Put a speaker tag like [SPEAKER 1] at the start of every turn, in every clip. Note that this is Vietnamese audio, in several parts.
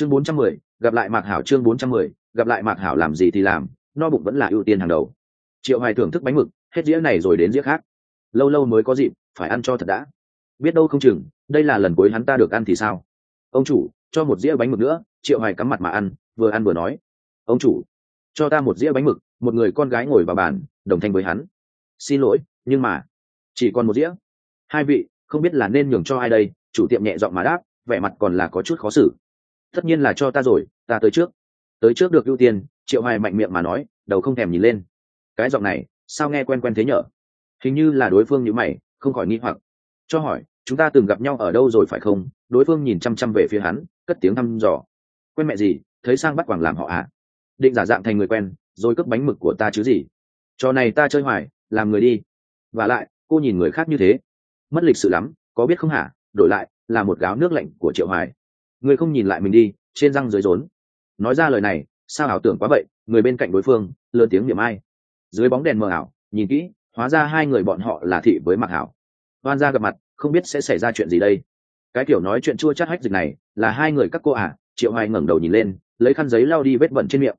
[SPEAKER 1] chương bốn trăm mười, gặp lại mạc hảo chương bốn trăm mười, gặp lại mạc hảo làm gì thì làm, no bụng vẫn là ưu tiên hàng đầu. Triệu hoài thưởng thức bánh mực, hết dĩa này rồi đến dĩa khác. Lâu lâu mới có dịp, phải ăn cho thật đã. Biết đâu không chừng, đây là lần cuối hắn ta được ăn thì sao? Ông chủ, cho một dĩa bánh mực nữa, triệu hoài cắm mặt mà ăn, vừa ăn vừa nói. Ông chủ, cho ta một dĩa bánh mực, một người con gái ngồi vào bàn, đồng thanh với hắn. Xin lỗi, nhưng mà, chỉ còn một dĩa. Hai vị, không biết là nên nhường cho ai đây, chủ tiệm nhẹ giọng mà đáp, vẻ mặt còn là có chút khó xử tất nhiên là cho ta rồi, ta tới trước. Tới trước được ưu tiên, triệu hoài mạnh miệng mà nói, đầu không thèm nhìn lên. Cái giọng này, sao nghe quen quen thế nhở? Hình như là đối phương như mày, không khỏi nghi hoặc. Cho hỏi, chúng ta từng gặp nhau ở đâu rồi phải không? Đối phương nhìn chăm chăm về phía hắn, cất tiếng thăm dò. Quen mẹ gì? Thấy sang bắt quảng làm họ ạ à? định giả dạng thành người quen, rồi cướp bánh mực của ta chứ gì? Trò này ta chơi hoài, làm người đi. Và lại, cô nhìn người khác như thế. Mất lịch sự lắm, có biết không hả? Đổi lại, là một gáo nước lạnh của triệu hoài người không nhìn lại mình đi, trên răng dưới rốn. Nói ra lời này, sao ảo tưởng quá vậy? Người bên cạnh đối phương, lớn tiếng niệm ai? Dưới bóng đèn mờ ảo, nhìn kỹ, hóa ra hai người bọn họ là thị với mặc hảo oan ra gặp mặt, không biết sẽ xảy ra chuyện gì đây. Cái kiểu nói chuyện chua chát hách dịch này, là hai người các cô à? Triệu hoài ngẩng đầu nhìn lên, lấy khăn giấy lau đi vết bẩn trên miệng.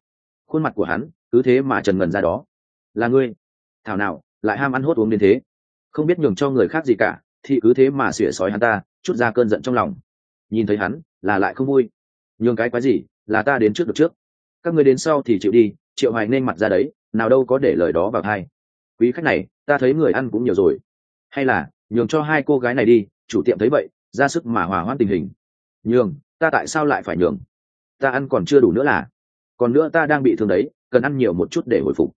[SPEAKER 1] Khuôn mặt của hắn, cứ thế mà trần ngần ra đó. Là ngươi? Thảo nào, lại ham ăn hốt uống đến thế. Không biết nhường cho người khác gì cả, thì cứ thế mà xỉa sói hắn ta, chút ra cơn giận trong lòng. Nhìn thấy hắn là lại không vui. Nhường cái quái gì, là ta đến trước được trước. Các người đến sau thì chịu đi, triệu hoài nên mặt ra đấy, nào đâu có để lời đó vào thai. Quý khách này, ta thấy người ăn cũng nhiều rồi. Hay là, nhường cho hai cô gái này đi, chủ tiệm thấy vậy, ra sức mà hòa hoãn tình hình. Nhường, ta tại sao lại phải nhường? Ta ăn còn chưa đủ nữa là. Còn nữa ta đang bị thương đấy, cần ăn nhiều một chút để hồi phục.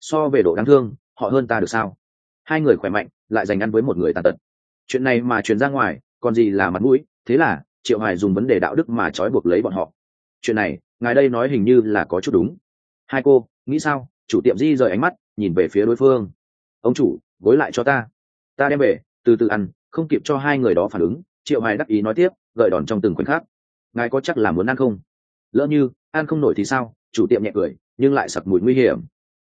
[SPEAKER 1] So về độ đáng thương, họ hơn ta được sao? Hai người khỏe mạnh, lại dành ăn với một người tàn tật. Chuyện này mà truyền ra ngoài, còn gì là mặt mũi, thế là triệu hoài dùng vấn đề đạo đức mà trói buộc lấy bọn họ. Chuyện này, ngài đây nói hình như là có chút đúng. Hai cô, nghĩ sao? Chủ tiệm di rời ánh mắt, nhìn về phía đối phương. Ông chủ, gối lại cho ta. Ta đem về, từ từ ăn, không kịp cho hai người đó phản ứng, triệu hoài đắc ý nói tiếp, gợi đòn trong từng khoảnh khắc. Ngài có chắc là muốn ăn không? Lỡ như, ăn không nổi thì sao? Chủ tiệm nhẹ cười, nhưng lại sặc mùi nguy hiểm.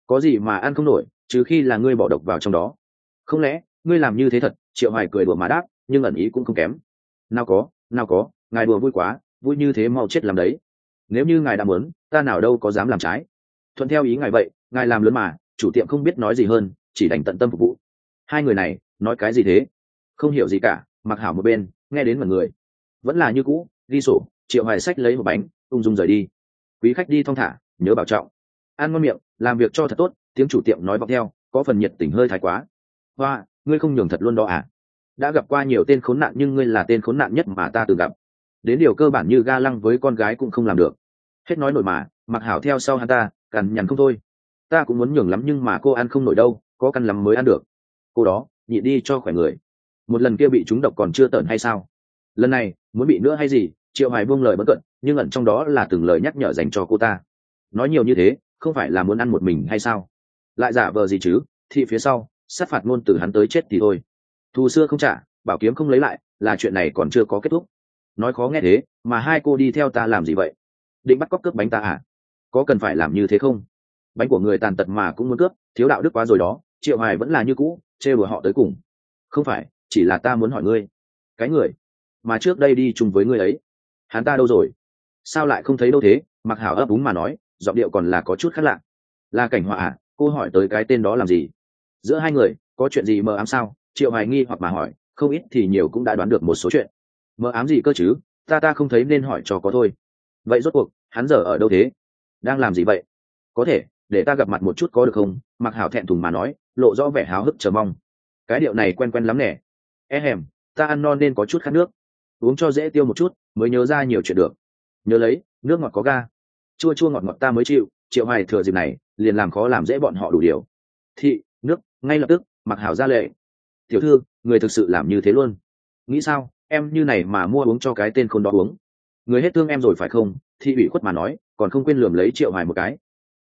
[SPEAKER 1] Có gì mà ăn không nổi, trừ khi là ngươi bỏ độc vào trong đó. Không lẽ, ngươi làm như thế thật? Triệu hoài cười đùa mà đáp, nhưng ẩn ý cũng không kém. Nào có nào có, ngài đùa vui quá, vui như thế mau chết làm đấy. Nếu như ngài đã muốn, ta nào đâu có dám làm trái. Thuận theo ý ngài vậy, ngài làm lớn mà, chủ tiệm không biết nói gì hơn, chỉ đành tận tâm phục vụ. Hai người này, nói cái gì thế? Không hiểu gì cả, mặc hảo một bên, nghe đến mọi người. Vẫn là như cũ, ghi sổ, triệu hoài sách lấy một bánh, ung dung rời đi. Quý khách đi thong thả, nhớ bảo trọng. Ăn ngon miệng, làm việc cho thật tốt, tiếng chủ tiệm nói vọng theo, có phần nhiệt tình hơi thái quá. Hoa, ngươi không nhường thật luôn đó à? Đã gặp qua nhiều tên khốn nạn nhưng ngươi là tên khốn nạn nhất mà ta từng gặp. Đến điều cơ bản như ga lăng với con gái cũng không làm được. Hết nói nổi mà, mặc hảo theo sau hắn ta, cằn nhằn không thôi. Ta cũng muốn nhường lắm nhưng mà cô ăn không nổi đâu, có căn lắm mới ăn được. Cô đó nhịn đi cho khỏe người. Một lần kia bị chúng độc còn chưa tởn hay sao? Lần này, muốn bị nữa hay gì? Triệu hoài buông lời bất cận, nhưng ẩn trong đó là từng lời nhắc nhở dành cho cô ta. Nói nhiều như thế, không phải là muốn ăn một mình hay sao? Lại giả vờ gì chứ? Thị phía sau, sát phạt ngôn từ hắn tới chết thì thôi thù xưa không trả, bảo kiếm không lấy lại, là chuyện này còn chưa có kết thúc. Nói khó nghe thế, mà hai cô đi theo ta làm gì vậy? Định bắt cóc cướp bánh ta à? Có cần phải làm như thế không? Bánh của người tàn tật mà cũng muốn cướp, thiếu đạo đức quá rồi đó, triệu hoài vẫn là như cũ chê bừa họ tới cùng. Không phải, chỉ là ta muốn hỏi ngươi. Cái người mà trước đây đi chung với ngươi ấy, hắn ta đâu rồi? Sao lại không thấy đâu thế? Mặc hảo ấp úng mà nói, giọng điệu còn là có chút khác lạ. Là cảnh họa à? Cô hỏi tới cái tên đó làm gì? Giữa hai người, có chuyện gì mờ ám sao? Triệu hoài nghi hoặc mà hỏi, không ít thì nhiều cũng đã đoán được một số chuyện. Mờ ám gì cơ chứ? Ta ta không thấy nên hỏi cho có thôi. Vậy rốt cuộc, hắn giờ ở đâu thế? Đang làm gì vậy? Có thể, để ta gặp mặt một chút có được không? Mặc hảo thẹn thùng mà nói, lộ rõ vẻ háo hức chờ mong. Cái điệu này quen quen lắm nè. E hèm, ta ăn non nên có chút khát nước. Uống cho dễ tiêu một chút, mới nhớ ra nhiều chuyện được. Nhớ lấy, nước ngọt có ga. Chua chua ngọt ngọt ta mới chịu, triệu hoài thừa dịp này, liền làm khó làm dễ bọn họ đủ điều. Thị, nước, ngay lập tức, mặc hảo ra lệ tiểu thư, người thực sự làm như thế luôn. Nghĩ sao? Em như này mà mua uống cho cái tên khôn đó uống. Người hết thương em rồi phải không? Thị ủy khuất mà nói, còn không quên lườm lấy triệu hoài một cái.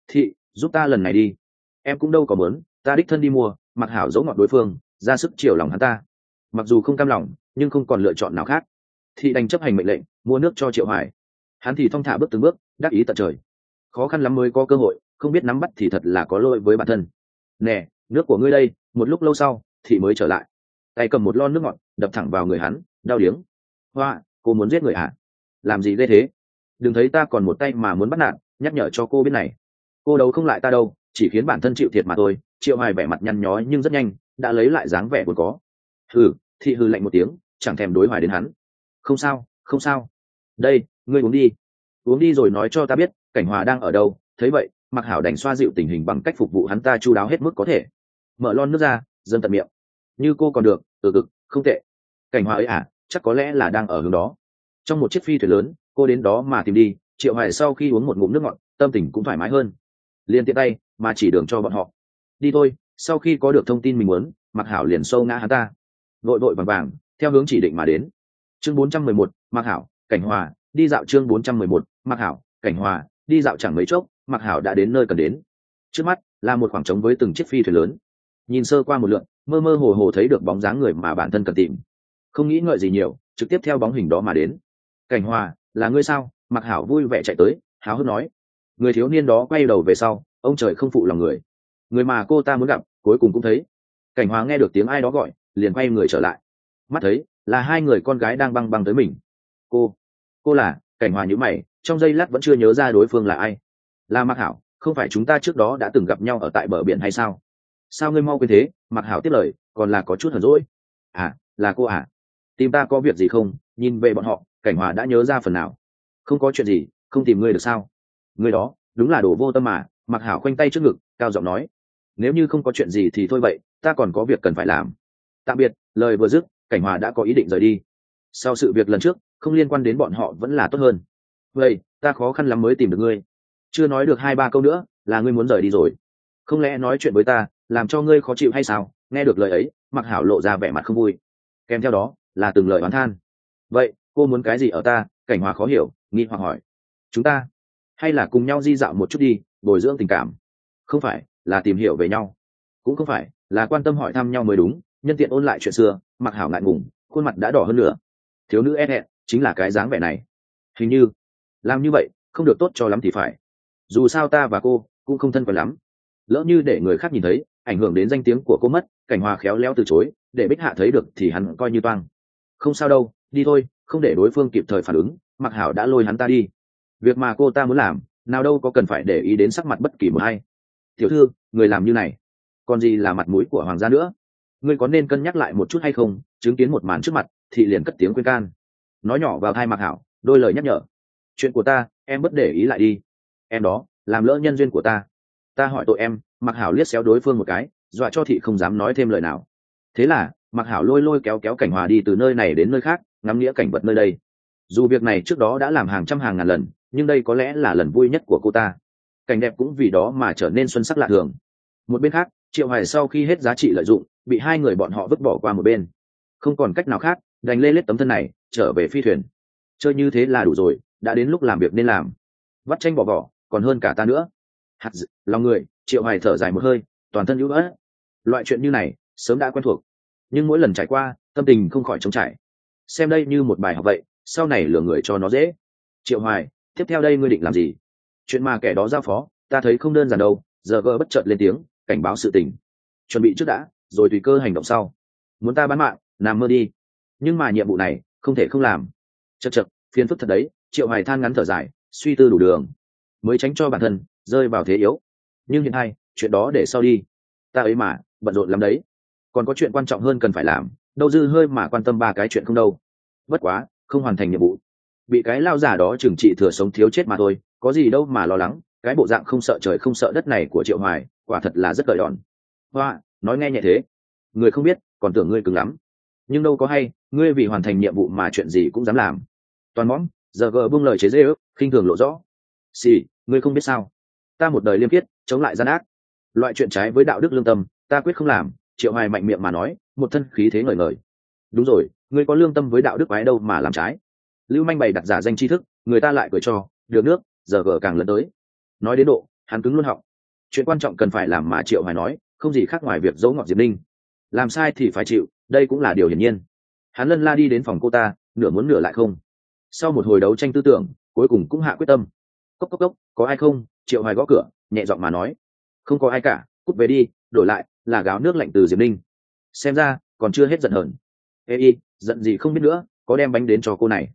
[SPEAKER 1] Thị, giúp ta lần này đi. Em cũng đâu có muốn, ta đích thân đi mua, mặc hảo dỗ ngọt đối phương, ra sức chiều lòng hắn ta. Mặc dù không cam lòng, nhưng không còn lựa chọn nào khác. Thị đành chấp hành mệnh lệnh, mua nước cho triệu hoài. Hắn thì thong thả bước từng bước, đắc ý tận trời. Khó khăn lắm mới có cơ hội, không biết nắm bắt thì thật là có lỗi với bản thân. Nè, nước của ngươi đây, một lúc lâu sau thị mới trở lại. Tay cầm một lon nước ngọt, đập thẳng vào người hắn, đau điếng. Hoa, cô muốn giết người à làm gì ghê thế? Đừng thấy ta còn một tay mà muốn bắt nạt, nhắc nhở cho cô biết này. Cô đấu không lại ta đâu, chỉ khiến bản thân chịu thiệt mà thôi. Triệu hoài vẻ mặt nhăn nhó nhưng rất nhanh, đã lấy lại dáng vẻ vốn có. Hừ, thị Hư lạnh một tiếng, chẳng thèm đối hoài đến hắn. Không sao không sao. Đây, ngươi uống đi. Uống đi rồi nói cho ta biết, cảnh hòa đang ở đâu. Thấy vậy mặc hảo đành xoa dịu tình hình bằng cách phục vụ hắn ta chu đáo hết mức có thể. Mở lon nước ra, dâng tận miệng như cô còn được từ cực không tệ. Cảnh hòa ấy à chắc có lẽ là đang ở hướng đó. Trong một chiếc phi thuyền lớn cô đến đó mà tìm đi triệu hoài sau khi uống một ngụm nước ngọt tâm tình cũng thoải mái hơn. Liền tiện tay mà chỉ đường cho bọn họ. Đi thôi sau khi có được thông tin mình muốn mặc hảo liền sâu ngã hắn ta. Vội vội vàng vàng theo hướng chỉ định mà đến. Chương 411, mặc hảo cảnh hòa đi dạo chương 411, mặc hảo cảnh hòa đi dạo chẳng mấy chốc mặc hảo đã đến nơi cần đến. Trước mắt là một khoảng trống với từng chiếc phi thuyền lớn nhìn sơ qua một lượn, mơ mơ hồ hồ thấy được bóng dáng người mà bản thân cần tìm. Không nghĩ ngợi gì nhiều, trực tiếp theo bóng hình đó mà đến. Cảnh hòa, là ngươi sao? Mặc hảo vui vẻ chạy tới, háo hức nói. Người thiếu niên đó quay đầu về sau, ông trời không phụ lòng người. Người mà cô ta muốn gặp, cuối cùng cũng thấy. Cảnh hòa nghe được tiếng ai đó gọi, liền quay người trở lại. Mắt thấy, là hai người con gái đang băng băng tới mình. Cô cô là? Cảnh hòa nhữ mày, trong giây lát vẫn chưa nhớ ra đối phương là ai. Là mặc hảo, không phải chúng ta trước đó đã từng gặp nhau ở tại bờ biển hay sao? Sao ngươi mau quên thế, mặc hảo tiếp lời, còn là có chút hờn rỗi à là cô à. Tìm ta có việc gì không? Nhìn về bọn họ, cảnh hòa đã nhớ ra phần nào. Không có chuyện gì, không tìm ngươi được sao? Ngươi đó, đúng là đồ vô tâm mà, mặc hảo khoanh tay trước ngực, cao giọng nói. Nếu như không có chuyện gì thì thôi vậy, ta còn có việc cần phải làm. Tạm biệt, lời vừa dứt, cảnh hòa đã có ý định rời đi. Sau sự việc lần trước, không liên quan đến bọn họ vẫn là tốt hơn. Vậy, ta khó khăn lắm mới tìm được ngươi. Chưa nói được hai ba câu nữa, là ngươi muốn rời đi rồi. Không lẽ nói chuyện với ta làm cho ngươi khó chịu hay sao? Nghe được lời ấy mặc hảo lộ ra vẻ mặt không vui. Kèm theo đó, là từng lời oán than. Vậy, cô muốn cái gì ở ta? Cảnh hòa khó hiểu, nghi hoặc hỏi. Chúng ta hay là cùng nhau di dạo một chút đi, bồi dưỡng tình cảm? Không phải, là tìm hiểu về nhau. Cũng không phải, là quan tâm hỏi thăm nhau mới đúng. Nhân tiện ôn lại chuyện xưa mặc hảo ngại ngùng, khuôn mặt đã đỏ hơn nữa. Thiếu nữ e hẹn chính là cái dáng vẻ này. Hình như, làm như vậy, không được tốt cho lắm thì phải. Dù sao ta và cô cũng không thân quen lắm. Lỡ như để người khác nhìn thấy ảnh hưởng đến danh tiếng của cô mất, cảnh hòa khéo léo từ chối, để bích hạ thấy được thì hắn coi như toang. Không sao đâu, đi thôi, không để đối phương kịp thời phản ứng, mặc hảo đã lôi hắn ta đi. Việc mà cô ta muốn làm, nào đâu có cần phải để ý đến sắc mặt bất kỳ một ai. tiểu thư, người làm như này, còn gì là mặt mũi của hoàng gia nữa? Ngươi có nên cân nhắc lại một chút hay không? Chứng kiến một màn trước mặt, thì liền cất tiếng khuyên can. Nói nhỏ vào thai mặc hảo, đôi lời nhắc nhở. Chuyện của ta, em bất để ý lại đi. Em đó, làm lỡ nhân duyên của ta. Ta hỏi tội em mặc hảo liếc xéo đối phương một cái, dọa cho thị không dám nói thêm lời nào. Thế là mặc hảo lôi lôi kéo kéo cảnh hòa đi từ nơi này đến nơi khác, ngắm nghĩa cảnh vật nơi đây. Dù việc này trước đó đã làm hàng trăm hàng ngàn lần, nhưng đây có lẽ là lần vui nhất của cô ta. Cảnh đẹp cũng vì đó mà trở nên xuân sắc lạ thường. Một bên khác, triệu hoài sau khi hết giá trị lợi dụng, bị hai người bọn họ vứt bỏ qua một bên. Không còn cách nào khác, đành lê lết tấm thân này, trở về phi thuyền. Chơi như thế là đủ rồi, đã đến lúc làm việc nên làm. Vắt tranh bỏ vỏ, còn hơn cả ta nữa. Hạt d... lòng người triệu hoài thở dài một hơi, toàn thân hữu ớt. Loại chuyện như này, sớm đã quen thuộc. Nhưng mỗi lần trải qua, tâm tình không khỏi trống trải. Xem đây như một bài học vậy, sau này lừa người cho nó dễ. Triệu hoài, tiếp theo đây ngươi định làm gì? Chuyện mà kẻ đó giao phó, ta thấy không đơn giản đâu, giờ gờ bất chợt lên tiếng, cảnh báo sự tình. Chuẩn bị trước đã, rồi tùy cơ hành động sau. Muốn ta bán mạng, nằm mơ đi. Nhưng mà nhiệm vụ này, không thể không làm. Chật chật phiền phức thật đấy, triệu hoài than ngắn thở dài, suy tư đủ đường. Mới tránh cho bản thân, rơi vào thế yếu nhưng hiện nay chuyện đó để sau đi. Ta ấy mà, bận rộn lắm đấy. Còn có chuyện quan trọng hơn cần phải làm, đâu dư hơi mà quan tâm ba cái chuyện không đâu. Bất quá, không hoàn thành nhiệm vụ. Bị cái lao giả đó trừng trị thừa sống thiếu chết mà thôi, có gì đâu mà lo lắng, cái bộ dạng không sợ trời không sợ đất này của triệu hoài, quả thật là rất cởi đòn. Hoa, nói nghe nhẹ thế. Người không biết, còn tưởng ngươi cứng lắm. Nhưng đâu có hay, ngươi vì hoàn thành nhiệm vụ mà chuyện gì cũng dám làm. Toàn mõm, giờ gờ buông lời chế dê ức khinh thường lộ rõ. Xì, ngươi không biết sao. Ta một đời liêm khiết chống lại gian ác. Loại chuyện trái với đạo đức lương tâm, ta quyết không làm, triệu hoài mạnh miệng mà nói, một thân khí thế ngời ngời. Đúng rồi, ngươi có lương tâm với đạo đức quái đâu mà làm trái. Lưu manh bày đặt giả danh tri thức, người ta lại cười cho, được nước, giờ gờ càng lẫn tới. Nói đến độ, hắn cứng luôn họng. Chuyện quan trọng cần phải làm mà triệu hoài nói, không gì khác ngoài việc giấu ngọt diệp ninh. Làm sai thì phải chịu, đây cũng là điều hiển nhiên. Hắn lân la đi đến phòng cô ta, nửa muốn nửa lại không. Sau một hồi đấu tranh tư tưởng, cuối cùng cũng hạ quyết tâm. Cốc cốc cốc, có ai không? Triệu hoài gõ cửa nhẹ giọng mà nói. Không có ai cả, cút về đi, đổi lại, là gáo nước lạnh từ diệp ninh. Xem ra, còn chưa hết giận hờn. Ê y, giận gì không biết nữa, có đem bánh đến cho cô này.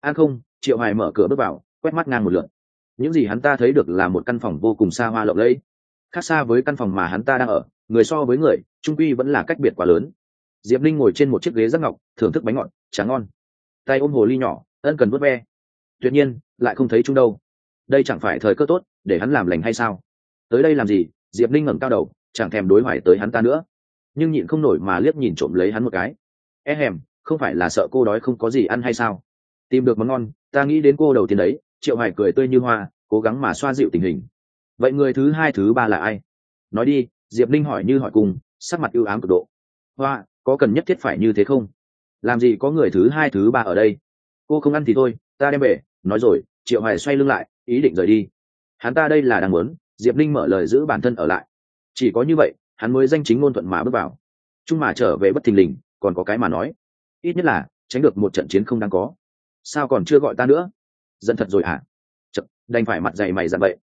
[SPEAKER 1] An không, triệu hoài mở cửa bước vào, quét mắt ngang một lượt những gì hắn ta thấy được là một căn phòng vô cùng xa hoa lộng lẫy. Khác xa với căn phòng mà hắn ta đang ở, người so với người trung quy vẫn là cách biệt quá lớn. Diệp linh ngồi trên một chiếc ghế rất ngọc, thưởng thức bánh ngọt tráng ngon. Tay ôm hồ ly nhỏ, ân cần vớt ve. Tuyệt nhiên, lại không thấy chung đâu. Đây chẳng phải thời cơ tốt để hắn làm lành hay sao? Tới đây làm gì? Diệp linh ngẩng cao đầu, chẳng thèm đối hoài tới hắn ta nữa. Nhưng nhịn không nổi mà liếc nhìn trộm lấy hắn một cái. E hèm, không phải là sợ cô đói không có gì ăn hay sao? Tìm được món ngon, ta nghĩ đến cô đầu tiên đấy. Triệu hải cười tươi như hoa, cố gắng mà xoa dịu tình hình. Vậy người thứ hai, thứ ba là ai? Nói đi. Diệp linh hỏi như hỏi cùng, sắc mặt ưu ám cực độ. Hoa, có cần nhất thiết phải như thế không? Làm gì có người thứ hai, thứ ba ở đây? Cô không ăn thì thôi, ta đem về. Nói rồi, triệu hoài xoay lưng lại, ý định rời đi hắn ta đây là đang muốn diệp linh mở lời giữ bản thân ở lại. Chỉ có như vậy hắn mới danh chính ngôn thuận mà bước vào. Chung mà trở về bất thình lình còn có cái mà nói. Ít nhất là tránh được một trận chiến không đáng có. Sao còn chưa gọi ta nữa? Dân thật rồi hả? Chật, đành phải mặt dày mày dặn vậy.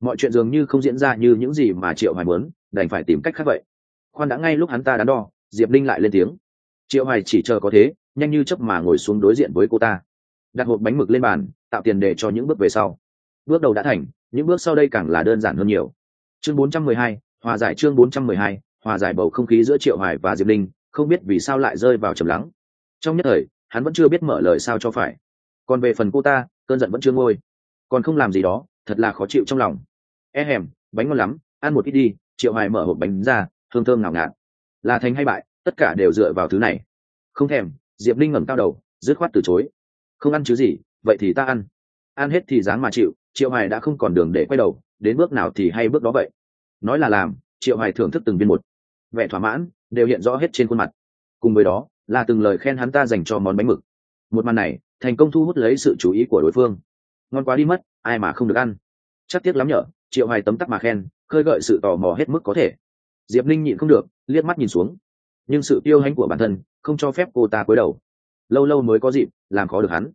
[SPEAKER 1] Mọi chuyện dường như không diễn ra như những gì mà triệu hoài muốn đành phải tìm cách khác vậy. Khoan đã ngay lúc hắn ta đắn đo diệp linh lại lên tiếng. Triệu hoài chỉ chờ có thế nhanh như chớp mà ngồi xuống đối diện với cô ta. Đặt hộp bánh mực lên bàn tạo tiền đề cho những bước về sau bước đầu đã thành những bước sau đây càng là đơn giản hơn nhiều. Chương 412, hòa giải chương 412, hòa giải bầu không khí giữa triệu hoài và diệp linh không biết vì sao lại rơi vào trầm lắng. Trong nhất thời hắn vẫn chưa biết mở lời sao cho phải. Còn về phần cô ta cơn giận vẫn chưa ngôi. Còn không làm gì đó thật là khó chịu trong lòng. E hèm bánh ngon lắm ăn một ít đi triệu hoài mở hộp bánh ra thơm thơm ngào ngạt. Là thành hay bại tất cả đều dựa vào thứ này. Không thèm diệp linh ngẩng cao đầu dứt khoát từ chối. Không ăn chứ gì vậy thì ta ăn. Ăn hết thì dáng mà chịu triệu hoài đã không còn đường để quay đầu, đến bước nào thì hay bước đó vậy. Nói là làm, triệu hoài thưởng thức từng viên một. Vẻ thỏa mãn, đều hiện rõ hết trên khuôn mặt. Cùng với đó, là từng lời khen hắn ta dành cho món bánh mực. Một màn này, thành công thu hút lấy sự chú ý của đối phương. Ngon quá đi mất, ai mà không được ăn. Chắc tiếc lắm nhở, triệu hoài tấm tắc mà khen, khơi gợi sự tò mò hết mức có thể. Diệp Ninh nhịn không được, liếc mắt nhìn xuống. Nhưng sự tiêu hãnh của bản thân, không cho phép cô ta cúi đầu. Lâu lâu mới có dịp, làm khó được hắn.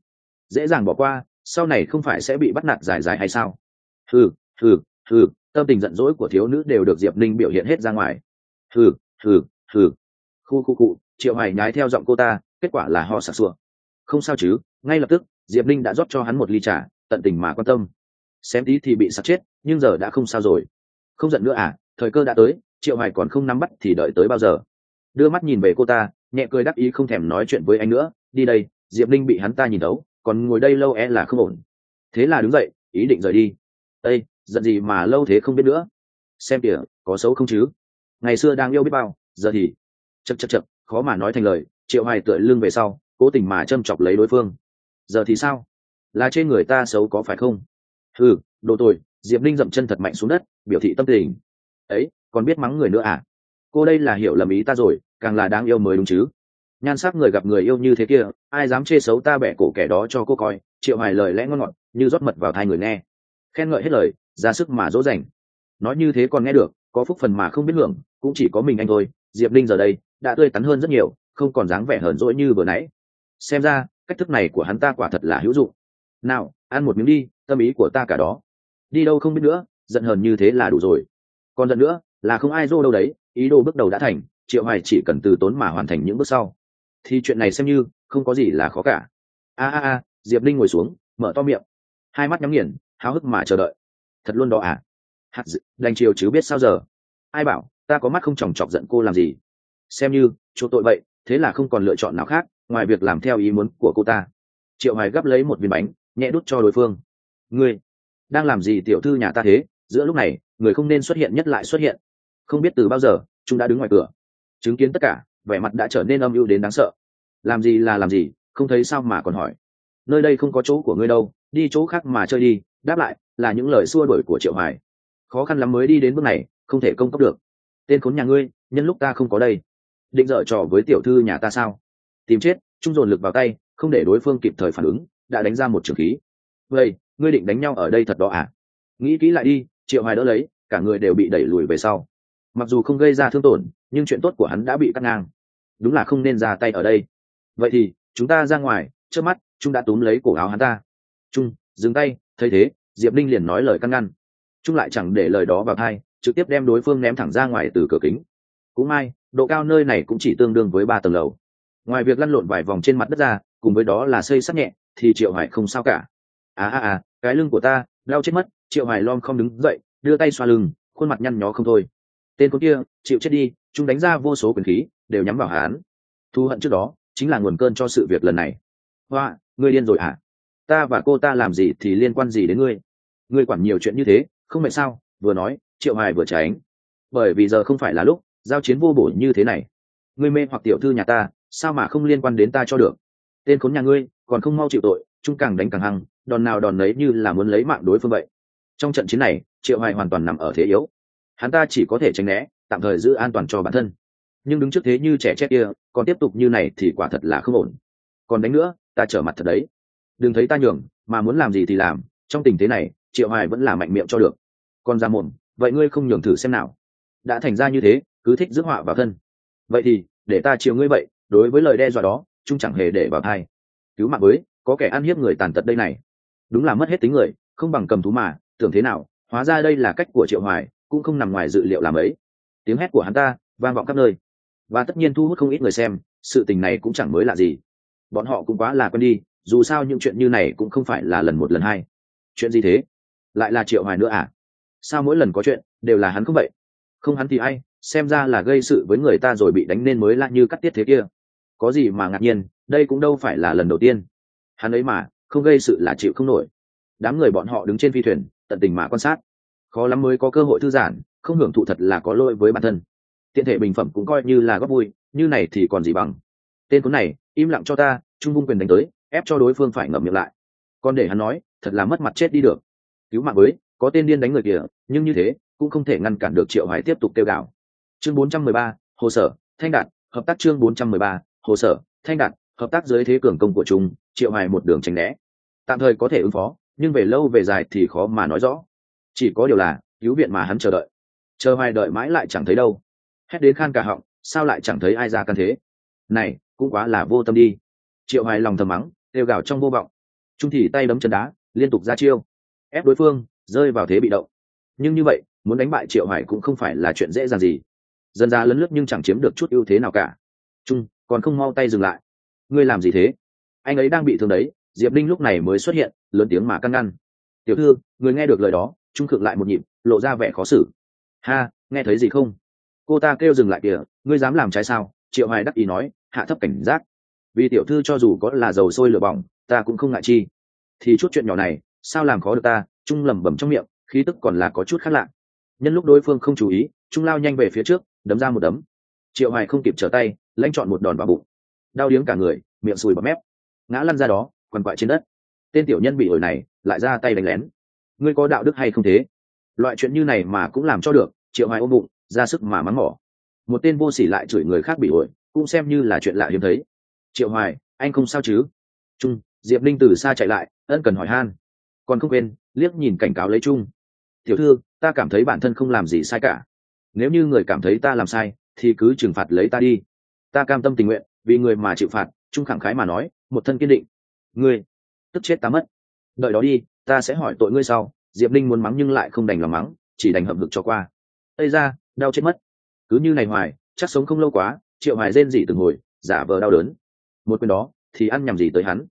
[SPEAKER 1] Dễ dàng bỏ qua sau này không phải sẽ bị bắt nạt dài dài hay sao? Thử thử thử tâm tình giận dỗi của thiếu nữ đều được diệp Ninh biểu hiện hết ra ngoài. Thử thử thử khu khu cụ triệu hoài nhái theo giọng cô ta, kết quả là ho sặc sụa. Không sao chứ, ngay lập tức, diệp Ninh đã rót cho hắn một ly trà, tận tình mà quan tâm. Xém tí thì bị sặc chết, nhưng giờ đã không sao rồi. Không giận nữa à thời cơ đã tới, triệu hoài còn không nắm bắt thì đợi tới bao giờ? Đưa mắt nhìn về cô ta, nhẹ cười đắc ý không thèm nói chuyện với anh nữa. Đi đây, diệp Ninh bị hắn ta nhìn đấu còn ngồi đây lâu e là không ổn. Thế là đứng dậy, ý định rời đi. Ây giận gì mà lâu thế không biết nữa. Xem kìa, có xấu không chứ? Ngày xưa đang yêu biết bao, giờ thì? Chật chật chật khó mà nói thành lời, triệu hoài tựa lưng về sau, cố tình mà châm chọc lấy đối phương. Giờ thì sao? Là trên người ta xấu có phải không? Ừ đồ tồi, diệp linh dậm chân thật mạnh xuống đất, biểu thị tâm tình. Ấy, còn biết mắng người nữa à? Cô đây là hiểu lầm ý ta rồi, càng là đáng yêu mới đúng chứ nhan sắc người gặp người yêu như thế kia, ai dám chê xấu ta bẻ cổ kẻ đó cho cô coi, triệu hài lời lẽ ngon ngọt, như rót mật vào thai người nghe. Khen ngợi hết lời, ra sức mà dỗ dành. Nói như thế còn nghe được, có phúc phần mà không biết hưởng, cũng chỉ có mình anh thôi. Diệp linh giờ đây, đã tươi tắn hơn rất nhiều, không còn dáng vẻ hờn dỗi như vừa nãy. Xem ra, cách thức này của hắn ta quả thật là hữu dụng. Nào, ăn một miếng đi, tâm ý của ta cả đó. Đi đâu không biết nữa, giận hờn như thế là đủ rồi. Còn giận nữa, là không ai dô đâu đấy, ý đồ bước đầu đã thành, triệu hoài chỉ cần từ tốn mà hoàn thành những bước sau thì chuyện này xem như, không có gì là khó cả. A a a, diệp linh ngồi xuống, mở to miệng. Hai mắt nhắm nghiền, háo hức mà chờ đợi. Thật luôn đó à? Hạt dự đành chiều chứ biết sao giờ. Ai bảo, ta có mắt không chòng chọc giận cô làm gì? Xem như, chỗ tội vậy, thế là không còn lựa chọn nào khác, ngoài việc làm theo ý muốn của cô ta. Triệu hoài gấp lấy một viên bánh, nhẹ đút cho đối phương. Ngươi, đang làm gì tiểu thư nhà ta thế? Giữa lúc này, người không nên xuất hiện nhất lại xuất hiện. Không biết từ bao giờ, chúng đã đứng ngoài cửa. Chứng kiến tất cả vẻ mặt đã trở nên âm ưu đến đáng sợ. Làm gì là làm gì, không thấy sao mà còn hỏi. Nơi đây không có chỗ của ngươi đâu, đi chỗ khác mà chơi đi, đáp lại là những lời xua đuổi của triệu hoài. Khó khăn lắm mới đi đến bước này, không thể công cấp được. Tên khốn nhà ngươi, nhân lúc ta không có đây. Định dở trò với tiểu thư nhà ta sao? Tìm chết, trung dồn lực vào tay, không để đối phương kịp thời phản ứng, đã đánh ra một trường khí. Vậy, ngươi định đánh nhau ở đây thật đó à? Nghĩ kỹ lại đi, triệu hoài đỡ lấy, cả người đều bị đẩy lùi về sau. Mặc dù không gây ra thương tổn nhưng chuyện tốt của hắn đã bị cắt ngang. Đúng là không nên ra tay ở đây. Vậy thì, chúng ta ra ngoài, trước mắt, trung đã túm lấy cổ áo hắn ta. Trung, dừng tay, thấy thế, diệp linh liền nói lời căn ngăn. Trung lại chẳng để lời đó vào thai trực tiếp đem đối phương ném thẳng ra ngoài từ cửa kính. Cũng may, độ cao nơi này cũng chỉ tương đương với ba tầng lầu. Ngoài việc lăn lộn vài vòng trên mặt đất ra, cùng với đó là xây sắt nhẹ, thì triệu hải không sao cả. À à à cái lưng của ta, đau chết mất, triệu hải lom không đứng dậy, đưa tay xoa lưng, khuôn mặt nhăn nhó không thôi. Tên con kia chịu chết đi chúng đánh ra vô số quyền khí, đều nhắm vào hắn thu hận trước đó, chính là nguồn cơn cho sự việc lần này. Hoa, ngươi điên rồi hả? Ta và cô ta làm gì thì liên quan gì đến ngươi? Ngươi quản nhiều chuyện như thế, không mệt sao? Vừa nói, triệu hoài vừa tránh. Bởi vì giờ không phải là lúc, giao chiến vô bổ như thế này. Ngươi mê hoặc tiểu thư nhà ta, sao mà không liên quan đến ta cho được? Tên khốn nhà ngươi, còn không mau chịu tội, chúng càng đánh càng hăng, đòn nào đòn lấy như là muốn lấy mạng đối phương vậy. Trong trận chiến này, triệu hoài hoàn toàn nằm ở thế yếu. Hắn ta chỉ có thể tránh né tạm thời giữ an toàn cho bản thân. Nhưng đứng trước thế như trẻ chết kia, còn tiếp tục như này thì quả thật là không ổn. Còn đánh nữa, ta trở mặt thật đấy. Đừng thấy ta nhường, mà muốn làm gì thì làm, trong tình thế này, triệu hoài vẫn là mạnh miệng cho được. Còn ra mồm, vậy ngươi không nhường thử xem nào. Đã thành ra như thế, cứ thích rước họa vào thân. Vậy thì, để ta chiều ngươi vậy, đối với lời đe dọa đó trung chẳng hề để vào thai. Cứu mạng với, có kẻ ăn hiếp người tàn tật đây này. Đúng là mất hết tính người, không bằng cầm thú mà, tưởng thế nào, hóa ra đây là cách của triệu hoài, cũng không nằm ngoài dự liệu làm ấy tiếng hét của hắn ta vang vọng khắp nơi. Và tất nhiên thu hút không ít người xem, sự tình này cũng chẳng mới lạ gì. Bọn họ cũng quá là quen đi, dù sao những chuyện như này cũng không phải là lần một lần hai. Chuyện gì thế? Lại là triệu hoài nữa à? Sao mỗi lần có chuyện đều là hắn không vậy? Không hắn thì ai? Xem ra là gây sự với người ta rồi bị đánh nên mới lạ như cắt tiết thế kia. Có gì mà ngạc nhiên, đây cũng đâu phải là lần đầu tiên. Hắn ấy mà, không gây sự là chịu không nổi. Đám người bọn họ đứng trên phi thuyền, tận tình mà quan sát. Khó lắm mới có cơ hội thư giãn không hưởng thụ thật là có lỗi với bản thân. Tiện thể bình phẩm cũng coi như là góp vui như này thì còn gì bằng. Tên cuốn này im lặng cho ta trung vung quyền đánh tới ép cho đối phương phải ngậm miệng lại. Còn để hắn nói thật là mất mặt chết đi được. Cứu mạng với có tên điên đánh người kìa nhưng như thế cũng không thể ngăn cản được triệu hoài tiếp tục kêu gào. Chương 413, hồ sở thanh đạt hợp tác chương 413, hồ sở thanh đạt hợp tác dưới thế cường công của chúng triệu hoài một đường tránh né. Tạm thời có thể ứng phó nhưng về lâu về dài thì khó mà nói rõ. Chỉ có điều là cứu viện mà hắn chờ đợi chờ hoài đợi mãi lại chẳng thấy đâu. Hét đến khan cả họng, sao lại chẳng thấy ai ra căn thế? Này, cũng quá là vô tâm đi. Triệu hoài lòng thầm mắng đều gào trong vô vọng. Trung thì tay đấm chân đá, liên tục ra chiêu. Ép đối phương, rơi vào thế bị động. Nhưng như vậy, muốn đánh bại triệu hoài cũng không phải là chuyện dễ dàng gì. Dần ra lấn lướt nhưng chẳng chiếm được chút ưu thế nào cả. Trung, còn không mau tay dừng lại. Ngươi làm gì thế? Anh ấy đang bị thương đấy, diệp linh lúc này mới xuất hiện, lớn tiếng mà căn ngăn. Tiểu thư, người nghe được lời đó, trung cực lại một nhịp, lộ ra vẻ khó xử ha, nghe thấy gì không? Cô ta kêu dừng lại kìa, ngươi dám làm trái sao? Triệu hoài đắc ý nói, hạ thấp cảnh giác. Vì tiểu thư cho dù có là dầu sôi lửa bỏng, ta cũng không ngại chi. Thì chút chuyện nhỏ này, sao làm khó được ta? Trung lẩm bẩm trong miệng, khí tức còn là có chút khác lạ. Nhân lúc đối phương không chú ý, trung lao nhanh về phía trước, đấm ra một đấm. Triệu hoài không kịp trở tay, lãnh chọn một đòn vào bụng. Đau điếng cả người, miệng sùi bọt mép. Ngã lăn ra đó, quằn quại trên đất. Tên tiểu nhân bị ổi này, lại ra tay đánh lén. Ngươi có đạo đức hay không thế? Loại chuyện như này mà cũng làm cho được, triệu hoài ôm bụng, ra sức mà mắng mỏ. Một tên vô sỉ lại chửi người khác bị ổi, cũng xem như là chuyện lạ hiếm thấy. Triệu hoài, anh không sao chứ? Trung, diệp linh từ xa chạy lại, ân cần hỏi han. Còn không quên, liếc nhìn cảnh cáo lấy trung. Tiểu thư, ta cảm thấy bản thân không làm gì sai cả. Nếu như người cảm thấy ta làm sai, thì cứ trừng phạt lấy ta đi. Ta cam tâm tình nguyện, vì người mà chịu phạt, trung khẳng khái mà nói, một thân kiên định. Ngươi, tức chết ta mất. Đợi đó đi, ta sẽ hỏi tội ngươi sau diệp linh muốn mắng nhưng lại không đành lòng mắng, chỉ đành hậm hực cho qua. Ây ra đau chết mất. Cứ như này hoài, chắc sống không lâu quá, triệu hoài rên rỉ từng hồi, giả vờ đau đớn. Một quyền đó, thì ăn nhầm gì tới hắn?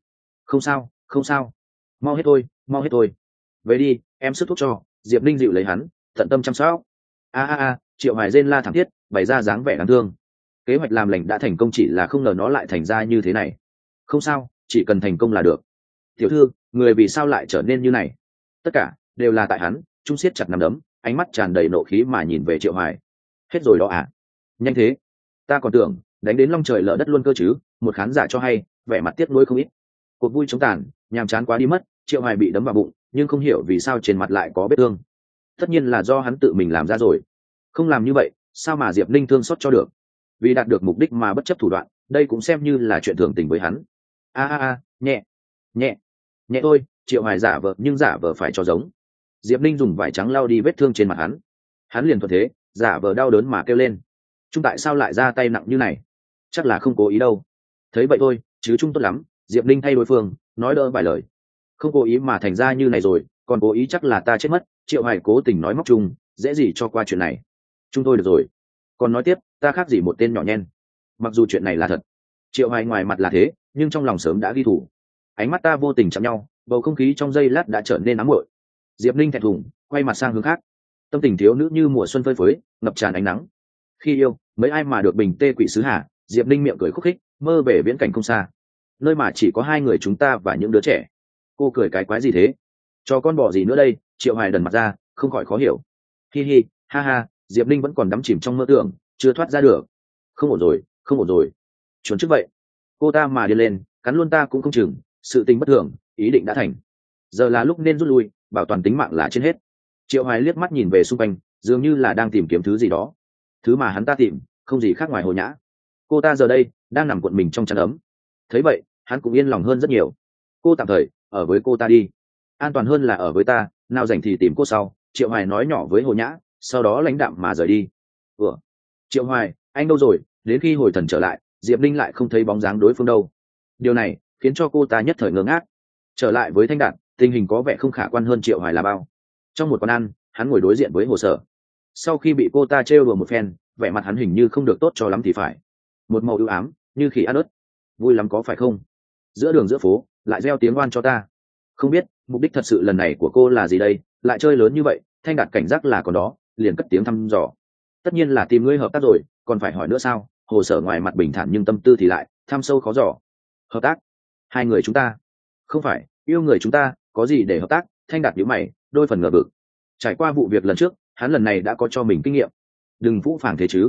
[SPEAKER 1] Không sao không sao. Mau hết thôi, mau hết thôi. Về đi, em sức thuốc cho, diệp linh dịu lấy hắn, tận tâm chăm sóc. A a a, triệu hoài rên la thảm thiết, bày ra dáng vẻ đáng thương. Kế hoạch làm lành đã thành công chỉ là không ngờ nó lại thành ra như thế này. Không sao, chỉ cần thành công là được. Tiểu thư, người vì sao lại trở nên như này? Tất cả đều là tại hắn, trung siết chặt nằm đấm, ánh mắt tràn đầy nộ khí mà nhìn về triệu hoài. Hết rồi đó à? Nhanh thế. Ta còn tưởng, đánh đến long trời lở đất luôn cơ chứ, một khán giả cho hay, vẻ mặt tiếc nuối không ít. Cuộc vui chống tàn, nhàm chán quá đi mất, triệu hoài bị đấm vào bụng, nhưng không hiểu vì sao trên mặt lại có vết thương. Tất nhiên là do hắn tự mình làm ra rồi. Không làm như vậy, sao mà diệp linh thương xót cho được? Vì đạt được mục đích mà bất chấp thủ đoạn, đây cũng xem như là chuyện thường tình với hắn. A a a, nhẹ nhẹ nhẹ thôi, triệu hoài giả vờ, nhưng giả vờ phải cho giống diệp Ninh dùng vải trắng lau đi vết thương trên mặt hắn. Hắn liền thuận thế, giả vờ đau đớn mà kêu lên. Trung tại sao lại ra tay nặng như này? Chắc là không cố ý đâu. Thấy vậy thôi, chứ trung tốt lắm, diệp Ninh thay đối phương, nói đỡ vài lời. Không cố ý mà thành ra như này rồi, còn cố ý chắc là ta chết mất, triệu Hải cố tình nói móc chung, dễ gì cho qua chuyện này. Chúng tôi được rồi. Còn nói tiếp, ta khác gì một tên nhỏ nhen. Mặc dù chuyện này là thật. Triệu Hải ngoài mặt là thế, nhưng trong lòng sớm đã ghi thủ. Ánh mắt ta vô tình chạm nhau, bầu không khí trong giây lát đã trở nên nóng nguội diệp linh thẹn thùng, quay mặt sang hướng khác. Tâm tình thiếu nữ như mùa xuân phơi phới, ngập tràn ánh nắng. Khi yêu, mấy ai mà được bình tê quỷ sứ hà, diệp linh miệng cười khúc khích, mơ về viễn cảnh không xa. Nơi mà chỉ có hai người chúng ta và những đứa trẻ. Cô cười cái quái gì thế? Cho con bỏ gì nữa đây? Triệu hoài đần mặt ra, không khỏi khó hiểu. Hi hi, ha ha, diệp linh vẫn còn đắm chìm trong mơ tưởng, chưa thoát ra được. Không ổn rồi, không ổn rồi. Chuẩn trước vậy. Cô ta mà đi lên, cắn luôn ta cũng không chừng, sự tình bất thường, ý định đã thành. Giờ là lúc nên rút lui bảo toàn tính mạng là trên hết. Triệu hoài liếc mắt nhìn về xung quanh, dường như là đang tìm kiếm thứ gì đó. Thứ mà hắn ta tìm, không gì khác ngoài hồ nhã. Cô ta giờ đây, đang nằm cuộn mình trong chăn ấm. Thấy vậy, hắn cũng yên lòng hơn rất nhiều. Cô tạm thời, ở với cô ta đi. An toàn hơn là ở với ta, nào rảnh thì tìm cô sau. Triệu hoài nói nhỏ với hồ nhã, sau đó lãnh đạm mà rời đi. Ủa? Triệu hoài, anh đâu rồi? Đến khi hồi thần trở lại, diệp linh lại không thấy bóng dáng đối phương đâu. Điều này khiến cho cô ta nhất thời ngơ ngác. Trở lại với thanh đạt tình hình có vẻ không khả quan hơn triệu hoài là bao. Trong một quán ăn, hắn ngồi đối diện với hồ sở. Sau khi bị cô ta trêu đùa một phen, vẻ mặt hắn hình như không được tốt cho lắm thì phải. Một màu ưu ám, như khi ăn ớt. Vui lắm có phải không? Giữa đường giữa phố, lại gieo tiếng oan cho ta. Không biết, mục đích thật sự lần này của cô là gì đây? Lại chơi lớn như vậy, thanh đạt cảnh giác là còn đó, liền cất tiếng thăm dò. Tất nhiên là tìm ngươi hợp tác rồi, còn phải hỏi nữa sao? Hồ sở ngoài mặt bình thản nhưng tâm tư thì lại, tham sâu khó dò. Hợp tác? Hai người chúng ta. Không phải, yêu người chúng ta có gì để hợp tác? Thanh đạt nhữ mày, đôi phần ngờ vực. Trải qua vụ việc lần trước, hắn lần này đã có cho mình kinh nghiệm. Đừng vũ phàng thế chứ.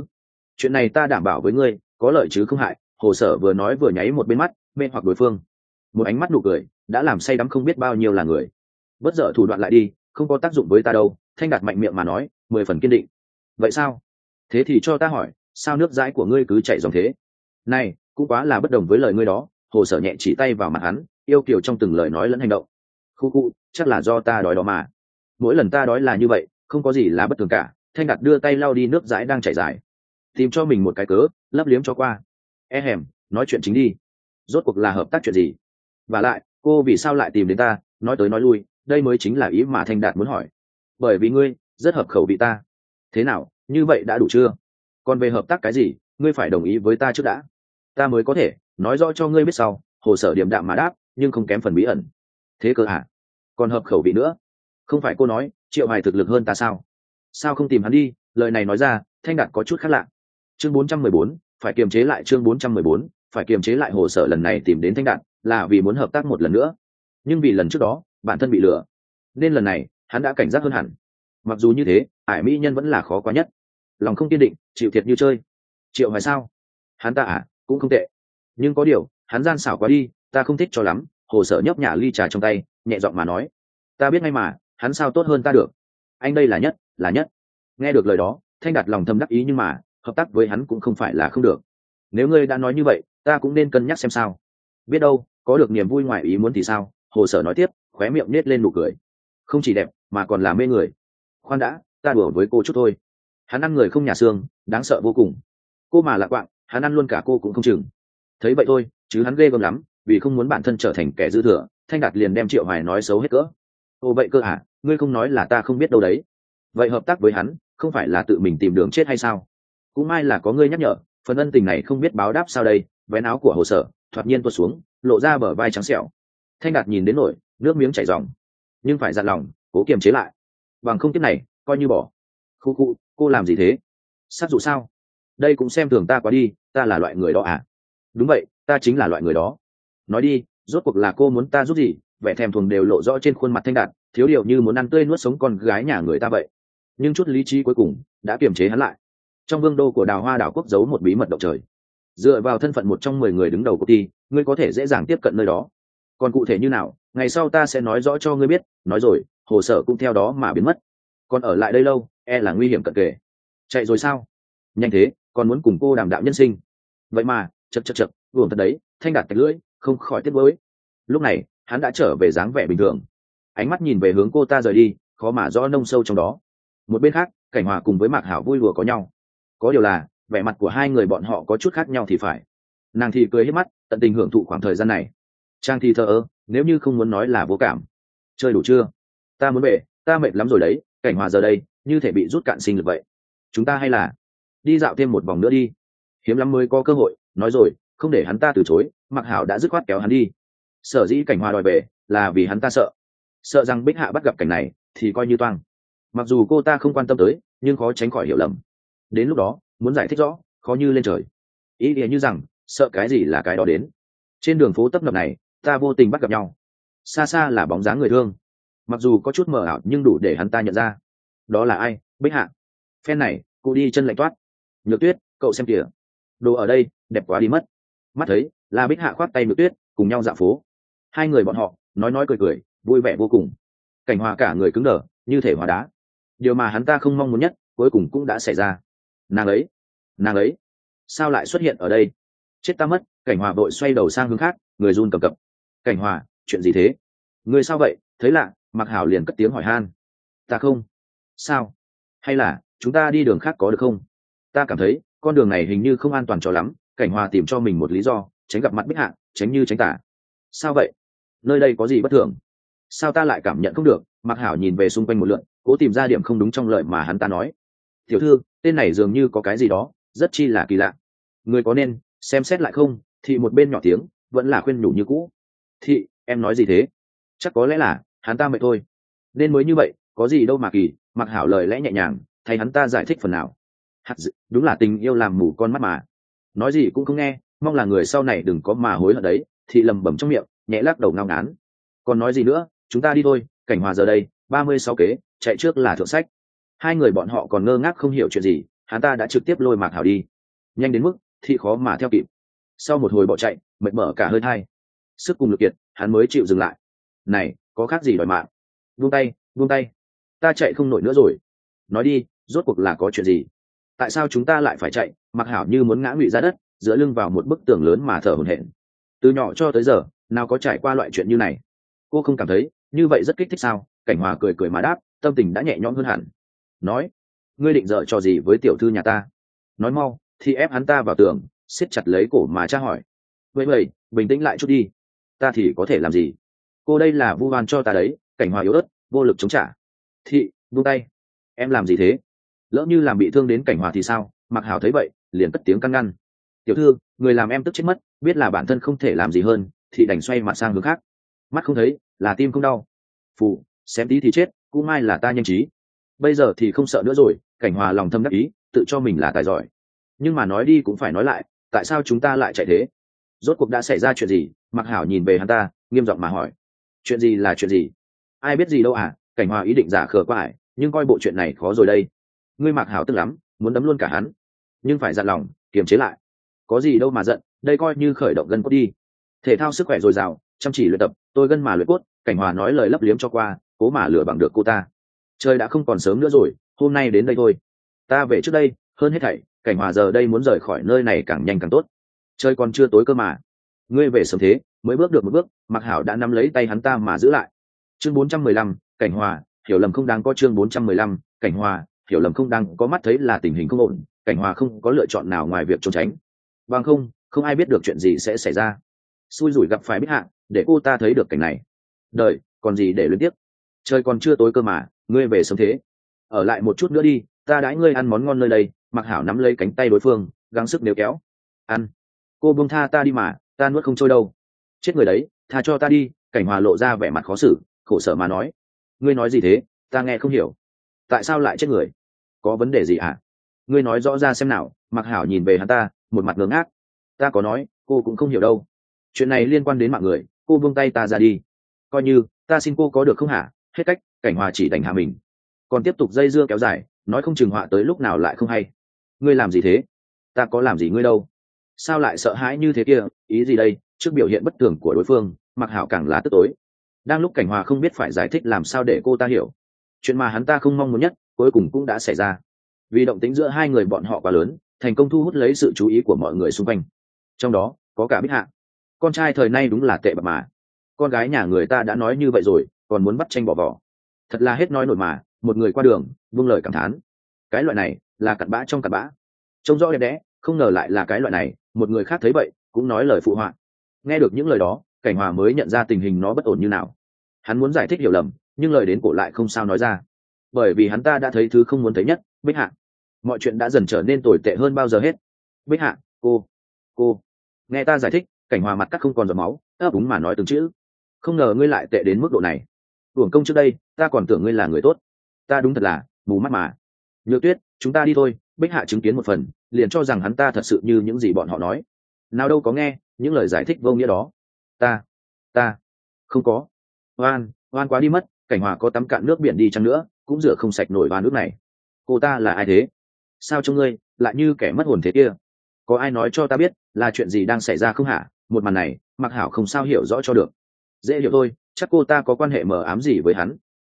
[SPEAKER 1] Chuyện này ta đảm bảo với ngươi, có lợi chứ không hại, hồ sở vừa nói vừa nháy một bên mắt, mê hoặc đối phương. Một ánh mắt nụ cười, đã làm say đắm không biết bao nhiêu là người. Bất dở thủ đoạn lại đi, không có tác dụng với ta đâu, thanh đạt mạnh miệng mà nói, mười phần kiên định. Vậy sao? Thế thì cho ta hỏi, sao nước dãi của ngươi cứ chạy dòng thế? Này, cũng quá là bất đồng với lời ngươi đó, hồ sở nhẹ chỉ tay vào mặt hắn, yêu kiều trong từng lời nói lẫn hành động khu khu chắc là do ta đói đó mà. Mỗi lần ta đói là như vậy, không có gì là bất thường cả. Thanh đạt đưa tay lau đi nước dãi đang chảy dài. Tìm cho mình một cái cớ, lấp liếm cho qua. E hèm, nói chuyện chính đi. Rốt cuộc là hợp tác chuyện gì? Và lại, cô vì sao lại tìm đến ta? Nói tới nói lui, đây mới chính là ý mà thanh đạt muốn hỏi. Bởi vì ngươi, rất hợp khẩu vị ta. Thế nào, như vậy đã đủ chưa? Còn về hợp tác cái gì, ngươi phải đồng ý với ta trước đã. Ta mới có thể, nói rõ cho ngươi biết sau. Hồ sở điểm đạm mà đáp, nhưng không kém phần bí ẩn thế cơ à còn hợp khẩu vị nữa. Không phải cô nói triệu hải thực lực hơn ta sao? Sao không tìm hắn đi? Lời này nói ra thanh đạt có chút khác lạ. Chương 414, phải kiềm chế lại chương 414, phải kiềm chế lại hồ sở lần này tìm đến thanh đạt là vì muốn hợp tác một lần nữa. Nhưng vì lần trước đó bản thân bị lừa. Nên lần này hắn đã cảnh giác hơn hẳn. Mặc dù như thế ải mỹ nhân vẫn là khó quá nhất. Lòng không kiên định chịu thiệt như chơi. Triệu hoài sao? Hắn ta à cũng không tệ. Nhưng có điều hắn gian xảo quá đi ta không thích cho lắm hồ sở nhấp nhả ly trà trong tay, nhẹ giọng mà nói, ta biết ngay mà, hắn sao tốt hơn ta được? Anh đây là nhất là nhất. Nghe được lời đó, thanh đặt lòng thầm đắc ý nhưng mà, hợp tác với hắn cũng không phải là không được. Nếu ngươi đã nói như vậy, ta cũng nên cân nhắc xem sao. Biết đâu, có được niềm vui ngoài ý muốn thì sao? Hồ sở nói tiếp, khóe miệng nết lên nụ cười. Không chỉ đẹp, mà còn là mê người. Khoan đã, ta đùa với cô chút thôi. Hắn ăn người không nhà xương, đáng sợ vô cùng. Cô mà lạ quạng, hắn ăn luôn cả cô cũng không chừng. Thấy vậy thôi, chứ hắn ghê gớm lắm vì không muốn bản thân trở thành kẻ dư thừa, thanh đạt liền đem triệu hoài nói xấu hết cỡ. Ồ vậy cơ à ngươi không nói là ta không biết đâu đấy. Vậy hợp tác với hắn, không phải là tự mình tìm đường chết hay sao? Cũng may là có ngươi nhắc nhở, phần ân tình này không biết báo đáp sao đây, vén áo của hồ sở, thoạt nhiên tuột xuống, lộ ra bờ vai trắng sẹo. Thanh đạt nhìn đến nổi, nước miếng chảy ròng. Nhưng phải dặn lòng, cố kiềm chế lại. Bằng không tiếp này, coi như bỏ. Khu khu, cô làm gì thế? Sát dụ sao? Đây cũng xem thường ta quá đi, ta là loại người đó à? Đúng vậy, ta chính là loại người đó nói đi, rốt cuộc là cô muốn ta giúp gì? Vẻ thèm thuồng đều lộ rõ trên khuôn mặt thanh đạt, thiếu điều như muốn ăn tươi nuốt sống con gái nhà người ta vậy. Nhưng chút lý trí cuối cùng đã kiềm chế hắn lại. Trong vương đô của đào hoa đảo quốc giấu một bí mật động trời. Dựa vào thân phận một trong mười người đứng đầu công ty ngươi có thể dễ dàng tiếp cận nơi đó. Còn cụ thể như nào, ngày sau ta sẽ nói rõ cho ngươi biết. Nói rồi, hồ sơ cũng theo đó mà biến mất. Còn ở lại đây lâu e là nguy hiểm cận kề. Chạy rồi sao? Nhanh thế, còn muốn cùng cô đàm đạo nhân sinh. Vậy mà chật chật chật uổng thật đấy, thanh đạt tạch lưỡi không khỏi tiếc với lúc này, hắn đã trở về dáng vẻ bình thường. Ánh mắt nhìn về hướng cô ta rời đi, khó mà rõ nông sâu trong đó. Một bên khác, cảnh hòa cùng với mạc hảo vui lùa có nhau. Có điều là, vẻ mặt của hai người bọn họ có chút khác nhau thì phải. Nàng thì cười hết mắt, tận tình hưởng thụ khoảng thời gian này. Trang thì thờ ơ, nếu như không muốn nói là vô cảm. Chơi đủ chưa? Ta muốn về, ta mệt lắm rồi đấy, cảnh hòa giờ đây, như thể bị rút cạn sinh lực vậy. Chúng ta hay là đi dạo thêm một vòng nữa đi. Hiếm lắm mới có cơ hội, nói rồi không để hắn ta từ chối mặc hảo đã dứt khoát kéo hắn đi. Sở dĩ cảnh hoa đòi về, là vì hắn ta sợ. Sợ rằng bích hạ bắt gặp cảnh này, thì coi như toang. Mặc dù cô ta không quan tâm tới, nhưng khó tránh khỏi hiểu lầm. Đến lúc đó, muốn giải thích rõ, khó như lên trời. Ý nghĩa như rằng, sợ cái gì là cái đó đến. Trên đường phố tấp nập này, ta vô tình bắt gặp nhau. Xa xa là bóng dáng người thương. Mặc dù có chút mờ ảo, nhưng đủ để hắn ta nhận ra. Đó là ai? Bích hạ. Phen này cụ đi chân lạnh toát. Nhược tuyết, cậu xem kìa. Đồ ở đây, đẹp quá đi mất mắt thấy là bích hạ khoác tay ngự tuyết, cùng nhau dạo phố. Hai người bọn họ, nói nói cười cười, vui vẻ vô cùng. Cảnh hòa cả người cứng đờ, như thể hòa đá. Điều mà hắn ta không mong muốn nhất, cuối cùng cũng đã xảy ra. Nàng ấy nàng ấy, sao lại xuất hiện ở đây? Chết ta mất, cảnh hòa vội xoay đầu sang hướng khác, người run cầm cập. Cảnh hòa, chuyện gì thế? Người sao vậy? Thấy lạ mặc hảo liền cất tiếng hỏi han. Ta không. Sao? Hay là, chúng ta đi đường khác có được không? Ta cảm thấy, con đường này hình như không an toàn cho lắm cảnh hòa tìm cho mình một lý do tránh gặp mặt bích hạ tránh như tránh tả sao vậy? Nơi đây có gì bất thường? Sao ta lại cảm nhận không được? Mặc hảo nhìn về xung quanh một lượn cố tìm ra điểm không đúng trong lời mà hắn ta nói. Tiểu thư tên này dường như có cái gì đó rất chi là kỳ lạ. Người có nên xem xét lại không? Thì một bên nhỏ tiếng vẫn là khuyên nhủ như cũ. Thị em nói gì thế? Chắc có lẽ là hắn ta mệt thôi. Nên mới như vậy có gì đâu mà kỳ mặc hảo lời lẽ nhẹ nhàng thay hắn ta giải thích phần nào. Hạt dự, đúng là tình yêu làm mù con mắt mà nói gì cũng không nghe, mong là người sau này đừng có mà hối hận đấy thị lầm bầm trong miệng, nhẹ lắc đầu ngao ngán. Còn nói gì nữa, chúng ta đi thôi, cảnh hòa giờ đây, ba mươi sáu kế, chạy trước là thượng sách. Hai người bọn họ còn ngơ ngác không hiểu chuyện gì, hắn ta đã trực tiếp lôi mạc hảo đi. Nhanh đến mức thị khó mà theo kịp. Sau một hồi bỏ chạy, mệt mở cả hơi thai. Sức cùng lực kiệt, hắn mới chịu dừng lại. Này, có khác gì đòi mạng? Buông tay buông tay. Ta chạy không nổi nữa rồi. Nói đi, rốt cuộc là có chuyện gì? Tại sao chúng ta lại phải chạy, mặc hảo như muốn ngã ngụy ra đất, dựa lưng vào một bức tường lớn mà thở hổn hển. Từ nhỏ cho tới giờ, nào có trải qua loại chuyện như này. Cô không cảm thấy, như vậy rất kích thích sao? Cảnh hòa cười cười mà đáp, tâm tình đã nhẹ nhõm hơn hẳn. Nói, ngươi định dợ cho gì với tiểu thư nhà ta? Nói mau, thì ép hắn ta vào tường, siết chặt lấy cổ mà tra hỏi. Vậy vậy, bình tĩnh lại chút đi. Ta thì có thể làm gì? Cô đây là vu oan cho ta đấy, cảnh hòa yếu ớt, vô lực chống trả. Thị vung tay. Em làm gì thế? Lỡ như làm bị thương đến cảnh hòa thì sao? Mặc hảo thấy vậy, liền cất tiếng căn ngăn. Tiểu thư, người làm em tức chết mất, biết là bản thân không thể làm gì hơn, thì đành xoay mặt sang hướng khác. Mắt không thấy, là tim không đau. Phù, xem tí thì chết, cũng mai là ta nhanh trí. Bây giờ thì không sợ nữa rồi, cảnh hòa lòng thâm đắc ý, tự cho mình là tài giỏi. Nhưng mà nói đi cũng phải nói lại, tại sao chúng ta lại chạy thế? Rốt cuộc đã xảy ra chuyện gì? Mặc hảo nhìn về hắn ta, nghiêm giọng mà hỏi. Chuyện gì là chuyện gì? Ai biết gì đâu à? Cảnh hòa ý định giả khờ qua ải, nhưng coi bộ chuyện này khó rồi đây ngươi mặc hảo tức lắm muốn đấm luôn cả hắn. Nhưng phải dặn lòng kiềm chế lại. Có gì đâu mà giận đây coi như khởi động gân cốt đi. Thể thao sức khỏe dồi dào chăm chỉ luyện tập tôi gân mà luyện cốt cảnh hòa nói lời lấp liếm cho qua cố mà lừa bằng được cô ta. Trời đã không còn sớm nữa rồi hôm nay đến đây thôi. Ta về trước đây hơn hết thảy cảnh hòa giờ đây muốn rời khỏi nơi này càng nhanh càng tốt. Trời còn chưa tối cơ mà. Ngươi về sớm thế mới bước được một bước mặc hảo đã nắm lấy tay hắn ta mà giữ lại. Chương 415, cảnh hòa hiểu lầm không đáng có chương 415, cảnh hòa hiểu lầm không đang có mắt thấy là tình hình không ổn, cảnh hòa không có lựa chọn nào ngoài việc trốn tránh. Bằng không không ai biết được chuyện gì sẽ xảy ra. Xui rủi gặp phải bích hạ, để cô ta thấy được cảnh này. Đợi, còn gì để liên tiếp? Trời còn chưa tối cơ mà, ngươi về sớm thế. Ở lại một chút nữa đi, ta đãi ngươi ăn món ngon nơi đây, mặc hảo nắm lấy cánh tay đối phương, gắng sức nếu kéo. Ăn. Cô buông tha ta đi mà, ta nuốt không trôi đâu. Chết người đấy, tha cho ta đi, cảnh hòa lộ ra vẻ mặt khó xử, khổ sở mà nói. Ngươi nói gì thế, ta nghe không hiểu. Tại sao lại chết người? Có vấn đề gì ạ à? ngươi nói rõ ra xem nào mặc hảo nhìn về hắn ta, một mặt ngưỡng ác ta có nói, cô cũng không hiểu đâu. Chuyện này liên quan đến mạng người, cô buông tay ta ra đi. Coi như, ta xin cô có được không hả? Hết cách, cảnh hòa chỉ đành hạ mình. Còn tiếp tục dây dưa kéo dài, nói không chừng họa tới lúc nào lại không hay. Ngươi làm gì thế? Ta có làm gì ngươi đâu? Sao lại sợ hãi như thế kia? Ý gì đây? Trước biểu hiện bất thường của đối phương mặc hảo càng lá tức tối. Đang lúc cảnh hòa không biết phải giải thích làm sao để cô ta hiểu. Chuyện mà hắn ta không mong muốn nhất cuối cùng cũng đã xảy ra. Vì động tính giữa hai người bọn họ quá lớn, thành công thu hút lấy sự chú ý của mọi người xung quanh. Trong đó, có cả bích hạ. Con trai thời nay đúng là tệ bạc mà. Con gái nhà người ta đã nói như vậy rồi, còn muốn bắt tranh bỏ vỏ. Thật là hết nói nổi mà, một người qua đường, vung lời cảm thán. Cái loại này, là cặn bã trong cặn bã. Trông rõ đẹp đẽ, không ngờ lại là cái loại này, một người khác thấy vậy, cũng nói lời phụ họa. Nghe được những lời đó, cảnh hòa mới nhận ra tình hình nó bất ổn như nào. Hắn muốn giải thích hiểu lầm, nhưng lời đến cổ lại không sao nói ra bởi vì hắn ta đã thấy thứ không muốn thấy nhất, bích hạ. Mọi chuyện đã dần trở nên tồi tệ hơn bao giờ hết. Bích hạ, cô cô, nghe ta giải thích, cảnh hòa mặt cắt không còn giọt máu, ấp úng mà nói từng chữ. Không ngờ ngươi lại tệ đến mức độ này. Uổng công trước đây, ta còn tưởng ngươi là người tốt. Ta đúng thật là, mù mắt mà. Nhược tuyết, chúng ta đi thôi, bích hạ chứng kiến một phần, liền cho rằng hắn ta thật sự như những gì bọn họ nói. Nào đâu có nghe, những lời giải thích vô nghĩa đó. Ta ta, không có. Oan oan quá đi mất, cảnh hòa có tắm cạn nước biển đi chăng nữa cũng rửa không sạch nổi oan nước này. Cô ta là ai thế? Sao cho ngươi lại như kẻ mất hồn thế kia? Có ai nói cho ta biết là chuyện gì đang xảy ra không hả? Một màn này, mặc hảo không sao hiểu rõ cho được. Dễ hiểu thôi, chắc cô ta có quan hệ mờ ám gì với hắn?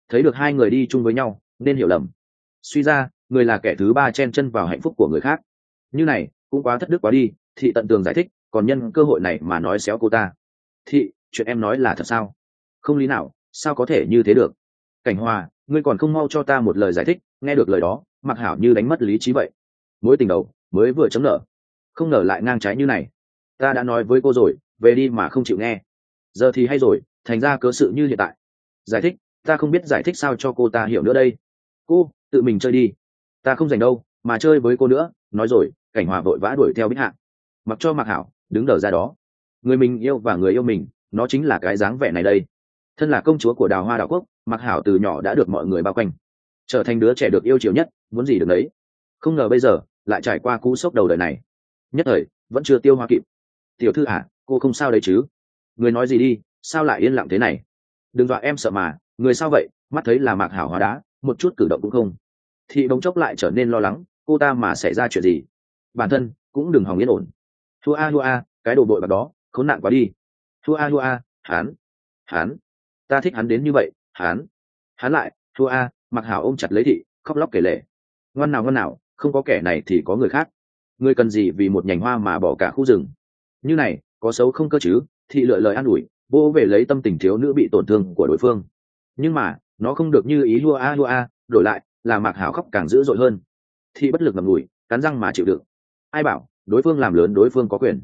[SPEAKER 1] Thấy được hai người đi chung với nhau, nên hiểu lầm. Suy ra, người là kẻ thứ ba chen chân vào hạnh phúc của người khác. Như này, cũng quá thất đức quá đi, thị tận tường giải thích, còn nhân cơ hội này mà nói xéo cô ta. Thị, chuyện em nói là thật sao? Không lý nào, sao có thể như thế được? Cảnh hòa ngươi còn không mau cho ta một lời giải thích, nghe được lời đó, mặc hảo như đánh mất lý trí vậy. Mối tình đầu, mới vừa chấm nở. Không ngờ lại ngang trái như này. Ta đã nói với cô rồi, về đi mà không chịu nghe. Giờ thì hay rồi, thành ra cớ sự như hiện tại. Giải thích, ta không biết giải thích sao cho cô ta hiểu nữa đây. Cô, tự mình chơi đi. Ta không dành đâu, mà chơi với cô nữa, nói rồi, cảnh hòa vội vã đuổi theo bích hạ. Mặc cho mặc hảo, đứng đờ ra đó. Người mình yêu và người yêu mình, nó chính là cái dáng vẻ này đây thân là công chúa của đào hoa đào quốc, mặc hảo từ nhỏ đã được mọi người bao quanh. Trở thành đứa trẻ được yêu chiều nhất, muốn gì được đấy không ngờ bây giờ, lại trải qua cú sốc đầu đời này. Nhất thời, vẫn chưa tiêu hoa kịp. Tiểu thư à cô không sao đấy chứ? Người nói gì đi, sao lại yên lặng thế này? Đừng dọa em sợ mà, người sao vậy? Mắt thấy là mạc hảo hóa đá, một chút cử động cũng không. Thì bỗng chốc lại trở nên lo lắng, cô ta mà xảy ra chuyện gì? Bản thân cũng đừng hòng yên ổn. Thua a thua a, cái đồ bội bạc đó, khốn nạn quá đi. Thua a thua a hán hán ta thích hắn đến như vậy hắn, hắn lại thua a mặc hảo ôm chặt lấy thị khóc lóc kể lể. Ngoan nào ngoan nào không có kẻ này thì có người khác. Ngươi cần gì vì một nhành hoa mà bỏ cả khu rừng? Như này có xấu không cơ chứ? Thị lựa lời an ủi vô về lấy tâm tình thiếu nữ bị tổn thương của đối phương. Nhưng mà nó không được như ý lua a lua a đổi lại là mạc hảo khóc càng dữ dội hơn. Thị bất lực ngầm ngùi cắn răng mà chịu đựng. Ai bảo đối phương làm lớn đối phương có quyền.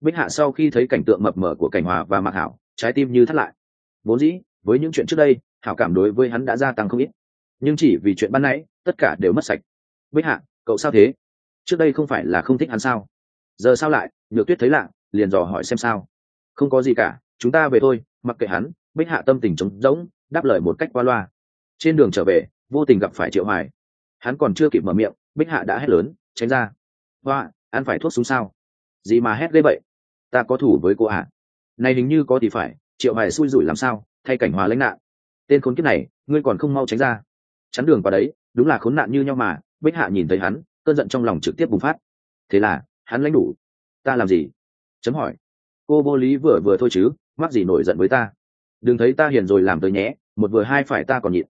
[SPEAKER 1] Bích hạ sau khi thấy cảnh tượng mập mờ của cảnh hòa và mạc hảo trái tim như thắt lại. Vốn dĩ với những chuyện trước đây, hảo cảm đối với hắn đã gia tăng không ít. Nhưng chỉ vì chuyện ban nãy, tất cả đều mất sạch. Bích hạ, cậu sao thế? Trước đây không phải là không thích hắn sao? Giờ sao lại? Nhược tuyết thấy lạ, liền dò hỏi xem sao. Không có gì cả, chúng ta về thôi, mặc kệ hắn, bích hạ tâm tình trống rỗng, đáp lời một cách qua loa. Trên đường trở về, vô tình gặp phải triệu hoài. Hắn còn chưa kịp mở miệng, bích hạ đã hét lớn, tránh ra. Hoa, ăn phải thuốc súng sao? Gì mà hét gây vậy? Ta có thủ với cô ạ. À? này hình như có thì phải, triệu hoài xui rủi làm sao? Thay cảnh hòa lãnh nạn. Tên khốn kiếp này, ngươi còn không mau tránh ra. Chắn đường vào đấy, đúng là khốn nạn như nhau mà, bích hạ nhìn thấy hắn, cơn giận trong lòng trực tiếp bùng phát. Thế là, hắn lãnh đủ. Ta làm gì? Chấm hỏi. Cô vô lý vừa vừa thôi chứ, mắc gì nổi giận với ta? Đừng thấy ta hiền rồi làm tới nhé, một vừa hai phải ta còn nhịn.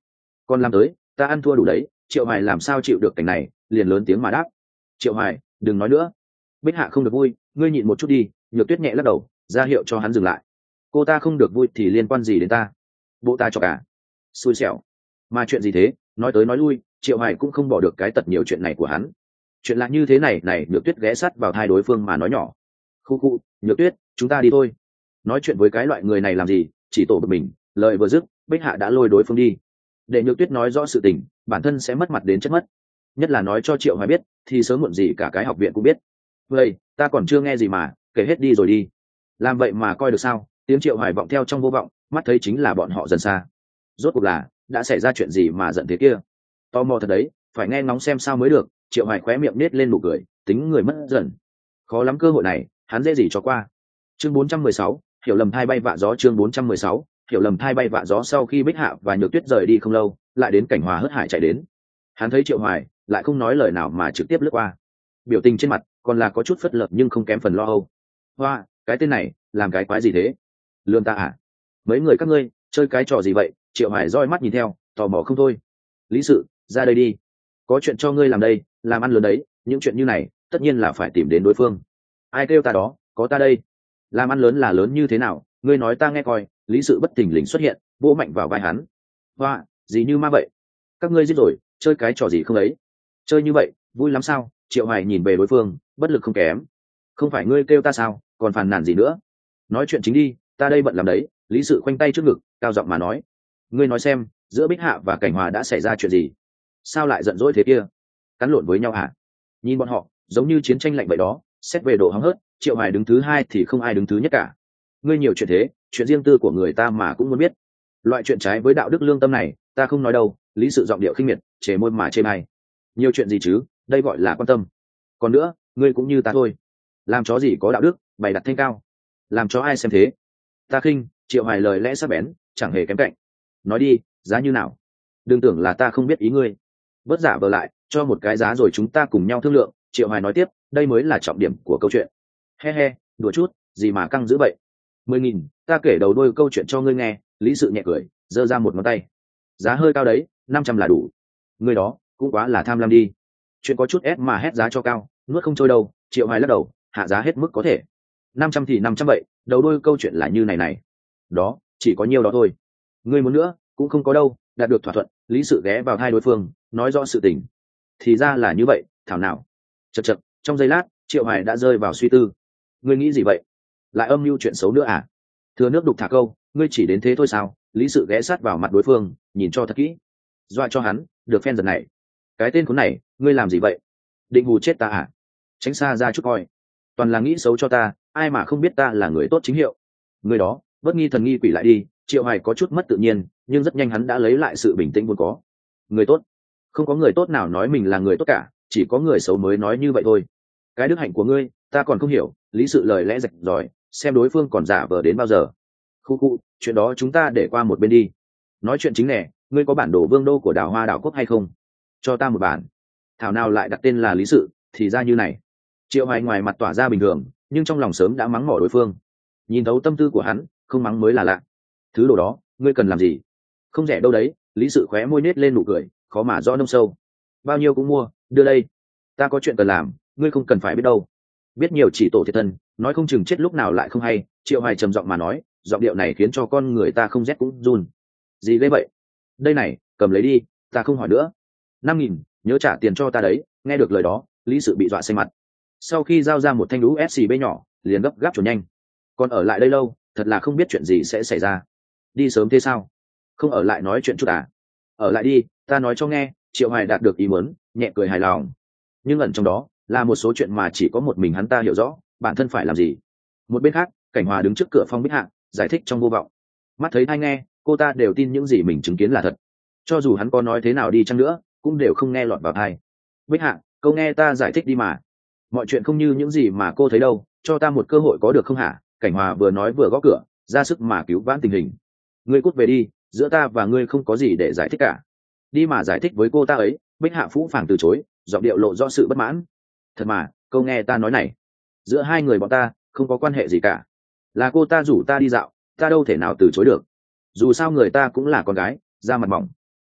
[SPEAKER 1] Còn làm tới, ta ăn thua đủ đấy, triệu hoài làm sao chịu được cảnh này, liền lớn tiếng mà đáp. Triệu hoài, đừng nói nữa. Bích hạ không được vui, ngươi nhịn một chút đi, nhược tuyết nhẹ lắc đầu, ra hiệu cho hắn dừng lại cô ta không được vui thì liên quan gì đến ta? Bộ ta cho cả à? xui xẻo. Mà chuyện gì thế? Nói tới nói lui, triệu Hải cũng không bỏ được cái tật nhiều chuyện này của hắn. Chuyện lạ như thế này này, nhược tuyết ghé sắt vào hai đối phương mà nói nhỏ. Khu khu, nhược tuyết, chúng ta đi thôi. Nói chuyện với cái loại người này làm gì? Chỉ tổ bực mình, lời vừa dứt, bích hạ đã lôi đối phương đi. Để nhược tuyết nói rõ sự tình, bản thân sẽ mất mặt đến chất mất. Nhất là nói cho triệu hoài biết, thì sớm muộn gì cả cái học viện cũng biết. Vậy, ta còn chưa nghe gì mà, kể hết đi rồi đi. Làm vậy mà coi được sao? Tiếng triệu hoài vọng theo trong vô vọng mắt thấy chính là bọn họ dần xa. Rốt cuộc là đã xảy ra chuyện gì mà giận thế kia? Tò mò thật đấy phải nghe ngóng xem sao mới được triệu hoài khóe miệng nết lên nụ cười tính người mất dần. Khó lắm cơ hội này hắn dễ gì cho qua. Chương 416, hiểu lầm thai bay vạ gió chương 416, hiểu lầm thai bay vạ gió sau khi bích hạ và nhược tuyết rời đi không lâu lại đến cảnh hòa hớt hải chạy đến. Hắn thấy triệu hoài lại không nói lời nào mà trực tiếp lướt qua. Biểu tình trên mặt còn là có chút phất lợp nhưng không kém phần lo âu. Hoa cái tên này làm cái quái gì thế? Lương ta à? Mấy người các ngươi, chơi cái trò gì vậy? Triệu Hải roi mắt nhìn theo, tò mò không thôi. Lý sự, ra đây đi. Có chuyện cho ngươi làm đây, làm ăn lớn đấy, những chuyện như này, tất nhiên là phải tìm đến đối phương. Ai kêu ta đó, có ta đây. Làm ăn lớn là lớn như thế nào, ngươi nói ta nghe coi, lý sự bất thình lình xuất hiện, vỗ mạnh vào vai hắn. Hoa, gì như ma vậy? Các ngươi giết rồi, chơi cái trò gì không ấy? Chơi như vậy, vui lắm sao? Triệu Hải nhìn về đối phương, bất lực không kém. Không phải ngươi kêu ta sao, còn phàn nàn gì nữa? Nói chuyện chính đi ta đây bận làm đấy, lý sự khoanh tay trước ngực, cao giọng mà nói. Ngươi nói xem, giữa bích hạ và cảnh hòa đã xảy ra chuyện gì? Sao lại giận dỗi thế kia? Cắn lộn với nhau hả? Nhìn bọn họ, giống như chiến tranh lạnh vậy đó, xét về độ hóng hớt, triệu hoài đứng thứ hai thì không ai đứng thứ nhất cả. Ngươi nhiều chuyện thế, chuyện riêng tư của người ta mà cũng muốn biết. Loại chuyện trái với đạo đức lương tâm này, ta không nói đâu, lý sự giọng điệu khinh miệt, chề môi mà chê mai nhiều chuyện gì chứ, đây gọi là quan tâm. Còn nữa, ngươi cũng như ta thôi. Làm chó gì có đạo đức, bày đặt thanh cao. Làm cho ai xem thế? Ta khinh, triệu hoài lời lẽ sắc bén, chẳng hề kém cạnh. Nói đi, giá như nào? Đừng tưởng là ta không biết ý ngươi. Bớt giả vờ lại, cho một cái giá rồi chúng ta cùng nhau thương lượng, triệu hoài nói tiếp, đây mới là trọng điểm của câu chuyện. He he, đùa chút, gì mà căng dữ vậy? Mười nghìn, ta kể đầu đôi câu chuyện cho ngươi nghe, lý sự nhẹ cười, giơ ra một ngón tay. Giá hơi cao đấy, năm trăm là đủ. Người đó, cũng quá là tham lam đi. Chuyện có chút ép mà hét giá cho cao, nuốt không trôi đâu, triệu hoài lắc đầu, hạ giá hết mức có thể. Năm trăm thì năm trăm vậy đầu đôi câu chuyện là như này này. Đó, chỉ có nhiêu đó thôi. Ngươi muốn nữa, cũng không có đâu, đạt được thỏa thuận, lý sự ghé vào hai đối phương, nói rõ sự tình. Thì ra là như vậy, thảo nào. Chật chật trong giây lát, triệu hoài đã rơi vào suy tư. Ngươi nghĩ gì vậy? Lại âm mưu chuyện xấu nữa à? Thừa nước đục thả câu, ngươi chỉ đến thế thôi sao? Lý sự ghé sát vào mặt đối phương, nhìn cho thật kỹ. Dọa cho hắn, được phen giật này. Cái tên khốn này, ngươi làm gì vậy? Định hù chết ta à? Tránh xa ra chút coi. Toàn là nghĩ xấu cho ta ai mà không biết ta là người tốt chính hiệu. Người đó bất nghi thần nghi quỷ lại đi, triệu hoài có chút mất tự nhiên, nhưng rất nhanh hắn đã lấy lại sự bình tĩnh vốn có. Người tốt. Không có người tốt nào nói mình là người tốt cả, chỉ có người xấu mới nói như vậy thôi. Cái đức hạnh của ngươi, ta còn không hiểu, lý sự lời lẽ rạch ròi, xem đối phương còn giả vờ đến bao giờ. Khu khu, chuyện đó chúng ta để qua một bên đi. Nói chuyện chính nè, ngươi có bản đồ vương đô của đảo hoa đảo quốc hay không? Cho ta một bản. Thảo nào lại đặt tên là lý sự, thì ra như này. Triệu hoài ngoài mặt tỏa ra bình thường nhưng trong lòng sớm đã mắng mỏ đối phương. Nhìn thấu tâm tư của hắn, không mắng mới là lạ. Thứ đồ đó, ngươi cần làm gì? Không rẻ đâu đấy, lý sự khóe môi nết lên nụ cười, khó mà rõ nông sâu. Bao nhiêu cũng mua, đưa đây. Ta có chuyện cần làm, ngươi không cần phải biết đâu. Biết nhiều chỉ tổ thiệt thân, nói không chừng chết lúc nào lại không hay, triệu hoài trầm giọng mà nói, giọng điệu này khiến cho con người ta không rét cũng run. Gì gây vậy? Đây này, cầm lấy đi, ta không hỏi nữa. Năm nghìn, nhớ trả tiền cho ta đấy, nghe được lời đó, lý sự bị dọa xanh mặt sau khi giao ra một thanh lũ scb nhỏ, liền gấp gáp chuẩn nhanh. Còn ở lại đây lâu, thật là không biết chuyện gì sẽ xảy ra. Đi sớm thế sao? Không ở lại nói chuyện chút à? Ở lại đi, ta nói cho nghe, triệu hoài đạt được ý muốn, nhẹ cười hài lòng. Nhưng ẩn trong đó, là một số chuyện mà chỉ có một mình hắn ta hiểu rõ, bản thân phải làm gì. Một bên khác, cảnh hòa đứng trước cửa phong bích hạ, giải thích trong vô vọng. Mắt thấy hay nghe, cô ta đều tin những gì mình chứng kiến là thật. Cho dù hắn có nói thế nào đi chăng nữa, cũng đều không nghe lọt vào thai bích hạ câu nghe ta giải thích đi mà mọi chuyện không như những gì mà cô thấy đâu, cho ta một cơ hội có được không hả? Cảnh hòa vừa nói vừa gõ cửa, ra sức mà cứu vãn tình hình. Ngươi cút về đi, giữa ta và ngươi không có gì để giải thích cả. Đi mà giải thích với cô ta ấy, bích hạ phũ phàng từ chối, giọng điệu lộ do sự bất mãn. Thật mà, câu nghe ta nói này, giữa hai người bọn ta, không có quan hệ gì cả. Là cô ta rủ ta đi dạo, ta đâu thể nào từ chối được. Dù sao người ta cũng là con gái, da mặt mỏng.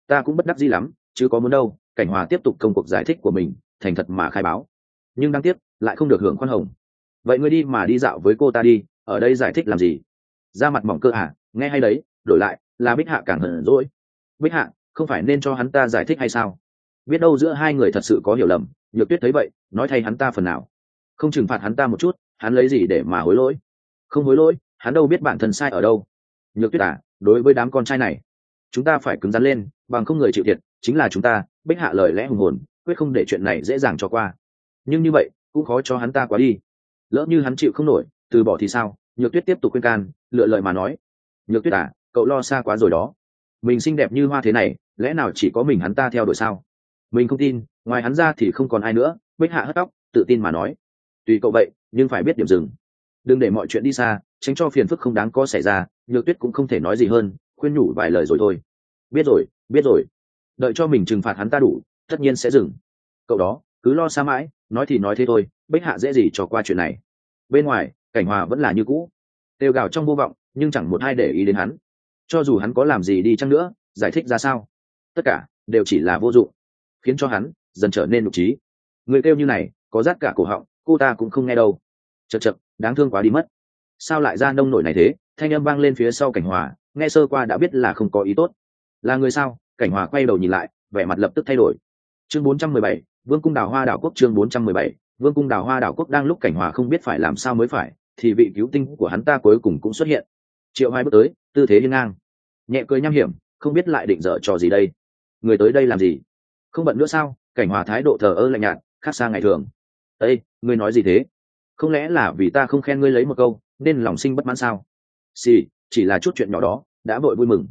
[SPEAKER 1] Ta cũng bất đắc gì lắm, chứ có muốn đâu. Cảnh hòa tiếp tục công cuộc giải thích của mình, thành thật mà khai báo nhưng đáng tiếc, lại không được hưởng khoan hồng. Vậy ngươi đi mà đi dạo với cô ta đi, ở đây giải thích làm gì? Ra mặt mỏng cơ à nghe hay đấy, đổi lại, là bích hạ càng hận rỗi bích hạ, không phải nên cho hắn ta giải thích hay sao? Biết đâu giữa hai người thật sự có hiểu lầm, nhược tuyết thấy vậy, nói thay hắn ta phần nào. Không trừng phạt hắn ta một chút, hắn lấy gì để mà hối lỗi? Không hối lỗi, hắn đâu biết bản thân sai ở đâu. Nhược tuyết à đối với đám con trai này, chúng ta phải cứng rắn lên, bằng không người chịu thiệt, chính là chúng ta, bích hạ lời lẽ hùng hồn, quyết không để chuyện này dễ dàng cho qua nhưng như vậy, cũng khó cho hắn ta quá đi. Lỡ như hắn chịu không nổi, từ bỏ thì sao? Nhược tuyết tiếp tục khuyên can, lựa lời mà nói. Nhược tuyết à cậu lo xa quá rồi đó. Mình xinh đẹp như hoa thế này, lẽ nào chỉ có mình hắn ta theo đuổi sao? Mình không tin, ngoài hắn ra thì không còn ai nữa, bích hạ hất tóc, tự tin mà nói. Tùy cậu vậy, nhưng phải biết điểm dừng. Đừng để mọi chuyện đi xa, tránh cho phiền phức không đáng có xảy ra, nhược tuyết cũng không thể nói gì hơn, khuyên nhủ vài lời rồi thôi. Biết rồi biết rồi. Đợi cho mình trừng phạt hắn ta đủ, tất nhiên sẽ dừng. Cậu đó, cứ lo xa mãi nói thì nói thế thôi bách hạ dễ gì cho qua chuyện này. Bên ngoài cảnh hòa vẫn là như cũ. Têu gào trong vô vọng nhưng chẳng một ai để ý đến hắn. Cho dù hắn có làm gì đi chăng nữa giải thích ra sao? Tất cả đều chỉ là vô dụng khiến cho hắn dần trở nên nục trí. Người kêu như này có rát cả cổ họng cô ta cũng không nghe đâu. Chật chật đáng thương quá đi mất. Sao lại ra nông nổi này thế? Thanh âm vang lên phía sau cảnh hòa nghe sơ qua đã biết là không có ý tốt. Là người sao? Cảnh hòa quay đầu nhìn lại vẻ mặt lập tức thay đổi. Chương 417, vương cung đào hoa đảo quốc chương 417, vương cung đào hoa đảo quốc đang lúc cảnh hòa không biết phải làm sao mới phải thì vị cứu tinh của hắn ta cuối cùng cũng xuất hiện. Triệu hai bước tới tư thế hiên ngang. Nhẹ cười nham hiểm không biết lại định dở trò gì đây. Người tới đây làm gì? Không bận nữa sao? Cảnh hòa thái độ thờ ơ lạnh nhạt khác xa ngày thường. Ây ngươi nói gì thế? Không lẽ là vì ta không khen ngươi lấy một câu nên lòng sinh bất mãn sao? Xì chỉ là chút chuyện nhỏ đó đã vội vui mừng.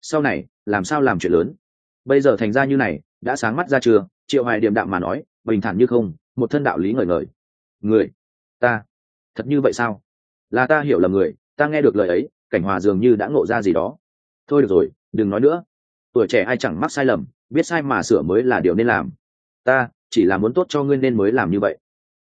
[SPEAKER 1] Sau này làm sao làm chuyện lớn? Bây giờ thành ra như này đã sáng mắt ra chưa? Triệu hoài điềm đạm mà nói bình thản như không một thân đạo lý ngời ngời. Người ta thật như vậy sao? Là ta hiểu lầm người ta nghe được lời ấy cảnh hòa dường như đã ngộ ra gì đó. Thôi được rồi đừng nói nữa. Tuổi trẻ ai chẳng mắc sai lầm biết sai mà sửa mới là điều nên làm. Ta chỉ là muốn tốt cho ngươi nên mới làm như vậy.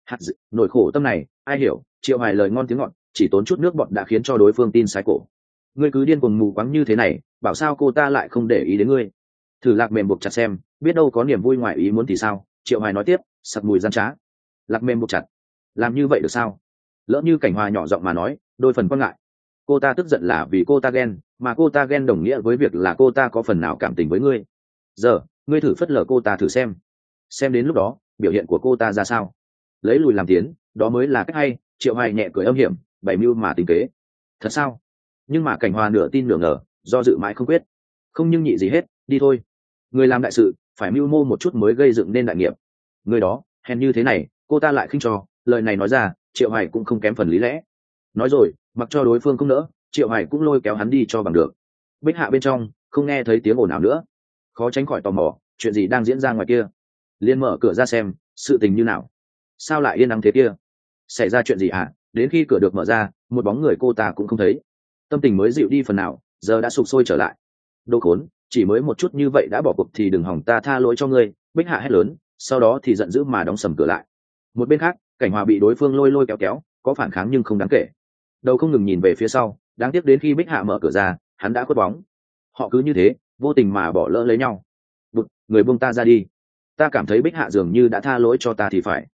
[SPEAKER 1] Hạt dự, nỗi khổ tâm này ai hiểu? Triệu hoài lời ngon tiếng ngọt chỉ tốn chút nước bọt đã khiến cho đối phương tin sai cổ. Ngươi cứ điên cuồng mù quáng như thế này bảo sao cô ta lại không để ý đến ngươi? Thử lạc mềm buộc chặt xem biết đâu có niềm vui ngoài ý muốn thì sao? Triệu hoài nói tiếp, sặc mùi gian trá. Lạc mềm buộc chặt. Làm như vậy được sao? Lỡ như cảnh hòa nhỏ giọng mà nói, đôi phần quan ngại. Cô ta tức giận là vì cô ta ghen, mà cô ta ghen đồng nghĩa với việc là cô ta có phần nào cảm tình với ngươi. Giờ, ngươi thử phất lờ cô ta thử xem. Xem đến lúc đó, biểu hiện của cô ta ra sao? Lấy lùi làm tiến, đó mới là cách hay, triệu hoài nhẹ cười âm hiểm bảy mưu mà tính kế. Thật sao? Nhưng mà cảnh hòa nửa tin nửa ngờ, do dự mãi không quyết. Không nhưng nhị gì hết, đi thôi. Người làm đại sự phải mưu mô một chút mới gây dựng nên đại nghiệp. Người đó, hèn như thế này, cô ta lại khinh cho, lời này nói ra, triệu hải cũng không kém phần lý lẽ. Nói rồi, mặc cho đối phương không nỡ, triệu hải cũng lôi kéo hắn đi cho bằng được. Bích hạ bên trong, không nghe thấy tiếng ồn ào nữa. Khó tránh khỏi tò mò, chuyện gì đang diễn ra ngoài kia? Liên mở cửa ra xem, sự tình như nào? Sao lại yên ắng thế kia? Xảy ra chuyện gì hả? Đến khi cửa được mở ra, một bóng người cô ta cũng không thấy. Tâm tình mới dịu đi phần nào, giờ đã sụp sôi trở lại. Đô khốn chỉ mới một chút như vậy đã bỏ cuộc thì đừng hỏng ta tha lỗi cho ngươi, bích hạ hét lớn, sau đó thì giận dữ mà đóng sầm cửa lại. Một bên khác, cảnh hòa bị đối phương lôi lôi kéo kéo, có phản kháng nhưng không đáng kể. Đầu không ngừng nhìn về phía sau, đáng tiếc đến khi bích hạ mở cửa ra, hắn đã khuất bóng. Họ cứ như thế, vô tình mà bỏ lỡ lấy nhau. Bụt, người buông ta ra đi. Ta cảm thấy bích hạ dường như đã tha lỗi cho ta thì phải.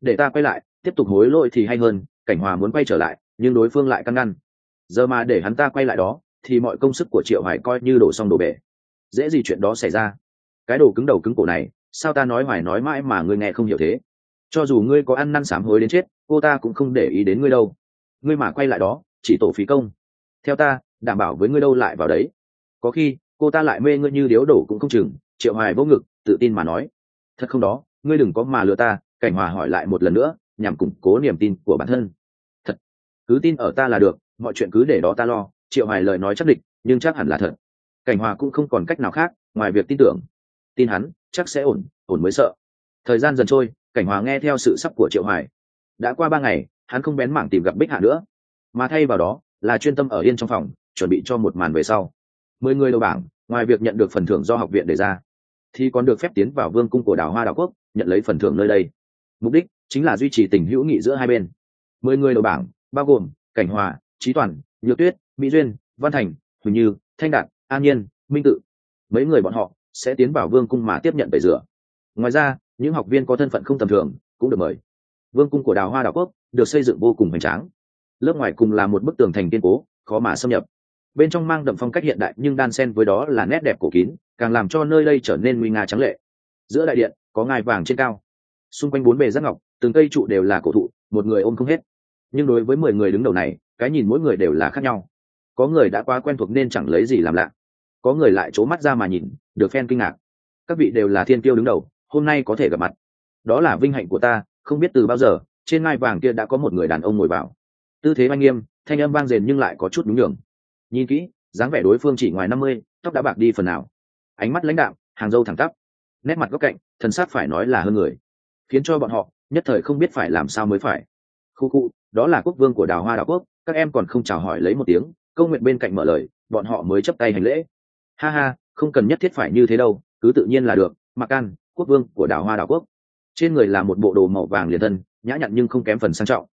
[SPEAKER 1] Để ta quay lại, tiếp tục hối lỗi thì hay hơn, cảnh hòa muốn quay trở lại, nhưng đối phương lại căn ngăn. Giờ mà để hắn ta quay lại đó, thì mọi công sức của triệu hải coi như đổ xong đổ bể dễ gì chuyện đó xảy ra? Cái đồ cứng đầu cứng cổ này, sao ta nói hoài nói mãi mà ngươi nghe không hiểu thế? Cho dù ngươi có ăn năn sám hối đến chết, cô ta cũng không để ý đến ngươi đâu. Ngươi mà quay lại đó, chỉ tổ phí công. Theo ta, đảm bảo với ngươi đâu lại vào đấy. Có khi, cô ta lại mê ngươi như điếu đổ cũng không chừng, triệu hoài vô ngực, tự tin mà nói. Thật không đó, ngươi đừng có mà lừa ta, cảnh hòa hỏi lại một lần nữa, nhằm củng cố niềm tin của bản thân. Thật. Cứ tin ở ta là được, mọi chuyện cứ để đó ta lo, triệu hoài lời nói chắc định nhưng chắc hẳn là thật cảnh hòa cũng không còn cách nào khác, ngoài việc tin tưởng, tin hắn, chắc sẽ ổn ổn mới sợ. Thời gian dần trôi, cảnh hòa nghe theo sự sắp của triệu hoài. Đã qua ba ngày, hắn không bén mảng tìm gặp bích hạ nữa. Mà thay vào đó, là chuyên tâm ở yên trong phòng, chuẩn bị cho một màn về sau. Mười người đầu bảng, ngoài việc nhận được phần thưởng do học viện đề ra, thì còn được phép tiến vào vương cung của đảo hoa đảo quốc, nhận lấy phần thưởng nơi đây. Mục đích chính là duy trì tình hữu nghị giữa hai bên. Mười người đầu bảng, bao gồm cảnh hòa trí toàn, nhược tuyết, mỹ duyên, văn thành, huỳnh như, thanh đạt an nhiên, minh tự, mấy người bọn họ sẽ tiến vào vương cung mà tiếp nhận tẩy rửa. Ngoài ra, những học viên có thân phận không tầm thường cũng được mời. Vương cung của đào hoa đảo quốc được xây dựng vô cùng hoành tráng. Lớp ngoài cùng là một bức tường thành kiên cố, khó mà xâm nhập. Bên trong mang đậm phong cách hiện đại nhưng đan xen với đó là nét đẹp cổ kín, càng làm cho nơi đây trở nên nguy nga trắng lệ. Giữa đại điện, có ngai vàng trên cao. Xung quanh bốn bề giác ngọc, từng cây trụ đều là cổ thụ, một người ôm không hết. Nhưng đối với mười người đứng đầu này, cái nhìn mỗi người đều là khác nhau. Có người đã quá quen thuộc nên chẳng lấy gì làm lạ có người lại c mắt ra mà nhìn, được phen kinh ngạc. Các vị đều là thiên tiêu đứng đầu, hôm nay có thể gặp mặt. Đó là vinh hạnh của ta, không biết từ bao giờ, trên ngai vàng kia đã có một người đàn ông ngồi vào. Tư thế oanh nghiêm, thanh âm vang rền nhưng lại có chút đúng nhường. Nhìn kỹ, dáng vẻ đối phương chỉ ngoài năm mươi, tóc đã bạc đi phần nào. Ánh mắt lãnh đạm, hàng râu thẳng tắp. Nét mặt góc cạnh, thần xác phải nói là hơn người. Khiến cho bọn họ, nhất thời không biết phải làm sao mới phải. Khu khu, đó là quốc vương của đào hoa đảo quốc, các em còn không chào hỏi lấy một tiếng, câu nguyện bên cạnh mở lời, bọn họ mới chấp tay hành lễ ha ha không cần nhất thiết phải như thế đâu cứ tự nhiên là được mặc an quốc vương của đảo hoa đảo quốc. Trên người là một bộ đồ màu vàng liền thân nhã nhặn nhưng không kém phần sang trọng.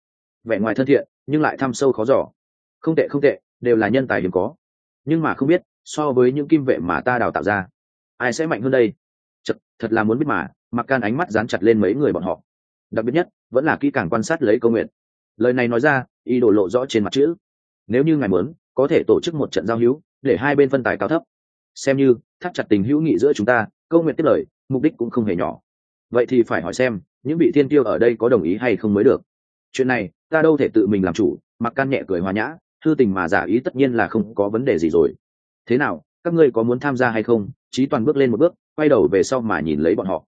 [SPEAKER 1] Vẻ ngoài thân thiện nhưng lại thăm sâu khó giỏ không tệ không tệ đều là nhân tài hiếm có. Nhưng mà không biết so với những kim vệ mà ta đào tạo ra ai sẽ mạnh hơn đây? Chật, thật là muốn biết mà mặc can ánh mắt dán chặt lên mấy người bọn họ. Đặc biệt nhất vẫn là kỹ càng quan sát lấy câu nguyện. Lời này nói ra y đổ lộ rõ trên mặt chữ. Nếu như ngài muốn có thể tổ chức một trận giao hữu để hai bên phân tài cao thấp xem như, thắt chặt tình hữu nghị giữa chúng ta, câu nguyện tiếp lời, mục đích cũng không hề nhỏ. Vậy thì phải hỏi xem, những vị thiên tiêu ở đây có đồng ý hay không mới được? Chuyện này, ta đâu thể tự mình làm chủ, mặc can nhẹ cười hòa nhã, thư tình mà giả ý tất nhiên là không có vấn đề gì rồi. Thế nào, các ngươi có muốn tham gia hay không? Trí toàn bước lên một bước, quay đầu về sau mà nhìn lấy bọn họ.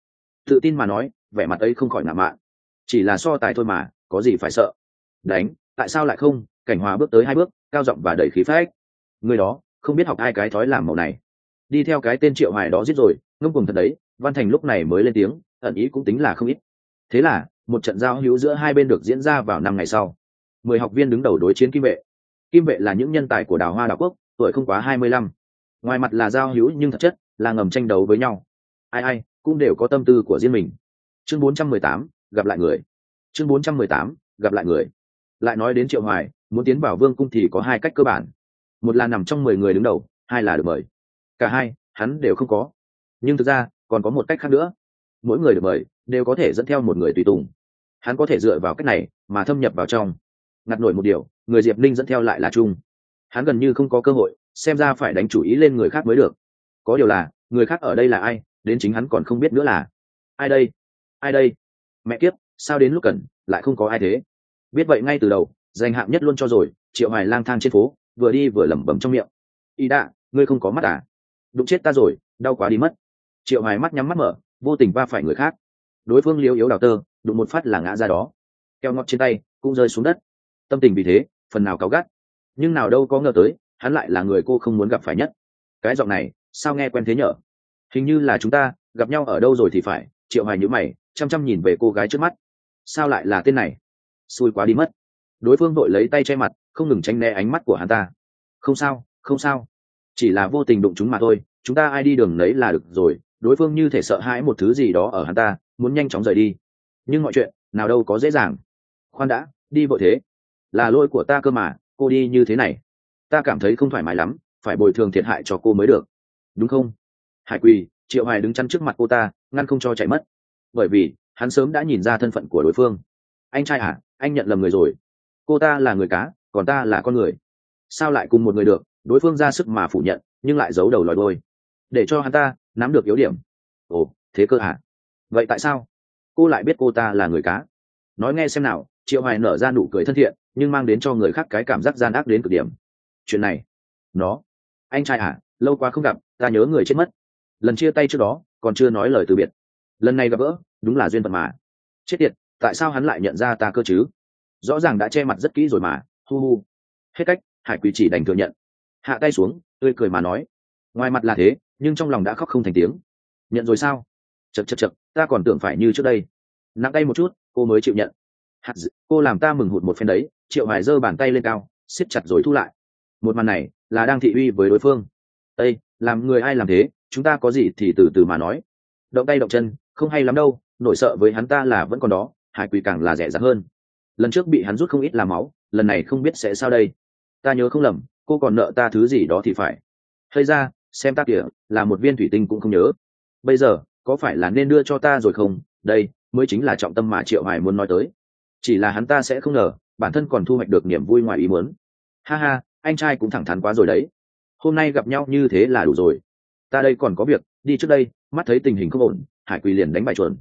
[SPEAKER 1] Tự tin mà nói, vẻ mặt ấy không khỏi ngạo mạn. Chỉ là so tài thôi mà, có gì phải sợ? Đánh, tại sao lại không? Cảnh hòa bước tới hai bước, cao giọng và đầy khí phách. Người đó, không biết học ai cái thói làm màu này đi theo cái tên triệu hoài đó giết rồi ngâm cùng thật đấy, văn thành lúc này mới lên tiếng, ẩn ý cũng tính là không ít. Thế là, một trận giao hữu giữa hai bên được diễn ra vào năm ngày sau. Mười học viên đứng đầu đối chiến kim vệ. Kim vệ là những nhân tài của đào hoa đảo quốc, tuổi không quá hai mươi lăm. Ngoài mặt là giao hữu nhưng thật chất, là ngầm tranh đấu với nhau. Ai ai, cũng đều có tâm tư của riêng mình. Chương bốn trăm mười tám, gặp lại người. Chương bốn trăm mười tám, gặp lại người. Lại nói đến triệu hoài, muốn tiến vào vương cung thì có hai cách cơ bản. Một là nằm trong mười người đứng đầu, hai là được mời cả hai, hắn đều không có. Nhưng thực ra, còn có một cách khác nữa. Mỗi người được mời, đều có thể dẫn theo một người tùy tùng. Hắn có thể dựa vào cách này mà thâm nhập vào trong. Ngặt nổi một điều, người diệp ninh dẫn theo lại là trung. Hắn gần như không có cơ hội, xem ra phải đánh chủ ý lên người khác mới được. Có điều là, người khác ở đây là ai, đến chính hắn còn không biết nữa là ai đây? Ai đây? Mẹ kiếp, sao đến lúc cần, lại không có ai thế? Biết vậy ngay từ đầu, danh hạng nhất luôn cho rồi, triệu hoài lang thang trên phố, vừa đi vừa lẩm bẩm trong miệng. Y đạ, ngươi không có mắt à? Đụng chết ta rồi, đau quá đi mất. Triệu hoài mắt nhắm mắt mở, vô tình va phải người khác. Đối phương liếu yếu đào tơ, đụng một phát là ngã ra đó. Keo ngọt trên tay, cũng rơi xuống đất. Tâm tình vì thế, phần nào cáu gắt. Nhưng nào đâu có ngờ tới, hắn lại là người cô không muốn gặp phải nhất. Cái giọng này, sao nghe quen thế nhở? Hình như là chúng ta, gặp nhau ở đâu rồi thì phải, triệu hoài nhữ mày, chăm chăm nhìn về cô gái trước mắt. Sao lại là tên này? Xui quá đi mất. Đối phương đội lấy tay che mặt, không ngừng tránh né ánh mắt của hắn ta. Không sao không sao chỉ là vô tình đụng chúng mà thôi, chúng ta ai đi đường nấy là được rồi, đối phương như thể sợ hãi một thứ gì đó ở hắn ta, muốn nhanh chóng rời đi. Nhưng mọi chuyện, nào đâu có dễ dàng. Khoan đã, đi vội thế. Là lỗi của ta cơ mà, cô đi như thế này. Ta cảm thấy không thoải mái lắm, phải bồi thường thiệt hại cho cô mới được. Đúng không? Hải quỳ, triệu hoài đứng chắn trước mặt cô ta, ngăn không cho chạy mất. Bởi vì, hắn sớm đã nhìn ra thân phận của đối phương. Anh trai à anh nhận lầm người rồi. Cô ta là người cá, còn ta là con người. Sao lại cùng một người được? Đối phương ra sức mà phủ nhận, nhưng lại giấu đầu lòi đôi để cho hắn ta nắm được yếu điểm. Ồ, thế cơ à vậy tại sao? Cô lại biết cô ta là người cá. Nói nghe xem nào, triệu hoài nở ra nụ cười thân thiện, nhưng mang đến cho người khác cái cảm giác gian ác đến cực điểm. Chuyện này, nó, anh trai à lâu quá không gặp, ta nhớ người chết mất. Lần chia tay trước đó, còn chưa nói lời từ biệt. Lần này gặp gỡ, đúng là duyên phận mà. Chết tiệt, tại sao hắn lại nhận ra ta cơ chứ? Rõ ràng đã che mặt rất kỹ rồi mà. Hu hu. Hết cách, hải quỷ chỉ đành thừa nhận hạ tay xuống tươi cười mà nói. Ngoài mặt là thế nhưng trong lòng đã khóc không thành tiếng. Nhận rồi sao? Chật chật chật ta còn tưởng phải như trước đây. Nặng tay một chút cô mới chịu nhận. Hạt dự, cô làm ta mừng hụt một phen đấy triệu hải giơ bàn tay lên cao siết chặt rồi thu lại. Một màn này là đang thị uy với đối phương. Ây làm người ai làm thế chúng ta có gì thì từ từ mà nói. Động tay động chân không hay lắm đâu nỗi sợ với hắn ta là vẫn còn đó hải quỳ càng là rẻ rặt hơn. Lần trước bị hắn rút không ít là máu lần này không biết sẽ sao đây. Ta nhớ không lầm cô còn nợ ta thứ gì đó thì phải. Hay ra, xem ta kìa, là một viên thủy tinh cũng không nhớ. Bây giờ, có phải là nên đưa cho ta rồi không? Đây, mới chính là trọng tâm mà triệu hải muốn nói tới. Chỉ là hắn ta sẽ không ngờ, bản thân còn thu hoạch được niềm vui ngoài ý muốn. Ha ha, anh trai cũng thẳng thắn quá rồi đấy. Hôm nay gặp nhau như thế là đủ rồi. Ta đây còn có việc, đi trước đây, mắt thấy tình hình không ổn, hải quỳ liền đánh bại chuẩn.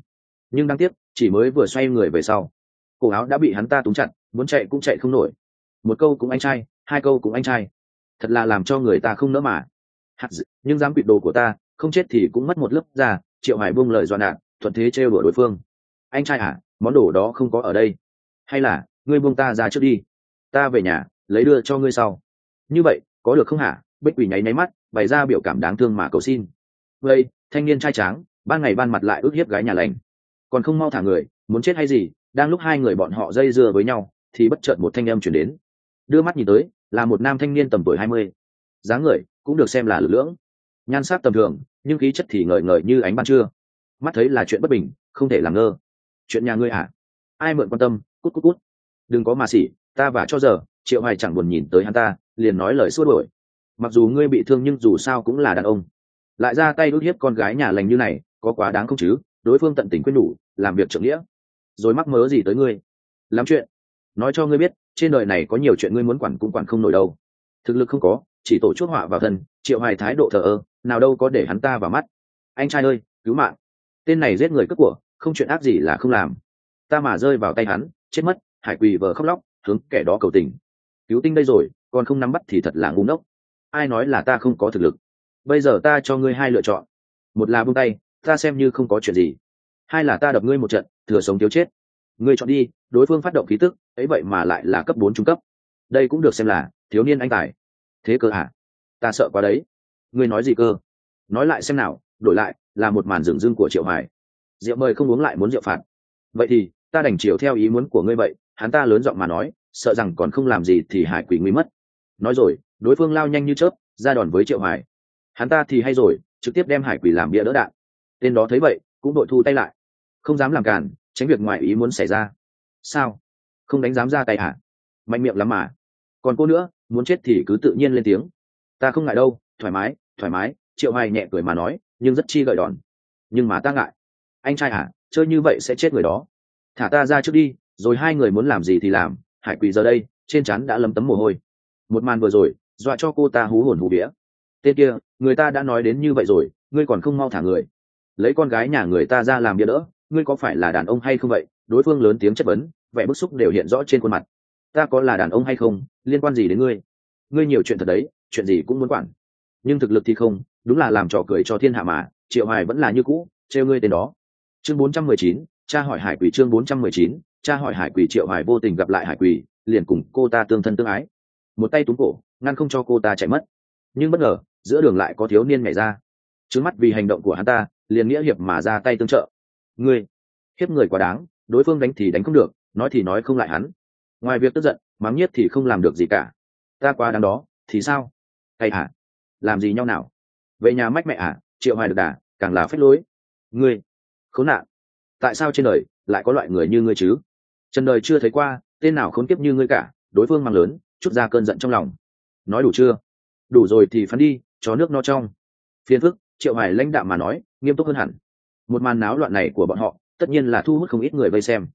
[SPEAKER 1] Nhưng đáng tiếc, chỉ mới vừa xoay người về sau. Cổ áo đã bị hắn ta túng chặt, muốn chạy cũng chạy không nổi. Một câu cũng anh trai hai câu cũng anh trai. Thật là làm cho người ta không nỡ mà. Hạt d... nhưng dám quỵt đồ của ta, không chết thì cũng mất một lớp ra triệu hải buông lời dọa nạn thuận thế trêu đuổi đối phương. Anh trai à món đồ đó không có ở đây. Hay là, ngươi buông ta ra trước đi. Ta về nhà, lấy đưa cho ngươi sau. Như vậy, có được không hả? Bích quỷ nháy nháy mắt, bày ra biểu cảm đáng thương mà cầu xin. Vậy thanh niên trai tráng, ban ngày ban mặt lại ước hiếp gái nhà lành. Còn không mau thả người, muốn chết hay gì, đang lúc hai người bọn họ dây dưa với nhau, thì bất chợt một thanh âm chuyển đến đưa mắt nhìn tới, là một nam thanh niên tầm tuổi hai mươi. Dáng người cũng được xem là lực lưỡng. Nhan sắc tầm thường, nhưng khí chất thì ngời ngời như ánh ban trưa. Mắt thấy là chuyện bất bình, không thể làm ngơ. Chuyện nhà ngươi à ai mượn quan tâm? Cút cút cút. Đừng có mà xỉ, ta và cho giờ, triệu hoài chẳng buồn nhìn tới hắn ta, liền nói lời xua đuổi. Mặc dù ngươi bị thương nhưng dù sao cũng là đàn ông. Lại ra tay đốt hiếp con gái nhà lành như này, có quá đáng không chứ? Đối phương tận tình quyết đủ làm việc trượng nghĩa. Rồi mắc mớ gì tới ngươi? Lắm chuyện. Nói cho ngươi biết trên đời này có nhiều chuyện ngươi muốn quản cũng quản không nổi đâu. Thực lực không có, chỉ tổ chuốc họa vào thân, triệu hoài thái độ thờ ơ, nào đâu có để hắn ta vào mắt. Anh trai ơi, cứu mạng. Tên này giết người cướp của, không chuyện ác gì là không làm. Ta mà rơi vào tay hắn, chết mất, hải quỳ vờ khóc lóc, hướng kẻ đó cầu tình. Cứu tinh đây rồi, còn không nắm bắt thì thật là ngu ngốc. Ai nói là ta không có thực lực? Bây giờ ta cho ngươi hai lựa chọn. Một là buông tay, ta xem như không có chuyện gì. Hai là ta đập ngươi một trận, thừa sống thiếu chết. Ngươi chọn đi, đối phương phát động khí tức ấy vậy mà lại là cấp bốn trung cấp. Đây cũng được xem là thiếu niên anh tài. Thế cơ à? Ta sợ quá đấy. Ngươi nói gì cơ? Nói lại xem nào đổi lại là một màn dừng dưng của triệu hải, rượu mời không uống lại muốn rượu phạt. Vậy thì ta đành chiều theo ý muốn của ngươi vậy hắn ta lớn giọng mà nói sợ rằng còn không làm gì thì hải quỷ nguy mất. Nói rồi đối phương lao nhanh như chớp ra đòn với triệu hải. hắn ta thì hay rồi trực tiếp đem hải quỷ làm bia đỡ đạn. Tên đó thấy vậy cũng đội thu tay lại. Không dám làm cản tránh việc ngoại ý muốn xảy ra. Sao? Không đánh dám ra tay hả? Mạnh miệng lắm mà. Còn cô nữa, muốn chết thì cứ tự nhiên lên tiếng. Ta không ngại đâu, thoải mái thoải mái, triệu hoài nhẹ cười mà nói, nhưng rất chi gợi đòn. Nhưng mà ta ngại. Anh trai hả? Chơi như vậy sẽ chết người đó. Thả ta ra trước đi, rồi hai người muốn làm gì thì làm, hải quỳ giờ đây, trên chắn đã lấm tấm mồ hôi. Một màn vừa rồi, dọa cho cô ta hú hồn hú vía. Tên kia, người ta đã nói đến như vậy rồi, ngươi còn không mau thả người. Lấy con gái nhà người ta ra làm bia đỡ, ngươi có phải là đàn ông hay không vậy? Đối phương lớn tiếng chất vấn vẻ bức xúc đều hiện rõ trên khuôn mặt. Ta có là đàn ông hay không liên quan gì đến ngươi? Ngươi nhiều chuyện thật đấy chuyện gì cũng muốn quản. Nhưng thực lực thì không đúng là làm trò cười cho thiên hạ mà triệu hoài vẫn là như cũ trêu ngươi tên đó. Chương 419, cha hỏi hải quỷ chương 419, cha hỏi hải quỷ triệu hoài vô tình gặp lại hải quỷ liền cùng cô ta tương thân tương ái. Một tay túm cổ ngăn không cho cô ta chạy mất. Nhưng bất ngờ giữa đường lại có thiếu niên nhảy ra. Trứng mắt vì hành động của hắn ta liền nghĩa hiệp mà ra tay tương trợ. Ngươi hiếp người quá đáng đối phương đánh thì đánh không được nói thì nói không lại hắn. Ngoài việc tức giận, mắng nhất thì không làm được gì cả. Ta quá đáng đó, thì sao? Hay hả? Làm gì nhau nào? Vậy nhà mách mẹ à triệu hoài được đà càng là phép lối. Ngươi, khốn nạn. Tại sao trên đời lại có loại người như ngươi chứ? Trần đời chưa thấy qua, tên nào khốn kiếp như ngươi cả, đối phương mang lớn, chút ra cơn giận trong lòng. Nói đủ chưa? Đủ rồi thì phán đi, cho nước no trong. Phiền phức, triệu hoài lãnh đạm mà nói, nghiêm túc hơn hẳn. Một màn náo loạn này của bọn họ, tất nhiên là thu hút không ít người vây xem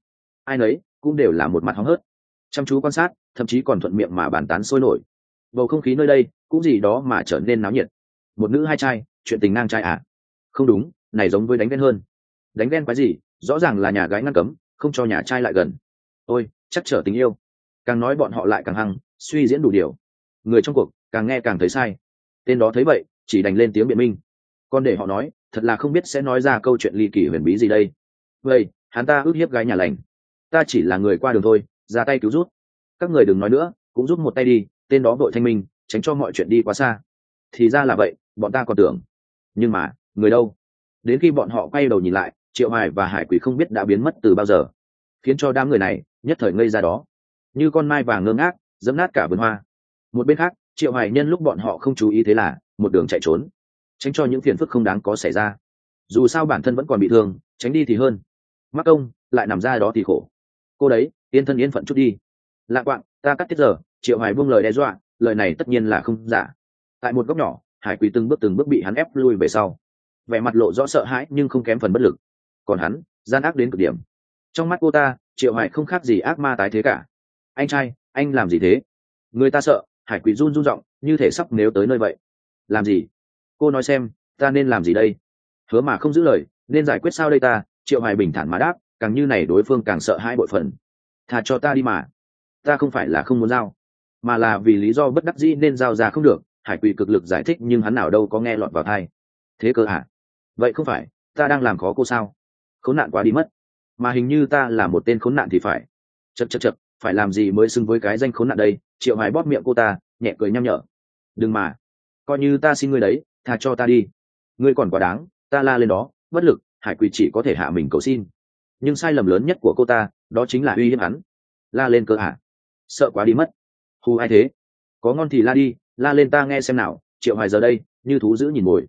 [SPEAKER 1] ai nấy cũng đều là một mặt hóng hớt. Chăm chú quan sát, thậm chí còn thuận miệng mà bàn tán sôi nổi. Bầu không khí nơi đây cũng gì đó mà trở nên náo nhiệt. Một nữ hai trai, chuyện tình ngang trai à? Không đúng, này giống với đánh ghen hơn. Đánh ghen quái gì? Rõ ràng là nhà gái ngăn cấm, không cho nhà trai lại gần. Ôi, chắc trở tình yêu. Càng nói bọn họ lại càng hăng, suy diễn đủ điều. Người trong cuộc càng nghe càng thấy sai. Tên đó thấy vậy, chỉ đành lên tiếng biện minh. Còn để họ nói, thật là không biết sẽ nói ra câu chuyện ly kỳ huyền bí gì đây. Vậy, hắn ta ước hiếp gái nhà lành ta chỉ là người qua đường thôi, ra tay cứu rút. Các người đừng nói nữa, cũng rút một tay đi, tên đó đội thanh minh, tránh cho mọi chuyện đi quá xa. Thì ra là vậy, bọn ta còn tưởng. Nhưng mà, người đâu? Đến khi bọn họ quay đầu nhìn lại, triệu hoài và hải quỷ không biết đã biến mất từ bao giờ. Khiến cho đám người này, nhất thời ngây ra đó. Như con mai vàng ngơ ngác, dẫm nát cả vườn hoa. Một bên khác, triệu hoài nhân lúc bọn họ không chú ý thế là, một đường chạy trốn. Tránh cho những phiền phức không đáng có xảy ra. Dù sao bản thân vẫn còn bị thương, tránh đi thì hơn. Mắc công, lại nằm ra đó thì khổ cô đấy, yên thân yên phận chút đi. Lạ quạng, ta cắt tiết giờ, triệu hoài buông lời đe dọa, lời này tất nhiên là không giả. Tại một góc nhỏ, hải quỳ từng bước từng bước bị hắn ép lui về sau. Vẻ mặt lộ rõ sợ hãi nhưng không kém phần bất lực. Còn hắn, gian ác đến cực điểm. Trong mắt cô ta, triệu hoài không khác gì ác ma tái thế cả. Anh trai, anh làm gì thế? Người ta sợ, hải quỷ run run giọng, như thể sắp nếu tới nơi vậy. Làm gì? Cô nói xem, ta nên làm gì đây? Hứa mà không giữ lời, nên giải quyết sao đây ta? Triệu hoài bình thản mà đáp càng như này đối phương càng sợ hai bội phần. Thà cho ta đi mà. Ta không phải là không muốn giao, mà là vì lý do bất đắc dĩ nên giao ra không được, hải quỷ cực lực giải thích nhưng hắn nào đâu có nghe lọt vào thai thế cơ à vậy không phải, ta đang làm khó cô sao? Khốn nạn quá đi mất. Mà hình như ta là một tên khốn nạn thì phải. Chật chật chật, phải làm gì mới xứng với cái danh khốn nạn đây? Triệu Hải bóp miệng cô ta, nhẹ cười nhăm nhở. Đừng mà. Coi như ta xin ngươi đấy thà cho ta đi. Ngươi còn quá đáng, ta la lên đó, bất lực, hải quỷ chỉ có thể hạ mình cầu xin nhưng sai lầm lớn nhất của cô ta, đó chính là uy hiếp hắn. La lên cơ hả? Sợ quá đi mất. Hù ai thế? Có ngon thì la đi, la lên ta nghe xem nào, triệu hoài giờ đây, như thú giữ nhìn mồi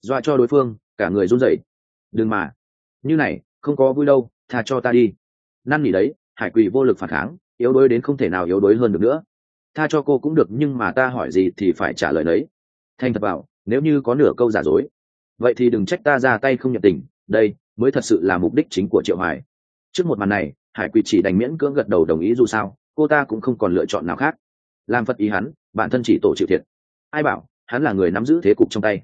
[SPEAKER 1] dọa cho đối phương, cả người run rẩy. Đừng mà. Như này, không có vui đâu, tha cho ta đi. Năn nỉ đấy, hải quỷ vô lực phản kháng, yếu đuối đến không thể nào yếu đuối hơn được nữa. Tha cho cô cũng được, nhưng mà ta hỏi gì thì phải trả lời đấy. Thanh thật bảo, nếu như có nửa câu giả dối, vậy thì đừng trách ta ra tay không nhận tình. Đây mới thật sự là mục đích chính của triệu hải trước một màn này, hải quỷ chỉ đành miễn cưỡng gật đầu đồng ý dù sao, cô ta cũng không còn lựa chọn nào khác. Làm phật ý hắn, bản thân chỉ tổ chịu thiệt. Ai bảo, hắn là người nắm giữ thế cục trong tay.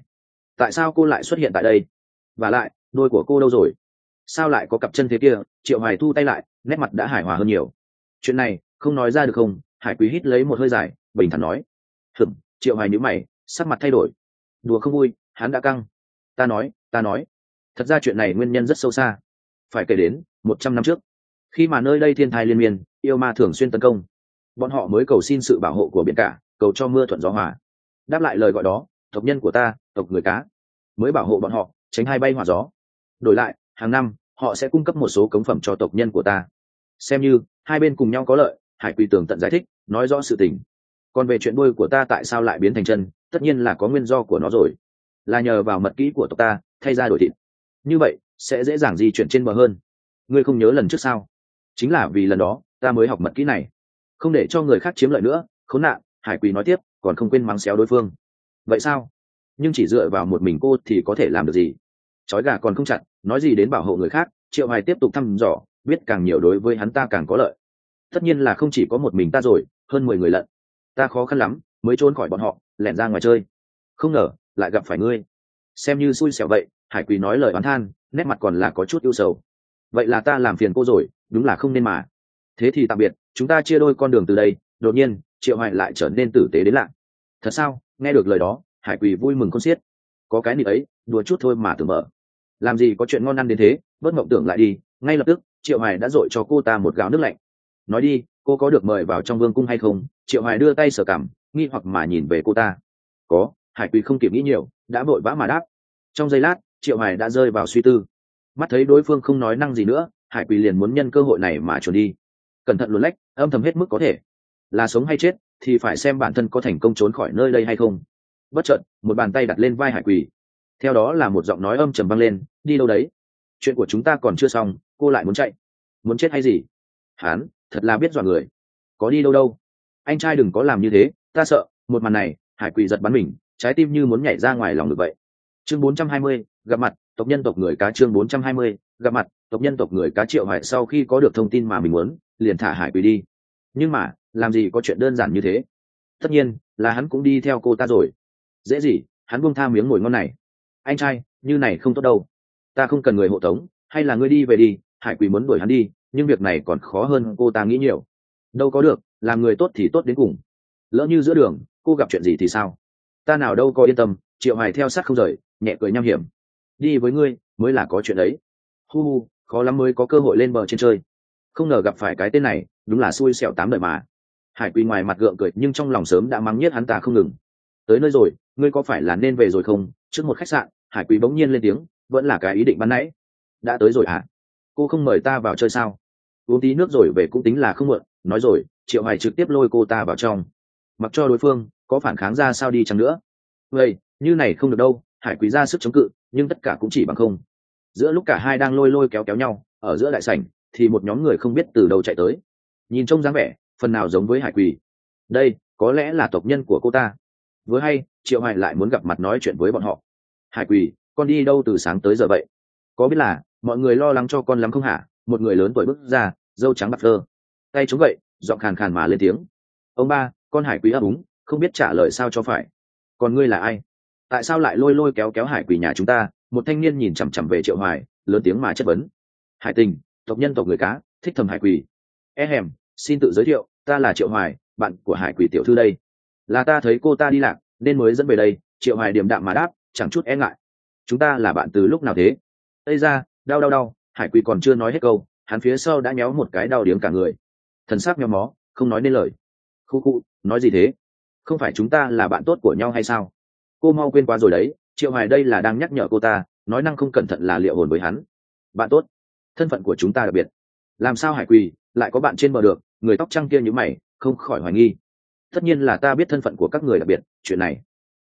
[SPEAKER 1] Tại sao cô lại xuất hiện tại đây? Và lại, đôi của cô đâu rồi? Sao lại có cặp chân thế kia? Triệu hoài thu tay lại, nét mặt đã hài hòa hơn nhiều. Chuyện này, không nói ra được không? Hải quý hít lấy một hơi dài, bình thản nói. Hửng triệu hoài nhữ mày, sắc mặt thay đổi. Đùa không vui, hắn đã căng. Ta nói ta nói thật ra chuyện này nguyên nhân rất sâu xa. Phải kể đến, một trăm năm trước, khi mà nơi đây thiên thai liên miên, yêu ma thường xuyên tấn công, bọn họ mới cầu xin sự bảo hộ của biển cả, cầu cho mưa thuận gió hòa. Đáp lại lời gọi đó, tộc nhân của ta, tộc người cá, mới bảo hộ bọn họ, tránh hai bay hòa gió. Đổi lại, hàng năm, họ sẽ cung cấp một số cống phẩm cho tộc nhân của ta. Xem như, hai bên cùng nhau có lợi, hải quỳ tường tận giải thích, nói rõ sự tình. Còn về chuyện đuôi của ta tại sao lại biến thành chân, tất nhiên là có nguyên do của nó rồi. Là nhờ vào mật kỹ của tộc ta, thay ra đổi thịt như vậy, sẽ dễ dàng di chuyển trên bờ hơn. Ngươi không nhớ lần trước sao? Chính là vì lần đó, ta mới học mật kỹ này. Không để cho người khác chiếm lợi nữa, khốn nạn, hải quỳ nói tiếp, còn không quên mắng xéo đối phương. Vậy sao? Nhưng chỉ dựa vào một mình cô thì có thể làm được gì? Chói gà còn không chặt, nói gì đến bảo hộ người khác, triệu hoài tiếp tục thăm dò, biết càng nhiều đối với hắn ta càng có lợi. Tất nhiên là không chỉ có một mình ta rồi, hơn mười người lận. Ta khó khăn lắm, mới trốn khỏi bọn họ, lẻn ra ngoài chơi. Không ngờ, lại gặp phải ngươi. Xem như xui xẻo vậy hải quỳ nói lời oán than, nét mặt còn là có chút ưu sầu. Vậy là ta làm phiền cô rồi, đúng là không nên mà. Thế thì tạm biệt, chúng ta chia đôi con đường từ đây, đột nhiên, triệu hoài lại trở nên tử tế đến lạ. Thật sao? Nghe được lời đó, hải quỳ vui mừng con xiết. Có cái nịt ấy, đùa chút thôi mà tưởng mở. Làm gì có chuyện ngon ăn đến thế, bớt mộng tưởng lại đi. Ngay lập tức, triệu hoài đã dội cho cô ta một gáo nước lạnh. Nói đi, cô có được mời vào trong vương cung hay không? Triệu hoài đưa tay sờ cảm nghi hoặc mà nhìn về cô ta. Có, hải quỳ không kịp nghĩ nhiều, đã vội vã mà đáp. Trong giây lát triệu hoài đã rơi vào suy tư. Mắt thấy đối phương không nói năng gì nữa, hải quỳ liền muốn nhân cơ hội này mà trốn đi. Cẩn thận luồn lách, âm thầm hết mức có thể. Là sống hay chết, thì phải xem bản thân có thành công trốn khỏi nơi đây hay không. Bất chợt, một bàn tay đặt lên vai hải quỳ. Theo đó là một giọng nói âm trầm vang lên, đi đâu đấy? Chuyện của chúng ta còn chưa xong, cô lại muốn chạy. Muốn chết hay gì? Hán, thật là biết dọa người. Có đi đâu đâu. Anh trai đừng có làm như thế, ta sợ. Một màn này, hải quỳ giật bắn mình, trái tim như muốn nhảy ra ngoài lòng được vậy chương 420, gặp mặt tộc nhân tộc người cá chương 420, gặp mặt tộc nhân tộc người cá triệu hải sau khi có được thông tin mà mình muốn liền thả hải quỳ đi. Nhưng mà làm gì có chuyện đơn giản như thế? Tất nhiên là hắn cũng đi theo cô ta rồi. Dễ gì hắn buông tha miếng ngồi ngon này. Anh trai như này không tốt đâu. Ta không cần người hộ tống hay là ngươi đi về đi hải quỳ muốn đuổi hắn đi nhưng việc này còn khó hơn cô ta nghĩ nhiều. Đâu có được làm người tốt thì tốt đến cùng. Lỡ như giữa đường cô gặp chuyện gì thì sao? Ta nào đâu có yên tâm triệu hoài theo sát không rời nhẹ cười nham hiểm. Đi với ngươi, mới là có chuyện đấy hu hu, khó lắm mới có cơ hội lên bờ trên chơi. Không ngờ gặp phải cái tên này, đúng là xui xẹo tám đời mà. Hải quỳ ngoài mặt gượng cười, nhưng trong lòng sớm đã mắng nhất hắn ta không ngừng. Tới nơi rồi, ngươi có phải là nên về rồi không? Trước một khách sạn, hải quý bỗng nhiên lên tiếng, vẫn là cái ý định ban nãy. Đã tới rồi à cô không mời ta vào chơi sao? Uống tí nước rồi về cũng tính là không muộn, nói rồi, triệu hải trực tiếp lôi cô ta vào trong. Mặc cho đối phương, có phản kháng ra sao đi chăng nữa? Vậy, như này không được đâu hải quý ra sức chống cự, nhưng tất cả cũng chỉ bằng không. Giữa lúc cả hai đang lôi lôi kéo kéo nhau, ở giữa đại sảnh, thì một nhóm người không biết từ đâu chạy tới. Nhìn trông dáng vẻ, phần nào giống với hải quỳ. Đây, có lẽ là tộc nhân của cô ta. Vừa hay, triệu hoài lại muốn gặp mặt nói chuyện với bọn họ. Hải quỳ, con đi đâu từ sáng tới giờ vậy? Có biết là, mọi người lo lắng cho con lắm không hả? Một người lớn tuổi bước ra, dâu trắng bạc lơ. tay chống gậy, giọng khàn khàn mà lên tiếng. Ông ba, con hải quý ấp úng, không biết trả lời sao cho phải. Còn ngươi là ai? Tại sao lại lôi lôi kéo kéo hải quỷ nhà chúng ta? Một thanh niên nhìn chằm chằm về triệu hoài, lớn tiếng mà chất vấn. Hải tình, tộc nhân tộc người cá, thích thầm hải quỷ. E hèm, xin tự giới thiệu, ta là triệu hoài, bạn của hải quỷ tiểu thư đây. Là ta thấy cô ta đi lạc, nên mới dẫn về đây. Triệu hoài điềm đạm mà đáp, chẳng chút e ngại. Chúng ta là bạn từ lúc nào thế? Ây ra đau đau đau, hải quỷ còn chưa nói hết câu, hắn phía sau đã nhéo một cái đau điếng cả người. Thần sắc nhéo mó, không nói nên lời. Khu khu, nói gì thế? Không phải chúng ta là bạn tốt của nhau hay sao? Cô mau quên qua rồi đấy, triệu hoài đây là đang nhắc nhở cô ta, nói năng không cẩn thận là liệu hồn với hắn. Bạn tốt, thân phận của chúng ta đặc biệt. Làm sao hải quỳ lại có bạn trên bờ được, người tóc trăng kia như mày, không khỏi hoài nghi. Tất nhiên là ta biết thân phận của các người đặc biệt, chuyện này.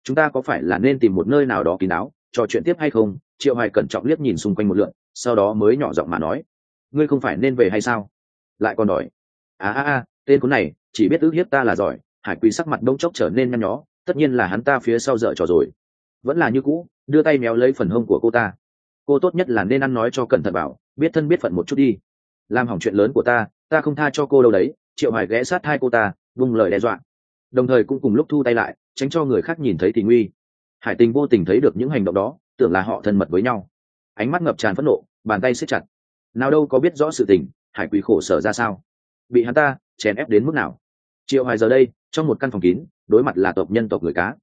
[SPEAKER 1] Chúng ta có phải là nên tìm một nơi nào đó kín đáo, trò chuyện tiếp hay không? Triệu hoài cẩn trọng liếc nhìn xung quanh một lượn, sau đó mới nhỏ giọng mà nói. Ngươi không phải nên về hay sao? Lại còn đòi. À à à tên cuốn này, chỉ biết ước hiếp ta là giỏi. Hải quỳ sắc mặt đông chốc trở nên nhăn nhó tất nhiên là hắn ta phía sau dở trò rồi. Vẫn là như cũ, đưa tay méo lấy phần hông của cô ta. Cô tốt nhất là nên ăn nói cho cẩn thận bảo, biết thân biết phận một chút đi. Làm hỏng chuyện lớn của ta ta không tha cho cô đâu đấy, triệu hoài ghé sát hai cô ta vùng lời đe dọa. Đồng thời cũng cùng lúc thu tay lại, tránh cho người khác nhìn thấy thì nguy. Hải tình vô tình thấy được những hành động đó, tưởng là họ thân mật với nhau. Ánh mắt ngập tràn phẫn nộ, bàn tay siết chặt. Nào đâu có biết rõ sự tình, hải quỷ khổ sở ra sao? Bị hắn ta chèn ép đến mức nào? Triệu hoài giờ đây, trong một căn phòng kín đối mặt là tộc nhân tộc người cá.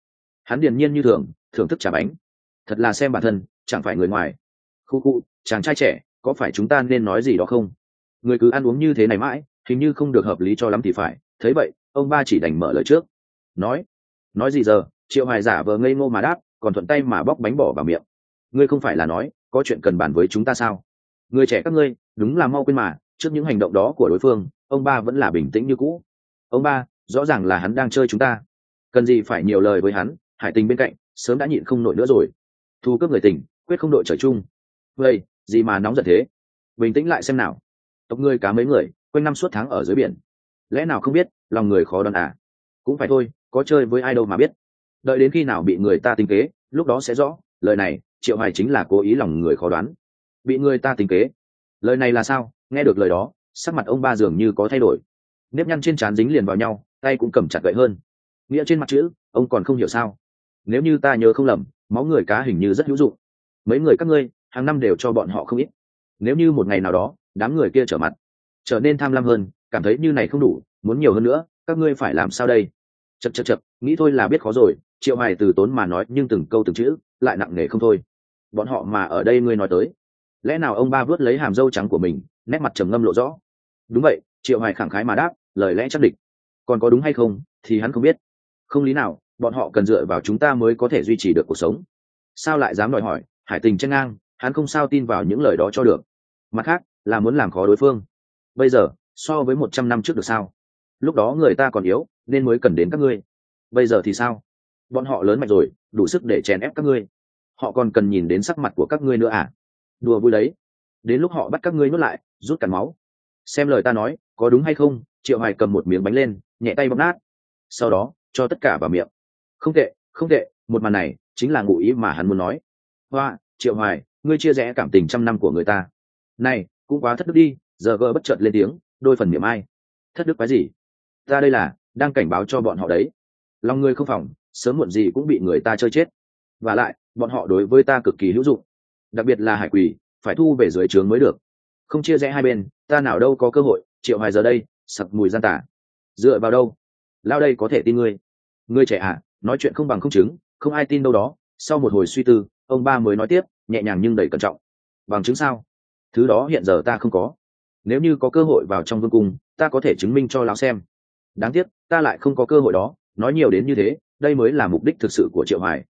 [SPEAKER 1] Hắn điền nhiên như thường, thưởng thức trà bánh. Thật là xem bản thân, chẳng phải người ngoài. Khu khu, chàng trai trẻ, có phải chúng ta nên nói gì đó không? Người cứ ăn uống như thế này mãi, hình như không được hợp lý cho lắm thì phải. Thấy vậy, ông ba chỉ đành mở lời trước. Nói nói gì giờ? Triệu hoài giả vờ ngây ngô mà đáp, còn thuận tay mà bóc bánh bỏ vào miệng. Ngươi không phải là nói, có chuyện cần bàn với chúng ta sao? Người trẻ các ngươi, đúng là mau quên mà, trước những hành động đó của đối phương, ông ba vẫn là bình tĩnh như cũ. Ông ba, rõ ràng là hắn đang chơi chúng ta cần gì phải nhiều lời với hắn, hải tình bên cạnh, sớm đã nhịn không nổi nữa rồi. Thu cướp người tình, quyết không đội trời chung. Vậy, gì mà nóng giận thế? Bình tĩnh lại xem nào. Tộc ngươi cá mấy người, quanh năm suốt tháng ở dưới biển. Lẽ nào không biết, lòng người khó đoán à? Cũng phải thôi, có chơi với ai đâu mà biết. Đợi đến khi nào bị người ta tính kế, lúc đó sẽ rõ, lời này, triệu hoài chính là cố ý lòng người khó đoán. Bị người ta tính kế. Lời này là sao? Nghe được lời đó, sắc mặt ông ba dường như có thay đổi. Nếp nhăn trên trán dính liền vào nhau, tay cũng cầm chặt gậy hơn nghĩa trên mặt chữ, ông còn không hiểu sao? Nếu như ta nhớ không lầm, máu người cá hình như rất hữu dụng. Mấy người các ngươi, hàng năm đều cho bọn họ không ít. Nếu như một ngày nào đó, đám người kia trở mặt, trở nên tham lam hơn, cảm thấy như này không đủ, muốn nhiều hơn nữa, các ngươi phải làm sao đây? Chật chật chật nghĩ thôi là biết khó rồi, triệu hoài từ tốn mà nói, nhưng từng câu từng chữ, lại nặng nề không thôi. Bọn họ mà ở đây ngươi nói tới, lẽ nào ông ba vớt lấy hàm dâu trắng của mình, nét mặt trầm ngâm lộ rõ? Đúng vậy, triệu hoài khẳng khái mà đáp, lời lẽ chắc địch. Còn có đúng hay không, thì hắn không biết không lý nào, bọn họ cần dựa vào chúng ta mới có thể duy trì được cuộc sống. Sao lại dám đòi hỏi, hải tình chân ngang, hắn không sao tin vào những lời đó cho được. Mặt khác, là muốn làm khó đối phương. Bây giờ, so với một trăm năm trước được sao? Lúc đó người ta còn yếu, nên mới cần đến các ngươi. Bây giờ thì sao? Bọn họ lớn mạnh rồi, đủ sức để chèn ép các ngươi. Họ còn cần nhìn đến sắc mặt của các ngươi nữa à? Đùa vui đấy. Đến lúc họ bắt các ngươi nuốt lại, rút cắn máu. Xem lời ta nói, có đúng hay không? Triệu hoài cầm một miếng bánh lên, nhẹ tay bóp nát. Sau đó cho tất cả vào miệng. Không tệ không tệ, một màn này chính là ngụ ý mà hắn muốn nói. Hoa, triệu hoài, ngươi chia rẽ cảm tình trăm năm của người ta. Này, cũng quá thất đức đi, giờ gờ bất chợt lên tiếng, đôi phần miệng ai. Thất đức cái gì? Ta đây là, đang cảnh báo cho bọn họ đấy. Lòng ngươi không phòng, sớm muộn gì cũng bị người ta chơi chết. Và lại, bọn họ đối với ta cực kỳ hữu dụng. Đặc biệt là hải quỷ phải thu về dưới trướng mới được. Không chia rẽ hai bên, ta nào đâu có cơ hội, triệu hoài giờ đây, sặc mùi gian tả. Dựa vào đâu lao đây có thể tin ngươi. Ngươi trẻ à, nói chuyện không bằng không chứng không ai tin đâu đó. Sau một hồi suy tư ông ba mới nói tiếp nhẹ nhàng nhưng đầy cẩn trọng. Bằng chứng sao? Thứ đó hiện giờ ta không có. Nếu như có cơ hội vào trong vương cung ta có thể chứng minh cho lão xem. Đáng tiếc ta lại không có cơ hội đó. Nói nhiều đến như thế đây mới là mục đích thực sự của triệu hải.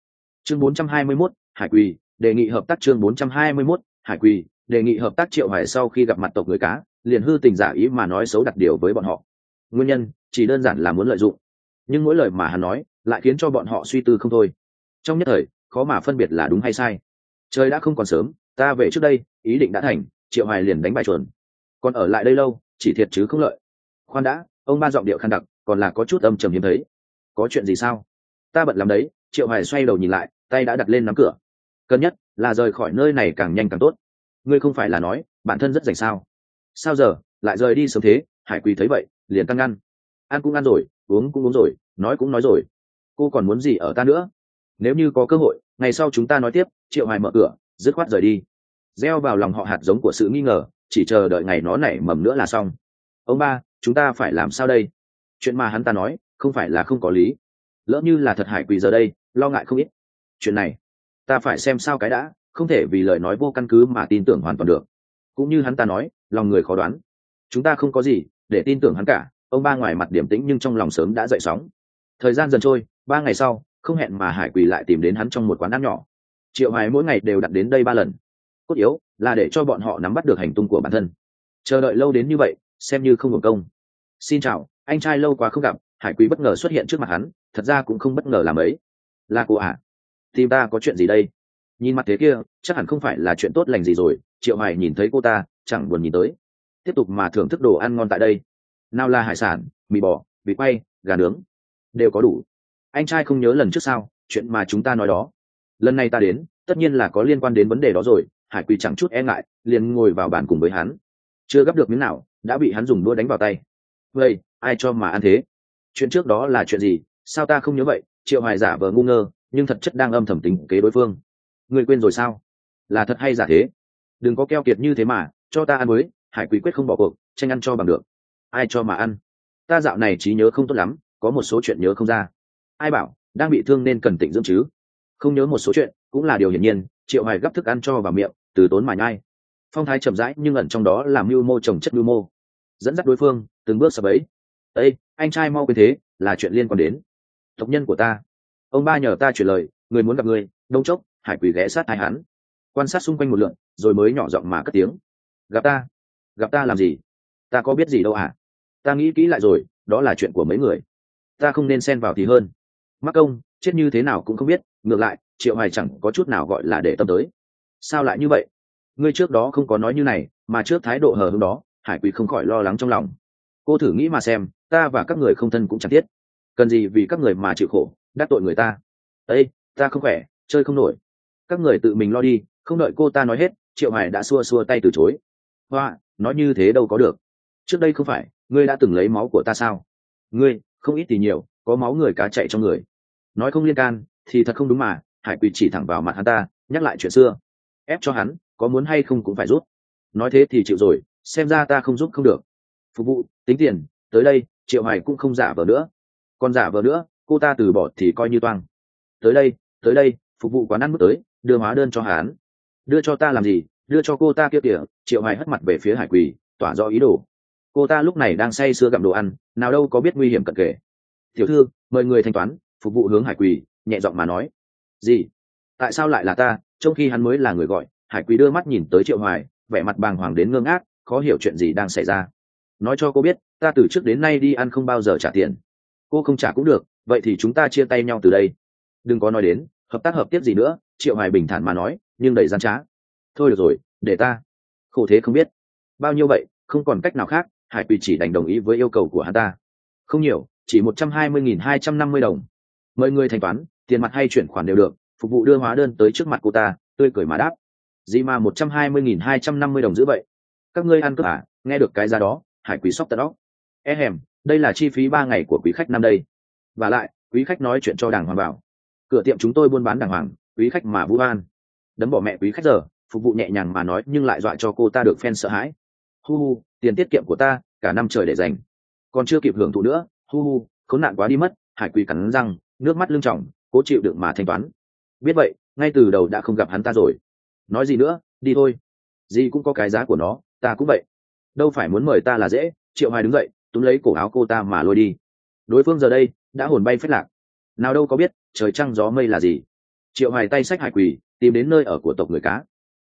[SPEAKER 1] chương 421, hải quỳ đề nghị hợp tác chương 421, hải quỳ đề nghị hợp tác triệu hải sau khi gặp mặt tộc người cá liền hư tình giả ý mà nói xấu đặt điều với bọn họ. Nguyên nhân chỉ đơn giản là muốn lợi dụng. Nhưng mỗi lời mà hắn nói, lại khiến cho bọn họ suy tư không thôi. Trong nhất thời, khó mà phân biệt là đúng hay sai. Trời đã không còn sớm, ta về trước đây, ý định đã thành, triệu hoài liền đánh bài chuồn còn ở lại đây lâu, chỉ thiệt chứ không lợi. Khoan đã, ông ba giọng điệu khăn đặc, còn là có chút âm trầm hiếm thấy. Có chuyện gì sao? Ta bận lắm đấy, triệu hoài xoay đầu nhìn lại, tay đã đặt lên nắm cửa. Cần nhất là rời khỏi nơi này càng nhanh càng tốt. Ngươi không phải là nói, bản thân rất dành sao? Sao giờ, lại rời đi sớm thế? Hải quỳ thấy vậy, liền căn ngăn ăn cũng ăn rồi, uống cũng uống rồi, nói cũng nói rồi. Cô còn muốn gì ở ta nữa? Nếu như có cơ hội, ngày sau chúng ta nói tiếp, triệu hoài mở cửa, dứt khoát rời đi. Gieo vào lòng họ hạt giống của sự nghi ngờ, chỉ chờ đợi ngày nó nảy mầm nữa là xong. Ông ba, chúng ta phải làm sao đây? Chuyện mà hắn ta nói, không phải là không có lý. Lỡ như là thật hải quỳ giờ đây, lo ngại không ít. Chuyện này, ta phải xem sao cái đã, không thể vì lời nói vô căn cứ mà tin tưởng hoàn toàn được. Cũng như hắn ta nói, lòng người khó đoán. Chúng ta không có gì để tin tưởng hắn cả ông ba ngoài mặt điểm tĩnh nhưng trong lòng sớm đã dậy sóng. Thời gian dần trôi, ba ngày sau, không hẹn mà hải quỳ lại tìm đến hắn trong một quán ăn nhỏ. Triệu hoài mỗi ngày đều đặt đến đây ba lần. Cốt yếu là để cho bọn họ nắm bắt được hành tung của bản thân. Chờ đợi lâu đến như vậy, xem như không hưởng công. Xin chào, anh trai lâu quá không gặp, hải quý bất ngờ xuất hiện trước mặt hắn, thật ra cũng không bất ngờ làm ấy. Là cô à tìm ta có chuyện gì đây? Nhìn mặt thế kia, chắc hẳn không phải là chuyện tốt lành gì rồi, triệu hoài nhìn thấy cô ta, chẳng buồn nhìn tới. Tiếp tục mà thưởng thức đồ ăn ngon tại đây nào là hải sản, mì bò, vịt quay, gà nướng, đều có đủ. Anh trai không nhớ lần trước sao, chuyện mà chúng ta nói đó. Lần này ta đến, tất nhiên là có liên quan đến vấn đề đó rồi, hải quỳ chẳng chút e ngại, liền ngồi vào bàn cùng với hắn. Chưa gấp được miếng nào, đã bị hắn dùng đua đánh vào tay. Vậy, ai cho mà ăn thế? Chuyện trước đó là chuyện gì? Sao ta không nhớ vậy? Triệu hoài giả vờ ngu ngơ, nhưng thật chất đang âm thầm tính kế đối phương. Người quên rồi sao? Là thật hay giả thế? Đừng có keo kiệt như thế mà, cho ta ăn mới hải quý quyết không bỏ cuộc, tranh ăn cho bằng được ai cho mà ăn? Ta dạo này trí nhớ không tốt lắm, có một số chuyện nhớ không ra. Ai bảo, đang bị thương nên cần tỉnh dưỡng chứ? Không nhớ một số chuyện, cũng là điều hiển nhiên, triệu hoài gấp thức ăn cho vào miệng, từ tốn mà nhai. Phong thái chậm rãi, nhưng ẩn trong đó là mưu mô trồng chất mưu mô. Dẫn dắt đối phương, từng bước sập ấy ấy anh trai mau quên thế, là chuyện liên quan đến tộc nhân của ta. Ông ba nhờ ta chuyển lời, người muốn gặp người, đông chốc, hải quỷ ghé sát hai hắn. Quan sát xung quanh một lượn, rồi mới nhỏ giọng mà cất tiếng. Gặp ta gặp ta làm gì? Ta có biết gì đâu à? Ta nghĩ kỹ lại rồi, đó là chuyện của mấy người. Ta không nên xen vào thì hơn. Mắc công, chết như thế nào cũng không biết, ngược lại, triệu hoài chẳng có chút nào gọi là để tâm tới. Sao lại như vậy? Ngươi trước đó không có nói như này, mà trước thái độ hờ hững đó, hải quỳ không khỏi lo lắng trong lòng. Cô thử nghĩ mà xem, ta và các người không thân cũng chẳng thiết. Cần gì vì các người mà chịu khổ, đắc tội người ta? Ây ta không khỏe, chơi không nổi. Các người tự mình lo đi, không đợi cô ta nói hết, triệu hải đã xua xua tay từ chối. Hoa, nói như thế đâu có được trước đây không phải, ngươi đã từng lấy máu của ta sao? Ngươi, không ít thì nhiều, có máu người cá chạy trong người. Nói không liên can, thì thật không đúng mà, hải quỳ chỉ thẳng vào mặt hắn ta, nhắc lại chuyện xưa. Ép cho hắn, có muốn hay không cũng phải rút nói thế thì chịu rồi, xem ra ta không giúp không được. Phục vụ, tính tiền, tới đây, triệu hải cũng không giả vờ nữa. Còn giả vờ nữa, cô ta từ bỏ thì coi như toang. Tới đây tới đây, phục vụ quán ăn bước tới, đưa hóa đơn cho hắn. Đưa cho ta làm gì? Đưa cho cô ta kia kìa. Triệu hải hất mặt về phía hải quỳ tỏa rõ ý đồ cô ta lúc này đang say sưa gặm đồ ăn, nào đâu có biết nguy hiểm cận kề. Tiểu thư, mời người thanh toán, phục vụ hướng hải quỳ, nhẹ giọng mà nói. Gì? Tại sao lại là ta? Trong khi hắn mới là người gọi, hải quỳ đưa mắt nhìn tới triệu hoài, vẻ mặt bàng hoàng đến ngơ ngác, khó hiểu chuyện gì đang xảy ra. Nói cho cô biết, ta từ trước đến nay đi ăn không bao giờ trả tiền. Cô không trả cũng được, vậy thì chúng ta chia tay nhau từ đây. Đừng có nói đến, hợp tác hợp tiếp gì nữa, triệu hoài bình thản mà nói, nhưng đầy gian trá. Thôi được rồi, để ta. Khổ thế không biết. Bao nhiêu vậy, không còn cách nào khác hải quỷ chỉ đành đồng ý với yêu cầu của hắn ta. Không nhiều, chỉ một trăm hai mươi nghìn hai trăm năm mươi đồng. Mời người thanh toán, tiền mặt hay chuyển khoản đều được, phục vụ đưa hóa đơn tới trước mặt cô ta, tươi cười mà đáp. Dì mà một trăm hai mươi nghìn hai trăm năm mươi đồng giữ vậy? Các ngươi ăn cướp à nghe được cái giá đó, hải quý sóc tận óc. E hèm, đây là chi phí ba ngày của quý khách năm đây. Và lại, quý khách nói chuyện cho đàng hoàng bảo. Cửa tiệm chúng tôi buôn bán đàng hoàng, quý khách mà vũ an đấm bỏ mẹ quý khách giờ, phục vụ nhẹ nhàng mà nói, nhưng lại dọa cho cô ta được phen sợ hãi. Hu hu tiền tiết kiệm của ta, cả năm trời để dành. Còn chưa kịp hưởng thụ nữa, hu hu, khốn nạn quá đi mất, hải quỳ cắn răng, nước mắt lưng trỏng cố chịu đựng mà thanh toán. Biết vậy, ngay từ đầu đã không gặp hắn ta rồi. Nói gì nữa, đi thôi. Gì cũng có cái giá của nó, ta cũng vậy. Đâu phải muốn mời ta là dễ, triệu hoài đứng dậy, túm lấy cổ áo cô ta mà lôi đi. Đối phương giờ đây, đã hồn bay phết lạc. Nào đâu có biết, trời trăng gió mây là gì. Triệu hoài tay sách hải quỳ tìm đến nơi ở của tộc người cá.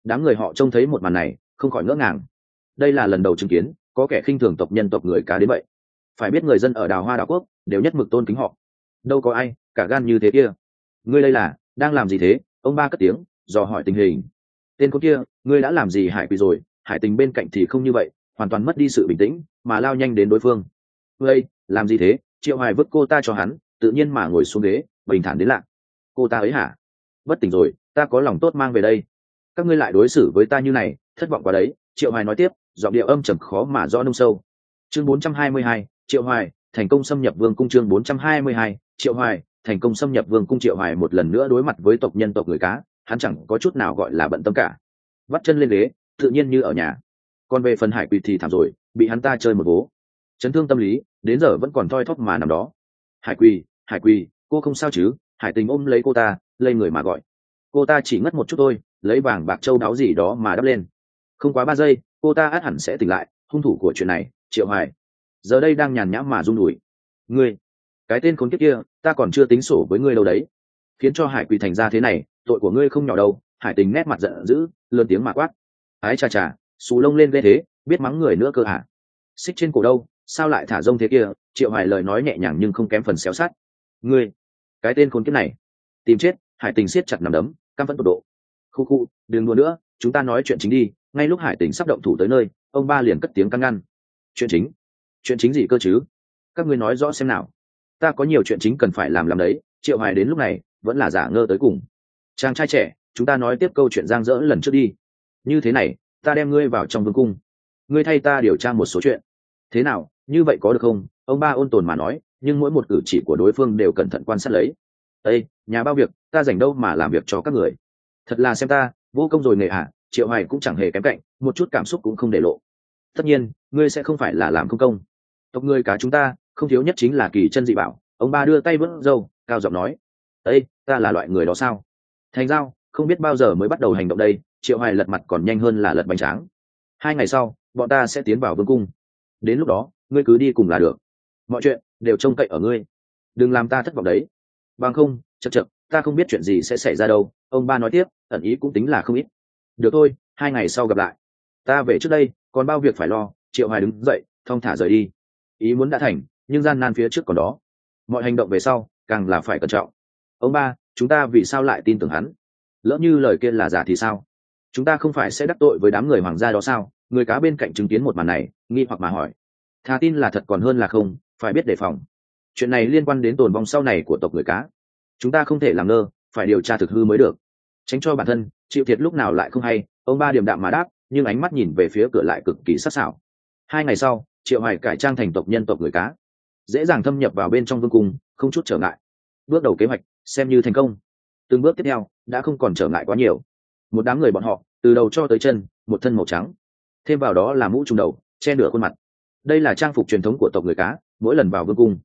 [SPEAKER 1] Đám người họ trông thấy một màn này, không khỏi ngỡ ngàng đây là lần đầu chứng kiến, có kẻ khinh thường tộc nhân tộc người cá đến vậy. Phải biết người dân ở đào hoa đảo quốc đều nhất mực tôn kính họ. Đâu có ai, cả gan như thế kia. Ngươi đây là, đang làm gì thế? Ông ba cất tiếng, dò hỏi tình hình. Tên con kia, ngươi đã làm gì hải quỳ rồi? Hải tình bên cạnh thì không như vậy, hoàn toàn mất đi sự bình tĩnh, mà lao nhanh đến đối phương. Ngươi, làm gì thế? Triệu hoài vứt cô ta cho hắn, tự nhiên mà ngồi xuống ghế, bình thản đến lạ. cô ta ấy hả? Bất tỉnh rồi, ta có lòng tốt mang về đây. Các ngươi lại đối xử với ta như này, thất vọng quá đấy. Triệu hoài nói tiếp giọng điệu âm trầm khó mà rõ nông sâu. Chương 422, triệu hoài thành công xâm nhập vương cung chương 422, triệu hoài thành công xâm nhập vương cung triệu hoài một lần nữa đối mặt với tộc nhân tộc người cá hắn chẳng có chút nào gọi là bận tâm cả. Vắt chân lên ghế tự nhiên như ở nhà. Còn về phần hải quỷ thì thảm rồi bị hắn ta chơi một vố. Chấn thương tâm lý đến giờ vẫn còn thoi thóp mà nằm đó. Hải quỳ hải quỳ cô không sao chứ? Hải tình ôm lấy cô ta lây người mà gọi. Cô ta chỉ ngất một chút thôi lấy vàng bạc châu đáo gì đó mà đắp lên. Không quá ba giây cô ta át hẳn sẽ tỉnh lại, hung thủ của chuyện này, triệu hoài. Giờ đây đang nhàn nhã mà run đùi ngươi, cái tên khốn kiếp kia, ta còn chưa tính sổ với ngươi đâu đấy. Khiến cho hải quỳ thành ra thế này, tội của ngươi không nhỏ đâu, hải tình nét mặt giận dữ, lớn tiếng mà quát. Ái chà chà xù lông lên ghê thế, biết mắng người nữa cơ hả? Xích trên cổ đâu, sao lại thả rông thế kia? Triệu Hải lời nói nhẹ nhàng nhưng không kém phần xéo sát. Ngươi, cái tên khốn kiếp này. Tìm chết, hải tình siết chặt nằm đấm, căm phẫn tột độ. Khu khu, đừng đùa nữa, chúng ta nói chuyện chính đi ngay lúc hải tình sắp động thủ tới nơi ông ba liền cất tiếng căn ngăn. Chuyện chính chuyện chính gì cơ chứ? Các ngươi nói rõ xem nào. Ta có nhiều chuyện chính cần phải làm làm đấy triệu hoài đến lúc này vẫn là giả ngơ tới cùng. Chàng trai trẻ chúng ta nói tiếp câu chuyện giang dỡ lần trước đi. Như thế này ta đem ngươi vào trong vương cung. Ngươi thay ta điều tra một số chuyện. Thế nào như vậy có được không? Ông ba ôn tồn mà nói nhưng mỗi một cử chỉ của đối phương đều cẩn thận quan sát lấy. Ây nhà bao việc ta dành đâu mà làm việc cho các người. Thật là xem ta vô công rồi nghề ạ à, triệu hoài cũng chẳng hề kém cạnh, một chút cảm xúc cũng không để lộ. Tất nhiên, ngươi sẽ không phải là làm công công. Tộc ngươi cả chúng ta, không thiếu nhất chính là kỳ chân dị bảo. Ông ba đưa tay vớt râu, cao giọng nói ấy ta là loại người đó sao? Thành giao, không biết bao giờ mới bắt đầu hành động đây, triệu hoài lật mặt còn nhanh hơn là lật bánh tráng. Hai ngày sau, bọn ta sẽ tiến vào vương cung. Đến lúc đó, ngươi cứ đi cùng là được. Mọi chuyện đều trông cậy ở ngươi. Đừng làm ta thất vọng đấy. Bằng không chật chật ta không biết chuyện gì sẽ xảy ra đâu. Ông ba nói tiếp, ẩn ý cũng tính là không ít được thôi, hai ngày sau gặp lại. Ta về trước đây, còn bao việc phải lo, triệu hoài đứng dậy, thong thả rời đi. Ý muốn đã thành, nhưng gian nan phía trước còn đó. Mọi hành động về sau, càng là phải cẩn trọng. Ông ba, chúng ta vì sao lại tin tưởng hắn? Lỡ như lời kia là giả thì sao? Chúng ta không phải sẽ đắc tội với đám người hoàng gia đó sao? Người cá bên cạnh chứng kiến một màn này, nghi hoặc mà hỏi. Thà tin là thật còn hơn là không, phải biết đề phòng. Chuyện này liên quan đến tồn vong sau này của tộc người cá. Chúng ta không thể làm ngơ, phải điều tra thực hư mới được. Tránh cho bản thân chịu thiệt lúc nào lại không hay, ông ba điềm đạm mà đáp, nhưng ánh mắt nhìn về phía cửa lại cực kỳ sắc sảo. Hai ngày sau, triệu hoài cải trang thành tộc nhân tộc người cá. Dễ dàng thâm nhập vào bên trong vương cung, không chút trở ngại. Bước đầu kế hoạch, xem như thành công. Từng bước tiếp theo, đã không còn trở ngại quá nhiều. Một đám người bọn họ, từ đầu cho tới chân, một thân màu trắng. Thêm vào đó là mũ trùng đầu, che nửa khuôn mặt. Đây là trang phục truyền thống của tộc người cá, mỗi lần vào vương cung,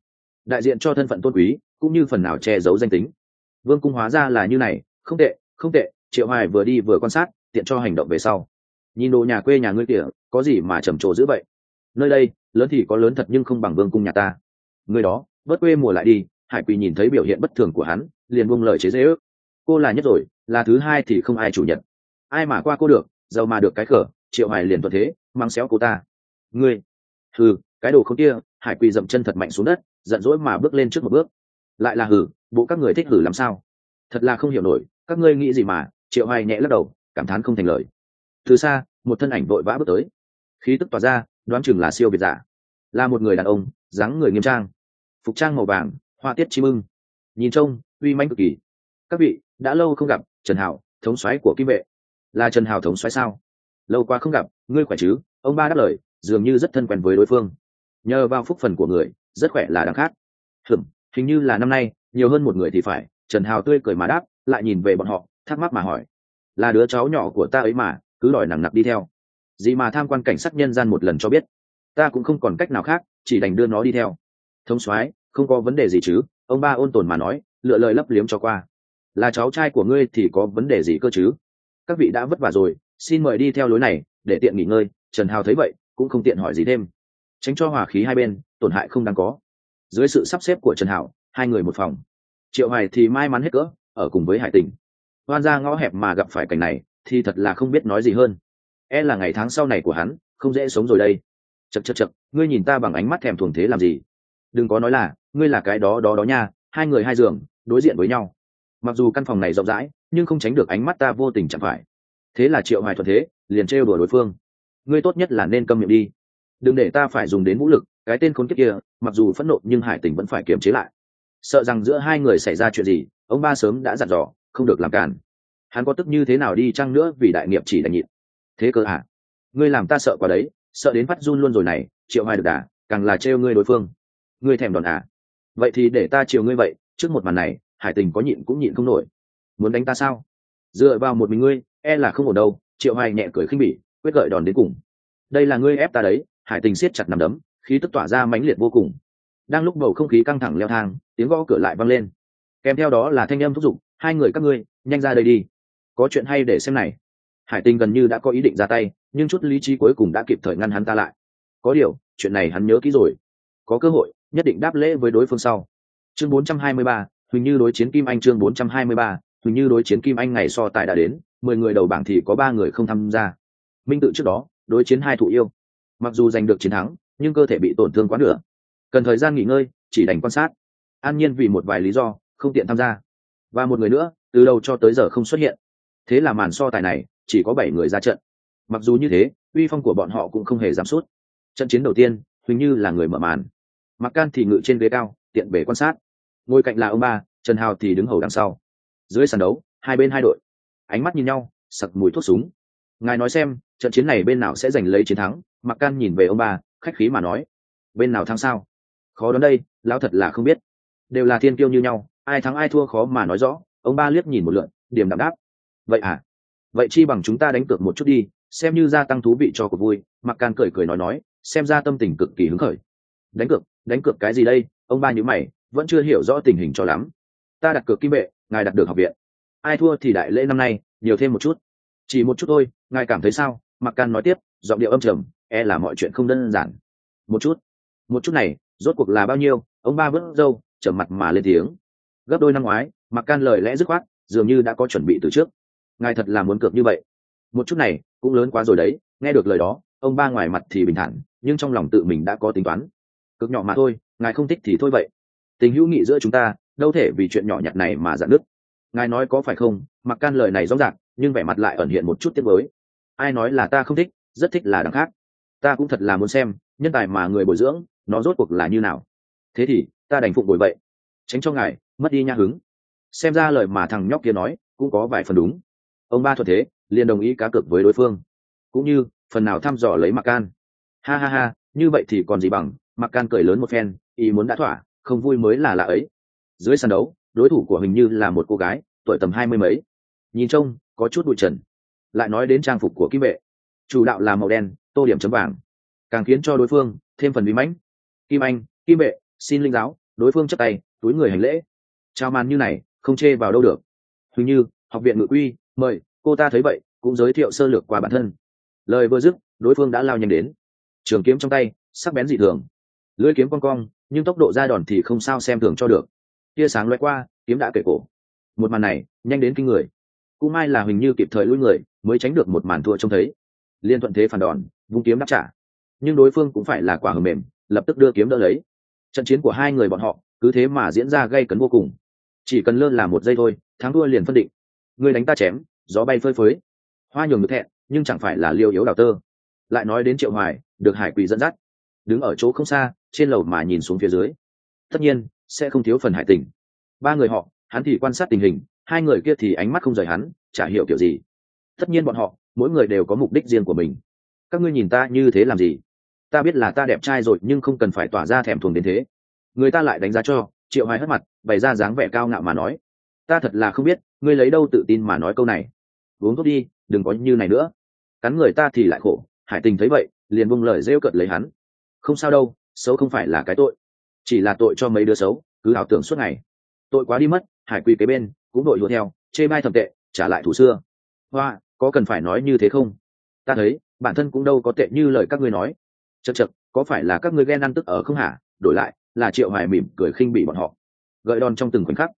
[SPEAKER 1] đại diện cho thân phận tôn quý, cũng như phần nào che giấu danh tính. Vương cung hóa ra là như này, không tệ không tệ triệu hoài vừa đi vừa quan sát, tiện cho hành động về sau. Nhìn đồ nhà quê nhà ngươi kìa, có gì mà trầm trồ dữ vậy? Nơi đây, lớn thì có lớn thật nhưng không bằng vương cung nhà ta. Người đó, bớt quê mùa lại đi, hải quỳ nhìn thấy biểu hiện bất thường của hắn, liền buông lời chế dễ ước cô là nhất rồi, là thứ hai thì không ai chủ nhận ai mà qua cô được, giàu mà được cái khở triệu hoài liền thuận thế, mang xéo cô ta. Ngươi, hừ, cái đồ không kia, hải quỳ dậm chân thật mạnh xuống đất, giận dỗi mà bước lên trước một bước. Lại là hừ, bộ các người thích hử làm sao? Thật là không hiểu nổi, các ngươi nghĩ gì mà triệu hoài nhẹ lắc đầu, cảm thán không thành lời. Từ xa, một thân ảnh vội vã bước tới. Khí tức tỏa ra, đoán chừng là siêu việt giả. Là một người đàn ông, dáng người nghiêm trang. Phục trang màu vàng, hoa tiết chim ưng nhìn trông, uy manh cực kỳ. Các vị, đã lâu không gặp, trần hảo, thống soái của kim vệ. Là trần hảo thống soái sao? Lâu quá không gặp, ngươi khỏe chứ? Ông ba đáp lời, dường như rất thân quen với đối phương. Nhờ vào phúc phần của người, rất khỏe là đáng khát. hừm hình như là năm nay, nhiều hơn một người thì phải. Trần hào tươi cười mà đáp, lại nhìn về bọn họ thắc mắc mà hỏi. Là đứa cháu nhỏ của ta ấy mà, cứ đòi nặng nặc đi theo. Gì mà tham quan cảnh sát nhân gian một lần cho biết, ta cũng không còn cách nào khác, chỉ đành đưa nó đi theo. Thông soái, không có vấn đề gì chứ, ông ba ôn tồn mà nói, lựa lời lấp liếm cho qua. Là cháu trai của ngươi thì có vấn đề gì cơ chứ? Các vị đã vất vả rồi, xin mời đi theo lối này, để tiện nghỉ ngơi, trần hào thấy vậy, cũng không tiện hỏi gì thêm. Tránh cho hòa khí hai bên, tổn hại không đáng có. Dưới sự sắp xếp của trần hảo hai người một phòng. Triệu hoài thì may mắn hết cỡ, ở cùng với hải tình hoan ra ngõ hẹp mà gặp phải cảnh này, thì thật là không biết nói gì hơn. E là ngày tháng sau này của hắn, không dễ sống rồi đây. Chật chật chật ngươi nhìn ta bằng ánh mắt thèm thuồng thế làm gì? Đừng có nói là, ngươi là cái đó đó đó nha, hai người hai giường, đối diện với nhau. Mặc dù căn phòng này rộng rãi, nhưng không tránh được ánh mắt ta vô tình chẳng phải. Thế là triệu hoài thuận thế, liền trêu đùa đối phương. Ngươi tốt nhất là nên câm miệng đi. Đừng để ta phải dùng đến vũ lực, cái tên khốn kiếp kia, mặc dù phẫn nộ nhưng hải tình vẫn phải kiềm chế lại. Sợ rằng giữa hai người xảy ra chuyện gì, ông ba sớm đã dặn dò không được làm cản. Hắn có tức như thế nào đi chăng nữa vì đại nghiệp chỉ đành nhịn. Thế cơ à? Ngươi làm ta sợ quá đấy, sợ đến phát run luôn rồi này, triệu hoài được đà càng là trêu ngươi đối phương. Ngươi thèm đòn à? Vậy thì để ta chiều ngươi vậy, trước một màn này, hải tình có nhịn cũng nhịn không nổi. Muốn đánh ta sao? Dựa vào một mình ngươi e là không ổn đâu, triệu hoài nhẹ cười khinh bỉ, quyết gợi đòn đến cùng. Đây là ngươi ép ta đấy, hải tình siết chặt nằm đấm, khí tức tỏa ra mãnh liệt vô cùng. Đang lúc bầu không khí căng thẳng leo thang, tiếng gõ cửa lại vang lên. Kèm theo đó là thanh âm thúc giục hai người các ngươi nhanh ra đây đi. Có chuyện hay để xem này. Hải tinh gần như đã có ý định ra tay nhưng chút lý trí cuối cùng đã kịp thời ngăn hắn ta lại. Có điều chuyện này hắn nhớ kỹ rồi. Có cơ hội nhất định đáp lễ với đối phương sau. Chương 423, huỳnh như đối chiến kim anh chương 423, huỳnh như đối chiến kim anh ngày so tài đã đến mười người đầu bảng thì có ba người không tham gia. Minh tự trước đó đối chiến hai thủ yêu. Mặc dù giành được chiến thắng nhưng cơ thể bị tổn thương quá nửa. Cần thời gian nghỉ ngơi chỉ đành quan sát. An nhiên vì một vài lý do không tiện tham gia và một người nữa, từ đầu cho tới giờ không xuất hiện. Thế là màn so tài này, chỉ có bảy người ra trận. Mặc dù như thế, uy phong của bọn họ cũng không hề giảm sút. Trận chiến đầu tiên huỳnh như là người mở màn. Mặc can thì ngự trên ghế cao, tiện bể quan sát. Ngồi cạnh là ông ba, trần hào thì đứng hầu đằng sau. Dưới sàn đấu, hai bên hai đội. Ánh mắt nhìn nhau, sặc mùi thuốc súng. Ngài nói xem, trận chiến này bên nào sẽ giành lấy chiến thắng? Mặc can nhìn về ông ba, khách khí mà nói. Bên nào thắng sao? Khó đoán đây, lão thật là không biết. Đều là thiên kiêu như nhau ai thắng ai thua khó mà nói rõ, ông ba liếc nhìn một lượn điểm đạm đáp. Vậy à? Vậy chi bằng chúng ta đánh cược một chút đi, xem như gia tăng thú vị cho cuộc vui mặc can cười cười nói nói, xem ra tâm tình cực kỳ hứng khởi. Đánh cược đánh cược cái gì đây? Ông ba nhữ mày, vẫn chưa hiểu rõ tình hình cho lắm. Ta đặt cược kim vệ ngài đặt được học viện. Ai thua thì đại lễ năm nay, nhiều thêm một chút. Chỉ một chút thôi, ngài cảm thấy sao? Mặc can nói tiếp, giọng điệu âm trầm e là mọi chuyện không đơn giản. Một chút. Một chút này, rốt cuộc là bao nhiêu? Ông ba vớt râu trở mặt mà lên tiếng gấp đôi năm ngoái, mặc can lời lẽ dứt khoát, dường như đã có chuẩn bị từ trước. Ngài thật là muốn cược như vậy. Một chút này, cũng lớn quá rồi đấy, nghe được lời đó, ông ba ngoài mặt thì bình thản, nhưng trong lòng tự mình đã có tính toán. Cực nhỏ mà thôi, ngài không thích thì thôi vậy. Tình hữu nghị giữa chúng ta, đâu thể vì chuyện nhỏ nhặt này mà giãn nứt. Ngài nói có phải không, mặc can lời này rõ ràng, nhưng vẻ mặt lại ẩn hiện một chút tiếc với ai nói là ta không thích, rất thích là đằng khác. Ta cũng thật là muốn xem, nhân tài mà người bồi dưỡng, nó rốt cuộc là như nào. Thế thì, ta đành phụng bồi vậy. Tránh cho ngài mất đi nha hứng. Xem ra lời mà thằng nhóc kia nói cũng có vài phần đúng. Ông ba thuật thế, liền đồng ý cá cược với đối phương. Cũng như, phần nào thăm dò lấy mặc can. Ha ha ha, như vậy thì còn gì bằng mặc can cười lớn một phen, ý muốn đã thỏa, không vui mới là lạ ấy. Dưới sàn đấu, đối thủ của hình như là một cô gái, tuổi tầm hai mươi mấy. Nhìn trông, có chút bụi trần. Lại nói đến trang phục của kim vệ. Chủ đạo là màu đen, tô điểm chấm vàng. Càng khiến cho đối phương thêm phần bí mãnh. Kim anh, kim vệ, xin linh giáo, đối phương chấp tay, túi người hành lễ trao màn như này, không chê vào đâu được. Hình như, học viện ngự quy, mời, cô ta thấy vậy, cũng giới thiệu sơ lược qua bản thân. Lời vừa dứt, đối phương đã lao nhanh đến. Trường kiếm trong tay, sắc bén dị thường. Lưỡi kiếm cong cong, nhưng tốc độ ra đòn thì không sao xem thường cho được. Tia sáng loay qua, kiếm đã kể cổ. Một màn này, nhanh đến kinh người. Cũng may là huỳnh như kịp thời lui người, mới tránh được một màn thua trông thấy. Liên thuận thế phản đòn, vung kiếm đáp trả. Nhưng đối phương cũng phải là quả hầm mềm, lập tức đưa kiếm đỡ lấy. Trận chiến của hai người bọn họ, cứ thế mà diễn ra gây cấn vô cùng chỉ cần lơ là một giây thôi, thắng đua liền phân định. Người đánh ta chém, gió bay phơi phới. Hoa nhường ngực thẹn, nhưng chẳng phải là liêu yếu đào tơ. Lại nói đến triệu hoài, được hải quỳ dẫn dắt. Đứng ở chỗ không xa, trên lầu mà nhìn xuống phía dưới. Tất nhiên, sẽ không thiếu phần hải tình. Ba người họ, hắn thì quan sát tình hình, hai người kia thì ánh mắt không rời hắn, chả hiểu kiểu gì. Tất nhiên bọn họ, mỗi người đều có mục đích riêng của mình. Các ngươi nhìn ta như thế làm gì? Ta biết là ta đẹp trai rồi, nhưng không cần phải tỏa ra thèm thuồng đến thế. Người ta lại đánh giá cho triệu hoài hất mặt, bày ra dáng vẻ cao ngạo mà nói, ta thật là không biết, ngươi lấy đâu tự tin mà nói câu này. Uống thuốc đi, đừng có như này nữa. Cắn người ta thì lại khổ, hải tình thấy vậy, liền buông lời rêu cợt lấy hắn. Không sao đâu, xấu không phải là cái tội, chỉ là tội cho mấy đứa xấu, cứ ảo tưởng suốt ngày. Tội quá đi mất, hải Quy kế bên cũng đội lụa theo, chê mai thầm tệ, trả lại thủ xưa. Hoa, có cần phải nói như thế không? Ta thấy, bản thân cũng đâu có tệ như lời các ngươi nói. Chật chật có phải là các ngươi ghen ăn tức ở không hả? Đổi lại là triệu hoài mỉm cười khinh bị bọn họ. Gợi đòn trong từng khoảnh khắc.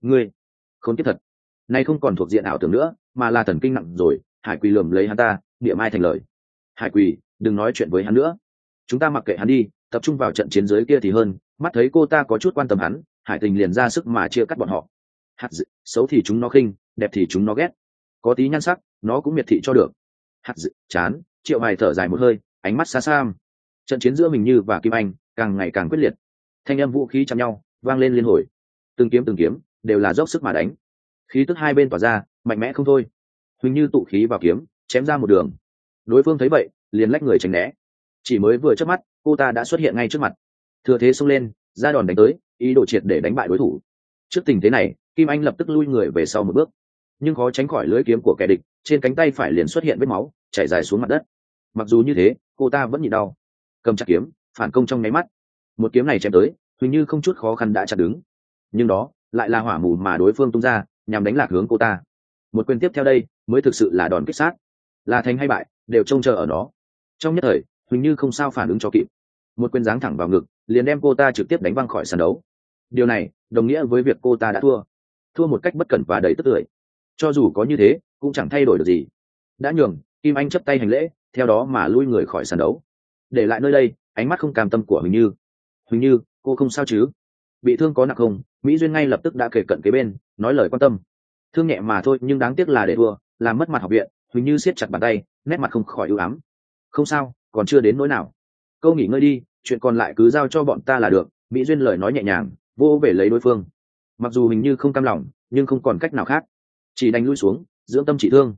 [SPEAKER 1] Ngươi không tiếp thật. Nay không còn thuộc diện ảo tưởng nữa mà là thần kinh nặng rồi hải quỳ lườm lấy hắn ta địa mai thành lời. Hải quỳ đừng nói chuyện với hắn nữa. Chúng ta mặc kệ hắn đi tập trung vào trận chiến giới kia thì hơn mắt thấy cô ta có chút quan tâm hắn hải tình liền ra sức mà chia cắt bọn họ. Hạt dự, xấu thì chúng nó khinh đẹp thì chúng nó ghét. Có tí nhan sắc nó cũng miệt thị cho được. Hạt dự, chán triệu hoài thở dài một hơi ánh mắt xa xăm trận chiến giữa mình như và kim anh càng ngày càng quyết liệt thanh âm vũ khí chạm nhau, vang lên liên hồi. Từng kiếm từng kiếm, đều là dốc sức mà đánh. Khí tức hai bên tỏa ra, mạnh mẽ không thôi. Huỳnh như tụ khí vào kiếm, chém ra một đường. Đối phương thấy vậy, liền lách người tránh né. Chỉ mới vừa trước mắt, cô ta đã xuất hiện ngay trước mặt. Thừa thế xông lên, ra đòn đánh tới, ý đồ triệt để đánh bại đối thủ. Trước tình thế này, kim anh lập tức lui người về sau một bước. Nhưng khó tránh khỏi lưới kiếm của kẻ địch, trên cánh tay phải liền xuất hiện vết máu, chảy dài xuống mặt đất. Mặc dù như thế, cô ta vẫn nhịn đau. Cầm chặt kiếm, phản công trong nháy mắt một kiếm này chém tới huỳnh như không chút khó khăn đã chặt đứng. Nhưng đó, lại là hỏa mù mà đối phương tung ra, nhằm đánh lạc hướng cô ta. Một quyền tiếp theo đây, mới thực sự là đòn kích sát. Là thành hay bại, đều trông chờ ở nó. Trong nhất thời huỳnh như không sao phản ứng cho kịp. Một quyền giáng thẳng vào ngực, liền đem cô ta trực tiếp đánh văng khỏi sàn đấu. Điều này, đồng nghĩa với việc cô ta đã thua. Thua một cách bất cẩn và đầy tức tưởi. Cho dù có như thế, cũng chẳng thay đổi được gì. Đã nhường, kim anh chấp tay hành lễ, theo đó mà lui người khỏi sàn đấu. Để lại nơi đây, ánh mắt không cam tâm của huỳnh như. Hình như cô không sao chứ? Bị thương có nặng không? Mỹ duyên ngay lập tức đã kể cận kế bên nói lời quan tâm. Thương nhẹ mà thôi nhưng đáng tiếc là để thua làm mất mặt học viện hình như siết chặt bàn tay nét mặt không khỏi ưu ám. Không sao còn chưa đến nỗi nào. Câu nghỉ ngơi đi chuyện còn lại cứ giao cho bọn ta là được mỹ duyên lời nói nhẹ nhàng vô về lấy đối phương. Mặc dù hình như không cam lòng nhưng không còn cách nào khác. Chỉ đánh lui xuống dưỡng tâm trị thương.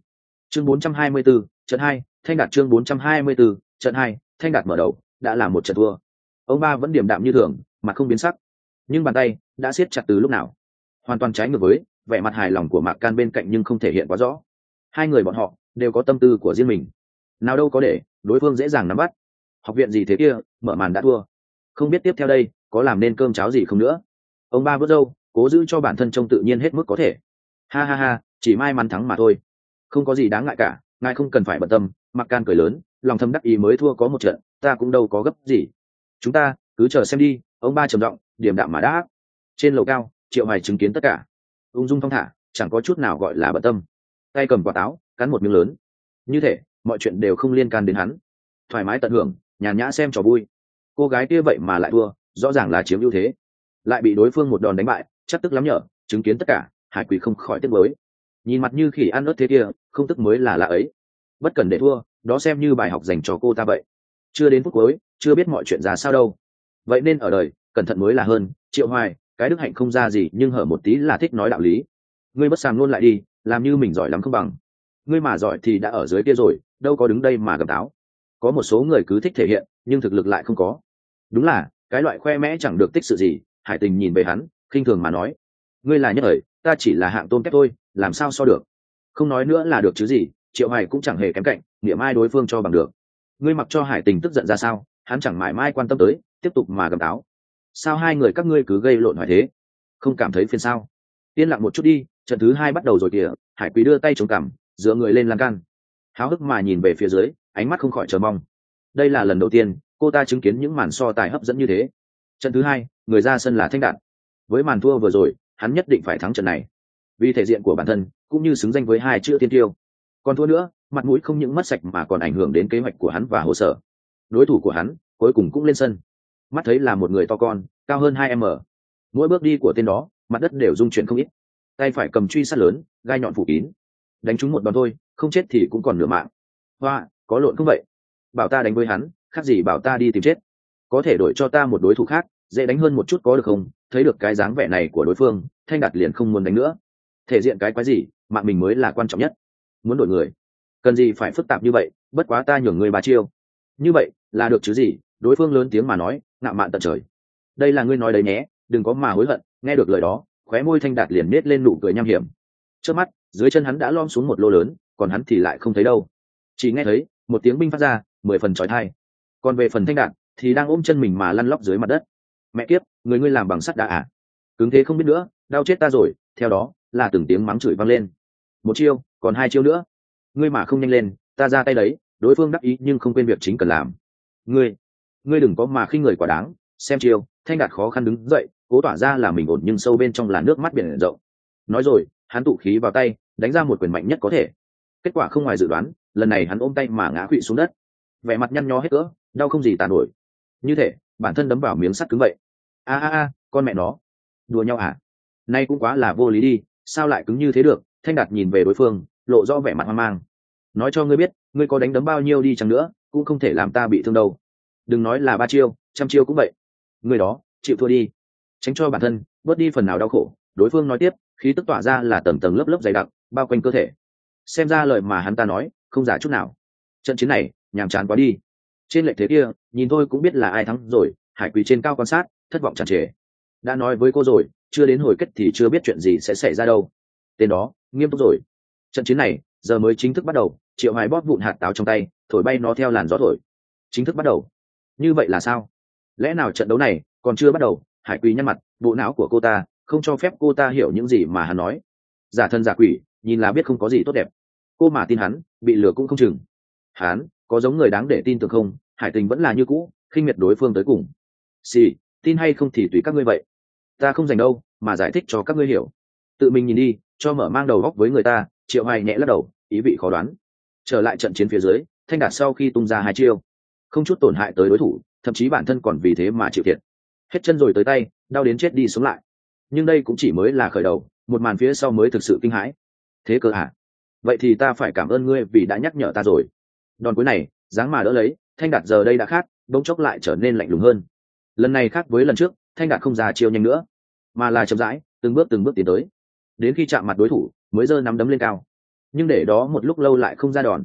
[SPEAKER 1] Chương 424, trận hai thanh đạt chương 424, trận hai thanh đạt mở đầu đã là một trận thua ông ba vẫn điềm đạm như thường, mà không biến sắc. Nhưng bàn tay đã siết chặt từ lúc nào? Hoàn toàn trái ngược với vẻ mặt hài lòng của mạc can bên cạnh nhưng không thể hiện quá rõ. Hai người bọn họ đều có tâm tư của riêng mình. Nào đâu có để đối phương dễ dàng nắm bắt. Học viện gì thế kia, mở màn đã thua. Không biết tiếp theo đây có làm nên cơm cháo gì không nữa. Ông ba vớt râu cố giữ cho bản thân trông tự nhiên hết mức có thể. Ha ha ha, chỉ may mắn thắng mà thôi. Không có gì đáng ngại cả, ngài không cần phải bận tâm. Mặc can cười lớn, lòng thâm đắc ý mới thua có một trận, ta cũng đâu có gấp gì chúng ta, cứ chờ xem đi, ông ba trầm giọng điểm đạm mà đã trên lầu cao, triệu hoài chứng kiến tất cả. Ung dung thong thả, chẳng có chút nào gọi là bận tâm. Tay cầm quả táo, cắn một miếng lớn. Như thể mọi chuyện đều không liên can đến hắn. Thoải mái tận hưởng, nhàn nhã xem trò vui. Cô gái kia vậy mà lại thua, rõ ràng là chiếm ưu thế. Lại bị đối phương một đòn đánh bại, chắc tức lắm nhở, chứng kiến tất cả, hải quỷ không khỏi tiếc mới nhìn mặt như khỉ ăn ớt thế kia, không tức mới là lạ ấy. Bất cần để thua, đó xem như bài học dành cho cô ta vậy. Chưa đến phút cuối chưa biết mọi chuyện ra sao đâu. Vậy nên ở đời, cẩn thận mới là hơn, triệu hoài, cái đức hạnh không ra gì, nhưng hở một tí là thích nói đạo lý. Ngươi bất sàng luôn lại đi, làm như mình giỏi lắm không bằng. Ngươi mà giỏi thì đã ở dưới kia rồi, đâu có đứng đây mà gầm táo có một số người cứ thích thể hiện, nhưng thực lực lại không có. Đúng là, cái loại khoe mẽ chẳng được tích sự gì, hải tình nhìn về hắn, khinh thường mà nói. Ngươi là nhất thời ta chỉ là hạng tôn kép thôi, làm sao so được? Không nói nữa là được chứ gì, triệu hoài cũng chẳng hề kém cạnh, niệm ai đối phương cho bằng được. Ngươi mặc cho hải tình tức giận ra sao? Hắn chẳng mãi mai quan tâm tới, tiếp tục mà gầm táo sao hai người các ngươi cứ gây lộn hỏi thế? Không cảm thấy phiền sao? Yên lặng một chút đi, trận thứ hai bắt đầu rồi kìa, hải quý đưa tay chống cằm, dựa người lên lan can. Háo hức mà nhìn về phía dưới, ánh mắt không khỏi chờ mong. Đây là lần đầu tiên, cô ta chứng kiến những màn so tài hấp dẫn như thế. Trận thứ hai, người ra sân là thanh đạn. Với màn thua vừa rồi, hắn nhất định phải thắng trận này. Vì thể diện của bản thân, cũng như xứng danh với hai chữ tiên tiêu. Còn thua nữa, mặt mũi không những mất sạch mà còn ảnh hưởng đến kế hoạch của hắn và hồ sơ đối thủ của hắn, cuối cùng cũng lên sân. Mắt thấy là một người to con, cao hơn hai m mỗi bước đi của tên đó, mặt đất đều rung chuyển không ít. Tay phải cầm truy sát lớn, gai nhọn phủ kín. Đánh trúng một đòn thôi, không chết thì cũng còn nửa mạng. Hoa, có lộn không vậy? Bảo ta đánh với hắn, khác gì bảo ta đi tìm chết. Có thể đổi cho ta một đối thủ khác, dễ đánh hơn một chút có được không? Thấy được cái dáng vẻ này của đối phương, thanh đạt liền không muốn đánh nữa. Thể diện cái quái gì, mạng mình mới là quan trọng nhất. Muốn đổi người. Cần gì phải phức tạp như vậy, bất quá ta nhường người bà chiêu. Như vậy là được chứ gì, đối phương lớn tiếng mà nói, ngạo mạn tận trời. Đây là ngươi nói đấy nhé, đừng có mà hối hận, nghe được lời đó, khóe môi thanh đạt liền nết lên nụ cười nham hiểm. Trước mắt, dưới chân hắn đã lom xuống một lô lớn, còn hắn thì lại không thấy đâu. Chỉ nghe thấy, một tiếng binh phát ra, mười phần trói thai còn về phần thanh đạt, thì đang ôm chân mình mà lăn lóc dưới mặt đất. Mẹ kiếp, người ngươi làm bằng sắt đã à? Cứng thế không biết nữa, đau chết ta rồi, theo đó, là từng tiếng mắng chửi vang lên. Một chiêu, còn hai chiêu nữa. Ngươi mà không nhanh lên, ta ra tay đấy, đối phương đắc ý nhưng không quên việc chính cần làm ngươi ngươi đừng có mà khi người quả đáng xem chiều, thanh đạt khó khăn đứng dậy cố tỏa ra là mình ổn nhưng sâu bên trong là nước mắt biển rộng. Nói rồi hắn tụ khí vào tay đánh ra một quyền mạnh nhất có thể. Kết quả không ngoài dự đoán lần này hắn ôm tay mà ngã quỵ xuống đất. Vẻ mặt nhăn nhó hết cỡ đau không gì tàn nổi. Như thể bản thân đấm vào miếng sắt cứng vậy. A a a con mẹ nó. Đùa nhau à? Nay cũng quá là vô lý đi sao lại cứng như thế được? Thanh đạt nhìn về đối phương lộ rõ vẻ mặt hoang mang. Nói cho ngươi biết ngươi có đánh đấm bao nhiêu đi chăng nữa cũng không thể làm ta bị thương đâu. Đừng nói là ba chiêu, trăm chiêu cũng vậy. Người đó, chịu thua đi. Tránh cho bản thân, bớt đi phần nào đau khổ. Đối phương nói tiếp, khí tức tỏa ra là tầng tầng lớp lớp dày đặc, bao quanh cơ thể. Xem ra lời mà hắn ta nói, không giả chút nào. Trận chiến này, nhàm chán quá đi. Trên lệch thế kia, nhìn thôi cũng biết là ai thắng rồi, hải quỳ trên cao quan sát, thất vọng tràn trề. Đã nói với cô rồi, chưa đến hồi kết thì chưa biết chuyện gì sẽ xảy ra đâu. Tên đó, nghiêm túc rồi. Trận chiến này, giờ mới chính thức bắt đầu triệu hoài bóp vụn hạt táo trong tay, thổi bay nó theo làn gió thổi. Chính thức bắt đầu. Như vậy là sao? Lẽ nào trận đấu này còn chưa bắt đầu? Hải quỳ nhăn mặt, bộ não của cô ta không cho phép cô ta hiểu những gì mà hắn nói. Giả thân giả quỷ, nhìn là biết không có gì tốt đẹp. Cô mà tin hắn, bị lừa cũng không chừng. Hắn, có giống người đáng để tin tưởng không? Hải tình vẫn là như cũ, khinh miệt đối phương tới cùng. Xì, tin hay không thì tùy các ngươi vậy. Ta không dành đâu, mà giải thích cho các ngươi hiểu. Tự mình nhìn đi, cho mở mang đầu góc với người ta, triệu hoài nhẹ lắc đầu, ý vị khó đoán trở lại trận chiến phía dưới, thanh đạt sau khi tung ra hai chiêu, không chút tổn hại tới đối thủ, thậm chí bản thân còn vì thế mà chịu thiệt. Hết chân rồi tới tay, đau đến chết đi sống lại. Nhưng đây cũng chỉ mới là khởi đầu, một màn phía sau mới thực sự kinh hãi. Thế cơ à vậy thì ta phải cảm ơn ngươi vì đã nhắc nhở ta rồi. Đòn cuối này, dáng mà đỡ lấy, thanh đạt giờ đây đã khác, bỗng chốc lại trở nên lạnh lùng hơn. Lần này khác với lần trước, thanh đạt không ra chiêu nhanh nữa, mà là chậm rãi, từng bước từng bước tiến tới. Đến khi chạm mặt đối thủ, mới giơ nắm đấm lên cao nhưng để đó một lúc lâu lại không ra đòn.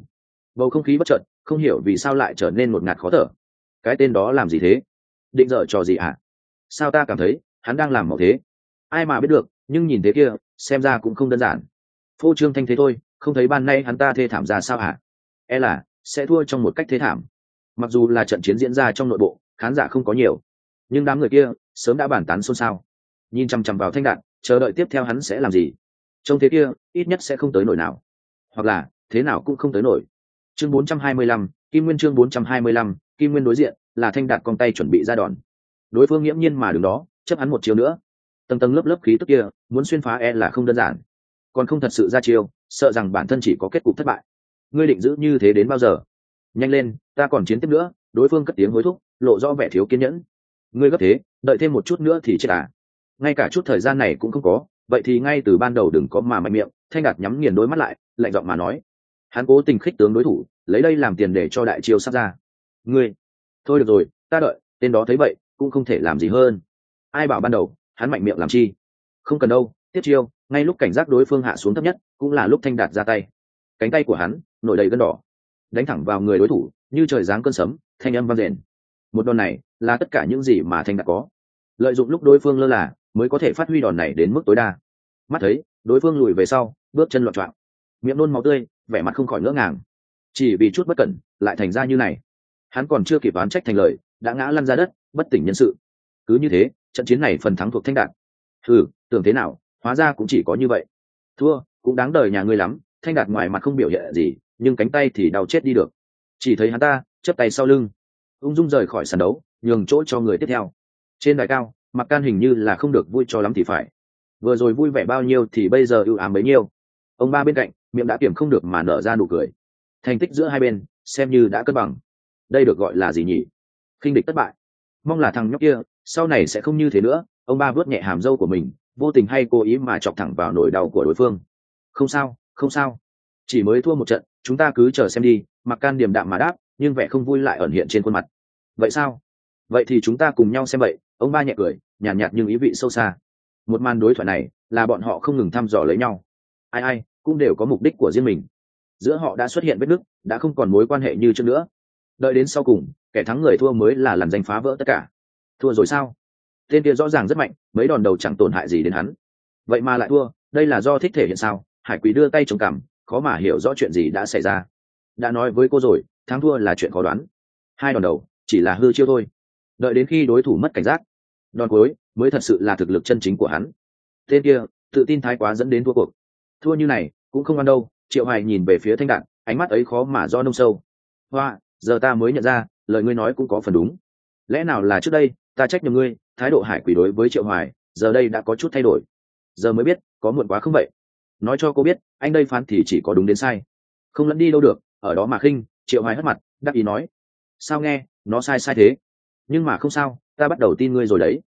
[SPEAKER 1] Bầu không khí bất chợt, không hiểu vì sao lại trở nên một ngạt khó thở. Cái tên đó làm gì thế? Định dở trò gì ạ? À? sao ta cảm thấy, hắn đang làm màu thế? Ai mà biết được, nhưng nhìn thế kia, xem ra cũng không đơn giản. Phô trương thanh thế thôi, không thấy ban nay hắn ta thê thảm ra sao hả e là, sẽ thua trong một cách thế thảm. Mặc dù là trận chiến diễn ra trong nội bộ, khán giả không có nhiều. Nhưng đám người kia, sớm đã bàn tán xôn xao. Nhìn chằm chằm vào thanh đạn, chờ đợi tiếp theo hắn sẽ làm gì? Trông thế kia, ít nhất sẽ không tới nổi nào hoặc là thế nào cũng không tới nổi. Chương 425, kim nguyên chương 425, kim nguyên đối diện là thanh đạt con tay chuẩn bị ra đòn. Đối phương nghiễm nhiên mà đứng đó chấp hắn một chiều nữa. Tầng tầng lớp lớp khí tức kia muốn xuyên phá e là không đơn giản. Còn không thật sự ra chiêu sợ rằng bản thân chỉ có kết cục thất bại. Ngươi định giữ như thế đến bao giờ? Nhanh lên ta còn chiến tiếp nữa đối phương cất tiếng hối thúc lộ rõ vẻ thiếu kiên nhẫn. Ngươi gấp thế đợi thêm một chút nữa thì chết à? Ngay cả chút thời gian này cũng không có vậy thì ngay từ ban đầu đừng có mà mạnh miệng, thanh đạt nhắm nghiền đôi mắt lại, lạnh giọng mà nói. Hắn cố tình khích tướng đối thủ, lấy đây làm tiền để cho đại chiêu sắp ra. Ngươi, thôi được rồi, ta đợi, tên đó thấy vậy, cũng không thể làm gì hơn. Ai bảo ban đầu, hắn mạnh miệng làm chi? Không cần đâu tiết chiêu, ngay lúc cảnh giác đối phương hạ xuống thấp nhất, cũng là lúc thanh đạt ra tay. Cánh tay của hắn, nổi đầy gân đỏ. Đánh thẳng vào người đối thủ, như trời giáng cơn sấm, thanh âm vang rền một đòn này, là tất cả những gì mà thanh đạt có. Lợi dụng lúc đối phương lơ là mới có thể phát huy đòn này đến mức tối đa. Mắt thấy, đối phương lùi về sau, bước chân loạn trọn miệng nôn máu tươi, vẻ mặt không khỏi ngỡ ngàng. Chỉ vì chút bất cẩn, lại thành ra như này. Hắn còn chưa kịp oán trách thành lời, đã ngã lăn ra đất, bất tỉnh nhân sự. Cứ như thế, trận chiến này phần thắng thuộc thanh đạt. Ừ tưởng thế nào, hóa ra cũng chỉ có như vậy. Thua, cũng đáng đời nhà ngươi lắm, thanh đạt ngoài mặt không biểu hiện gì, nhưng cánh tay thì đau chết đi được. Chỉ thấy hắn ta chấp tay sau lưng. Ung dung rời khỏi sàn đấu, nhường chỗ cho người tiếp theo. Trên đài cao mặc can hình như là không được vui cho lắm thì phải. Vừa rồi vui vẻ bao nhiêu thì bây giờ ưu ám bấy nhiêu. Ông ba bên cạnh, miệng đã kiểm không được mà nở ra nụ cười. Thành tích giữa hai bên, xem như đã cân bằng. Đây được gọi là gì nhỉ? Khinh địch thất bại. Mong là thằng nhóc kia, sau này sẽ không như thế nữa, ông ba vớt nhẹ hàm dâu của mình, vô tình hay cố ý mà chọc thẳng vào nỗi đau của đối phương. Không sao không sao. Chỉ mới thua một trận, chúng ta cứ chờ xem đi, mặc can điềm đạm mà đáp, nhưng vẻ không vui lại ẩn hiện trên khuôn mặt. Vậy sao? Vậy thì chúng ta cùng nhau xem vậy ông ba nhẹ cười nhàn nhạt, nhạt nhưng ý vị sâu xa. Một màn đối thoại này là bọn họ không ngừng thăm dò lấy nhau. Ai ai cũng đều có mục đích của riêng mình. Giữa họ đã xuất hiện vết nứt đã không còn mối quan hệ như trước nữa. Đợi đến sau cùng kẻ thắng người thua mới là làm danh phá vỡ tất cả. Thua rồi sao? Tên kia rõ ràng rất mạnh mấy đòn đầu chẳng tổn hại gì đến hắn. Vậy mà lại thua đây là do thích thể hiện sao? Hải quý đưa tay chống cằm khó mà hiểu rõ chuyện gì đã xảy ra. Đã nói với cô rồi thắng thua là chuyện khó đoán. Hai đòn đầu chỉ là hư chiêu thôi. Đợi đến khi đối thủ mất cảnh giác đòn cuối mới thật sự là thực lực chân chính của hắn. Tên kia, tự tin thái quá dẫn đến thua cuộc. Thua như này, cũng không ăn đâu, triệu hoài nhìn về phía thanh đạn, ánh mắt ấy khó mà do nông sâu. Hoa, giờ ta mới nhận ra, lời ngươi nói cũng có phần đúng. Lẽ nào là trước đây, ta trách nhầm ngươi, thái độ hải quỷ đối với triệu hoài, giờ đây đã có chút thay đổi. Giờ mới biết, có muộn quá không vậy. Nói cho cô biết, anh đây phán thì chỉ có đúng đến sai. Không lẫn đi đâu được, ở đó mà khinh, triệu hoài hất mặt, đắc ý nói. Sao nghe, nó sai sai thế. Nhưng mà không sao ta bắt đầu tin ngươi rồi đấy.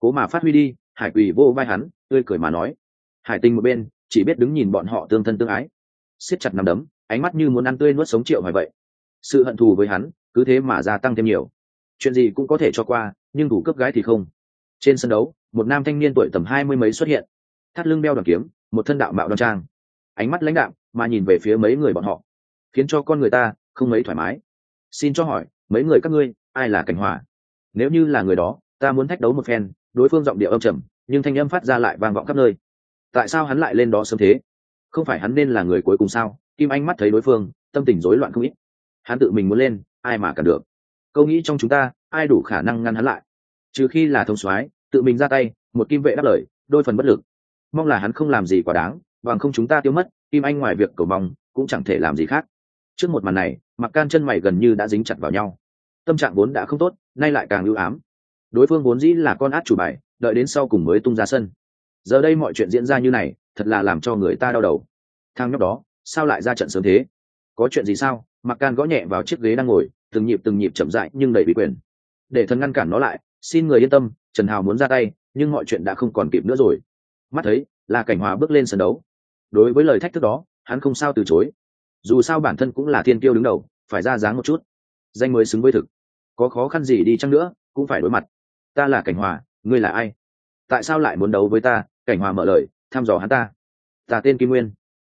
[SPEAKER 1] Cố mà phát huy đi, hải quỳ vô vai hắn, tươi cười mà nói. Hải tinh một bên, chỉ biết đứng nhìn bọn họ tương thân tương ái. Siết chặt nằm đấm, ánh mắt như muốn ăn tươi nuốt sống triệu hoài vậy. Sự hận thù với hắn, cứ thế mà gia tăng thêm nhiều. Chuyện gì cũng có thể cho qua, nhưng thủ cướp gái thì không. Trên sân đấu, một nam thanh niên tuổi tầm hai mươi mấy xuất hiện. Thắt lưng đeo đoàn kiếm, một thân đạo mạo đoan trang. Ánh mắt lãnh đạm, mà nhìn về phía mấy người bọn họ. Khiến cho con người ta không mấy thoải mái. Xin cho hỏi, mấy người các ngươi, ai là cảnh hòa? Nếu như là người đó, ta muốn thách đấu một phen, đối phương giọng điệu âm trầm, nhưng thanh âm phát ra lại vang vọng khắp nơi. Tại sao hắn lại lên đó sớm thế? Không phải hắn nên là người cuối cùng sao? Kim anh mắt thấy đối phương, tâm tình rối loạn không ít. Hắn tự mình muốn lên, ai mà cản được? Câu nghĩ trong chúng ta, ai đủ khả năng ngăn hắn lại? Trừ khi là thông soái, tự mình ra tay, một kim vệ đáp lời, đôi phần bất lực. Mong là hắn không làm gì quá đáng, bằng không chúng ta tiêu mất, kim anh ngoài việc cầu mong, cũng chẳng thể làm gì khác. Trước một màn này, mặc can chân mày gần như đã dính chặt vào nhau. Tâm trạng vốn đã không tốt nay lại càng ưu ám. Đối phương vốn dĩ là con át chủ bài, đợi đến sau cùng mới tung ra sân. Giờ đây mọi chuyện diễn ra như này, thật là làm cho người ta đau đầu. Thang nhóc đó, sao lại ra trận sớm thế? Có chuyện gì sao? Mặc can gõ nhẹ vào chiếc ghế đang ngồi, từng nhịp từng nhịp chậm rãi nhưng đầy bị quyền. Để thần ngăn cản nó lại, xin người yên tâm, trần hào muốn ra tay, nhưng mọi chuyện đã không còn kịp nữa rồi. Mắt thấy, là cảnh hòa bước lên sân đấu. Đối với lời thách thức đó, hắn không sao từ chối. Dù sao bản thân cũng là thiên tiêu đứng đầu, phải ra dáng một chút. Danh mới xứng với thực có khó khăn gì đi chăng nữa, cũng phải đối mặt. Ta là cảnh hòa, ngươi là ai? Tại sao lại muốn đấu với ta? Cảnh hòa mở lời, thăm dò hắn ta. Ta tên kim nguyên.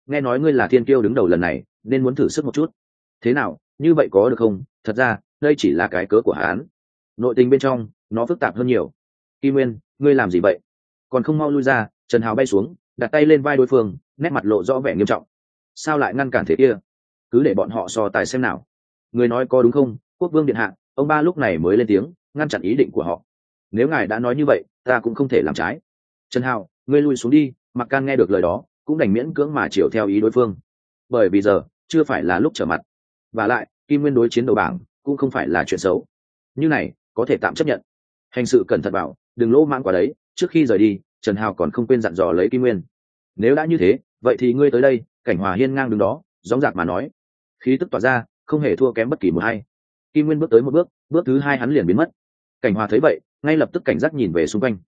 [SPEAKER 1] Nghe nói ngươi là thiên kiêu đứng đầu lần này, nên muốn thử sức một chút. Thế nào, như vậy có được không? Thật ra, đây chỉ là cái cớ của hắn. Nội tình bên trong, nó phức tạp hơn nhiều. Kim nguyên, ngươi làm gì vậy? Còn không mau lui ra, trần hào bay xuống, đặt tay lên vai đối phương, nét mặt lộ rõ vẻ nghiêm trọng. Sao lại ngăn cản thế kia? Cứ để bọn họ so tài xem nào. Người nói có đúng không? Quốc vương điện hạ ông ba lúc này mới lên tiếng, ngăn chặn ý định của họ. Nếu ngài đã nói như vậy, ta cũng không thể làm trái. Trần hào, ngươi lui xuống đi mặc can nghe được lời đó, cũng đành miễn cưỡng mà chiều theo ý đối phương. Bởi vì giờ, chưa phải là lúc trở mặt. Và lại, kim nguyên đối chiến đầu bảng, cũng không phải là chuyện xấu. Như này, có thể tạm chấp nhận. Hành sự cẩn thận bảo, đừng lỗ mãn quả đấy, trước khi rời đi, trần hào còn không quên dặn dò lấy kim nguyên. Nếu đã như thế, vậy thì ngươi tới đây, cảnh hòa hiên ngang đứng đó dóng dạc mà nói. Khí tức tỏa ra, không hề thua kém bất kỳ một hay kim nguyên bước tới một bước bước thứ hai hắn liền biến mất. Cảnh hòa thấy vậy ngay lập tức cảnh giác nhìn về xung quanh.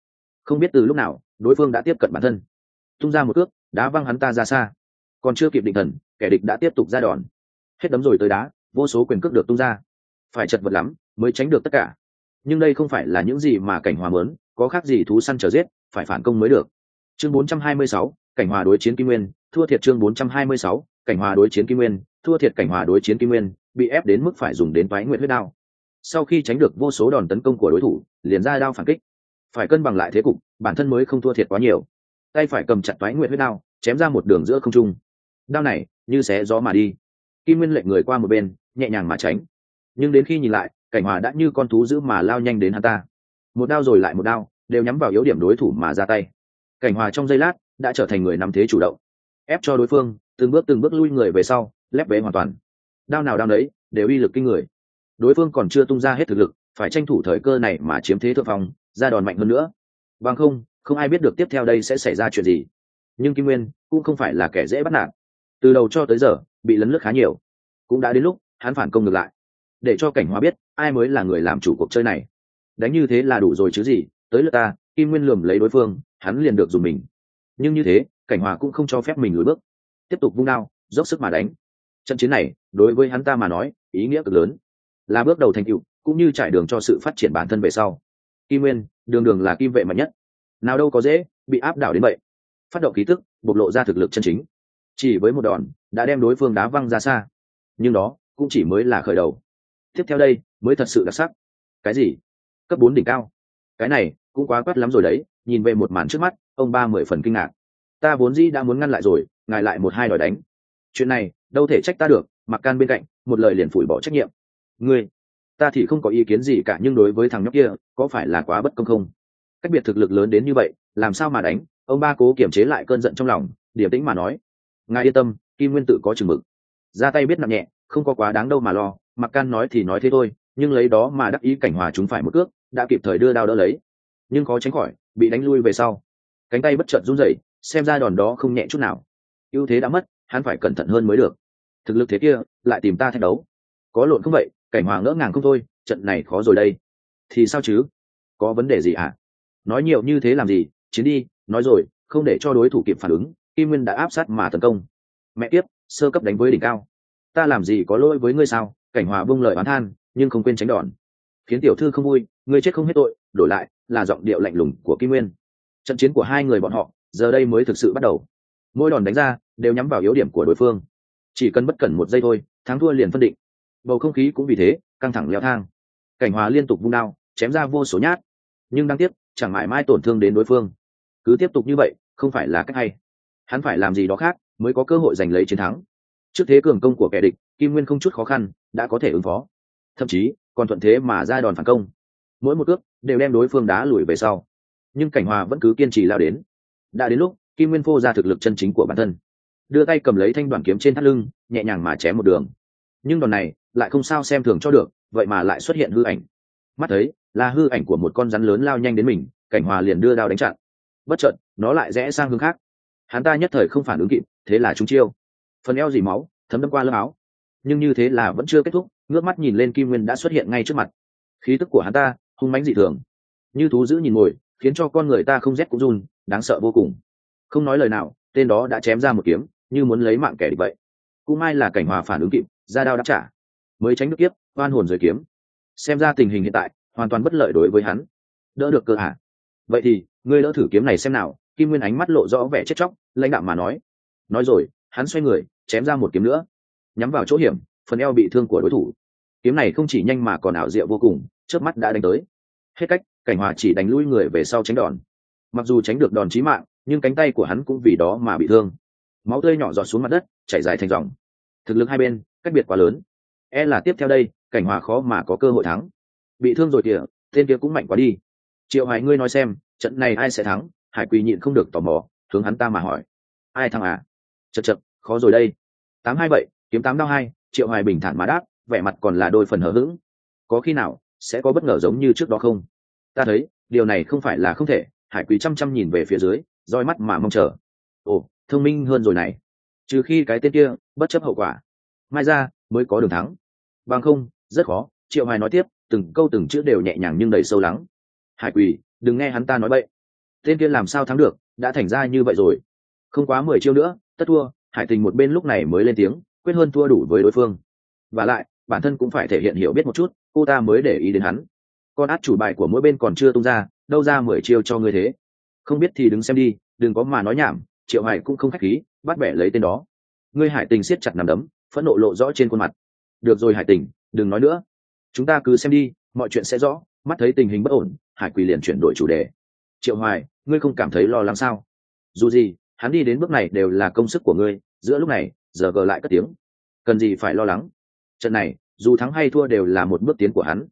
[SPEAKER 1] Không biết từ lúc nào đối phương đã tiếp cận bản thân. Tung ra một cước đá văng hắn ta ra xa. Còn chưa kịp định thần kẻ địch đã tiếp tục ra đòn. Hết đấm rồi tới đá vô số quyền cước được tung ra. Phải chật vật lắm mới tránh được tất cả. Nhưng đây không phải là những gì mà cảnh hòa mớn có khác gì thú săn trở giết phải phản công mới được. Chương 426, cảnh hòa đối chiến kim nguyên thua thiệt chương 426, cảnh hòa đối chiến kim nguyên thua thiệt cảnh hòa đối chiến kim nguyên bị ép đến mức phải dùng đến toái nguyện huyết đao. Sau khi tránh được vô số đòn tấn công của đối thủ, liền ra đao phản kích. Phải cân bằng lại thế cục, bản thân mới không thua thiệt quá nhiều. Tay phải cầm chặt toái nguyện huyết đao, chém ra một đường giữa không trung. Đao này, như xé gió mà đi. Kim nguyên lệnh người qua một bên, nhẹ nhàng mà tránh. Nhưng đến khi nhìn lại, cảnh hòa đã như con thú dữ mà lao nhanh đến hắn ta. Một đao rồi lại một đao, đều nhắm vào yếu điểm đối thủ mà ra tay. Cảnh hòa trong giây lát, đã trở thành người nắm thế chủ động. Ép cho đối phương, từng bước từng bước lui người về sau, lép vế hoàn toàn đao nào đao đấy đều uy lực kinh người. Đối phương còn chưa tung ra hết thực lực, phải tranh thủ thời cơ này mà chiếm thế thượng phong, ra đòn mạnh hơn nữa. Bằng không không ai biết được tiếp theo đây sẽ xảy ra chuyện gì. Nhưng kim nguyên cũng không phải là kẻ dễ bắt nạt. Từ đầu cho tới giờ, bị lấn lướt khá nhiều. Cũng đã đến lúc, hắn phản công ngược lại. Để cho cảnh hóa biết, ai mới là người làm chủ cuộc chơi này. Đánh như thế là đủ rồi chứ gì, tới lượt ta, kim nguyên lườm lấy đối phương, hắn liền được dùng mình. Nhưng như thế, cảnh hòa cũng không cho phép mình lùi bước. Tiếp tục vung đao, dốc sức mà đánh. Trận chiến này đối với hắn ta mà nói, ý nghĩa cực lớn. Là bước đầu thành tựu, cũng như trải đường cho sự phát triển bản thân về sau. Kim nguyên, đường đường là kim vệ mạnh nhất. Nào đâu có dễ, bị áp đảo đến vậy. Phát động ký tức, bộc lộ ra thực lực chân chính. Chỉ với một đòn, đã đem đối phương đá văng ra xa. Nhưng đó, cũng chỉ mới là khởi đầu. Tiếp theo đây, mới thật sự đặc sắc. Cái gì? Cấp bốn đỉnh cao. Cái này, cũng quá quát lắm rồi đấy, nhìn về một màn trước mắt, ông ba mười phần kinh ngạc. Ta vốn dĩ đã muốn ngăn lại rồi, ngài lại một hai đòi đánh. Chuyện này, đâu thể trách ta được mặc can bên cạnh, một lời liền phủi bỏ trách nhiệm. Ngươi, ta thì không có ý kiến gì cả, nhưng đối với thằng nhóc kia, có phải là quá bất công không? Cách biệt thực lực lớn đến như vậy, làm sao mà đánh? Ông ba cố kiềm chế lại cơn giận trong lòng điểm tĩnh mà nói, ngài yên tâm, kim nguyên tự có chừng mực. Ra tay biết nặng nhẹ, không có quá đáng đâu mà lo. Mặc can nói thì nói thế thôi, nhưng lấy đó mà đắc ý cảnh hòa chúng phải một cước, đã kịp thời đưa đao đỡ lấy. Nhưng khó tránh khỏi, bị đánh lui về sau. Cánh tay bất chợt run rẩy, xem ra đòn đó không nhẹ chút nào. Ưu thế đã mất, hắn phải cẩn thận hơn mới được thực lực thế kia, lại tìm ta thách đấu. Có lộn không vậy? Cảnh hòa ngỡ ngàng không thôi, trận này khó rồi đây. Thì sao chứ? Có vấn đề gì ạ? À? nói nhiều như thế làm gì? Chiến đi, nói rồi, không để cho đối thủ kịp phản ứng, kim nguyên đã áp sát mà tấn công. Mẹ tiếp sơ cấp đánh với đỉnh cao. Ta làm gì có lỗi với ngươi sao? Cảnh hòa bông lời oán than, nhưng không quên tránh đòn. Khiến tiểu thư không vui, ngươi chết không hết tội, đổi lại, là giọng điệu lạnh lùng của kim nguyên. Trận chiến của hai người bọn họ, giờ đây mới thực sự bắt đầu. Mỗi đòn đánh ra, đều nhắm vào yếu điểm của đối phương chỉ cần bất cẩn một giây thôi, thắng thua liền phân định. Bầu không khí cũng vì thế, căng thẳng leo thang. Cảnh hòa liên tục vung đao, chém ra vô số nhát. Nhưng đáng tiếc, chẳng mãi mai tổn thương đến đối phương. Cứ tiếp tục như vậy, không phải là cách hay. Hắn phải làm gì đó khác, mới có cơ hội giành lấy chiến thắng. Trước thế cường công của kẻ địch, kim nguyên không chút khó khăn, đã có thể ứng phó. Thậm chí, còn thuận thế mà ra đòn phản công. Mỗi một cước, đều đem đối phương đá lùi về sau. Nhưng cảnh hòa vẫn cứ kiên trì lao đến. Đã đến lúc, kim nguyên phô ra thực lực chân chính của bản thân đưa tay cầm lấy thanh đoàn kiếm trên thắt lưng, nhẹ nhàng mà chém một đường. Nhưng đòn này lại không sao xem thường cho được, vậy mà lại xuất hiện hư ảnh. Mắt thấy, là hư ảnh của một con rắn lớn lao nhanh đến mình, cảnh hòa liền đưa đao đánh chặn. Bất chợt, nó lại rẽ sang hướng khác. Hắn ta nhất thời không phản ứng kịp, thế là chúng chiêu. Phần eo dì máu, thấm đâm qua lớp áo. Nhưng như thế là vẫn chưa kết thúc, ngước mắt nhìn lên kim nguyên đã xuất hiện ngay trước mặt. Khí tức của hắn ta, hung mãnh dị thường. Như thú dữ nhìn ngồi, khiến cho con người ta không rét cũng run, đáng sợ vô cùng. Không nói lời nào, tên đó đã chém ra một kiếm như muốn lấy mạng kẻ địch vậy. Cũng may là cảnh hòa phản ứng kịp, ra đao đáp trả. Mới tránh được kiếp, oan hồn rời kiếm. Xem ra tình hình hiện tại, hoàn toàn bất lợi đối với hắn. Đỡ được cơ hạ vậy thì, ngươi đỡ thử kiếm này xem nào, kim nguyên ánh mắt lộ rõ vẻ chết chóc, lãnh đạo mà nói. Nói rồi, hắn xoay người, chém ra một kiếm nữa. Nhắm vào chỗ hiểm, phần eo bị thương của đối thủ. Kiếm này không chỉ nhanh mà còn ảo diệu vô cùng trước mắt đã đánh tới. Hết cách, cảnh hòa chỉ đánh lui người về sau tránh đòn. Mặc dù tránh được đòn chí mạng, nhưng cánh tay của hắn cũng vì đó mà bị thương máu tươi nhỏ giọt xuống mặt đất, chảy dài thành dòng. Thực lực hai bên, cách biệt quá lớn. E là tiếp theo đây, cảnh hòa khó mà có cơ hội thắng. Bị thương rồi kìa, tên kia cũng mạnh quá đi. Triệu hải ngươi nói xem, trận này ai sẽ thắng? Hải quỳ nhịn không được tò mò, hướng hắn ta mà hỏi. Ai thắng à? Chật chật, khó rồi đây. tám hai bảy, kiếm tám đau hai, triệu Hải bình thản mà đáp, vẻ mặt còn là đôi phần hờ hững. Có khi nào, sẽ có bất ngờ giống như trước đó không? Ta thấy, điều này không phải là không thể, hải quỳ chăm chăm nhìn về phía dưới, roi mắt mà mong chờ. Ồ thông minh hơn rồi này. Trừ khi cái tên kia bất chấp hậu quả. Mai ra, mới có đường thắng. Bằng không, rất khó. Triệu hoài nói tiếp, từng câu từng chữ đều nhẹ nhàng nhưng đầy sâu lắng. Hải quỳ, đừng nghe hắn ta nói bậy. Tên kia làm sao thắng được, đã thành ra như vậy rồi. Không quá mười chiêu nữa, tất thua. Hải tình một bên lúc này mới lên tiếng, quyết hơn thua đủ với đối phương. Và lại, bản thân cũng phải thể hiện hiểu biết một chút, cô ta mới để ý đến hắn. Con át chủ bài của mỗi bên còn chưa tung ra, đâu ra mười chiêu cho ngươi thế. Không biết thì đứng xem đi, đừng có mà nói nhảm triệu hoài cũng không khách khí, bắt bẻ lấy tên đó. Ngươi hải tình siết chặt nằm đấm, phẫn nộ lộ rõ trên khuôn mặt. Được rồi hải tình, đừng nói nữa. Chúng ta cứ xem đi, mọi chuyện sẽ rõ, mắt thấy tình hình bất ổn, hải quỳ liền chuyển đổi chủ đề. Triệu hoài, ngươi không cảm thấy lo lắng sao? Dù gì, hắn đi đến bước này đều là công sức của ngươi, giữa lúc này, giờ gờ lại cất tiếng. Cần gì phải lo lắng? Trận này, dù thắng hay thua đều là một bước tiến của hắn.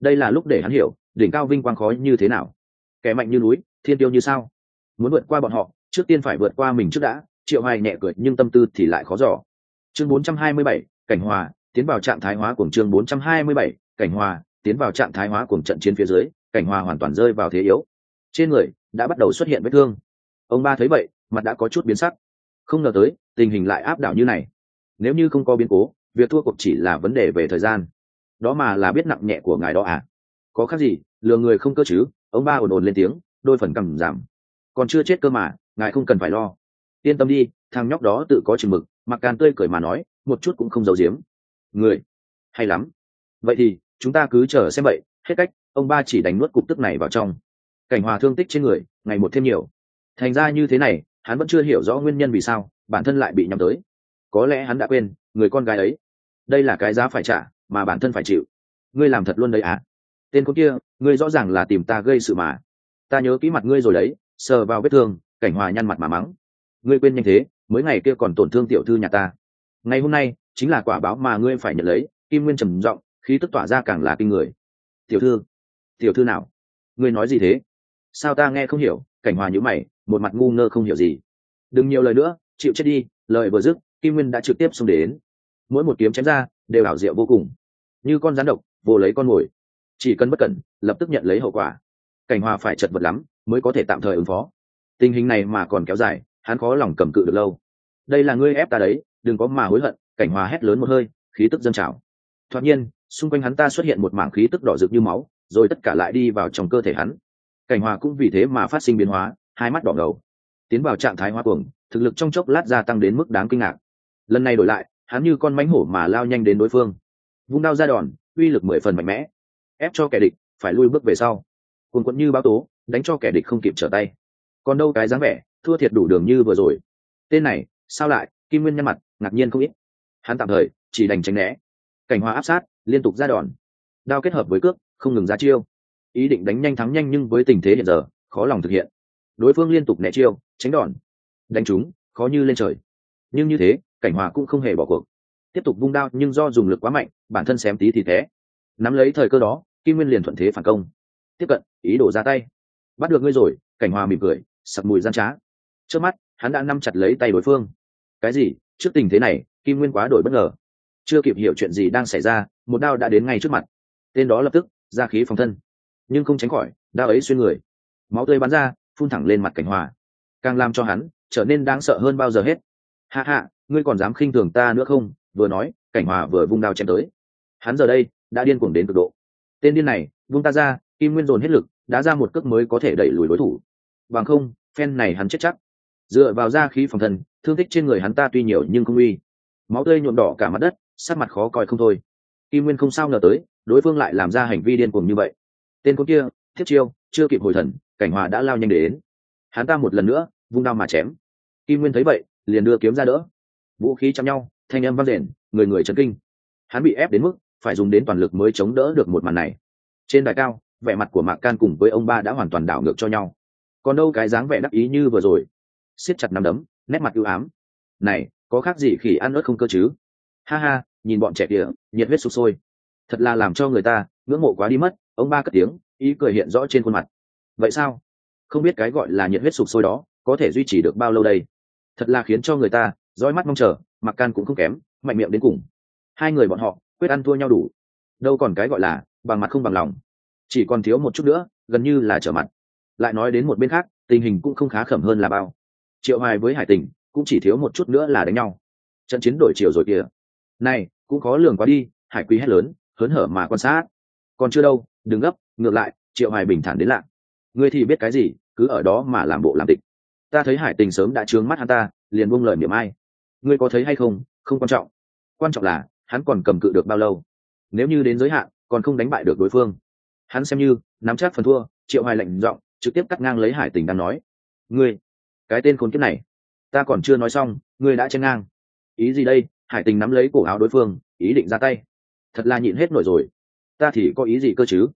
[SPEAKER 1] Đây là lúc để hắn hiểu, đỉnh cao vinh quang khói như thế nào. Kẻ mạnh như núi, thiên tiêu như sao? Muốn vượt qua bọn họ trước tiên phải vượt qua mình trước đã triệu hoài nhẹ cười nhưng tâm tư thì lại khó dò. Chương 427, cảnh hòa tiến vào trạng thái hóa cùng chương 427, cảnh hòa tiến vào trạng thái hóa cùng trận chiến phía dưới cảnh hòa hoàn toàn rơi vào thế yếu. Trên người đã bắt đầu xuất hiện vết thương. Ông ba thấy vậy mặt đã có chút biến sắc. Không ngờ tới tình hình lại áp đảo như này. Nếu như không có biến cố việc thua cuộc chỉ là vấn đề về thời gian. Đó mà là biết nặng nhẹ của ngài đó à? Có khác gì lừa người không cơ chứ? Ông ba ồn ồn lên tiếng đôi phần cầm giảm. Còn chưa chết cơ mà ngài không cần phải lo. Yên tâm đi, thằng nhóc đó tự có chừng mực, mặc càn tươi cười mà nói, một chút cũng không giấu giếm. Người, hay lắm. Vậy thì, chúng ta cứ chờ xem vậy, hết cách, ông ba chỉ đánh nuốt cục tức này vào trong. Cảnh hòa thương tích trên người, ngày một thêm nhiều. Thành ra như thế này, hắn vẫn chưa hiểu rõ nguyên nhân vì sao, bản thân lại bị nhắm tới. Có lẽ hắn đã quên, người con gái ấy. Đây là cái giá phải trả, mà bản thân phải chịu. Ngươi làm thật luôn đấy á. tên con kia, ngươi rõ ràng là tìm ta gây sự mà. Ta nhớ kỹ mặt ngươi rồi đấy, sờ vào vết thương cảnh hòa nhăn mặt mà mắng. Ngươi quên nhanh thế mới ngày kia còn tổn thương tiểu thư nhà ta. Ngày hôm nay, chính là quả báo mà ngươi phải nhận lấy, kim nguyên trầm giọng, khí tức tỏa ra càng là kinh người. Tiểu thư tiểu thư nào? Ngươi nói gì thế? Sao ta nghe không hiểu? Cảnh hòa nhữ mày, một mặt ngu ngơ không hiểu gì. Đừng nhiều lời nữa, chịu chết đi, lời vừa dứt, kim nguyên đã trực tiếp xông đến. Mỗi một kiếm chém ra, đều ảo diệu vô cùng. Như con rắn độc, vô lấy con mồi. Chỉ cần bất cẩn, lập tức nhận lấy hậu quả. Cảnh hòa phải chật vật lắm, mới có thể tạm thời ứng phó tình hình này mà còn kéo dài, hắn khó lòng cầm cự được lâu. Đây là ngươi ép ta đấy, đừng có mà hối hận, cảnh hòa hét lớn một hơi, khí tức dâng trào. Thoạt nhiên, xung quanh hắn ta xuất hiện một mảng khí tức đỏ rực như máu, rồi tất cả lại đi vào trong cơ thể hắn. Cảnh hòa cũng vì thế mà phát sinh biến hóa, hai mắt đỏ ngầu. Tiến vào trạng thái hoa cuồng, thực lực trong chốc lát gia tăng đến mức đáng kinh ngạc. Lần này đổi lại, hắn như con mánh hổ mà lao nhanh đến đối phương. Vung đao ra đòn, uy lực mười phần mạnh mẽ. Ép cho kẻ địch, phải lui bước về sau. Cuồn quẫn như báo tố, đánh cho kẻ địch không kịp trở tay còn đâu cái dáng vẻ, thua thiệt đủ đường như vừa rồi. Tên này, sao lại, kim nguyên nhăn mặt, ngạc nhiên không ít. Hắn tạm thời, chỉ đành tránh né. Cảnh hoa áp sát, liên tục ra đòn. Đao kết hợp với cước, không ngừng ra chiêu. Ý định đánh nhanh thắng nhanh nhưng với tình thế hiện giờ, khó lòng thực hiện. Đối phương liên tục né chiêu, tránh đòn. Đánh chúng khó như lên trời. Nhưng như thế, cảnh hòa cũng không hề bỏ cuộc. Tiếp tục vung đao nhưng do dùng lực quá mạnh, bản thân xém tí thì thế nắm lấy thời cơ đó, kim nguyên liền thuận thế phản công. Tiếp cận, ý đồ ra tay. Bắt được ngươi rồi, cảnh hòa mỉm cười sặc mùi gian trá. Trước mắt, hắn đã nắm chặt lấy tay đối phương. Cái gì? Trước tình thế này, kim nguyên quá đổi bất ngờ. Chưa kịp hiểu chuyện gì đang xảy ra, một đao đã đến ngay trước mặt. Tên đó lập tức, ra khí phòng thân. Nhưng không tránh khỏi, đao ấy xuyên người. Máu tươi bắn ra, phun thẳng lên mặt cảnh hòa. Càng làm cho hắn trở nên đáng sợ hơn bao giờ hết. Hạ hạ ngươi còn dám khinh thường ta nữa không? Vừa nói, cảnh hòa vừa vung đao chém tới. Hắn giờ đây đã điên cuồng đến cực độ. Tên điên này, vung ta ra, kim nguyên dồn hết lực, đã ra một cước mới có thể đẩy lùi đối thủ bằng không, phen này hắn chết chắc. Dựa vào da khí phòng thân, thương tích trên người hắn ta tuy nhiều nhưng không uy. Máu tươi nhuộm đỏ cả mặt đất, sắc mặt khó coi không thôi. Kim nguyên không sao ngờ tới, đối phương lại làm ra hành vi điên cuồng như vậy. Tên con kia, thiết chiêu, chưa kịp hồi thần, cảnh hòa đã lao nhanh đến. Hắn ta một lần nữa, vung đao mà chém. Kim nguyên thấy vậy, liền đưa kiếm ra đỡ. Vũ khí chạm nhau, thanh âm vang rền, người người chấn kinh. Hắn bị ép đến mức, phải dùng đến toàn lực mới chống đỡ được một màn này. Trên đài cao, vẻ mặt của mạc can cùng với ông ba đã hoàn toàn đảo ngược cho nhau còn đâu cái dáng vẻ đắc ý như vừa rồi. Siết chặt nắm đấm, nét mặt ưu ám. Này, có khác gì khi ăn ớt không cơ chứ? Ha ha, nhìn bọn trẻ kia nhiệt huyết sụp sôi. Thật là làm cho người ta ngưỡng mộ quá đi mất, ông ba cất tiếng, ý cười hiện rõ trên khuôn mặt. Vậy sao? Không biết cái gọi là nhiệt huyết sụp sôi đó có thể duy trì được bao lâu đây? Thật là khiến cho người ta dõi mắt mong chờ, mặc can cũng không kém, mạnh miệng đến cùng. Hai người bọn họ, quyết ăn thua nhau đủ. Đâu còn cái gọi là bằng mặt không bằng lòng. Chỉ còn thiếu một chút nữa, gần như là trở mặt lại nói đến một bên khác, tình hình cũng không khá khẩm hơn là bao. Triệu hoài với hải tình cũng chỉ thiếu một chút nữa là đánh nhau. Trận chiến đổi chiều rồi kìa. Này, cũng khó lường quá đi, hải quý hét lớn, hớn hở mà quan sát. Còn chưa đâu, đừng gấp, ngược lại, triệu hoài bình thản đến lạ. Ngươi thì biết cái gì, cứ ở đó mà làm bộ làm tịch. Ta thấy hải tình sớm đã trướng mắt hắn ta, liền buông lời miệng ai. Ngươi có thấy hay không không quan trọng. Quan trọng là, hắn còn cầm cự được bao lâu. Nếu như đến giới hạn, còn không đánh bại được đối phương. Hắn xem như, nắm chắc phần thua, triệu hoài lệnh giọng trực tiếp cắt ngang lấy hải tình đang nói. Ngươi, cái tên khốn kiếp này, ta còn chưa nói xong, ngươi đã chen ngang. Ý gì đây? Hải tình nắm lấy cổ áo đối phương, ý định ra tay. Thật là nhịn hết nổi rồi. Ta thì có ý gì cơ chứ?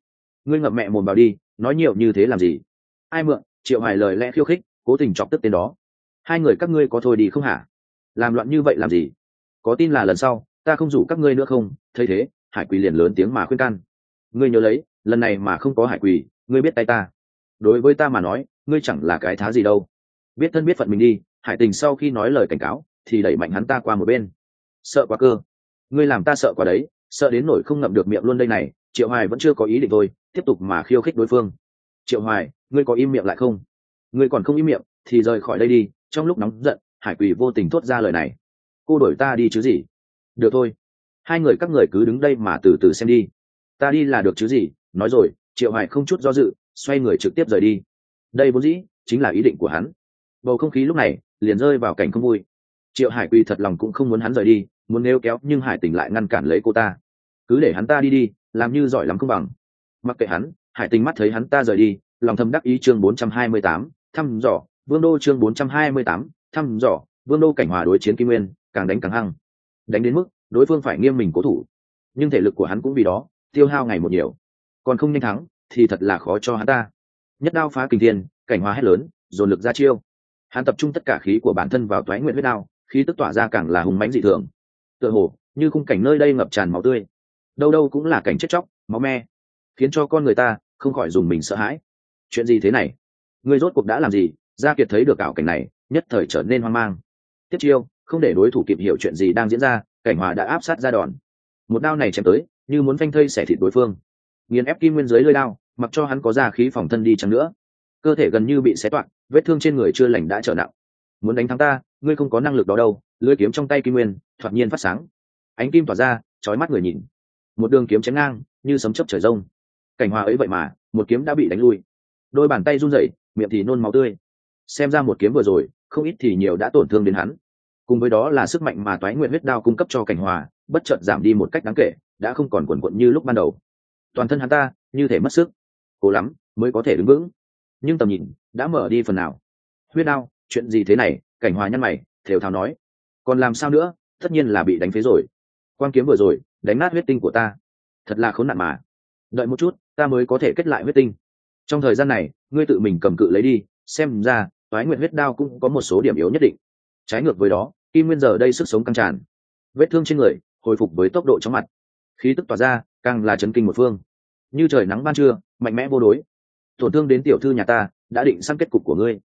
[SPEAKER 1] Ngươi ngậm mẹ mồm vào đi, nói nhiều như thế làm gì? Ai mượn? Triệu hải lời lẽ khiêu khích, cố tình chọc tức tên đó. Hai người các ngươi có thôi đi không hả? Làm loạn như vậy làm gì? Có tin là lần sau, ta không rủ các ngươi nữa không? Thấy thế, hải quỳ liền lớn tiếng mà khuyên can. Ngươi nhớ lấy, lần này mà không có hải quỳ, ngươi biết tay ta đối với ta mà nói, ngươi chẳng là cái thá gì đâu. Biết thân biết phận mình đi, hải tình sau khi nói lời cảnh cáo, thì đẩy mạnh hắn ta qua một bên. Sợ quá cơ. Ngươi làm ta sợ quá đấy, sợ đến nổi không ngậm được miệng luôn đây này, triệu hoài vẫn chưa có ý định thôi, tiếp tục mà khiêu khích đối phương. Triệu hoài, ngươi có im miệng lại không? Ngươi còn không im miệng, thì rời khỏi đây đi, trong lúc nóng giận, hải quỳ vô tình thốt ra lời này. Cô đổi ta đi chứ gì? Được thôi. Hai người các người cứ đứng đây mà từ từ xem đi. Ta đi là được chứ gì? Nói rồi, triệu hoài không chút do dự xoay người trực tiếp rời đi. Đây vốn dĩ chính là ý định của hắn. Bầu không khí lúc này liền rơi vào cảnh không vui. Triệu hải quy thật lòng cũng không muốn hắn rời đi muốn nêu kéo nhưng hải tình lại ngăn cản lấy cô ta. Cứ để hắn ta đi đi làm như giỏi lắm không bằng. Mặc kệ hắn hải tình mắt thấy hắn ta rời đi lòng thầm đắc ý chương 428, thăm dò vương đô chương 428, thăm dò vương đô cảnh hòa đối chiến kim nguyên càng đánh càng hăng. Đánh đến mức đối phương phải nghiêm mình cố thủ. Nhưng thể lực của hắn cũng vì đó tiêu hao ngày một nhiều. Còn không nhanh thắng thì thật là khó cho hắn ta. Nhất đao phá kinh thiên, cảnh hòa hét lớn, dồn lực ra chiêu. Hắn tập trung tất cả khí của bản thân vào toái nguyện huyết đao, khí tức tỏa ra càng là hùng mãnh dị thường. Tựa hồ, như khung cảnh nơi đây ngập tràn máu tươi. Đâu đâu cũng là cảnh chết chóc, máu me. Khiến cho con người ta không khỏi dùng mình sợ hãi. Chuyện gì thế này? Người rốt cuộc đã làm gì? Gia kiệt thấy được ảo cảnh này, nhất thời trở nên hoang mang. Tiếp chiêu, không để đối thủ kịp hiểu chuyện gì đang diễn ra, cảnh hòa đã áp sát ra đòn. Một đao này chém tới, như muốn phanh thây xẻ thịt đối phương nghiền ép kim nguyên dưới lơi đao, mặc cho hắn có ra khí phòng thân đi chăng nữa. Cơ thể gần như bị xé toạc, vết thương trên người chưa lành đã trở nặng. Muốn đánh thắng ta, ngươi không có năng lực đó đâu. Lưỡi kiếm trong tay kim nguyên, thoạt nhiên phát sáng. Ánh kim tỏa ra trói mắt người nhìn. Một đường kiếm chém ngang, như sấm chấp trời rông. Cảnh hòa ấy vậy mà, một kiếm đã bị đánh lui. Đôi bàn tay run rẩy, miệng thì nôn máu tươi. Xem ra một kiếm vừa rồi, không ít thì nhiều đã tổn thương đến hắn. Cùng với đó là sức mạnh mà toái nguyện huyết đao cung cấp cho cảnh hòa, bất chợt giảm đi một cách đáng kể, đã không còn quần quận như lúc ban đầu toàn thân hắn ta như thể mất sức. Cố lắm, mới có thể đứng vững. Nhưng tầm nhìn đã mở đi phần nào. Huyết đao, chuyện gì thế này? Cảnh hòa nhăn mày, thều thào nói. Còn làm sao nữa? Tất nhiên là bị đánh phế rồi. Quan kiếm vừa rồi, đánh nát huyết tinh của ta. Thật là khốn nạn mà. Đợi một chút, ta mới có thể kết lại huyết tinh. Trong thời gian này, ngươi tự mình cầm cự lấy đi, xem ra, toái nguyện huyết đao cũng có một số điểm yếu nhất định. Trái ngược với đó, kim nguyên giờ đây sức sống căng tràn. Vết thương trên người, hồi phục với tốc độ chóng mặt. Khí tức tỏa ra càng là chấn kinh một phương. Như trời nắng ban trưa, mạnh mẽ vô đối. Tổn thương đến tiểu thư nhà ta, đã định săn kết cục của ngươi.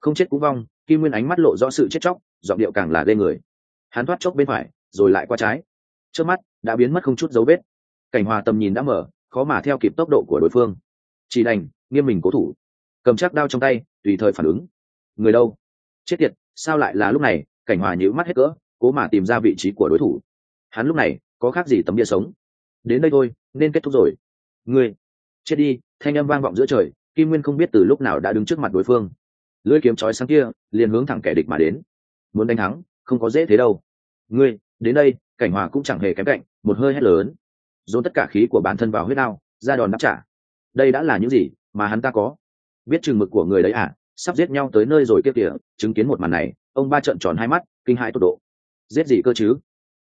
[SPEAKER 1] Không chết cũng vong, kim nguyên ánh mắt lộ rõ sự chết chóc, giọng điệu càng là ghê người. Hắn thoát chốc bên phải, rồi lại qua trái. Trước mắt, đã biến mất không chút dấu vết. Cảnh hòa tầm nhìn đã mở, khó mà theo kịp tốc độ của đối phương. Chỉ đành, nghiêm mình cố thủ. Cầm chắc đao trong tay, tùy thời phản ứng. Người đâu? Chết tiệt, sao lại là lúc này? Cảnh hòa nhíu mắt hết cỡ, cố mà tìm ra vị trí của đối thủ. Hắn lúc này, có khác gì tấm địa sống? Đến đây thôi, nên kết thúc rồi. Ngươi, chết đi, thanh âm vang vọng giữa trời, kim nguyên không biết từ lúc nào đã đứng trước mặt đối phương. Lưỡi kiếm chói sáng kia, liền hướng thẳng kẻ địch mà đến. Muốn đánh thắng, không có dễ thế đâu. Ngươi, đến đây, cảnh hòa cũng chẳng hề kém cạnh, một hơi hét lớn. Dồn tất cả khí của bản thân vào huyết đao, ra đòn đáp trả. Đây đã là những gì mà hắn ta có? Biết chừng mực của người đấy à? Sắp giết nhau tới nơi rồi kia kìa, chứng kiến một màn này, ông ba trợn tròn hai mắt, kinh hãi tột độ. Giết gì cơ chứ?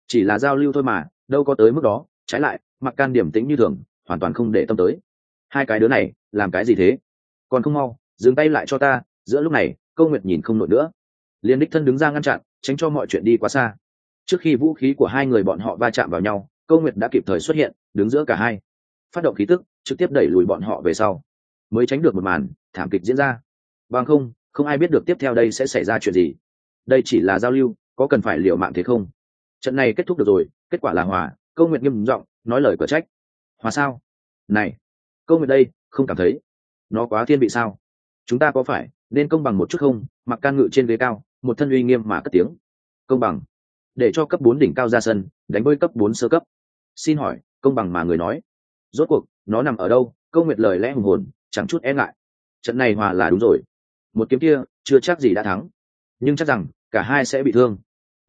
[SPEAKER 1] Chỉ là giao lưu thôi mà, đâu có tới mức đó trái lại, mặc can điểm tĩnh như thường, hoàn toàn không để tâm tới. Hai cái đứa này, làm cái gì thế? Còn không mau, dừng tay lại cho ta, giữa lúc này, câu nguyệt nhìn không nổi nữa. Liền đích thân đứng ra ngăn chặn, tránh cho mọi chuyện đi quá xa. Trước khi vũ khí của hai người bọn họ va chạm vào nhau, câu nguyệt đã kịp thời xuất hiện, đứng giữa cả hai. Phát động khí tức, trực tiếp đẩy lùi bọn họ về sau. Mới tránh được một màn, thảm kịch diễn ra. Bằng không không ai biết được tiếp theo đây sẽ xảy ra chuyện gì. Đây chỉ là giao lưu, có cần phải liệu mạng thế không? Trận này kết thúc được rồi, kết quả là hòa câu nguyện nghiêm giọng nói lời cở trách. Hòa sao? Này, câu nguyện đây, không cảm thấy. Nó quá thiên vị sao? Chúng ta có phải nên công bằng một chút không? Mặc can ngự trên ghế cao, một thân uy nghiêm mà cất tiếng. Công bằng. Để cho cấp bốn đỉnh cao ra sân, đánh với cấp bốn sơ cấp. Xin hỏi, công bằng mà người nói. Rốt cuộc, nó nằm ở đâu? Câu nguyệt lời lẽ hùng hồn, chẳng chút e ngại. Trận này hòa là đúng rồi. Một kiếm kia, chưa chắc gì đã thắng. Nhưng chắc rằng, cả hai sẽ bị thương.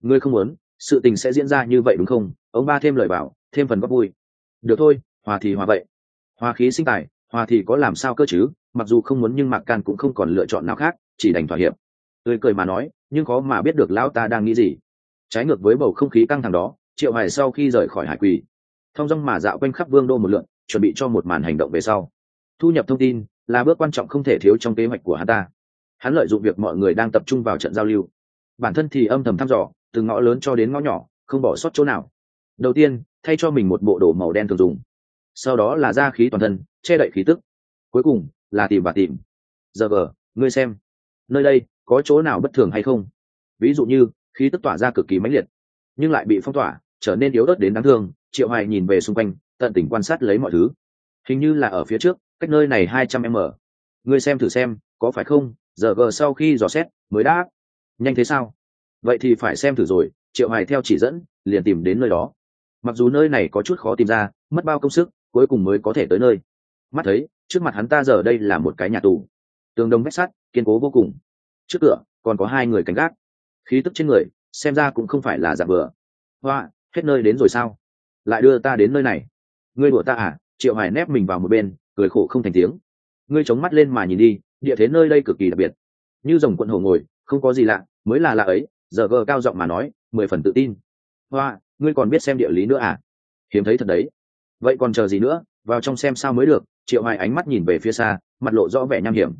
[SPEAKER 1] Ngươi không muốn, sự tình sẽ diễn ra như vậy đúng không? Ông ba thêm lời bảo, thêm phần góp vui. Được thôi, hòa thì hòa vậy. Hòa khí sinh tài, hòa thì có làm sao cơ chứ? Mặc dù không muốn nhưng mạc can cũng không còn lựa chọn nào khác, chỉ đành thỏa hiệp. Tươi cười mà nói, nhưng khó mà biết được lão ta đang nghĩ gì. Trái ngược với bầu không khí căng thẳng đó, triệu hải sau khi rời khỏi hải quỳ, thong dong mà dạo quanh khắp vương đô một lượn, chuẩn bị cho một màn hành động về sau. Thu nhập thông tin là bước quan trọng không thể thiếu trong kế hoạch của hắn ta. Hắn lợi dụng việc mọi người đang tập trung vào trận giao lưu. Bản thân thì âm thầm thăm dò, từ ngõ lớn cho đến ngõ nhỏ, không bỏ sót chỗ nào đầu tiên, thay cho mình một bộ đồ màu đen thường dùng. Sau đó là da khí toàn thân, che đậy khí tức. Cuối cùng, là tìm và tìm. Giờ vờ, ngươi xem. Nơi đây, có chỗ nào bất thường hay không? Ví dụ như, khí tức tỏa ra cực kỳ mãnh liệt, nhưng lại bị phong tỏa, trở nên yếu ớt đến đáng thương, triệu hoài nhìn về xung quanh, tận tình quan sát lấy mọi thứ. Hình như là ở phía trước, cách nơi này hai trăm m. Ngươi xem thử xem, có phải không? Giờ vờ sau khi dò xét, mới đã nhanh thế sao? Vậy thì phải xem thử rồi, triệu hoài theo chỉ dẫn, liền tìm đến nơi đó mặc dù nơi này có chút khó tìm ra, mất bao công sức, cuối cùng mới có thể tới nơi. Mắt thấy, trước mặt hắn ta giờ đây là một cái nhà tù. Tường đông vách sắt, kiên cố vô cùng. Trước cửa, còn có hai người canh gác. Khí tức trên người, xem ra cũng không phải là giả vừa hoa, hết nơi đến rồi sao? Lại đưa ta đến nơi này. Ngươi đùa ta à? Triệu hải nép mình vào một bên, cười khổ không thành tiếng. Ngươi chống mắt lên mà nhìn đi, địa thế nơi đây cực kỳ đặc biệt. Như dòng quận hồ ngồi, không có gì lạ, mới là lạ ấy, giờ vờ cao giọng mà nói, mười phần tự tin. Hoa ngươi còn biết xem địa lý nữa à? Hiếm thấy thật đấy. Vậy còn chờ gì nữa? Vào trong xem sao mới được. Triệu hoài ánh mắt nhìn về phía xa, mặt lộ rõ vẻ nham hiểm.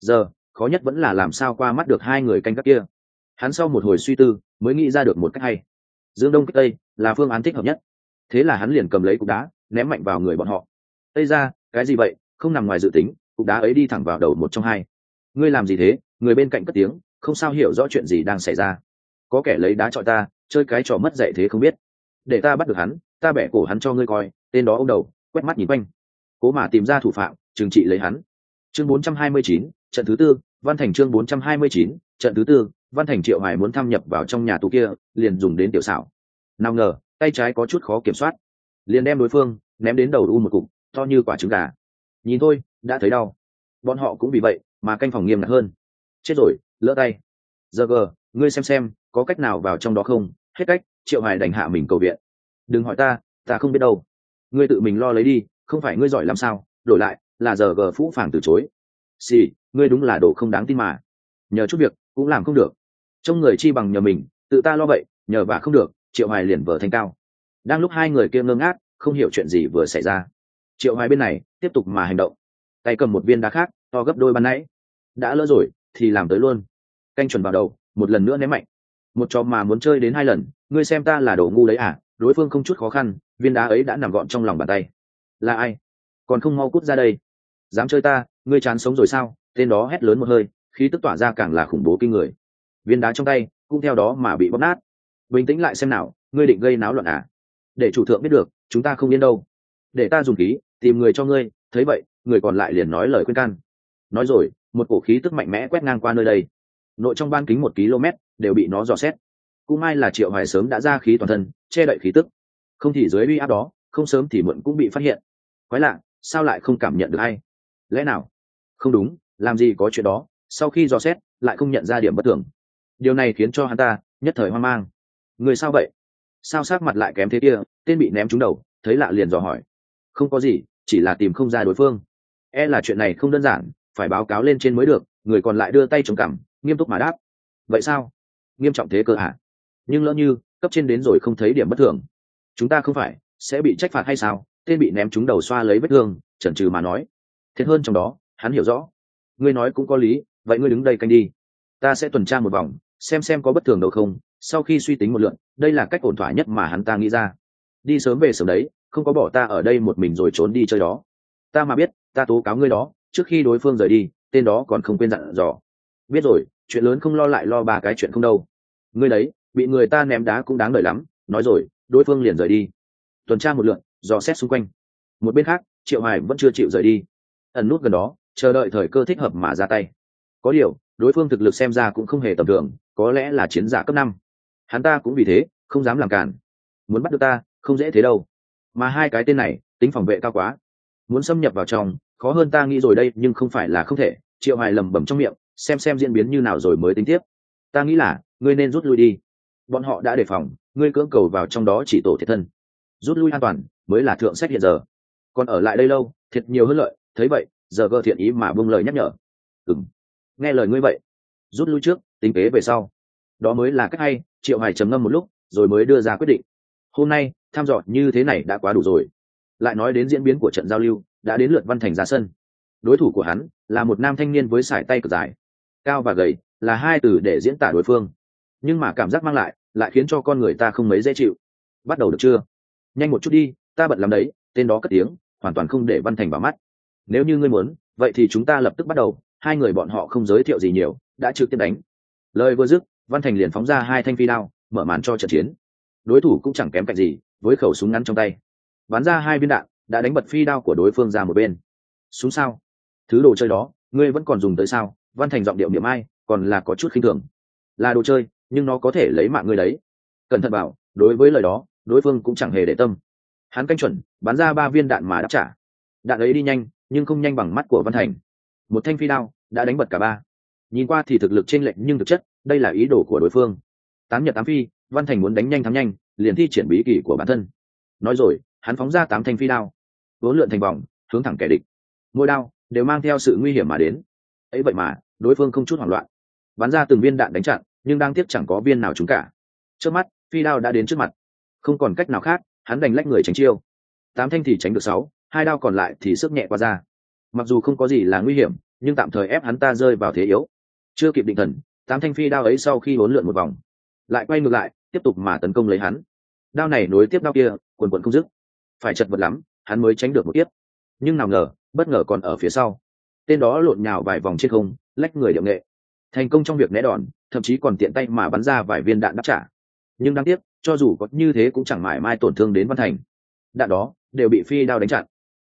[SPEAKER 1] Giờ, khó nhất vẫn là làm sao qua mắt được hai người canh gác kia. Hắn sau một hồi suy tư, mới nghĩ ra được một cách hay. Dương đông kích tây là phương án thích hợp nhất. Thế là hắn liền cầm lấy cục đá, ném mạnh vào người bọn họ. Tây ra, cái gì vậy? Không nằm ngoài dự tính, cục đá ấy đi thẳng vào đầu một trong hai. Ngươi làm gì thế? Người bên cạnh cất tiếng, không sao hiểu rõ chuyện gì đang xảy ra. Có kẻ lấy đá chọi ta chơi cái trò mất dạy thế không biết. Để ta bắt được hắn ta bẻ cổ hắn cho ngươi coi tên đó ông đầu quét mắt nhìn quanh. Cố mà tìm ra thủ phạm trừng trị lấy hắn. Chương 429, trận thứ tư văn thành chương 429, trận thứ tư văn thành triệu hải muốn thâm nhập vào trong nhà tù kia liền dùng đến tiểu xảo. Nào ngờ tay trái có chút khó kiểm soát. Liền đem đối phương ném đến đầu u một cục to như quả trứng gà. Nhìn thôi đã thấy đau. Bọn họ cũng vì vậy mà canh phòng nghiêm ngặt hơn. Chết rồi lỡ tay. Giờ gờ ngươi xem xem có cách nào vào trong đó không? Hết cách, triệu hải đành hạ mình cầu viện. Đừng hỏi ta ta không biết đâu. Ngươi tự mình lo lấy đi, không phải ngươi giỏi làm sao? Đổi lại, là giờ gờ phũ phàng từ chối. Xì, ngươi đúng là đồ không đáng tin mà. Nhờ chút việc, cũng làm không được. Trong người chi bằng nhờ mình, tự ta lo vậy, nhờ và không được, triệu hoài liền vờ thành cao. Đang lúc hai người kia ngơ ngác, không hiểu chuyện gì vừa xảy ra. Triệu hoài bên này, tiếp tục mà hành động. Tay cầm một viên đá khác, to gấp đôi ban nãy. Đã lỡ rồi, thì làm tới luôn. Canh chuẩn vào đầu, một lần nữa ném mạnh một trò mà muốn chơi đến hai lần, ngươi xem ta là đồ ngu đấy à đối phương không chút khó khăn, viên đá ấy đã nằm gọn trong lòng bàn tay. Là ai? Còn không mau cút ra đây. Dám chơi ta, ngươi chán sống rồi sao? Tên đó hét lớn một hơi, khí tức tỏa ra càng là khủng bố kinh người. Viên đá trong tay, cũng theo đó mà bị bóp nát. Bình tĩnh lại xem nào, ngươi định gây náo loạn à? Để chủ thượng biết được, chúng ta không yên đâu. Để ta dùng khí, tìm người cho ngươi, thấy vậy, người còn lại liền nói lời khuyên can. Nói rồi, một cổ khí tức mạnh mẽ quét ngang qua nơi đây. Nội trong ban kính một km đều bị nó dò xét. Cũng may là triệu hoài sớm đã ra khí toàn thân, che đậy khí tức. Không thì dưới uy áp đó, không sớm thì muộn cũng bị phát hiện. Quái lạ, sao lại không cảm nhận được hay lẽ nào? Không đúng, làm gì có chuyện đó, sau khi dò xét, lại không nhận ra điểm bất thường. Điều này khiến cho hắn ta nhất thời hoang mang. Người sao vậy? Sao sát mặt lại kém thế kia, tên bị ném trúng đầu, thấy lạ liền dò hỏi. Không có gì, chỉ là tìm không ra đối phương. E là chuyện này không đơn giản, phải báo cáo lên trên mới được, người còn lại đưa tay chống cằm, nghiêm túc mà đáp. Vậy sao? Nghiêm trọng thế cơ à? nhưng lỡ như, cấp trên đến rồi không thấy điểm bất thường. Chúng ta không phải, sẽ bị trách phạt hay sao? Tên bị ném trúng đầu xoa lấy vết thương, chần trừ mà nói. Thiệt hơn trong đó, hắn hiểu rõ. Ngươi nói cũng có lý, vậy ngươi đứng đây canh đi. Ta sẽ tuần tra một vòng, xem xem có bất thường đâu không, sau khi suy tính một lượn đây là cách ổn thỏa nhất mà hắn ta nghĩ ra. Đi sớm về sớm đấy, không có bỏ ta ở đây một mình rồi trốn đi chơi đó. Ta mà biết, ta tố cáo ngươi đó, trước khi đối phương rời đi, tên đó còn không quên dặn dò. Biết rồi chuyện lớn không lo lại lo ba cái chuyện không đâu. Ngươi đấy, bị người ta ném đá cũng đáng đời lắm, nói rồi, đối phương liền rời đi. Tuần tra một lượn, dò xét xung quanh. Một bên khác, triệu hải vẫn chưa chịu rời đi. Ẩn nút gần đó, chờ đợi thời cơ thích hợp mà ra tay. Có điều, đối phương thực lực xem ra cũng không hề tầm thường, có lẽ là chiến giả cấp năm. Hắn ta cũng vì thế, không dám làm cản. Muốn bắt được ta, không dễ thế đâu. Mà hai cái tên này, tính phòng vệ cao quá. Muốn xâm nhập vào trong, khó hơn ta nghĩ rồi đây, nhưng không phải là không thể, triệu hải lẩm bẩm trong miệng xem xem diễn biến như nào rồi mới tính tiếp. Ta nghĩ là, ngươi nên rút lui đi. Bọn họ đã đề phòng, ngươi cưỡng cầu vào trong đó chỉ tổ thiệt thân. Rút lui an toàn, mới là thượng sách hiện giờ. Còn ở lại đây lâu, thiệt nhiều hơn lợi, thấy vậy, giờ gơ thiện ý mà buông lời nhắc nhở. Ừng nghe lời ngươi vậy. Rút lui trước, tính kế về sau. Đó mới là cách hay, triệu hải trầm ngâm một lúc, rồi mới đưa ra quyết định. Hôm nay, tham dò như thế này đã quá đủ rồi. Lại nói đến diễn biến của trận giao lưu, đã đến lượt văn thành ra sân. Đối thủ của hắn là một nam thanh niên với sải tay cực dài cao và gầy, là hai từ để diễn tả đối phương. Nhưng mà cảm giác mang lại lại khiến cho con người ta không mấy dễ chịu. Bắt đầu được chưa? Nhanh một chút đi, ta bận làm đấy, tên đó cất tiếng, hoàn toàn không để văn thành vào mắt. Nếu như ngươi muốn, vậy thì chúng ta lập tức bắt đầu, hai người bọn họ không giới thiệu gì nhiều, đã trực tiếp đánh. Lời vừa dứt, văn thành liền phóng ra hai thanh phi đao, mở màn cho trận chiến. Đối thủ cũng chẳng kém cạnh gì, với khẩu súng ngắn trong tay. Bắn ra hai viên đạn, đã đánh bật phi đao của đối phương ra một bên. Súng sao? Thứ đồ chơi đó, ngươi vẫn còn dùng tới sao? Văn thành giọng điệu niệm ai, còn là có chút khinh thường. Là đồ chơi, nhưng nó có thể lấy mạng người đấy. Cẩn thận bảo, đối với lời đó, đối phương cũng chẳng hề để tâm. Hắn canh chuẩn, bắn ra ba viên đạn mà đáp trả. Đạn ấy đi nhanh, nhưng không nhanh bằng mắt của văn thành. Một thanh phi đao, đã đánh bật cả ba. Nhìn qua thì thực lực t r ê n lệch nhưng thực chất, đây là ý đồ của đối phương. Tám nhật tám phi, văn thành muốn đánh nhanh thắng nhanh, liền thi triển bí kỷ của bản thân. Nói rồi, hắn phóng ra tám thanh phi đao. Vốn lượn thành vòng, hướng thẳng kẻ địch. Mỗi đao đều mang theo sự nguy hiểm mà đến. Ấy vậy mà đối phương không chút hoảng loạn. Bắn ra từng viên đạn đánh chặn, nhưng đang tiếp chẳng có viên nào trúng cả. Trước mắt, phi đao đã đến trước mặt. Không còn cách nào khác, hắn đành lách người tránh chiêu. Tám thanh thì tránh được sáu, hai đao còn lại thì sức nhẹ qua ra. Mặc dù không có gì là nguy hiểm, nhưng tạm thời ép hắn ta rơi vào thế yếu. Chưa kịp định thần, tám thanh phi đao ấy sau khi hỗn lượn một vòng, lại quay ngược lại, tiếp tục mà tấn công lấy hắn. Đao này nối tiếp đao kia, quần quần không dứt. Phải chật vật lắm, hắn mới tránh được một tiếp nhưng nào ngờ, bất ngờ còn ở phía sau. Tên đó lộn nhào vài vòng trên không lách người điệu nghệ. Thành công trong việc né đòn, thậm chí còn tiện tay mà bắn ra vài viên đạn đáp trả. Nhưng đáng tiếc, cho dù có như thế cũng chẳng mãi mai tổn thương đến văn thành. Đạn đó đều bị phi đao đánh chặn.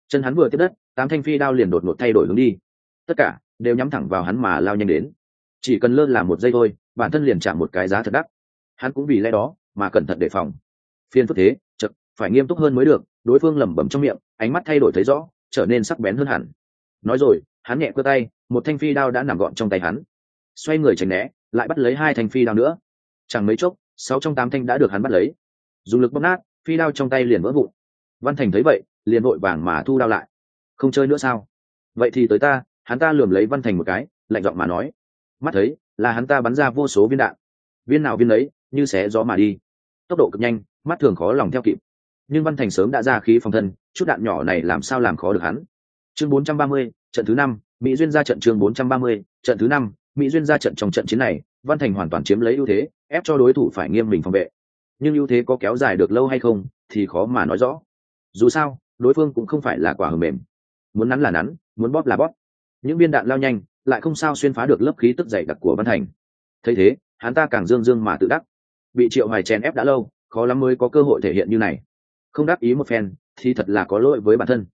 [SPEAKER 1] Chân hắn vừa tiếp đất, tám thanh phi đao liền đột ngột thay đổi hướng đi. Tất cả đều nhắm thẳng vào hắn mà lao nhanh đến. Chỉ cần lơ là một giây thôi, bản thân liền chạm một cái giá thật đắt. Hắn cũng vì lẽ đó mà cẩn thận đề phòng. Phiên phức thế, chật, phải nghiêm túc hơn mới được, đối phương lẩm bẩm trong miệng, ánh mắt thay đổi thấy rõ, trở nên sắc bén hơn hẳn. Nói rồi hắn nhẹ cơ tay một thanh phi đao đã nằm gọn trong tay hắn. Xoay người tránh né lại bắt lấy hai thanh phi đao nữa. Chẳng mấy chốc sáu trong tám thanh đã được hắn bắt lấy. Dùng lực bóp nát phi đao trong tay liền vỡ vụn. Văn thành thấy vậy liền vội vàng mà thu đao lại. Không chơi nữa sao? Vậy thì tới ta hắn ta lườm lấy văn thành một cái lạnh giọng mà nói. Mắt thấy là hắn ta bắn ra vô số viên đạn. Viên nào viên lấy như xé gió mà đi. Tốc độ cực nhanh mắt thường khó lòng theo kịp. Nhưng văn thành sớm đã ra khí phòng thân chút đạn nhỏ này làm sao làm khó được hắn? Chương 430, trận thứ năm mỹ duyên ra trận chương 430, trận thứ năm mỹ duyên ra trận trong trận chiến này văn thành hoàn toàn chiếm lấy ưu thế ép cho đối thủ phải nghiêm mình phòng vệ. Nhưng ưu thế có kéo dài được lâu hay không thì khó mà nói rõ. Dù sao đối phương cũng không phải là quả hờ mềm. Muốn nắn là nắn muốn bóp là bóp. Những viên đạn lao nhanh lại không sao xuyên phá được lớp khí tức dày đặc của văn thành. Thấy thế hắn ta càng dương dương mà tự đắc. Bị triệu hoài chèn ép đã lâu khó lắm mới có cơ hội thể hiện như này. Không đáp ý một phen thì thật là có lỗi với bản thân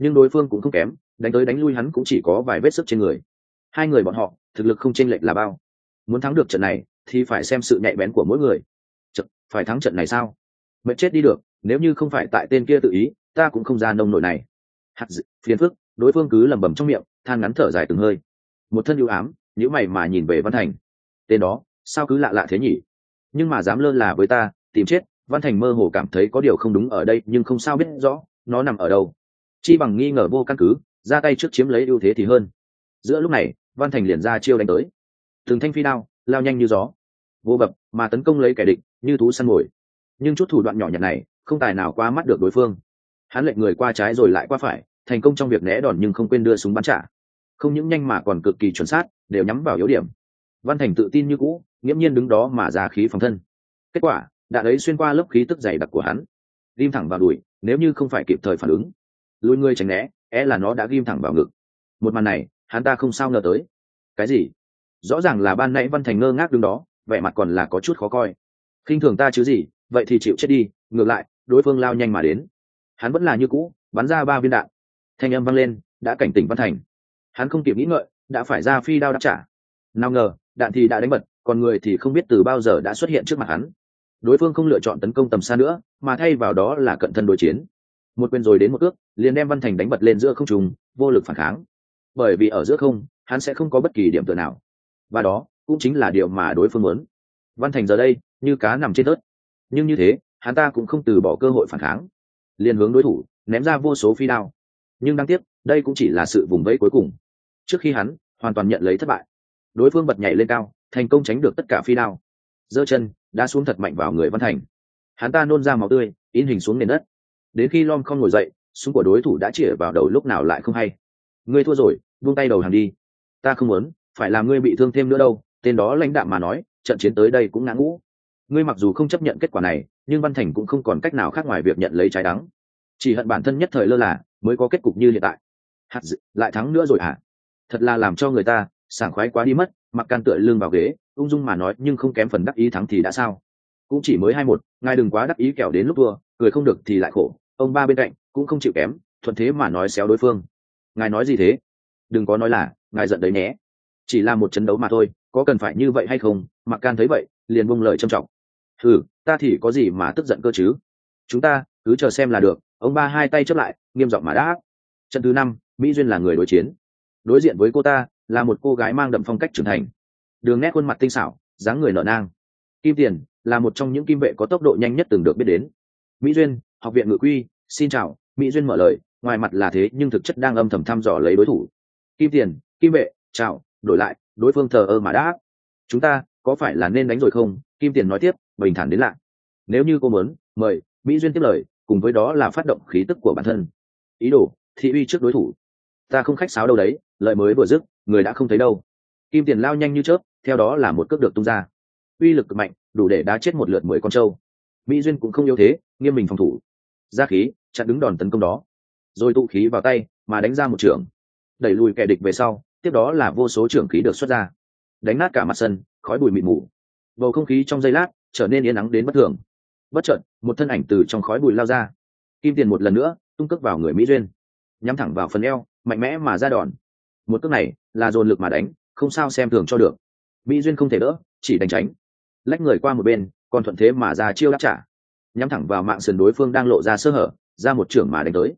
[SPEAKER 1] nhưng đối phương cũng không kém đánh tới đánh lui hắn cũng chỉ có vài vết sức trên người. Hai người bọn họ thực lực không chênh lệch là bao. Muốn thắng được trận này thì phải xem sự nhạy bén của mỗi người. Chật, phải thắng trận này sao? Mệt chết đi được nếu như không phải tại tên kia tự ý ta cũng không ra nông nổi này. Hạt dự, phiền phức đối phương cứ lẩm bẩm trong miệng than ngắn thở dài từng hơi. Một thân ưu ám nhữ mày mà nhìn về văn thành. Tên đó sao cứ lạ lạ thế nhỉ? Nhưng mà dám lơ là với ta tìm chết văn thành mơ hồ cảm thấy có điều không đúng ở đây nhưng không sao biết rõ nó nằm ở đâu chi bằng nghi ngờ vô căn cứ, ra tay trước chiếm lấy ưu thế thì hơn. Giữa lúc này, văn thành liền ra chiêu đánh tới. Thường thanh phi đao, lao nhanh như gió. Vô bập, mà tấn công lấy kẻ địch, như thú săn mồi. Nhưng chút thủ đoạn nhỏ nhặt này, không tài nào qua mắt được đối phương. Hắn lệnh người qua trái rồi lại qua phải, thành công trong việc né đòn nhưng không quên đưa súng bắn trả. Không những nhanh mà còn cực kỳ chuẩn xác, đều nhắm vào yếu điểm. Văn thành tự tin như cũ, nghiễm nhiên đứng đó mà ra khí phòng thân. Kết quả đạn ấy xuyên qua lớp khí tức dày đặc của hắn. Ghim thẳng vào đùi, nếu như không phải kịp thời phản ứng lùi người tránh né é là nó đã ghim thẳng vào ngực. Một màn này, hắn ta không sao ngờ tới. Cái gì? Rõ ràng là ban nãy văn thành ngơ ngác đứng đó, vẻ mặt còn là có chút khó coi. Khinh thường ta chứ gì, vậy thì chịu chết đi, ngược lại, đối phương lao nhanh mà đến. Hắn vẫn là như cũ, bắn ra ba viên đạn. Thanh âm vang lên, đã cảnh tỉnh văn thành. Hắn không kịp nghĩ ngợi, đã phải ra phi đao đáp trả. Nào ngờ, đạn thì đã đánh bật, còn người thì không biết từ bao giờ đã xuất hiện trước mặt hắn. Đối phương không lựa chọn tấn công tầm xa nữa, mà thay vào đó là cận thân đối chiến một quyền rồi đến một ước liền đem văn thành đánh bật lên giữa không trùng vô lực phản kháng. Bởi vì ở giữa không, hắn sẽ không có bất kỳ điểm tựa nào. Và đó, cũng chính là điều mà đối phương muốn. Văn thành giờ đây, như cá nằm trên tớt nhưng như thế, hắn ta cũng không từ bỏ cơ hội phản kháng. Liền hướng đối thủ, ném ra vô số phi đao. Nhưng đáng tiếc, đây cũng chỉ là sự vùng vẫy cuối cùng. Trước khi hắn, hoàn toàn nhận lấy thất bại. Đối phương bật nhảy lên cao, thành công tránh được tất cả phi đao. Giơ chân đã xuống thật mạnh vào người văn thành. Hắn ta nôn ra máu tươi, in hình xuống nền đất đến khi lom không ngồi dậy súng của đối thủ đã chĩa vào đầu lúc nào lại không hay. Ngươi thua rồi buông tay đầu hàng đi. Ta không muốn phải làm ngươi bị thương thêm nữa đâu tên đó lãnh đạm mà nói trận chiến tới đây cũng ngã ngũ. Ngươi mặc dù không chấp nhận kết quả này nhưng văn thành cũng không còn cách nào khác ngoài việc nhận lấy trái đắng. Chỉ hận bản thân nhất thời lơ là mới có kết cục như hiện tại. Hạt dự, lại thắng nữa rồi hả? Thật là làm cho người ta sảng khoái quá đi mất mặc can tựa lưng vào ghế ung dung mà nói nhưng không kém phần đắc ý thắng thì đã sao? Cũng chỉ mới hai một ngài đừng quá đắc ý kẻo đến lúc thua cười không được thì lại khổ, ông ba bên cạnh cũng không chịu kém, thuận thế mà nói xéo đối phương. Ngài nói gì thế? Đừng có nói là, ngài giận đấy nhé. Chỉ là một trận đấu mà thôi, có cần phải như vậy hay không? Mặc can thấy vậy, liền buông lời trầm trọng. Ừ ta thì có gì mà tức giận cơ chứ? Chúng ta, cứ chờ xem là được. Ông ba hai tay chấp lại, nghiêm giọng mà đã trận thứ năm, mỹ duyên là người đối chiến. Đối diện với cô ta, là một cô gái mang đậm phong cách trưởng thành. Đường nét khuôn mặt tinh xảo, dáng người nở nang. Kim tiền, là một trong những kim vệ có tốc độ nhanh nhất từng được biết đến mỹ duyên, học viện ngự quy, xin chào, mỹ duyên mở lời, ngoài mặt là thế nhưng thực chất đang âm thầm thăm dò lấy đối thủ. Kim tiền, kim vệ chào, đổi lại, đối phương thờ ơ mà đã. Chúng ta, có phải là nên đánh rồi không? Kim tiền nói tiếp, bình thản đến lạ. Nếu như cô muốn, mời, mỹ duyên tiếp lời, cùng với đó là phát động khí tức của bản thân. Ý đồ, thị uy trước đối thủ. Ta không khách sáo đâu đấy lợi mới vừa dứt, người đã không thấy đâu. Kim tiền lao nhanh như chớp, theo đó là một cước được tung ra. Uy lực cực mạnh, đủ để đá chết một lượt mười con trâu. Mỹ duyên cũng không yếu thế nghiêm mình phòng thủ. Ra khí, chặn đứng đòn tấn công đó. Rồi tụ khí vào tay, mà đánh ra một trưởng. Đẩy lùi kẻ địch về sau, tiếp đó là vô số trưởng khí được xuất ra. Đánh nát cả mặt sân, khói bụi mịt mù. Bầu không khí trong giây lát trở nên yên nắng đến bất thường. Bất chợt, một thân ảnh từ trong khói bụi lao ra. Kim tiền một lần nữa, tung cước vào người mỹ duyên. Nhắm thẳng vào phần eo, mạnh mẽ mà ra đòn. Một cước này là dồn lực mà đánh, không sao xem thường cho được. Mỹ duyên không thể đỡ, chỉ đánh tránh. Lách người qua một bên, còn thuận thế mà ra chiêu đáp trả nhắm thẳng vào mạng sườn đối phương đang lộ ra sơ hở, ra một trưởng mà đánh tới.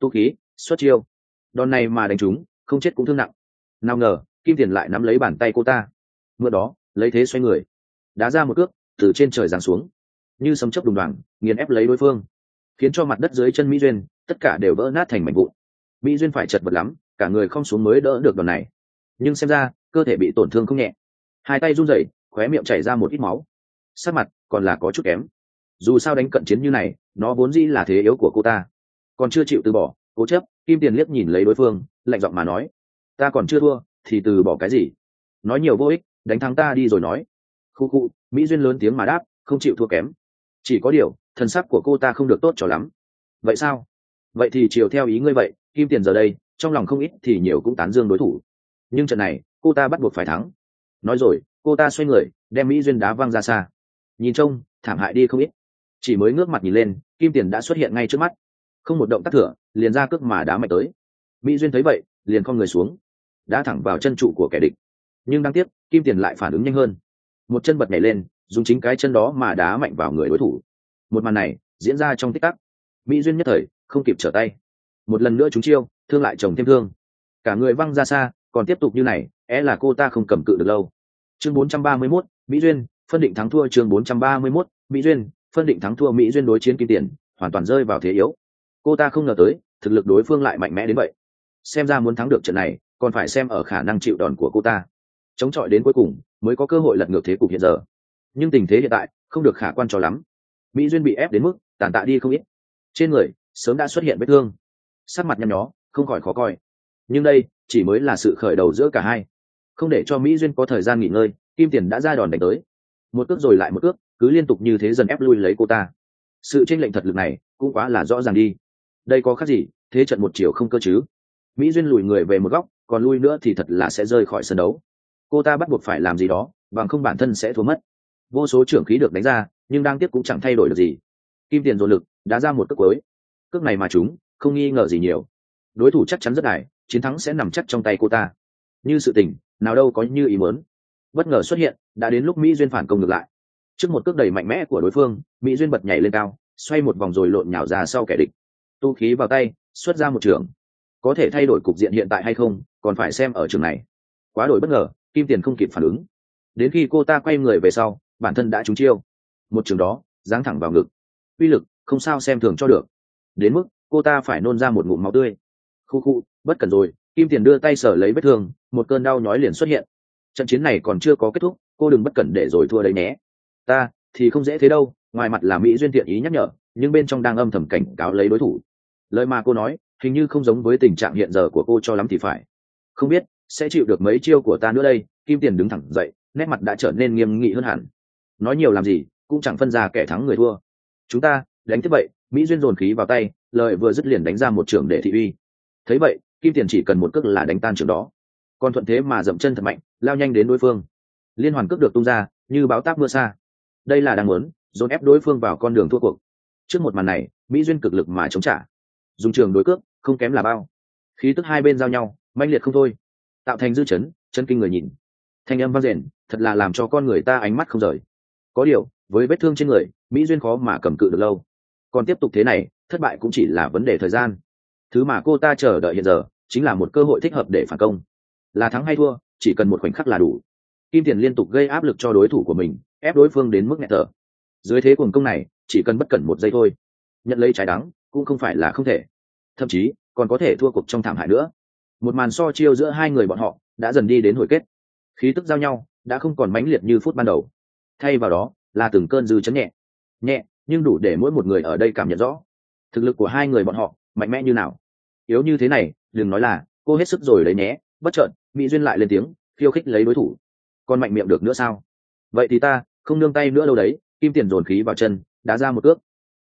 [SPEAKER 1] Tu khí, xuất chiêu. Đòn này mà đánh chúng không chết cũng thương nặng. Nào ngờ, kim tiền lại nắm lấy bàn tay cô ta. Mưa đó, lấy thế xoay người. Đá ra một cước, từ trên trời giáng xuống. Như sấm chớp đùng đoàng, nghiền ép lấy đối phương. Khiến cho mặt đất dưới chân mỹ duyên, tất cả đều vỡ nát thành mảnh vụn. Mỹ duyên phải chật vật lắm, cả người không xuống mới đỡ được đòn này. Nhưng xem ra, cơ thể bị tổn thương không nhẹ. Hai tay run rẩy, khóe miệng chảy ra một ít máu. Sát mặt còn là có chút kém dù sao đánh cận chiến như này, nó vốn dĩ là thế yếu của cô ta. Còn chưa chịu từ bỏ, cố chấp, kim tiền liếc nhìn lấy đối phương, lạnh giọng mà nói, ta còn chưa thua, thì từ bỏ cái gì? Nói nhiều vô ích, đánh thắng ta đi rồi nói. Khu khu, mỹ duyên lớn tiếng mà đáp, không chịu thua kém. Chỉ có điều, thần sắc của cô ta không được tốt cho lắm. Vậy sao? Vậy thì chiều theo ý ngươi vậy, kim tiền giờ đây, trong lòng không ít thì nhiều cũng tán dương đối thủ. Nhưng trận này, cô ta bắt buộc phải thắng. Nói rồi, cô ta xoay người, đem mỹ duyên đá văng ra xa. Nhìn trông, thảm hại đi không ít chỉ mới ngước mặt nhìn lên kim tiền đã xuất hiện ngay trước mắt. Không một động tác thửa liền ra cước mà đá mạnh tới. Mỹ duyên thấy vậy liền con người xuống. Đã thẳng vào chân trụ của kẻ địch. Nhưng đáng tiếc kim tiền lại phản ứng nhanh hơn. Một chân bật nhảy lên dùng chính cái chân đó mà đá mạnh vào người đối thủ. Một màn này diễn ra trong tích tắc. Mỹ duyên nhất thời không kịp trở tay. Một lần nữa chúng chiêu thương lại chồng thêm thương. Cả người văng ra xa còn tiếp tục như này é là cô ta không cầm cự được lâu. Chương 431, mỹ duyên phân định thắng thua chương 431, mỹ duyên phân định thắng thua mỹ duyên đối chiến kim tiền, hoàn toàn rơi vào thế yếu. Cô ta không ngờ tới, thực lực đối phương lại mạnh mẽ đến vậy. Xem ra muốn thắng được trận này, còn phải xem ở khả năng chịu đòn của cô ta. Chống chọi đến cuối cùng, mới có cơ hội lật ngược thế cục hiện giờ. Nhưng tình thế hiện tại, không được khả quan cho lắm. Mỹ duyên bị ép đến mức, tàn tạ đi không ít. Trên người, sớm đã xuất hiện vết thương. Sắc mặt nhăn nhó, không khỏi khó coi. Nhưng đây, chỉ mới là sự khởi đầu giữa cả hai. Không để cho mỹ duyên có thời gian nghỉ ngơi, kim tiền đã ra đòn đánh tới. Một cước rồi lại một cước cứ liên tục như thế dần ép lui lấy cô ta. Sự tranh lệnh thật lực này cũng quá là rõ ràng đi. Đây có khác gì, thế trận một chiều không cơ chứ? Mỹ duyên lùi người về một góc, còn lui nữa thì thật là sẽ rơi khỏi sân đấu. Cô ta bắt buộc phải làm gì đó, bằng không bản thân sẽ thua mất. Vô số trưởng khí được đánh ra, nhưng đang tiếp cũng chẳng thay đổi được gì. Kim tiền dồn lực đã ra một cước cuối. Cước này mà chúng, không nghi ngờ gì nhiều. Đối thủ chắc chắn rất đài chiến thắng sẽ nằm chắc trong tay cô ta. Như sự tình, nào đâu có như ý muốn. Bất ngờ xuất hiện, đã đến lúc mỹ duyên phản công ngược lại trước một cước đầy mạnh mẽ của đối phương, mỹ duyên bật nhảy lên cao, xoay một vòng rồi lộn nhào ra sau kẻ địch. Tu khí vào tay, xuất ra một trường. Có thể thay đổi cục diện hiện tại hay không, còn phải xem ở trường này. Quá đổi bất ngờ, kim tiền không kịp phản ứng. Đến khi cô ta quay người về sau, bản thân đã trúng chiêu. Một trường đó, giáng thẳng vào ngực. Uy lực, không sao xem thường cho được. Đến mức, cô ta phải nôn ra một ngụm máu tươi. Khu khu, bất cần rồi, kim tiền đưa tay sở lấy vết thương, một cơn đau nhói liền xuất hiện. Trận chiến này còn chưa có kết thúc, cô đừng bất cẩn để rồi thua đấy nhé ta, thì không dễ thế đâu, ngoài mặt là mỹ duyên thiện ý nhắc nhở, nhưng bên trong đang âm thầm cảnh cáo lấy đối thủ. Lời mà cô nói, hình như không giống với tình trạng hiện giờ của cô cho lắm thì phải. Không biết, sẽ chịu được mấy chiêu của ta nữa đây? Kim tiền đứng thẳng dậy, nét mặt đã trở nên nghiêm nghị hơn hẳn. Nói nhiều làm gì, cũng chẳng phân ra kẻ thắng người thua. Chúng ta, đánh tiếp vậy. Mỹ duyên dồn khí vào tay lợi vừa dứt liền đánh ra một trường để thị uy. Thấy vậy, kim tiền chỉ cần một cước là đánh tan trường đó. Còn thuận thế mà dậm chân thật mạnh, lao nhanh đến đối phương. Liên hoàn cước được tung ra, như báo táp mưa xa đây là đang muốn dồn ép đối phương vào con đường thua cuộc. Trước một màn này, mỹ duyên cực lực mà chống trả. Dùng trường đối cước không kém là bao. Khí tức hai bên giao nhau manh liệt không thôi. Tạo thành dư chấn, chân kinh người nhìn. Thanh âm vang rền thật là làm cho con người ta ánh mắt không rời. Có điều, với vết thương trên người, mỹ duyên khó mà cầm cự được lâu. Còn tiếp tục thế này, thất bại cũng chỉ là vấn đề thời gian. Thứ mà cô ta chờ đợi hiện giờ, chính là một cơ hội thích hợp để phản công. Là thắng hay thua, chỉ cần một khoảnh khắc là đủ. Kim tiền liên tục gây áp lực cho đối thủ của mình ép đối phương đến mức nghẹt thở. Dưới thế cuồng công này, chỉ cần bất cẩn một giây thôi. Nhận lấy trái đắng, cũng không phải là không thể. Thậm chí, còn có thể thua cuộc trong thảm hại nữa. Một màn so chiêu giữa hai người bọn họ, đã dần đi đến hồi kết. Khí tức giao nhau, đã không còn mãnh liệt như phút ban đầu. Thay vào đó, là từng cơn dư chấn nhẹ. Nhẹ, nhưng đủ để mỗi một người ở đây cảm nhận rõ. Thực lực của hai người bọn họ, mạnh mẽ như nào. Yếu như thế này, đừng nói là, cô hết sức rồi đấy nhé bất chợt, mỹ duyên lại lên tiếng, khiêu khích lấy đối thủ. Còn mạnh miệng được nữa sao? Vậy thì ta không nương tay nữa đâu đấy, kim tiền dồn khí vào chân, đá ra một cước.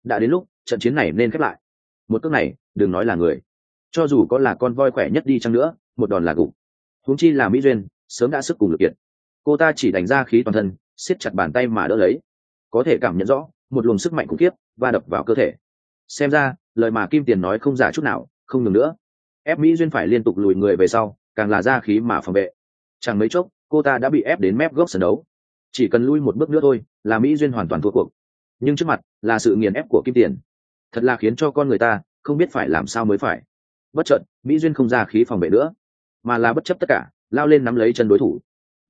[SPEAKER 1] Đã đến lúc, trận chiến này nên khép lại. Một cước này, đừng nói là người. Cho dù có là con voi khỏe nhất đi chăng nữa, một đòn là gục. Huống chi là mỹ duyên, sớm đã sức cùng lực kiện cô ta chỉ đánh ra khí toàn thân, siết chặt bàn tay mà đỡ lấy. Có thể cảm nhận rõ, một luồng sức mạnh khủng khiếp, va đập vào cơ thể. Xem ra, lời mà kim tiền nói không giả chút nào, không ngừng nữa. Ép mỹ duyên phải liên tục lùi người về sau, càng là ra khí mà phòng vệ. Chẳng mấy chốc, cô ta đã bị ép đến mép gốc sân đấu chỉ cần lui một bước nữa thôi là mỹ duyên hoàn toàn thua cuộc nhưng trước mặt là sự nghiền ép của kim tiền thật là khiến cho con người ta không biết phải làm sao mới phải bất chợt mỹ duyên không ra khí phòng vệ nữa mà là bất chấp tất cả lao lên nắm lấy chân đối thủ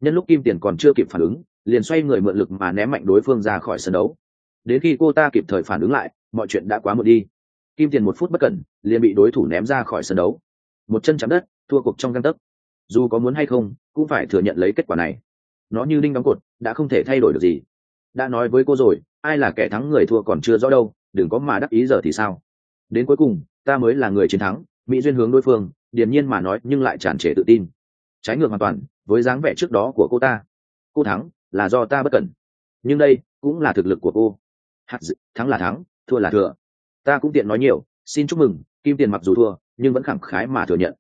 [SPEAKER 1] nhân lúc kim tiền còn chưa kịp phản ứng liền xoay người mượn lực mà ném mạnh đối phương ra khỏi sân đấu đến khi cô ta kịp thời phản ứng lại mọi chuyện đã quá muộn đi kim tiền một phút bất cẩn liền bị đối thủ ném ra khỏi sân đấu một chân chạm đất thua cuộc trong găng tấc dù có muốn hay không cũng phải thừa nhận lấy kết quả này nó như đinh đóng cột, đã không thể thay đổi được gì. Đã nói với cô rồi, ai là kẻ thắng người thua còn chưa rõ đâu, đừng có mà đắc ý giờ thì sao? Đến cuối cùng, ta mới là người chiến thắng, mỹ duyên hướng đối phương, điềm nhiên mà nói, nhưng lại tràn trề tự tin. Trái ngược hoàn toàn với dáng vẻ trước đó của cô ta. Cô thắng là do ta bất cẩn. Nhưng đây cũng là thực lực của cô. Hạt dự, thắng là thắng, thua là thừa ta cũng tiện nói nhiều, xin chúc mừng, kim tiền mặc dù thua, nhưng vẫn khẳng khái mà thừa nhận.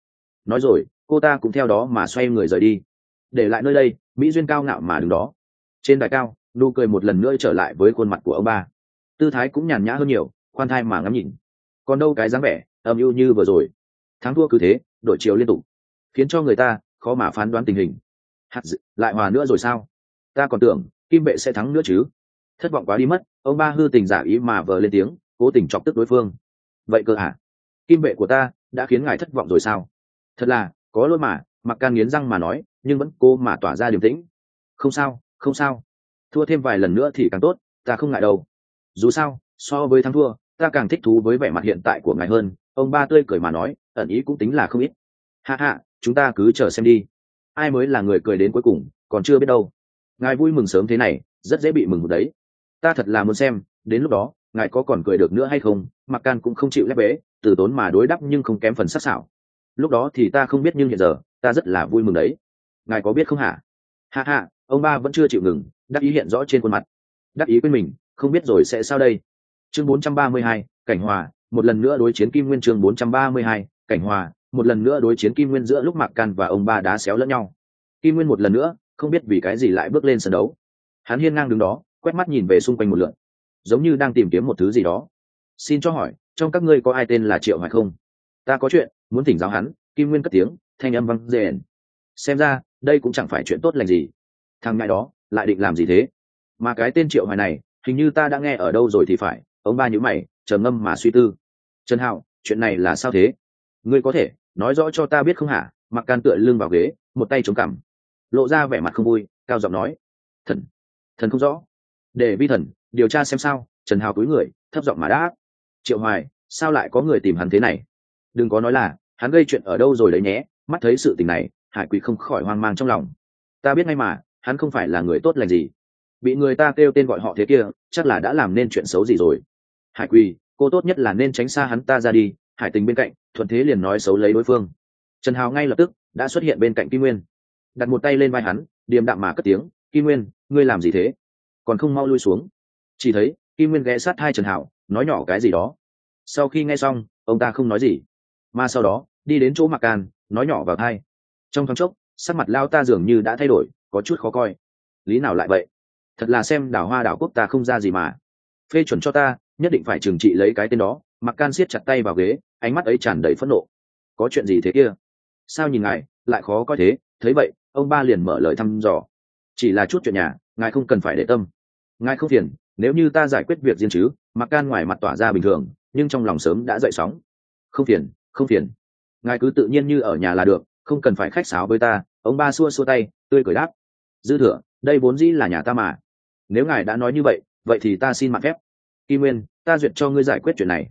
[SPEAKER 1] Nói rồi, cô ta cũng theo đó mà xoay người rời đi. Để lại nơi đây mỹ duyên cao ngạo mà đứng đó. Trên đài cao nụ cười một lần nữa trở lại với khuôn mặt của ông ba. Tư thái cũng nhàn nhã hơn nhiều khoan thai mà ngắm nhìn. Còn đâu cái dáng vẻ âm ưu như vừa rồi. Thắng thua cứ thế đổi chiều liên tục. Khiến cho người ta khó mà phán đoán tình hình. Hạt dự, lại hòa nữa rồi sao? Ta còn tưởng kim vệ sẽ thắng nữa chứ. Thất vọng quá đi mất ông ba hư tình giả ý mà vờ lên tiếng cố tình chọc tức đối phương. Vậy cơ hả? Kim vệ của ta đã khiến ngài thất vọng rồi sao? Thật là có lỗi mà mặc can nghiến răng mà nói nhưng vẫn cô mà tỏa ra điềm tĩnh. Không sao không sao. Thua thêm vài lần nữa thì càng tốt, ta không ngại đâu. Dù sao, so với thắng thua, ta càng thích thú với vẻ mặt hiện tại của ngài hơn. Ông ba tươi cười mà nói, ẩn ý cũng tính là không ít. Hạ hạ chúng ta cứ chờ xem đi. Ai mới là người cười đến cuối cùng, còn chưa biết đâu. Ngài vui mừng sớm thế này, rất dễ bị mừng đấy. Ta thật là muốn xem, đến lúc đó, ngài có còn cười được nữa hay không, mặc can cũng không chịu lép bế, từ tốn mà đối đắp nhưng không kém phần sắc sảo. Lúc đó thì ta không biết nhưng hiện giờ, ta rất là vui mừng đấy ngài có biết không hả? Hạ hạ ông ba vẫn chưa chịu ngừng đắc ý hiện rõ trên khuôn mặt. Đắc ý quên mình không biết rồi sẽ sao đây? Chương 432, cảnh hòa một lần nữa đối chiến kim nguyên chương 432, cảnh hòa một lần nữa đối chiến kim nguyên giữa lúc mạc can và ông ba đá xéo lẫn nhau. Kim nguyên một lần nữa không biết vì cái gì lại bước lên sân đấu. Hắn hiên ngang đứng đó quét mắt nhìn về xung quanh một lượn. Giống như đang tìm kiếm một thứ gì đó. Xin cho hỏi trong các ngươi có ai tên là triệu hoài không? Ta có chuyện muốn thỉnh giáo hắn kim nguyên cất tiếng thanh âm văng rền xem ra, đây cũng chẳng phải chuyện tốt lành gì. Thằng ngại đó, lại định làm gì thế? Mà cái tên triệu hoài này, hình như ta đã nghe ở đâu rồi thì phải. Ông ba nhữ mày trầm ngâm mà suy tư. Trần hạo, chuyện này là sao thế? Ngươi có thể, nói rõ cho ta biết không hả? Mặc can tựa lưng vào ghế, một tay chống cằm. Lộ ra vẻ mặt không vui, cao giọng nói. Thần thần không rõ. Để vi thần, điều tra xem sao. Trần hào cúi người, thấp giọng mà đã triệu hoài, sao lại có người tìm hắn thế này? Đừng có nói là, hắn gây chuyện ở đâu rồi đấy nhé. Mắt thấy sự tình này hải quý không khỏi hoang mang trong lòng. Ta biết ngay mà hắn không phải là người tốt lành gì. Bị người ta kêu tên gọi họ thế kia chắc là đã làm nên chuyện xấu gì rồi. Hải quỳ cô tốt nhất là nên tránh xa hắn ta ra đi hải tình bên cạnh thuận thế liền nói xấu lấy đối phương. Trần hào ngay lập tức đã xuất hiện bên cạnh kim nguyên. Đặt một tay lên vai hắn điềm đạm mà cất tiếng kim nguyên ngươi làm gì thế? Còn không mau lui xuống. Chỉ thấy kim nguyên ghé sát hai trần Hào, nói nhỏ cái gì đó. Sau khi nghe xong ông ta không nói gì. Mà sau đó đi đến chỗ mặc can nói nhỏ vào thai trong thoáng chốc, sắc mặt lao ta dường như đã thay đổi, có chút khó coi. Lý nào lại vậy? Thật là xem đảo hoa đảo quốc ta không ra gì mà. Phê chuẩn cho ta, nhất định phải trừng trị lấy cái tên đó. Mặc can siết chặt tay vào ghế, ánh mắt ấy tràn đầy phẫn nộ. Có chuyện gì thế kia? Sao nhìn ngài, lại khó coi thế? Thấy vậy, ông ba liền mở lời thăm dò. Chỉ là chút chuyện nhà, ngài không cần phải để tâm. Ngài không phiền, nếu như ta giải quyết việc riêng chứ, mặc can ngoài mặt tỏa ra bình thường, nhưng trong lòng sớm đã dậy sóng. Không phiền không phiền. Ngài cứ tự nhiên như ở nhà là được không cần phải khách sáo với ta, ông ba xua xua tay, tươi cười đáp. Dư thừa, đây vốn dĩ là nhà ta mà. Nếu ngài đã nói như vậy vậy thì ta xin mặc phép. Kim nguyên, ta duyệt cho ngươi giải quyết chuyện này.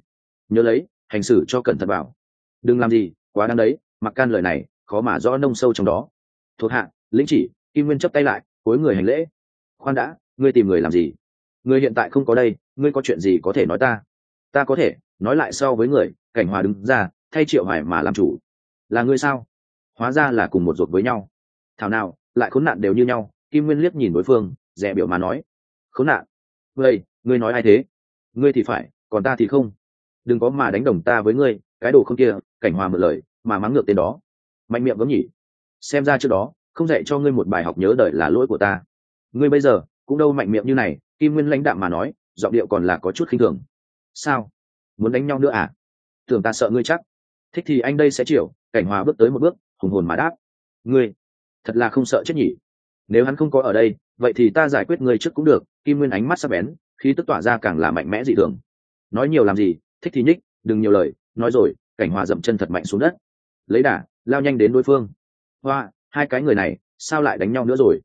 [SPEAKER 1] Nhớ lấy, hành xử cho cẩn thận bảo đừng làm gì, quá đáng đấy, mặc can lời này, khó mà rõ nông sâu trong đó. Thuộc hạ, lĩnh chỉ kim nguyên chấp tay lại cối người hành lễ. Khoan đã, ngươi tìm người làm gì? Người hiện tại không có đây, ngươi có chuyện gì có thể nói ta? Ta có thể, nói lại so với người, cảnh hòa đứng ra, thay triệu hoài mà làm chủ. Là ngươi sao? Hóa ra là cùng một ruột với nhau. Thảo nào, lại khốn nạn đều như nhau, kim nguyên liếc nhìn đối phương dè biểu mà nói. Khốn nạn? Vậy, ngươi nói ai thế? Ngươi thì phải, còn ta thì không. Đừng có mà đánh đồng ta với ngươi, cái đồ không kia, cảnh hòa mượn lời, mà mắng ngược tên đó. Mạnh miệng gớm nhỉ. Xem ra trước đó, không dạy cho ngươi một bài học nhớ đời là lỗi của ta. Ngươi bây giờ, cũng đâu mạnh miệng như này, kim nguyên lãnh đạm mà nói, giọng điệu còn là có chút khinh thường. Sao? Muốn đánh nhau nữa à? Tưởng ta sợ ngươi chắc. Thích thì anh đây sẽ chịu, cảnh hòa bước tới một bước hùng hồn mà đáp. Ngươi, thật là không sợ chết nhỉ? Nếu hắn không có ở đây, vậy thì ta giải quyết ngươi trước cũng được. Kim nguyên ánh mắt sắc bén khi tức tỏa ra càng là mạnh mẽ dị thường. Nói nhiều làm gì, thích thì nhích, đừng nhiều lời. Nói rồi, cảnh hòa dậm chân thật mạnh xuống đất. Lấy đà, lao nhanh đến đối phương. Hoa, hai cái người này, sao lại đánh nhau nữa rồi?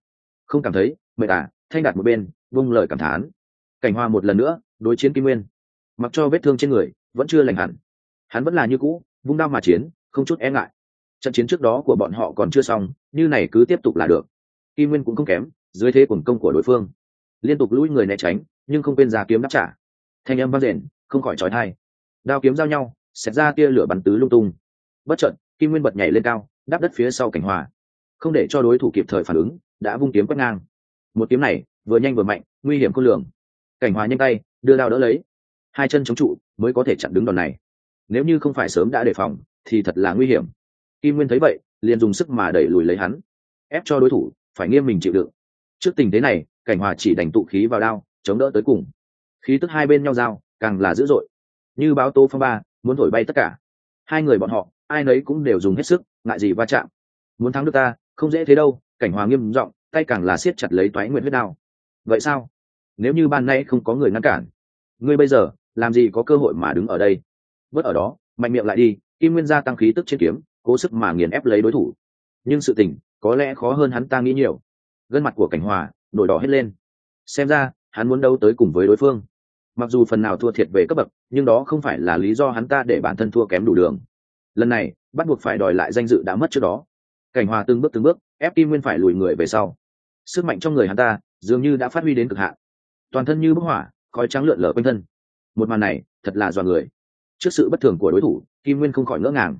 [SPEAKER 1] Không cảm thấy, mệt à? Thanh đạt một bên, vung lời cảm thán. Cảnh hoa một lần nữa, đối chiến kim nguyên. Mặc cho vết thương trên người, vẫn chưa lành hẳn. Hắn vẫn là như cũ, vung đao mà chiến, không chút e ngại trận chiến trước đó của bọn họ còn chưa xong, như này cứ tiếp tục là được. Kim nguyên cũng không kém, dưới thế quần công của đối phương. Liên tục lũi người né tránh, nhưng không quên ra kiếm đáp trả. Thanh âm vang rền không khỏi trói thai đao kiếm giao nhau, xẹt ra tia lửa bắn tứ lung tung. Bất trận kim nguyên bật nhảy lên cao, đáp đất phía sau cảnh hòa. Không để cho đối thủ kịp thời phản ứng, đã vung kiếm quét ngang. Một kiếm này, vừa nhanh vừa mạnh, nguy hiểm khôn lường. Cảnh hòa nhanh tay, đưa đao đỡ lấy. Hai chân chống trụ, mới có thể chặn đứng đòn này. Nếu như không phải sớm đã đề phòng, thì thật là nguy hiểm kim nguyên thấy vậy, liền dùng sức mà đẩy lùi lấy hắn. Ép cho đối thủ, phải nghiêm mình chịu đựng. Trước tình thế này, cảnh hòa chỉ đành tụ khí vào đao, chống đỡ tới cùng. Khí tức hai bên nhau dao càng là dữ dội. Như báo tố phong ba, muốn thổi bay tất cả. Hai người bọn họ, ai nấy cũng đều dùng hết sức, ngại gì va chạm. Muốn thắng được ta, không dễ thế đâu, cảnh hòa nghiêm giọng, tay càng là siết chặt lấy toái nguyện huyết đao. Vậy sao? Nếu như ban nay không có người ngăn cản, ngươi bây giờ làm gì có cơ hội mà đứng ở đây? Vứt ở đó, mạnh miệng lại đi, kim nguyên gia tăng khí tức trên kiếm cố sức mà nghiền ép lấy đối thủ. Nhưng sự tình, có lẽ khó hơn hắn ta nghĩ nhiều. Gân mặt của cảnh hòa, nổi đỏ hết lên. Xem ra, hắn muốn đâu tới cùng với đối phương. Mặc dù phần nào thua thiệt về cấp bậc, nhưng đó không phải là lý do hắn ta để bản thân thua kém đủ đường. Lần này, bắt buộc phải đòi lại danh dự đã mất trước đó. Cảnh hòa từng bước từng bước, ép kim nguyên phải lùi người về sau. Sức mạnh trong người hắn ta, dường như đã phát huy đến cực hạn. Toàn thân như bức hỏa khói trắng lượn lờ quanh thân. Một màn này, thật là dọa người. Trước sự bất thường của đối thủ, kim nguyên không khỏi ngỡ ngàng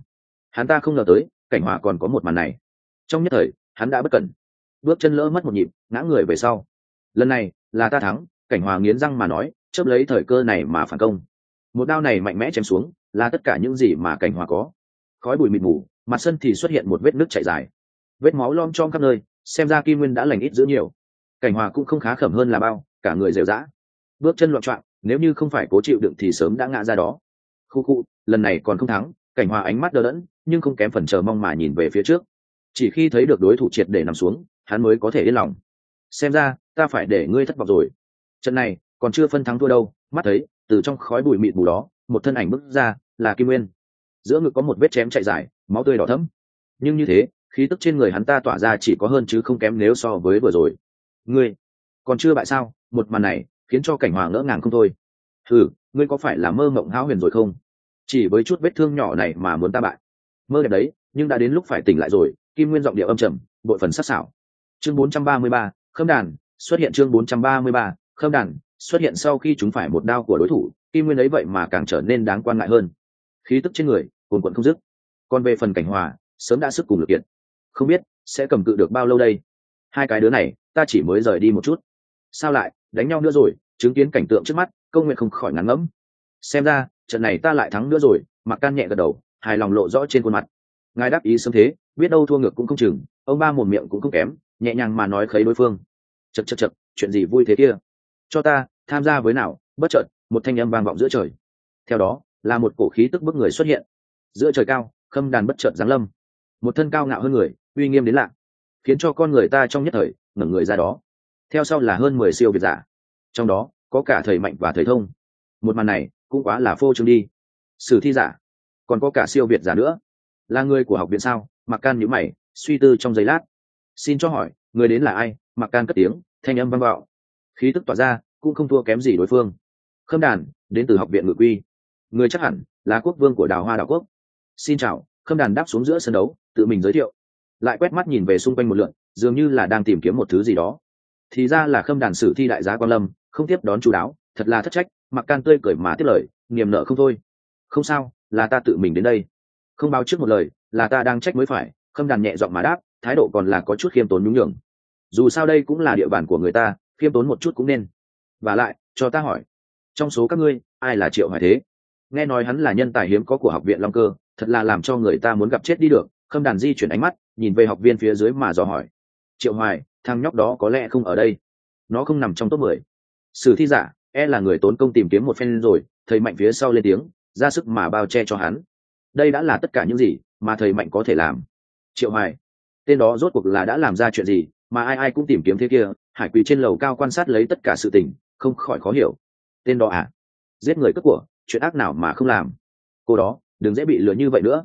[SPEAKER 1] hắn ta không ngờ tới, cảnh hòa còn có một màn này. Trong nhất thời, hắn đã bất cẩn. Bước chân lỡ mất một nhịp, ngã người về sau. Lần này, là ta thắng, cảnh hòa nghiến răng mà nói, chớp lấy thời cơ này mà phản công. Một đao này mạnh mẽ chém xuống, là tất cả những gì mà cảnh hòa có. Khói bụi mịt mù, mặt sân thì xuất hiện một vết nước chảy dài. Vết máu lom chom khắp nơi, xem ra kim nguyên đã lành ít giữ nhiều. Cảnh hòa cũng không khá khẩm hơn là bao, cả người rêu rã. Bước chân loạn trọng nếu như không phải cố chịu đựng thì sớm đã ngã ra đó. Khu khu, lần này còn không thắng, cảnh hòa ánh mắt đờ đẫn nhưng không kém phần chờ mong mà nhìn về phía trước. Chỉ khi thấy được đối thủ triệt để nằm xuống, hắn mới có thể yên lòng. Xem ra, ta phải để ngươi thất vọng rồi. Trận này, còn chưa phân thắng thua đâu, mắt thấy, từ trong khói bụi mịt mù đó, một thân ảnh bước ra, là kim nguyên. Giữa ngực có một vết chém chạy dài, máu tươi đỏ thẫm. Nhưng như thế, khí tức trên người hắn ta tỏa ra chỉ có hơn chứ không kém nếu so với vừa rồi. Ngươi, còn chưa bại sao? Một màn này, khiến cho cảnh hòa ngỡ ngàng không thôi. Ừ ngươi có phải là mơ mộng háo huyền rồi không? Chỉ với chút vết thương nhỏ này mà muốn ta bại mơ đẹp đấy nhưng đã đến lúc phải tỉnh lại rồi kim nguyên giọng điệu âm trầm bội phần sắc sảo. Chương 433, khâm đàn xuất hiện chương 433, khâm đàn xuất hiện sau khi chúng phải một đao của đối thủ kim nguyên ấy vậy mà càng trở nên đáng quan ngại hơn. Khí tức trên người cuồn cuộn không dứt. Còn về phần cảnh hòa sớm đã sức cùng lực kiện không biết sẽ cầm cự được bao lâu đây? Hai cái đứa này ta chỉ mới rời đi một chút. Sao lại đánh nhau nữa rồi chứng kiến cảnh tượng trước mắt công nguyện không khỏi ngắn ngẫm. Xem ra trận này ta lại thắng nữa rồi mặc can nhẹ gật đầu hài lòng lộ rõ trên khuôn mặt. Ngài đáp ý sớm thế, biết đâu thua ngược cũng không chừng, ông ba một miệng cũng không kém, nhẹ nhàng mà nói khấy đối phương. Chật chật chật chuyện gì vui thế kia? Cho ta, tham gia với nào, bất chợt, một thanh âm vang vọng giữa trời. Theo đó, là một cổ khí tức bức người xuất hiện. Giữa trời cao, khâm đàn bất chợt giáng lâm. Một thân cao ngạo hơn người, uy nghiêm đến lạ, khiến cho con người ta trong nhất thời ngẩng người ra đó. Theo sau là hơn mười siêu việt giả. Trong đó, có cả thầy mạnh và thầy thông. Một màn này, cũng quá là phô trương đi. Sử thi giả còn có cả siêu việt giả nữa. Là người của học viện sao? Mặc can nhữ mày, suy tư trong giây lát. Xin cho hỏi, người đến là ai? Mặc can cất tiếng, thanh âm vang vọng. khí tức tỏa ra, cũng không thua kém gì đối phương. Khâm đàn, đến từ học viện ngự quy. Người chắc hẳn là quốc vương của đào hoa đảo quốc. Xin chào, khâm đàn đáp xuống giữa sân đấu, tự mình giới thiệu. Lại quét mắt nhìn về xung quanh một lượn, dường như là đang tìm kiếm một thứ gì đó. Thì ra là khâm đàn sử thi đại giá quan lâm, không tiếp đón chú đáo, thật là thất trách mặc can tươi cười mà tiếp lời, niềm nợ không thôi. Không sao là ta tự mình đến đây. Không báo trước một lời, là ta đang trách mới phải, khâm đàn nhẹ giọng mà đáp, thái độ còn là có chút khiêm tốn nhún nhường. Dù sao đây cũng là địa bàn của người ta, khiêm tốn một chút cũng nên. Và lại, cho ta hỏi, trong số các ngươi, ai là triệu hoài thế? Nghe nói hắn là nhân tài hiếm có của học viện long cơ, thật là làm cho người ta muốn gặp chết đi được, khâm đàn di chuyển ánh mắt, nhìn về học viên phía dưới mà dò hỏi. Triệu hoài, thằng nhóc đó có lẽ không ở đây. Nó không nằm trong top mười. Sử thi giả e là người tốn công tìm kiếm một phen rồi, thầy mạnh phía sau lên tiếng ra sức mà bao che cho hắn. Đây đã là tất cả những gì mà thầy mạnh có thể làm. Triệu hoài, tên đó rốt cuộc là đã làm ra chuyện gì mà ai ai cũng tìm kiếm thế kia, hải quỳ trên lầu cao quan sát lấy tất cả sự tình, không khỏi khó hiểu. Tên đó à? Giết người cất của, chuyện ác nào mà không làm? Cô đó, đừng dễ bị lừa như vậy nữa.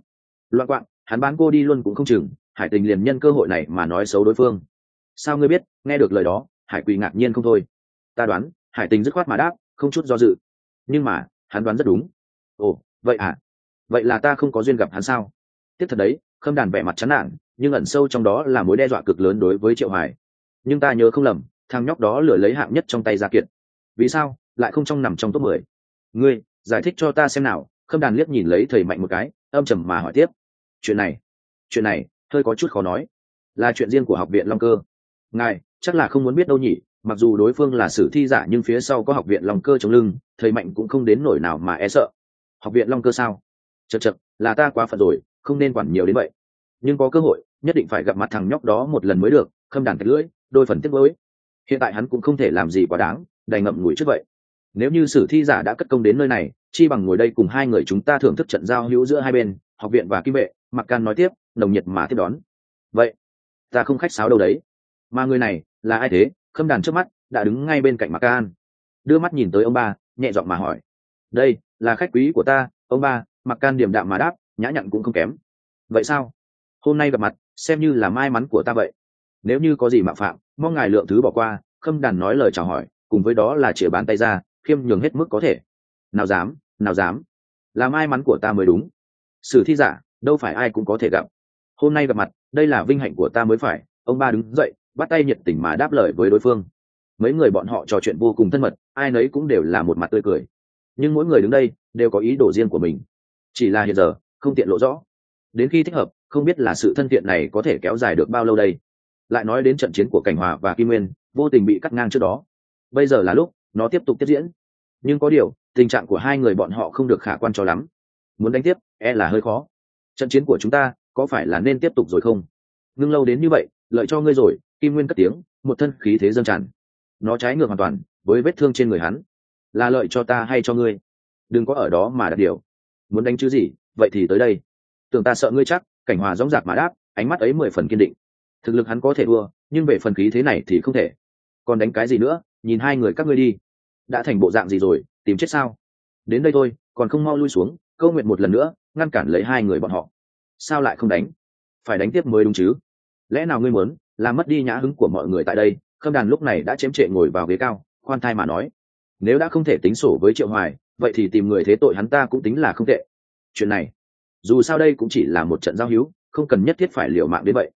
[SPEAKER 1] Loạn quạng, hắn bán cô đi luôn cũng không chừng, hải tình liền nhân cơ hội này mà nói xấu đối phương. Sao ngươi biết, nghe được lời đó, hải quỳ ngạc nhiên không thôi. Ta đoán, hải tình dứt khoát mà đáp, không chút do dự. Nhưng mà, hắn đoán rất đúng ồ, vậy à? Vậy là ta không có duyên gặp hắn sao? Tiếp thật đấy, khâm đàn vẻ mặt chán nản, nhưng ẩn sâu trong đó là mối đe dọa cực lớn đối với triệu hải nhưng ta nhớ không lầm, thằng nhóc đó lừa lấy hạng nhất trong tay gia kiệt. Vì sao? Lại không trong nằm trong top mười. Ngươi, giải thích cho ta xem nào. Khâm đàn liếc nhìn lấy thầy mạnh một cái, âm trầm mà hỏi tiếp. Chuyện này chuyện này, hơi có chút khó nói. Là chuyện riêng của học viện long cơ. Ngài, chắc là không muốn biết đâu nhỉ. Mặc dù đối phương là sử thi giả nhưng phía sau có học viện long cơ chống lưng, thầy mạnh cũng không đến nổi nào mà e sợ học viện long cơ sao? Chật chật là ta quá phận rồi, không nên quản nhiều đến vậy. Nhưng có cơ hội, nhất định phải gặp mặt thằng nhóc đó một lần mới được, khâm đàn tạch lưỡi, đôi phần tiếc lối hiện tại hắn cũng không thể làm gì quá đáng, đành ngậm ngùi trước vậy. Nếu như sử thi giả đã cất công đến nơi này, chi bằng ngồi đây cùng hai người chúng ta thưởng thức trận giao hữu giữa hai bên, học viện và kim vệ, mặc can nói tiếp, nồng nhiệt mà tiếp đón. Vậy, ta không khách sáo đâu đấy. Mà người này, là ai thế? Khâm đàn trước mắt, đã đứng ngay bên cạnh mặc can đưa mắt nhìn tới ông ba, nhẹ giọng mà hỏi đây, là khách quý của ta, ông ba, mặc can điểm đạm mà đáp, nhã nhặn cũng không kém. Vậy sao? Hôm nay gặp mặt, xem như là may mắn của ta vậy. Nếu như có gì mạo phạm, mong ngài lượng thứ bỏ qua, khâm đàn nói lời chào hỏi, cùng với đó là chĩa bàn tay ra, khiêm nhường hết mức có thể. Nào dám nào dám. Là may mắn của ta mới đúng. Sử thi giả, đâu phải ai cũng có thể gặp. Hôm nay gặp mặt, đây là vinh hạnh của ta mới phải, ông ba đứng dậy, bắt tay nhiệt tình mà đáp lời với đối phương. Mấy người bọn họ trò chuyện vô cùng thân mật, ai nấy cũng đều là một mặt tươi cười nhưng mỗi người đứng đây đều có ý đồ riêng của mình. Chỉ là hiện giờ, không tiện lộ rõ. Đến khi thích hợp, không biết là sự thân thiện này có thể kéo dài được bao lâu đây. Lại nói đến trận chiến của cảnh hòa và kim nguyên, vô tình bị cắt ngang trước đó. Bây giờ là lúc, nó tiếp tục tiếp diễn. Nhưng có điều, tình trạng của hai người bọn họ không được khả quan cho lắm. Muốn đánh tiếp e là hơi khó. Trận chiến của chúng ta, có phải là nên tiếp tục rồi không? Ngưng lâu đến như vậy, lợi cho ngươi rồi, kim nguyên cất tiếng, một thân khí thế dâng tràn. Nó trái ngược hoàn toàn với vết thương trên người hắn là lợi cho ta hay cho ngươi? Đừng có ở đó mà đặt điều. Muốn đánh chứ gì, vậy thì tới đây. Tưởng ta sợ ngươi chắc, cảnh hòa dõng dạc mà đáp, ánh mắt ấy mười phần kiên định. Thực lực hắn có thể đua nhưng về phần khí thế này thì không thể. Còn đánh cái gì nữa, nhìn hai người các ngươi đi. Đã thành bộ dạng gì rồi, tìm chết sao? Đến đây thôi, còn không mau lui xuống, câu nguyện một lần nữa, ngăn cản lấy hai người bọn họ. Sao lại không đánh? Phải đánh tiếp mới đúng chứ. Lẽ nào ngươi muốn, làm mất đi nhã hứng của mọi người tại đây, khâm đàn lúc này đã chém trệ ngồi vào ghế cao, khoan thai mà nói nếu đã không thể tính sổ với triệu hoài, vậy thì tìm người thế tội hắn ta cũng tính là không tệ. Chuyện này, dù sao đây cũng chỉ là một trận giao hữu, không cần nhất thiết phải liều mạng đến vậy.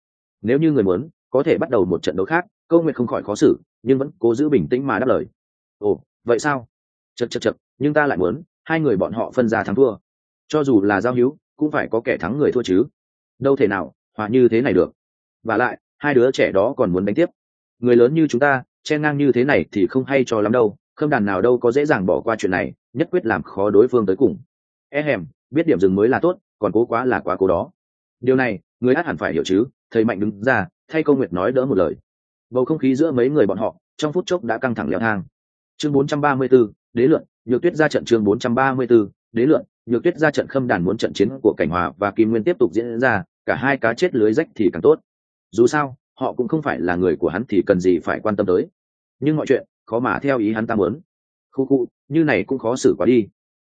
[SPEAKER 1] Nếu như người muốn, có thể bắt đầu một trận đấu khác, câu nguyện không khỏi khó xử, nhưng vẫn cố giữ bình tĩnh mà đáp lời. Ồ, vậy sao? Chật chật chật nhưng ta lại muốn, hai người bọn họ phân ra thắng thua. Cho dù là giao hữu, cũng phải có kẻ thắng người thua chứ. Đâu thể nào, hòa như thế này được. Và lại, hai đứa trẻ đó còn muốn đánh tiếp. Người lớn như chúng ta, che ngang như thế này thì không hay cho lắm đâu khâm đàn nào đâu có dễ dàng bỏ qua chuyện này nhất quyết làm khó đối phương tới cùng. E hèm biết điểm dừng mới là tốt còn cố quá là quá cố đó. Điều này người át hẳn phải hiểu chứ thầy mạnh đứng ra thay câu nguyệt nói đỡ một lời. Bầu không khí giữa mấy người bọn họ trong phút chốc đã căng thẳng leo thang. Chương 434, đế luận nhược tuyết ra trận chương 434, đế luận nhược tuyết ra trận khâm đàn muốn trận chiến của cảnh hòa và kim nguyên tiếp tục diễn ra cả hai cá chết lưới rách thì càng tốt. Dù sao họ cũng không phải là người của hắn thì cần gì phải quan tâm tới. Nhưng mọi chuyện khó mà theo ý hắn ta muốn. Khu khu, như này cũng khó xử quá đi.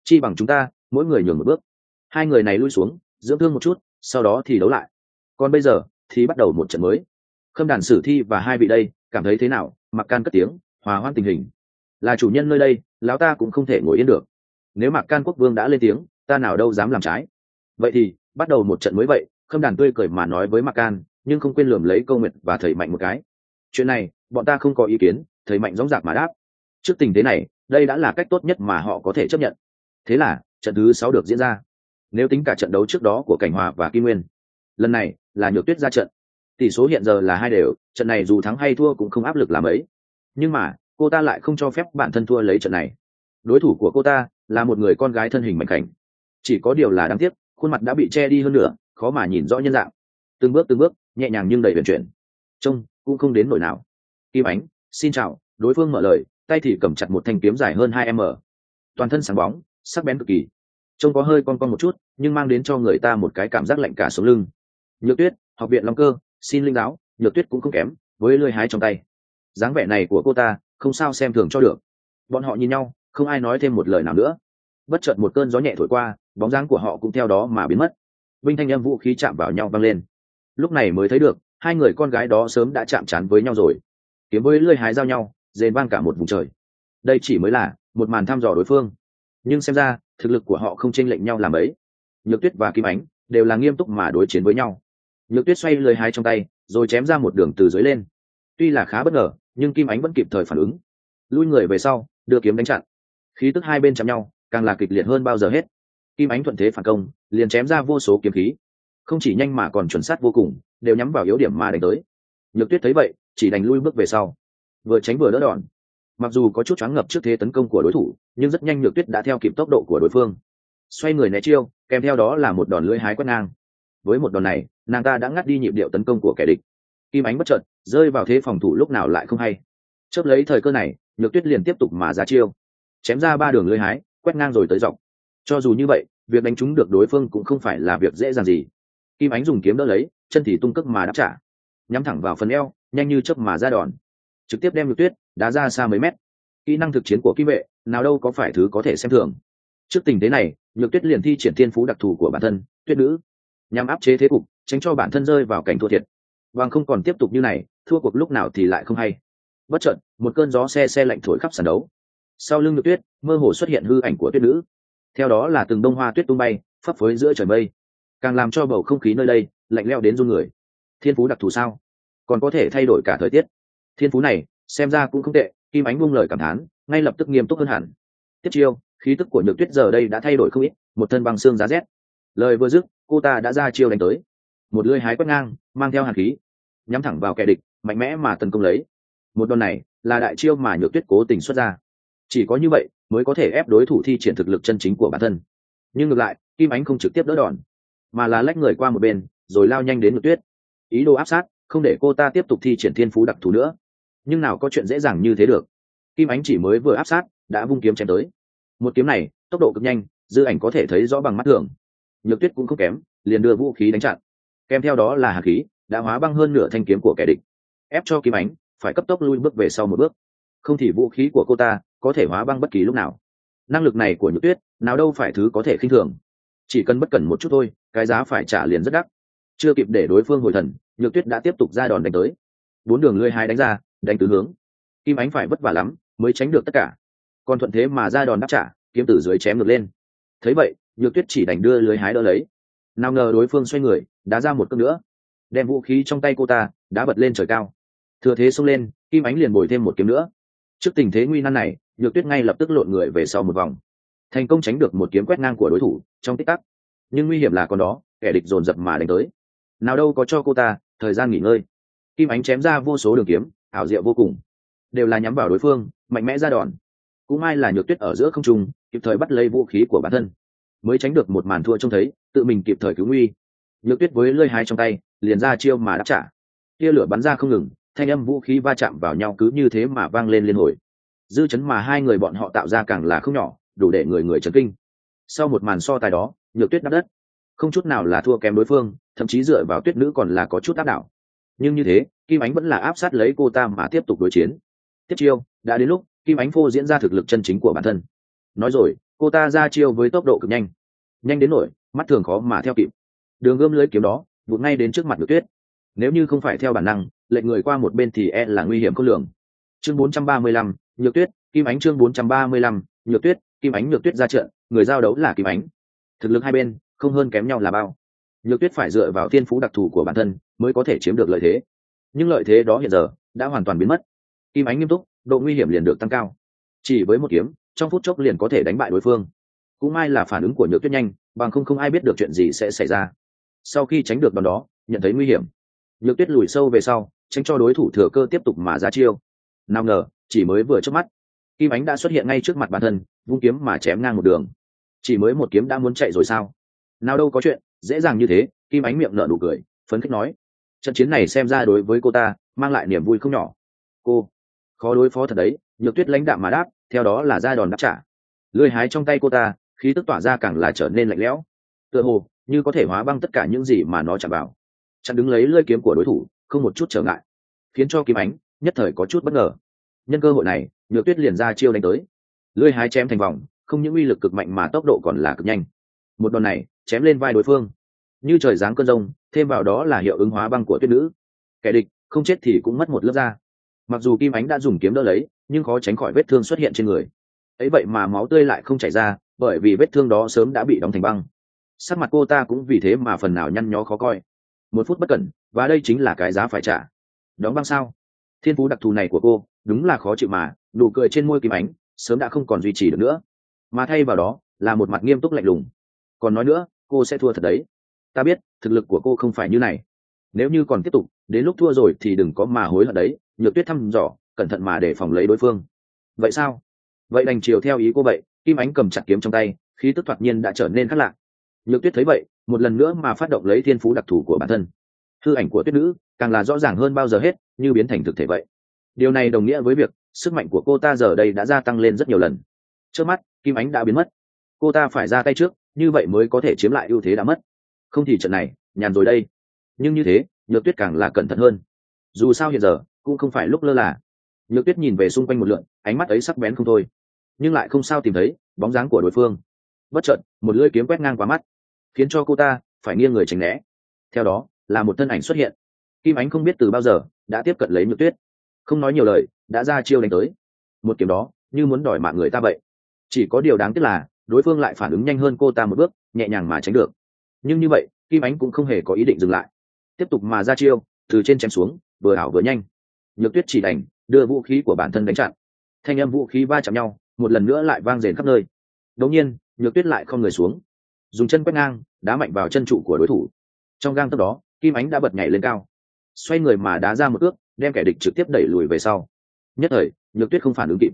[SPEAKER 1] Chi bằng chúng ta, mỗi người nhường một bước. Hai người này lui xuống, dưỡng thương một chút, sau đó thì đấu lại. Còn bây giờ, thì bắt đầu một trận mới. Khâm đàn sử thi và hai vị đây, cảm thấy thế nào? Mặc can cất tiếng, hòa hoan tình hình. Là chủ nhân nơi đây, lão ta cũng không thể ngồi yên được. Nếu mặc can quốc vương đã lên tiếng, ta nào đâu dám làm trái. Vậy thì, bắt đầu một trận mới vậy, khâm đàn tươi cười mà nói với mặc can, nhưng không quên lườm lấy câu nguyện và thầy mạnh một cái. Chuyện này, bọn ta không có ý kiến thầy mạnh dõng dạc mà đáp, trước tình thế này, đây đã là cách tốt nhất mà họ có thể chấp nhận. Thế là, trận thứ sáu được diễn ra. Nếu tính cả trận đấu trước đó của cảnh hòa và kim nguyên, lần này là nhược tuyết ra trận. Tỷ số hiện giờ là hai đều, trận này dù thắng hay thua cũng không áp lực làm ấy. Nhưng mà, cô ta lại không cho phép bản thân thua lấy trận này. Đối thủ của cô ta là một người con gái thân hình mạnh khảnh. Chỉ có điều là đáng tiếc, khuôn mặt đã bị che đi hơn nữa khó mà nhìn rõ nhân dạng. Từng bước từng bước, nhẹ nhàng nhưng đầy huyền chuyển. Trông cũng không đến nổi nào. Kim ánh xin chào, đối phương mở lời, tay thì cầm chặt một thanh kiếm dài hơn hai m. Toàn thân sáng bóng, sắc bén cực kỳ. Trông có hơi con con một chút, nhưng mang đến cho người ta một cái cảm giác lạnh cả sống lưng. Nhược tuyết, học viện long cơ, xin linh giáo nhược tuyết cũng không kém, với lưỡi hái trong tay. Dáng vẻ này của cô ta, không sao xem thường cho được. Bọn họ nhìn nhau, không ai nói thêm một lời nào nữa. Bất chợt một cơn gió nhẹ thổi qua, bóng dáng của họ cũng theo đó mà biến mất. Binh thanh âm vũ khí chạm vào nhau vang lên. Lúc này mới thấy được, hai người con gái đó sớm đã chạm trán với nhau rồi kiếm với lưỡi hái giao nhau dền vang cả một vùng trời. Đây chỉ mới là một màn thăm dò đối phương. Nhưng xem ra, thực lực của họ không chênh lệch nhau làm ấy. Nhược tuyết và kim ánh đều là nghiêm túc mà đối chiến với nhau. Nhược tuyết xoay lưới hái trong tay, rồi chém ra một đường từ dưới lên. Tuy là khá bất ngờ, nhưng kim ánh vẫn kịp thời phản ứng. Lui người về sau, đưa kiếm đánh chặn. Khí tức hai bên chạm nhau, càng là kịch liệt hơn bao giờ hết. Kim ánh thuận thế phản công, liền chém ra vô số kiếm khí. Không chỉ nhanh mà còn chuẩn xác vô cùng, đều nhắm vào yếu điểm mà đánh tới. Nhược tuyết thấy vậy chỉ đành lui bước về sau. Vừa tránh vừa đỡ đòn. Mặc dù có chút choáng ngập trước thế tấn công của đối thủ, nhưng rất nhanh nhược tuyết đã theo kịp tốc độ của đối phương. Xoay người né chiêu, kèm theo đó là một đòn lưỡi hái quét ngang. Với một đòn này, nàng ta đã ngắt đi nhịp điệu tấn công của kẻ địch. Kim ánh bất trợt rơi vào thế phòng thủ lúc nào lại không hay. Chớp lấy thời cơ này, nhược tuyết liền tiếp tục mà ra chiêu. Chém ra ba đường lưỡi hái, quét ngang rồi tới dọc. Cho dù như vậy, việc đánh trúng được đối phương cũng không phải là việc dễ dàng gì. Kim ánh dùng kiếm đỡ lấy, chân thì tung cước mà đáp trả. Nhắm thẳng vào phần eo nhanh như chớp mà ra đòn. Trực tiếp đem nhược tuyết, đá ra xa mấy mét. Kỹ năng thực chiến của kim vệ, nào đâu có phải thứ có thể xem thường. Trước tình thế này nhược tuyết liền thi triển thiên phú đặc thù của bản thân, tuyết nữ. Nhằm áp chế thế cục, tránh cho bản thân rơi vào cảnh thua thiệt. Vàng không còn tiếp tục như này, thua cuộc lúc nào thì lại không hay. Bất chợt, một cơn gió xe xe lạnh thổi khắp sàn đấu. Sau lưng nhược tuyết, mơ hồ xuất hiện hư ảnh của tuyết nữ. Theo đó là từng đông hoa tuyết tung bay, phấp phới giữa trời mây. Càng làm cho bầu không khí nơi đây lạnh leo đến run người. Thiên phú đặc thù sao? Còn có thể thay đổi cả thời tiết. Thiên phú này, xem ra cũng không tệ, kim ánh buông lời cảm thán, ngay lập tức nghiêm túc hơn hẳn. Tiếp chiêu, khí tức của nhược tuyết giờ đây đã thay đổi không ít, một thân băng xương giá rét. Lời vừa dứt, cô ta đã ra chiêu đánh tới. Một lưỡi hái quét ngang, mang theo hạt khí, nhắm thẳng vào kẻ địch, mạnh mẽ mà tấn công lấy. Một đòn này, là đại chiêu mà nhược tuyết cố tình xuất ra. Chỉ có như vậy, mới có thể ép đối thủ thi triển thực lực chân chính của bản thân. Nhưng ngược lại, kim ánh không trực tiếp đỡ đòn, mà là lách người qua một bên, rồi lao nhanh đến nhược tuyết. Ý đồ áp sát không để cô ta tiếp tục thi triển thiên phú đặc thù nữa. Nhưng nào có chuyện dễ dàng như thế được. Kim ánh chỉ mới vừa áp sát, đã vung kiếm chém tới. Một kiếm này, tốc độ cực nhanh, dư ảnh có thể thấy rõ bằng mắt thường. Nhược tuyết cũng không kém, liền đưa vũ khí đánh chặn. Kèm theo đó là hạt khí, đã hóa băng hơn nửa thanh kiếm của kẻ địch. Ép cho kim ánh, phải cấp tốc lui bước về sau một bước. Không thì vũ khí của cô ta có thể hóa băng bất kỳ lúc nào. Năng lực này của nhược tuyết, nào đâu phải thứ có thể khinh thường. Chỉ cần bất cẩn một chút thôi, cái giá phải trả liền rất đắt. Chưa kịp để đối phương hồi thần nhược tuyết đã tiếp tục ra đòn đánh tới. Bốn đường lưới hai đánh ra, đánh tứ hướng. Kim ánh phải vất vả lắm, mới tránh được tất cả. Còn thuận thế mà ra đòn đáp trả, kiếm tử dưới chém ngược lên. Thấy vậy, nhược tuyết chỉ đành đưa lưới hái đỡ lấy. Nào ngờ đối phương xoay người, đá ra một cước nữa. Đem vũ khí trong tay cô ta đã bật lên trời cao. Thừa thế xông lên, kim ánh liền bồi thêm một kiếm nữa. Trước tình thế nguy nan này, nhược tuyết ngay lập tức lộn người về sau một vòng. Thành công tránh được một kiếm quét ngang của đối thủ, trong tích tắc. Nhưng nguy hiểm là còn đó, kẻ địch dồn dập mà đánh tới nào đâu có cho cô ta, thời gian nghỉ ngơi. Kim ánh chém ra vô số đường kiếm, ảo diệu vô cùng. Đều là nhắm vào đối phương, mạnh mẽ ra đòn. Cũng may là nhược tuyết ở giữa không trung, kịp thời bắt lấy vũ khí của bản thân. Mới tránh được một màn thua trông thấy, tự mình kịp thời cứu nguy. Nhược tuyết với lơi hai trong tay, liền ra chiêu mà đáp trả. Tia lửa bắn ra không ngừng, thanh âm vũ khí va chạm vào nhau cứ như thế mà vang lên liên hồi. Dư chấn mà hai người bọn họ tạo ra càng là không nhỏ, đủ để người người chấn kinh. Sau một màn so tài đó, nhược tuyết đắp đất không chút nào là thua kém đối phương thậm chí dựa vào tuyết nữ còn là có chút áp đảo. Nhưng như thế kim ánh vẫn là áp sát lấy cô ta mà tiếp tục đối chiến. Tiếp chiêu đã đến lúc kim ánh phô diễn ra thực lực chân chính của bản thân. Nói rồi cô ta ra chiêu với tốc độ cực nhanh. Nhanh đến nổi mắt thường khó mà theo kịp. Đường gươm lưới kiếm đó vụt ngay đến trước mặt nhược tuyết. Nếu như không phải theo bản năng lệnh người qua một bên thì e là nguy hiểm khôn lường. Chương 435, nhược tuyết kim ánh chương 435, nhược tuyết kim ánh nhược tuyết ra trận người giao đấu là kim ánh. Thực lực hai bên không hơn kém nhau là bao. Nhược tuyết phải dựa vào thiên phú đặc thù của bản thân mới có thể chiếm được lợi thế. Nhưng lợi thế đó hiện giờ đã hoàn toàn biến mất. Kim ánh nghiêm túc, độ nguy hiểm liền được tăng cao. Chỉ với một kiếm, trong phút chốc liền có thể đánh bại đối phương. Cũng may là phản ứng của nhược tuyết nhanh, bằng không không ai biết được chuyện gì sẽ xảy ra. Sau khi tránh được đòn đó, nhận thấy nguy hiểm. Nhược tuyết lùi sâu về sau, tránh cho đối thủ thừa cơ tiếp tục mà ra chiêu. Nào ngờ, chỉ mới vừa trước mắt, kim ánh đã xuất hiện ngay trước mặt bản thân, vung kiếm mà chém ngang một đường. Chỉ mới một kiếm đã muốn chạy rồi sao? Nào đâu có chuyện, dễ dàng như thế, kim ánh miệng nở nụ cười, phấn khích nói. Trận chiến này xem ra đối với cô ta, mang lại niềm vui không nhỏ. Cô, khó đối phó thật đấy, nhược tuyết lãnh đạm mà đáp, theo đó là ra đòn đáp trả. Lưỡi hái trong tay cô ta, khí tức tỏa ra càng là trở nên lạnh lẽo. Tựa hồ, như có thể hóa băng tất cả những gì mà nó chạm vào. Chặn đứng lấy lưỡi kiếm của đối thủ, không một chút trở ngại. Khiến cho kim ánh, nhất thời có chút bất ngờ. Nhân cơ hội này, nhược tuyết liền ra chiêu đánh tới. Lưỡi hái chém thành vòng, không những uy lực cực mạnh mà tốc độ còn là cực nhanh một đòn này chém lên vai đối phương. Như trời giáng cơn rông, thêm vào đó là hiệu ứng hóa băng của tuyết nữ. Kẻ địch, không chết thì cũng mất một lớp da. Mặc dù kim ánh đã dùng kiếm đỡ lấy, nhưng khó tránh khỏi vết thương xuất hiện trên người. Ấy vậy mà máu tươi lại không chảy ra, bởi vì vết thương đó sớm đã bị đóng thành băng. Sắc mặt cô ta cũng vì thế mà phần nào nhăn nhó khó coi. Một phút bất cẩn, và đây chính là cái giá phải trả. Đóng băng sao? Thiên phú đặc thù này của cô, đúng là khó chịu mà, nụ cười trên môi kim ánh sớm đã không còn duy trì được nữa. Mà thay vào đó, là một mặt nghiêm túc lạnh lùng còn nói nữa, cô sẽ thua thật đấy. Ta biết, thực lực của cô không phải như này. Nếu như còn tiếp tục, đến lúc thua rồi thì đừng có mà hối hận đấy. Nhược tuyết thăm dò, cẩn thận mà để phòng lấy đối phương. Vậy sao? Vậy đành chiều theo ý cô vậy, kim ánh cầm chặt kiếm trong tay, khí tức thoạt nhiên đã trở nên khác lạ. Nhược tuyết thấy vậy, một lần nữa mà phát động lấy thiên phú đặc thù của bản thân. Hư ảnh của tuyết nữ, càng là rõ ràng hơn bao giờ hết, như biến thành thực thể vậy. Điều này đồng nghĩa với việc, sức mạnh của cô ta giờ đây đã gia tăng lên rất nhiều lần. Trước mắt, kim ánh đã biến mất. Cô ta phải ra tay trước như vậy mới có thể chiếm lại ưu thế đã mất. Không thì trận này, nhàn rồi đây. Nhưng như thế, nhược tuyết càng là cẩn thận hơn. Dù sao hiện giờ, cũng không phải lúc lơ là. Nhược tuyết nhìn về xung quanh một lượn, ánh mắt ấy sắc bén không thôi. Nhưng lại không sao tìm thấy bóng dáng của đối phương. Bất chợt, một lưỡi kiếm quét ngang qua mắt, khiến cho cô ta phải nghiêng người tránh né. Theo đó, là một thân ảnh xuất hiện. Kim ánh không biết từ bao giờ đã tiếp cận lấy nhược tuyết. Không nói nhiều lời, đã ra chiêu đánh tới. Một kiếm đó, như muốn đòi mạng người ta vậy. Chỉ có điều đáng tiếc là đối phương lại phản ứng nhanh hơn cô ta một bước, nhẹ nhàng mà tránh được. Nhưng như vậy, kim ánh cũng không hề có ý định dừng lại. Tiếp tục mà ra chiêu, từ trên chém xuống, vừa ảo vừa nhanh. Nhược tuyết chỉ đành đưa vũ khí của bản thân đánh chặn. Thanh âm vũ khí va chạm nhau, một lần nữa lại vang rền khắp nơi. Đống nhiên, nhược tuyết lại không người xuống. Dùng chân quét ngang, đá mạnh vào chân trụ của đối thủ. Trong gang tấp đó, kim ánh đã bật nhảy lên cao. Xoay người mà đá ra một ước đem kẻ địch trực tiếp đẩy lùi về sau. Nhất thời, nhược tuyết không phản ứng kịp.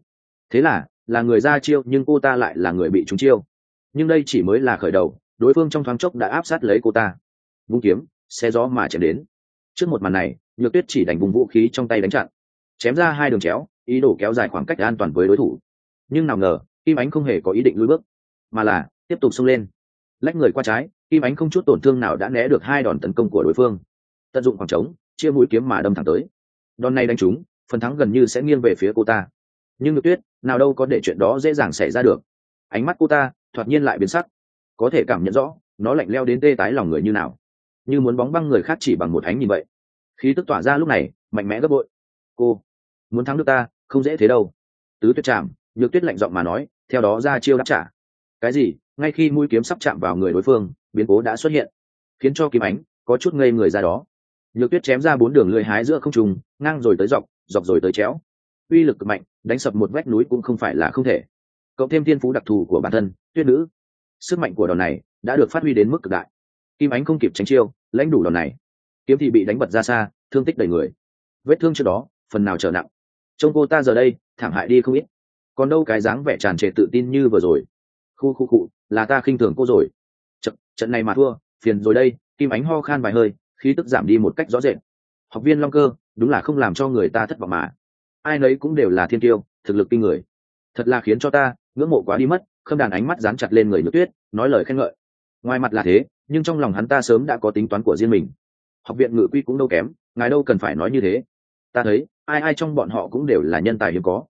[SPEAKER 1] Thế là là người ra chiêu, nhưng cô ta lại là người bị trúng chiêu. Nhưng đây chỉ mới là khởi đầu, đối phương trong thoáng chốc đã áp sát lấy cô ta. Vung kiếm, xe gió mà chém đến. Trước một màn này, nhược tuyết chỉ đành vùng vũ khí trong tay đánh chặn. Chém ra hai đường chéo, ý đồ kéo dài khoảng cách an toàn với đối thủ. Nhưng nào ngờ, kim ánh không hề có ý định lùi bước, mà là tiếp tục xông lên. Lách người qua trái, kim ánh không chút tổn thương nào đã né được hai đòn tấn công của đối phương. Tận dụng khoảng trống, chia mũi kiếm mà đâm thẳng tới. Đòn này đánh trúng, phần thắng gần như sẽ nghiêng về phía cô ta nhưng ngược tuyết, nào đâu có để chuyện đó dễ dàng xảy ra được. Ánh mắt cô ta thoạt nhiên lại biến sắc. Có thể cảm nhận rõ, nó lạnh leo đến tê tái lòng người như nào. Như muốn bóng băng người khác chỉ bằng một ánh nhìn vậy. Khí tức tỏa ra lúc này, mạnh mẽ gấp bội. Cô, muốn thắng được ta, không dễ thế đâu. Tứ tuyết chạm, nhược tuyết lạnh giọng mà nói, theo đó ra chiêu đáp trả. Cái gì? Ngay khi mũi kiếm sắp chạm vào người đối phương, biến cố đã xuất hiện. Khiến cho kiếm ánh có chút ngây người ra đó. Nhược tuyết chém ra bốn đường lưỡi hái giữa không trùng ngang rồi tới dọc dọc rồi tới chéo. Uy lực cực mạnh đánh sập một vách núi cũng không phải là không thể. Cộng thêm thiên phú đặc thù của bản thân tuyết nữ sức mạnh của đòn này đã được phát huy đến mức cực đại. Kim ánh không kịp tránh chiêu lãnh đủ đòn này. Kiếm thì bị đánh bật ra xa thương tích đầy người. Vết thương trước đó phần nào trở nặng. Trông cô ta giờ đây thảm hại đi không ít. Còn đâu cái dáng vẻ tràn trề tự tin như vừa rồi. Khu khu cụ là ta khinh thường cô rồi. Trận, trận này mà thua phiền rồi đây kim ánh ho khan vài hơi khí tức giảm đi một cách rõ rệt. Học viên long cơ đúng là không làm cho người ta thất vọng mà ai nấy cũng đều là thiên tiêu thực lực kinh người. Thật là khiến cho ta ngưỡng mộ quá đi mất, khâm đàn ánh mắt dán chặt lên người nhược tuyết, nói lời khen ngợi. Ngoài mặt là thế, nhưng trong lòng hắn ta sớm đã có tính toán của riêng mình. Học viện ngự quy cũng đâu kém, ngài đâu cần phải nói như thế. Ta thấy, ai ai trong bọn họ cũng đều là nhân tài hiếm có.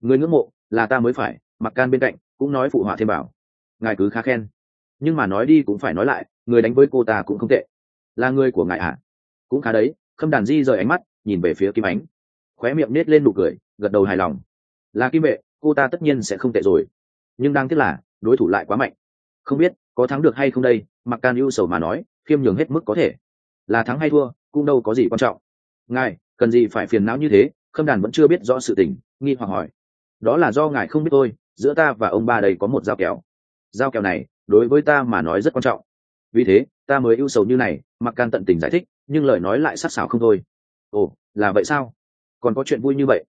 [SPEAKER 1] Người ngưỡng mộ là ta mới phải, mặc can bên cạnh cũng nói phụ họa thêm bảo. Ngài cứ khá khen. Nhưng mà nói đi cũng phải nói lại, người đánh với cô ta cũng không tệ. Là người của ngài ạ à? cũng khá đấy, khâm đàn di rời ánh mắt, nhìn về phía kim ánh khóe miệng nết lên nụ cười, gật đầu hài lòng. Là kim vệ, cô ta tất nhiên sẽ không tệ rồi. Nhưng đang tiếc là, đối thủ lại quá mạnh. Không biết, có thắng được hay không đây, mặc can ưu sầu mà nói, khiêm nhường hết mức có thể. Là thắng hay thua, cũng đâu có gì quan trọng. Ngài, cần gì phải phiền não như thế, khâm đàn vẫn chưa biết rõ sự tình, nghi hoặc hỏi. Đó là do ngài không biết tôi giữa ta và ông ba đây có một dao kéo dao kéo này, đối với ta mà nói rất quan trọng. Vì thế, ta mới ưu sầu như này, mặc can tận tình giải thích, nhưng lời nói lại sắc sảo không thôi. Ồ, là vậy sao? Còn có chuyện vui như vậy.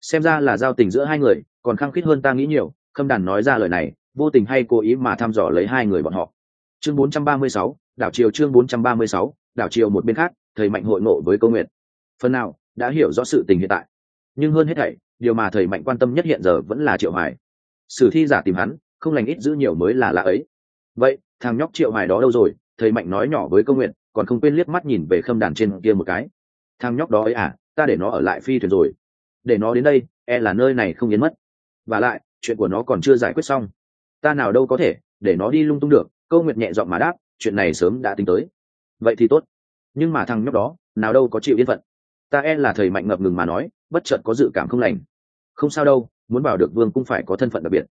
[SPEAKER 1] Xem ra là giao tình giữa hai người còn khăng khít hơn ta nghĩ nhiều khâm đàn nói ra lời này vô tình hay cố ý mà thăm dò lấy hai người bọn họ. Chương 436, đảo triều chương 436, đảo triều một bên khác thầy mạnh hội ngộ với câu nguyện phần nào đã hiểu rõ sự tình hiện tại. Nhưng hơn hết thảy điều mà thầy mạnh quan tâm nhất hiện giờ vẫn là triệu hoài. Sử thi giả tìm hắn không lành ít giữ nhiều mới là lạ ấy. Vậy thằng nhóc triệu hoài đó đâu rồi? Thầy mạnh nói nhỏ với câu nguyện còn không quên liếc mắt nhìn về khâm đàn trên kia một cái. Thằng nhóc đó ấy à? Ta để nó ở lại phi thuyền rồi. Để nó đến đây e là nơi này không biến mất. Và lại, chuyện của nó còn chưa giải quyết xong. Ta nào đâu có thể, để nó đi lung tung được, câu nguyệt nhẹ giọng mà đáp, chuyện này sớm đã tính tới. Vậy thì tốt. Nhưng mà thằng nhóc đó, nào đâu có chịu yên phận. Ta e là thầy mạnh ngập ngừng mà nói, bất chợt có dự cảm không lành. Không sao đâu, muốn vào được vương cũng phải có thân phận đặc biệt.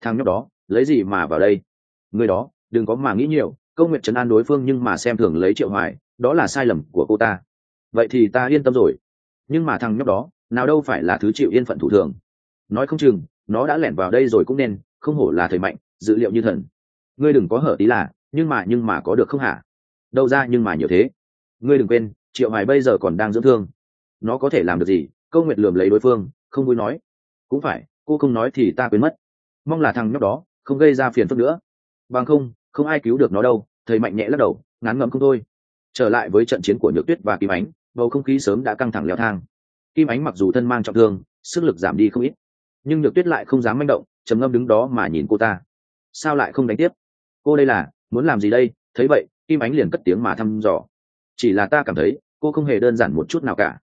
[SPEAKER 1] Thằng nhóc đó, lấy gì mà vào đây? Người đó, đừng có mà nghĩ nhiều, câu nguyện trấn an đối phương nhưng mà xem thường lấy triệu hoài, đó là sai lầm của cô ta. Vậy thì ta yên tâm rồi nhưng mà thằng nhóc đó, nào đâu phải là thứ chịu yên phận thủ thường. Nói không chừng, nó đã lẻn vào đây rồi cũng nên, không hổ là thầy mạnh, dự liệu như thần. Ngươi đừng có hở tí là, nhưng mà nhưng mà có được không hả? Đâu ra nhưng mà nhiều thế. Ngươi đừng quên, triệu hoài bây giờ còn đang dưỡng thương. Nó có thể làm được gì? Câu nguyệt lườm lấy đối phương, không vui nói. Cũng phải, cô không nói thì ta quên mất. Mong là thằng nhóc đó, không gây ra phiền phức nữa. Bằng không không ai cứu được nó đâu, thầy mạnh nhẹ lắc đầu, ngán ngẩm không thôi. Trở lại với trận chiến của nhược tuyết và kim ánh bầu không khí sớm đã căng thẳng leo thang. Kim ánh mặc dù thân mang trọng thương, sức lực giảm đi không ít, nhưng nhược tuyết lại không dám manh động, trầm ngâm đứng đó mà nhìn cô ta. Sao lại không đánh tiếp? Cô đây là, muốn làm gì đây? Thấy vậy, kim ánh liền cất tiếng mà thăm dò. Chỉ là ta cảm thấy, cô không hề đơn giản một chút nào cả.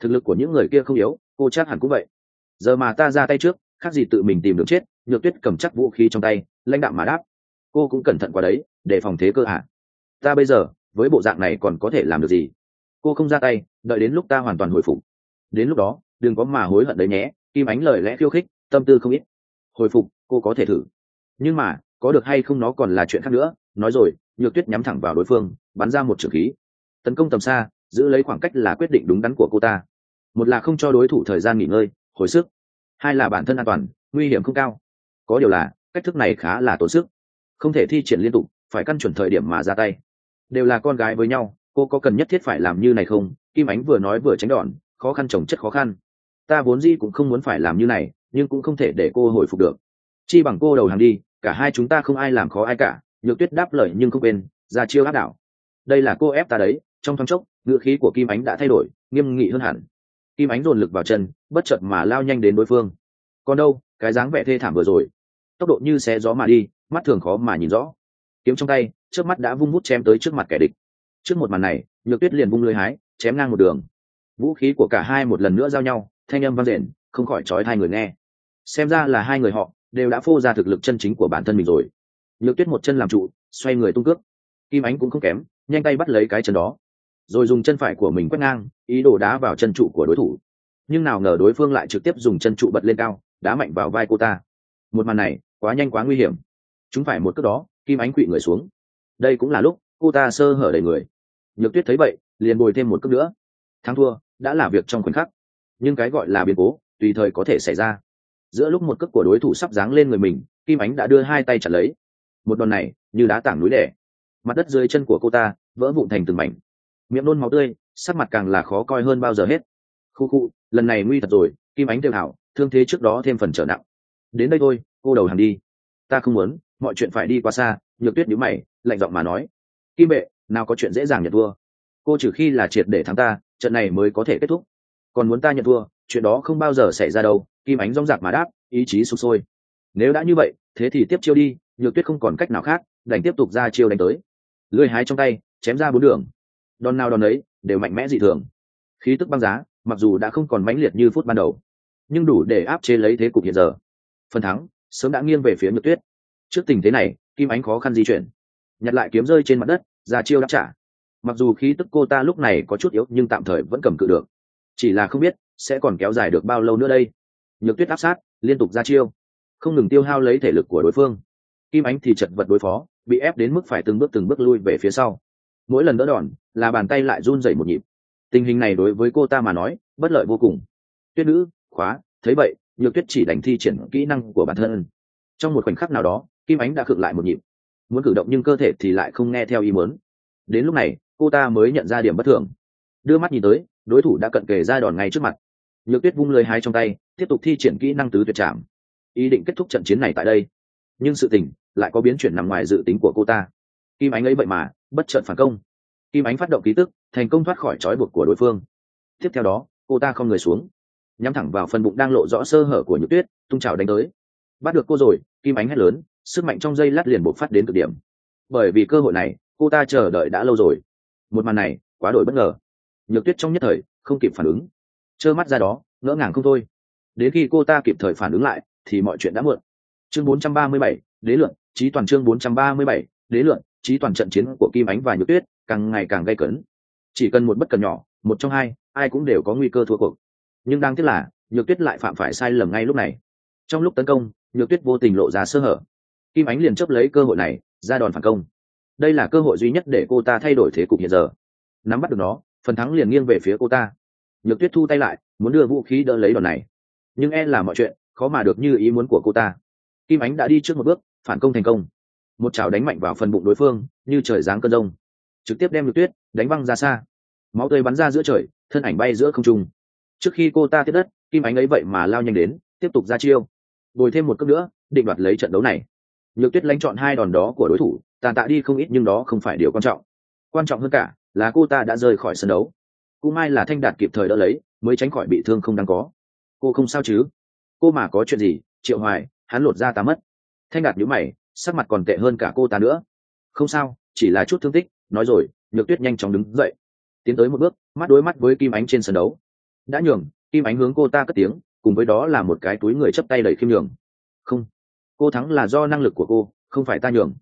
[SPEAKER 1] Thực lực của những người kia không yếu, cô chắc hẳn cũng vậy. Giờ mà ta ra tay trước, khác gì tự mình tìm được chết, nhược tuyết cầm chắc vũ khí trong tay, lãnh đạo mà đáp. Cô cũng cẩn thận qua đấy, để phòng thế cơ à? ta bây giờ, với bộ dạng này còn có thể làm được gì? Cô không ra tay, đợi đến lúc ta hoàn toàn hồi phục. Đến lúc đó, đừng có mà hối hận đấy nhé, kim ánh lời lẽ khiêu khích, tâm tư không ít. Hồi phục, cô có thể thử. Nhưng mà, có được hay không nó còn là chuyện khác nữa. Nói rồi, nhược tuyết nhắm thẳng vào đối phương, bắn ra một trường khí. Tấn công tầm xa, giữ lấy khoảng cách là quyết định đúng đắn của cô ta. Một là không cho đối thủ thời gian nghỉ ngơi, hồi sức. Hai là bản thân an toàn, nguy hiểm không cao. Có điều là, cách thức này khá là tốn sức. Không thể thi triển liên tục, phải căn chuẩn thời điểm mà ra tay. Đều là con gái với nhau cô có cần nhất thiết phải làm như này không? Kim ánh vừa nói vừa tránh đòn, khó khăn trồng chất khó khăn. Ta vốn dĩ cũng không muốn phải làm như này, nhưng cũng không thể để cô hồi phục được. Chi bằng cô đầu hàng đi, cả hai chúng ta không ai làm khó ai cả. Nhược tuyết đáp lời nhưng không quên, ra chiêu áp đảo. Đây là cô ép ta đấy, trong thoáng chốc ngựa khí của kim ánh đã thay đổi, nghiêm nghị hơn hẳn. Kim ánh dồn lực vào chân, bất chợt mà lao nhanh đến đối phương. Còn đâu, cái dáng vẻ thê thảm vừa rồi. Tốc độ như xe gió mà đi, mắt thường khó mà nhìn rõ. Kiếm trong tay trước mắt đã vung bút chém tới trước mặt kẻ địch trước một màn này, nhược tuyết liền vung lưới hái, chém ngang một đường. Vũ khí của cả hai một lần nữa giao nhau, thanh âm vang rền không khỏi trói hai người nghe. Xem ra là hai người họ, đều đã phô ra thực lực chân chính của bản thân mình rồi. Nhược tuyết một chân làm trụ, xoay người tung cước. Kim ánh cũng không kém, nhanh tay bắt lấy cái chân đó. Rồi dùng chân phải của mình quét ngang, ý đồ đá vào chân trụ của đối thủ. Nhưng nào ngờ đối phương lại trực tiếp dùng chân trụ bật lên cao, đá mạnh vào vai cô ta. Một màn này, quá nhanh quá nguy hiểm. Chúng phải một cước đó, kim ánh quỵ người xuống. Đây cũng là lúc, cô ta sơ hở đầy người nhược tuyết thấy vậy, liền bồi thêm một cước nữa. Thắng thua, đã là việc trong khoảnh khắc. Nhưng cái gọi là biến cố, tùy thời có thể xảy ra. Giữa lúc một cước của đối thủ sắp giáng lên người mình, kim ánh đã đưa hai tay chặt lấy. Một đòn này, như đá tảng núi đẻ mặt đất dưới chân của cô ta, vỡ vụn thành từng mảnh. Miệng nôn máu tươi, sắc mặt càng là khó coi hơn bao giờ hết. Khu khu, lần này nguy thật rồi, kim ánh đều hảo, thương thế trước đó thêm phần trở nặng. Đến đây thôi, cô đầu hàng đi. Ta không muốn, mọi chuyện phải đi qua xa, nhược tuyết nhíu mày, lạnh giọng mà nói. Kim bệ nào có chuyện dễ dàng nhận thua. Cô trừ khi là triệt để thắng ta, trận này mới có thể kết thúc. Còn muốn ta nhận thua, chuyện đó không bao giờ xảy ra đâu, kim ánh rong rạc mà đáp, ý chí sụp sôi. Nếu đã như vậy, thế thì tiếp chiêu đi, nhược tuyết không còn cách nào khác, đành tiếp tục ra chiêu đánh tới. Lưỡi hái trong tay, chém ra bốn đường. Đòn nào đòn ấy đều mạnh mẽ dị thường. Khí tức băng giá, mặc dù đã không còn mãnh liệt như phút ban đầu, nhưng đủ để áp chế lấy thế cục hiện giờ. Phần thắng, sớm đã nghiêng về phía nhược tuyết. Trước tình thế này, kim ánh khó khăn di chuyển. Nhặt lại kiếm rơi trên mặt đất ra chiêu đáp trả. Mặc dù khí tức cô ta lúc này có chút yếu, nhưng tạm thời vẫn cầm cự được. Chỉ là không biết sẽ còn kéo dài được bao lâu nữa đây. Nhược tuyết áp sát, liên tục ra chiêu. Không ngừng tiêu hao lấy thể lực của đối phương. Kim ánh thì chật vật đối phó, bị ép đến mức phải từng bước từng bước lui về phía sau. Mỗi lần đỡ đòn, là bàn tay lại run dậy một nhịp. Tình hình này đối với cô ta mà nói, bất lợi vô cùng. Tuyết nữ, khóa, thấy vậy, nhược tuyết chỉ đành thi triển kỹ năng của bản thân. Trong một khoảnh khắc nào đó, kim ánh đã khựng lại một nhịp muốn cử động nhưng cơ thể thì lại không nghe theo ý muốn. Đến lúc này, cô ta mới nhận ra điểm bất thường. Đưa mắt nhìn tới, đối thủ đã cận kề ra đòn ngay trước mặt. Nhược tuyết vung lưới hai trong tay, tiếp tục thi triển kỹ năng tứ tuyệt trảm. Ý định kết thúc trận chiến này tại đây. Nhưng sự tình lại có biến chuyển nằm ngoài dự tính của cô ta. Kim ánh ấy vậy mà, bất chợt phản công. Kim ánh phát động ký tức, thành công thoát khỏi trói buộc của đối phương. Tiếp theo đó, cô ta không người xuống. Nhắm thẳng vào phần bụng đang lộ rõ sơ hở của nhược tuyết, tung trào đánh tới. Bắt được cô rồi, kim ánh hét lớn sức mạnh trong dây lát liền bộc phát đến cực điểm. Bởi vì cơ hội này cô ta chờ đợi đã lâu rồi. Một màn này quá đổi bất ngờ. Nhược tuyết trong nhất thời không kịp phản ứng. Trơ mắt ra đó ngỡ ngàng không thôi. Đến khi cô ta kịp thời phản ứng lại thì mọi chuyện đã muộn. Chương 437, đế luận trí toàn chương 437, đế luận trí toàn trận chiến của kim ánh và nhược tuyết càng ngày càng gay cấn. Chỉ cần một bất cần nhỏ một trong hai ai cũng đều có nguy cơ thua cuộc. Nhưng đang tiếc là nhược tuyết lại phạm phải sai lầm ngay lúc này. Trong lúc tấn công nhược tuyết vô tình lộ ra sơ hở kim ánh liền chấp lấy cơ hội này, ra đòn phản công. Đây là cơ hội duy nhất để cô ta thay đổi thế cục hiện giờ. Nắm bắt được nó, phần thắng liền nghiêng về phía cô ta. Nhược tuyết thu tay lại, muốn đưa vũ khí đỡ lấy đòn này. Nhưng e là mọi chuyện, khó mà được như ý muốn của cô ta. Kim ánh đã đi trước một bước, phản công thành công. Một chảo đánh mạnh vào phần bụng đối phương, như trời giáng cơn rông. Trực tiếp đem nhược tuyết đánh văng ra xa. Máu tươi bắn ra giữa trời, thân ảnh bay giữa không trung. Trước khi cô ta tiếp đất, kim ánh ấy vậy mà lao nhanh đến, tiếp tục ra chiêu. Bồi thêm một cước nữa, định đoạt lấy trận đấu này nhược tuyết lãnh chọn hai đòn đó của đối thủ, tàn tạ đi không ít nhưng đó không phải điều quan trọng. Quan trọng hơn cả là cô ta đã rời khỏi sân đấu. Cô may là thanh đạt kịp thời đỡ lấy, mới tránh khỏi bị thương không đáng có. Cô không sao chứ? Cô mà có chuyện gì? Triệu hoài, hắn lột ra ta mất. Thanh đạt nhíu mày, sắc mặt còn tệ hơn cả cô ta nữa. Không sao, chỉ là chút thương tích, nói rồi nhược tuyết nhanh chóng đứng dậy. Tiến tới một bước, mắt đối mắt với kim ánh trên sân đấu. Đã nhường, kim ánh hướng cô ta cất tiếng, cùng với đó là một cái túi người chấp tay đầy khiêm nhường. Không cô thắng là do năng lực của cô, không phải ta nhường.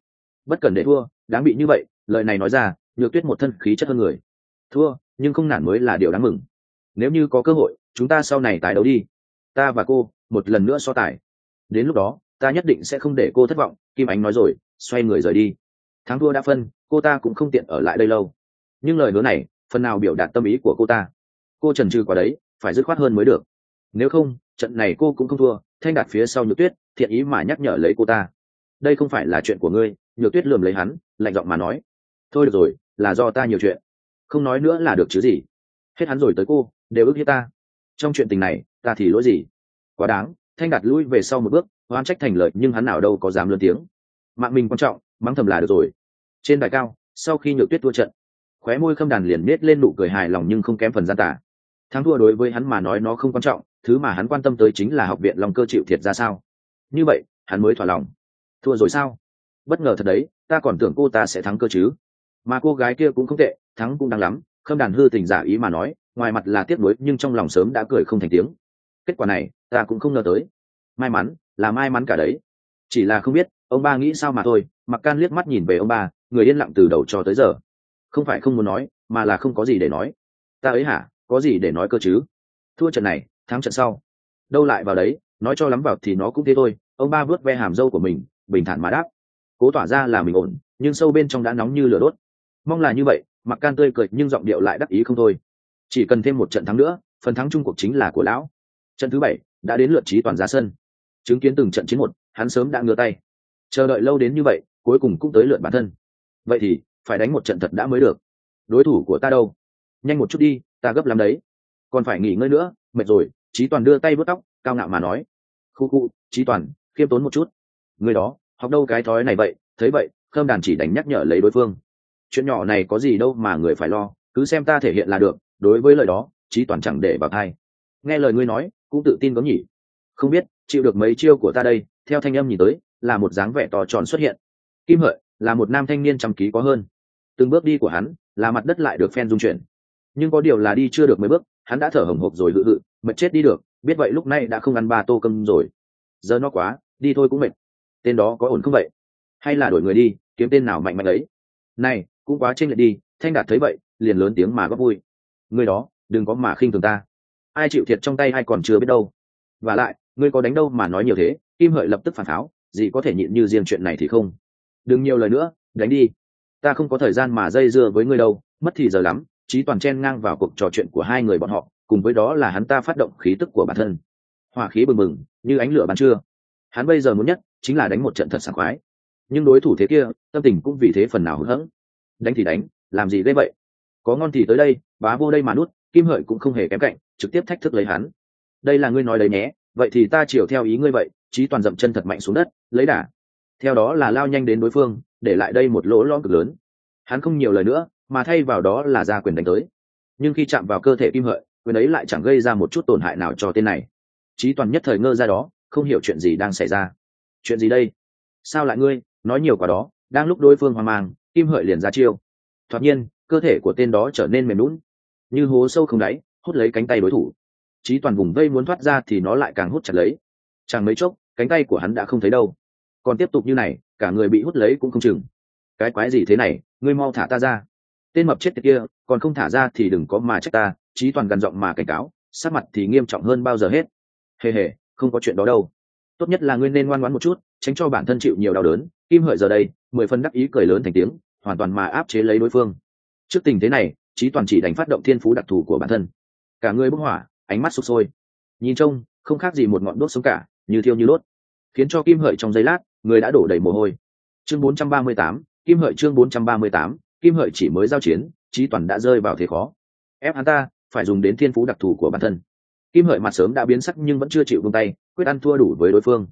[SPEAKER 1] Bất cần để thua, đáng bị như vậy, lời này nói ra, nhược tuyết một thân khí chất hơn người. Thua, nhưng không nản mới là điều đáng mừng. Nếu như có cơ hội, chúng ta sau này tái đấu đi. Ta và cô, một lần nữa so tài. Đến lúc đó, ta nhất định sẽ không để cô thất vọng, kim ánh nói rồi, xoay người rời đi. Thắng thua đã phân, cô ta cũng không tiện ở lại đây lâu. Nhưng lời hứa này, phần nào biểu đạt tâm ý của cô ta. Cô trần trừ quả đấy, phải dứt khoát hơn mới được. Nếu không trận này cô cũng không thua, thanh đạt phía sau nhược tuyết, thiện ý mà nhắc nhở lấy cô ta. Đây không phải là chuyện của ngươi, nhược tuyết lườm lấy hắn, lạnh giọng mà nói. Thôi được rồi, là do ta nhiều chuyện. Không nói nữa là được chứ gì. Hết hắn rồi tới cô, đều ước hiếp ta. Trong chuyện tình này, ta thì lỗi gì? Quá đáng, thanh đạt lui về sau một bước oan trách thành lợi nhưng hắn nào đâu có dám lớn tiếng. Mạng mình quan trọng, mắng thầm là được rồi. Trên đài cao, sau khi nhược tuyết thua trận, khóe môi khâm đàn liền nết lên nụ cười hài lòng nhưng không kém phần gian tả thắng thua đối với hắn mà nói nó không quan trọng thứ mà hắn quan tâm tới chính là học viện Long cơ chịu thiệt ra sao? Như vậy, hắn mới thỏa lòng. Thua rồi sao? Bất ngờ thật đấy, ta còn tưởng cô ta sẽ thắng cơ chứ. Mà cô gái kia cũng không tệ, thắng cũng đáng lắm, khâm đàn hư tình giả ý mà nói, ngoài mặt là tiếc nuối, nhưng trong lòng sớm đã cười không thành tiếng. Kết quả này, ta cũng không ngờ tới. May mắn, là may mắn cả đấy. Chỉ là không biết, ông ba nghĩ sao mà thôi, mặc can liếc mắt nhìn về ông ba, người yên lặng từ đầu cho tới giờ. Không phải không muốn nói, mà là không có gì để nói. Ta ấy hả, có gì để nói cơ chứ? Thua trận này thắng trận sau. Đâu lại vào đấy, nói cho lắm vào thì nó cũng thế thôi. Ông ba vớt ve hàm dâu của mình, bình thản mà đáp. Cố tỏa ra là mình ổn, nhưng sâu bên trong đã nóng như lửa đốt. Mong là như vậy, mặc can tươi cười, nhưng giọng điệu lại đắc ý không thôi. Chỉ cần thêm một trận thắng nữa, phần thắng chung cuộc chính là của lão. Trận thứ bảy đã đến lượt trí toàn ra sân. Chứng kiến từng trận chiến một, hắn sớm đã ngửa tay. Chờ đợi lâu đến như vậy, cuối cùng cũng tới lượt bản thân. Vậy thì, phải đánh một trận thật đã mới được. Đối thủ của ta đâu? Nhanh một chút đi, ta gấp lắm đấy. Còn phải nghỉ ngơi nữa, mệt rồi trí toàn đưa tay vớt tóc, cao ngạo mà nói, khu khu trí toàn, khiêm tốn một chút. Người đó, học đâu cái thói này vậy? Thấy vậy, khâm đàn chỉ đánh nhắc nhở lấy đối phương. Chuyện nhỏ này có gì đâu mà người phải lo, cứ xem ta thể hiện là được, đối với lời đó trí toàn chẳng để vào thai. Nghe lời ngươi nói, cũng tự tin có nhỉ. Không biết, chịu được mấy chiêu của ta đây? Theo thanh âm nhìn tới, là một dáng vẻ to tròn xuất hiện. Kim hợi, là một nam thanh niên trăm ký có hơn. Từng bước đi của hắn, là mặt đất lại được phen dung chuyển. Nhưng có điều là đi chưa được mấy bước hắn đã thở hồng hộc rồi hự hự, mệt chết đi được, biết vậy lúc này đã không ăn ba tô cơm rồi. Giờ nó quá, đi thôi cũng mệt. Tên đó có ổn không vậy? Hay là đổi người đi, kiếm tên nào mạnh mạnh ấy? Này, cũng quá chênh lệch đi, thanh đạt thấy vậy, liền lớn tiếng mà góp vui. Người đó, đừng có mà khinh thường ta. Ai chịu thiệt trong tay ai còn chưa biết đâu. Và lại, ngươi có đánh đâu mà nói nhiều thế, kim hợi lập tức phản pháo, gì có thể nhịn như riêng chuyện này thì không. Đừng nhiều lời nữa, đánh đi. Ta không có thời gian mà dây dưa với ngươi đâu, mất thì giờ lắm trí toàn chen ngang vào cuộc trò chuyện của hai người bọn họ, cùng với đó là hắn ta phát động khí tức của bản thân. Hỏa khí bừng bừng, như ánh lửa ban trưa. Hắn bây giờ muốn nhất chính là đánh một trận thật sảng khoái. Nhưng đối thủ thế kia, tâm tình cũng vì thế phần nào hứng hẫng. Đánh thì đánh, làm gì gây vậy? Có ngon thì tới đây, bá vô đây mà nút kim hợi cũng không hề kém cạnh, trực tiếp thách thức lấy hắn. Đây là ngươi nói đấy nhé, vậy thì ta chiều theo ý ngươi vậy trí toàn dậm chân thật mạnh xuống đất, lấy đà. Theo đó là lao nhanh đến đối phương, để lại đây một lỗ lõm cực lớn. Hắn không nhiều lời nữa mà thay vào đó là ra quyền đánh tới. Nhưng khi chạm vào cơ thể kim hợi, quyền ấy lại chẳng gây ra một chút tổn hại nào cho tên này. Trí toàn nhất thời ngơ ra đó, không hiểu chuyện gì đang xảy ra. Chuyện gì đây? Sao lại ngươi? Nói nhiều quá đó, đang lúc đối phương hoang mang, kim hợi liền ra chiêu. Thoạt nhiên, cơ thể của tên đó trở nên mềm lún như hố sâu không đáy, hút lấy cánh tay đối thủ. Trí toàn vùng vây muốn thoát ra thì nó lại càng hút chặt lấy. Chẳng mấy chốc, cánh tay của hắn đã không thấy đâu. Còn tiếp tục như này, cả người bị hút lấy cũng không chừng. Cái quái gì thế này? Ngươi mau thả ta ra tên mập chết tiệt kia còn không thả ra thì đừng có mà trách ta trí toàn gần giọng mà cảnh cáo sát mặt thì nghiêm trọng hơn bao giờ hết. Hề hề không có chuyện đó đâu. Tốt nhất là ngươi nên ngoan ngoãn một chút tránh cho bản thân chịu nhiều đau đớn. Kim hợi giờ đây mười phân đắc ý cười lớn thành tiếng hoàn toàn mà áp chế lấy đối phương. Trước tình thế này trí toàn chỉ đánh phát động thiên phú đặc thù của bản thân. Cả người bức hỏa ánh mắt sụp sôi. Nhìn trông không khác gì một ngọn đốt sống cả như thiêu như đốt. Khiến cho kim hợi trong giây lát người đã đổ đầy mồ hôi. Chương 438, kim hợi chương 438, kim hợi chỉ mới giao chiến trí toàn đã rơi vào thế khó. Ép hắn ta, phải dùng đến thiên phú đặc thù của bản thân. Kim hợi mặt sớm đã biến sắc nhưng vẫn chưa chịu buông tay, quyết ăn thua đủ với đối phương.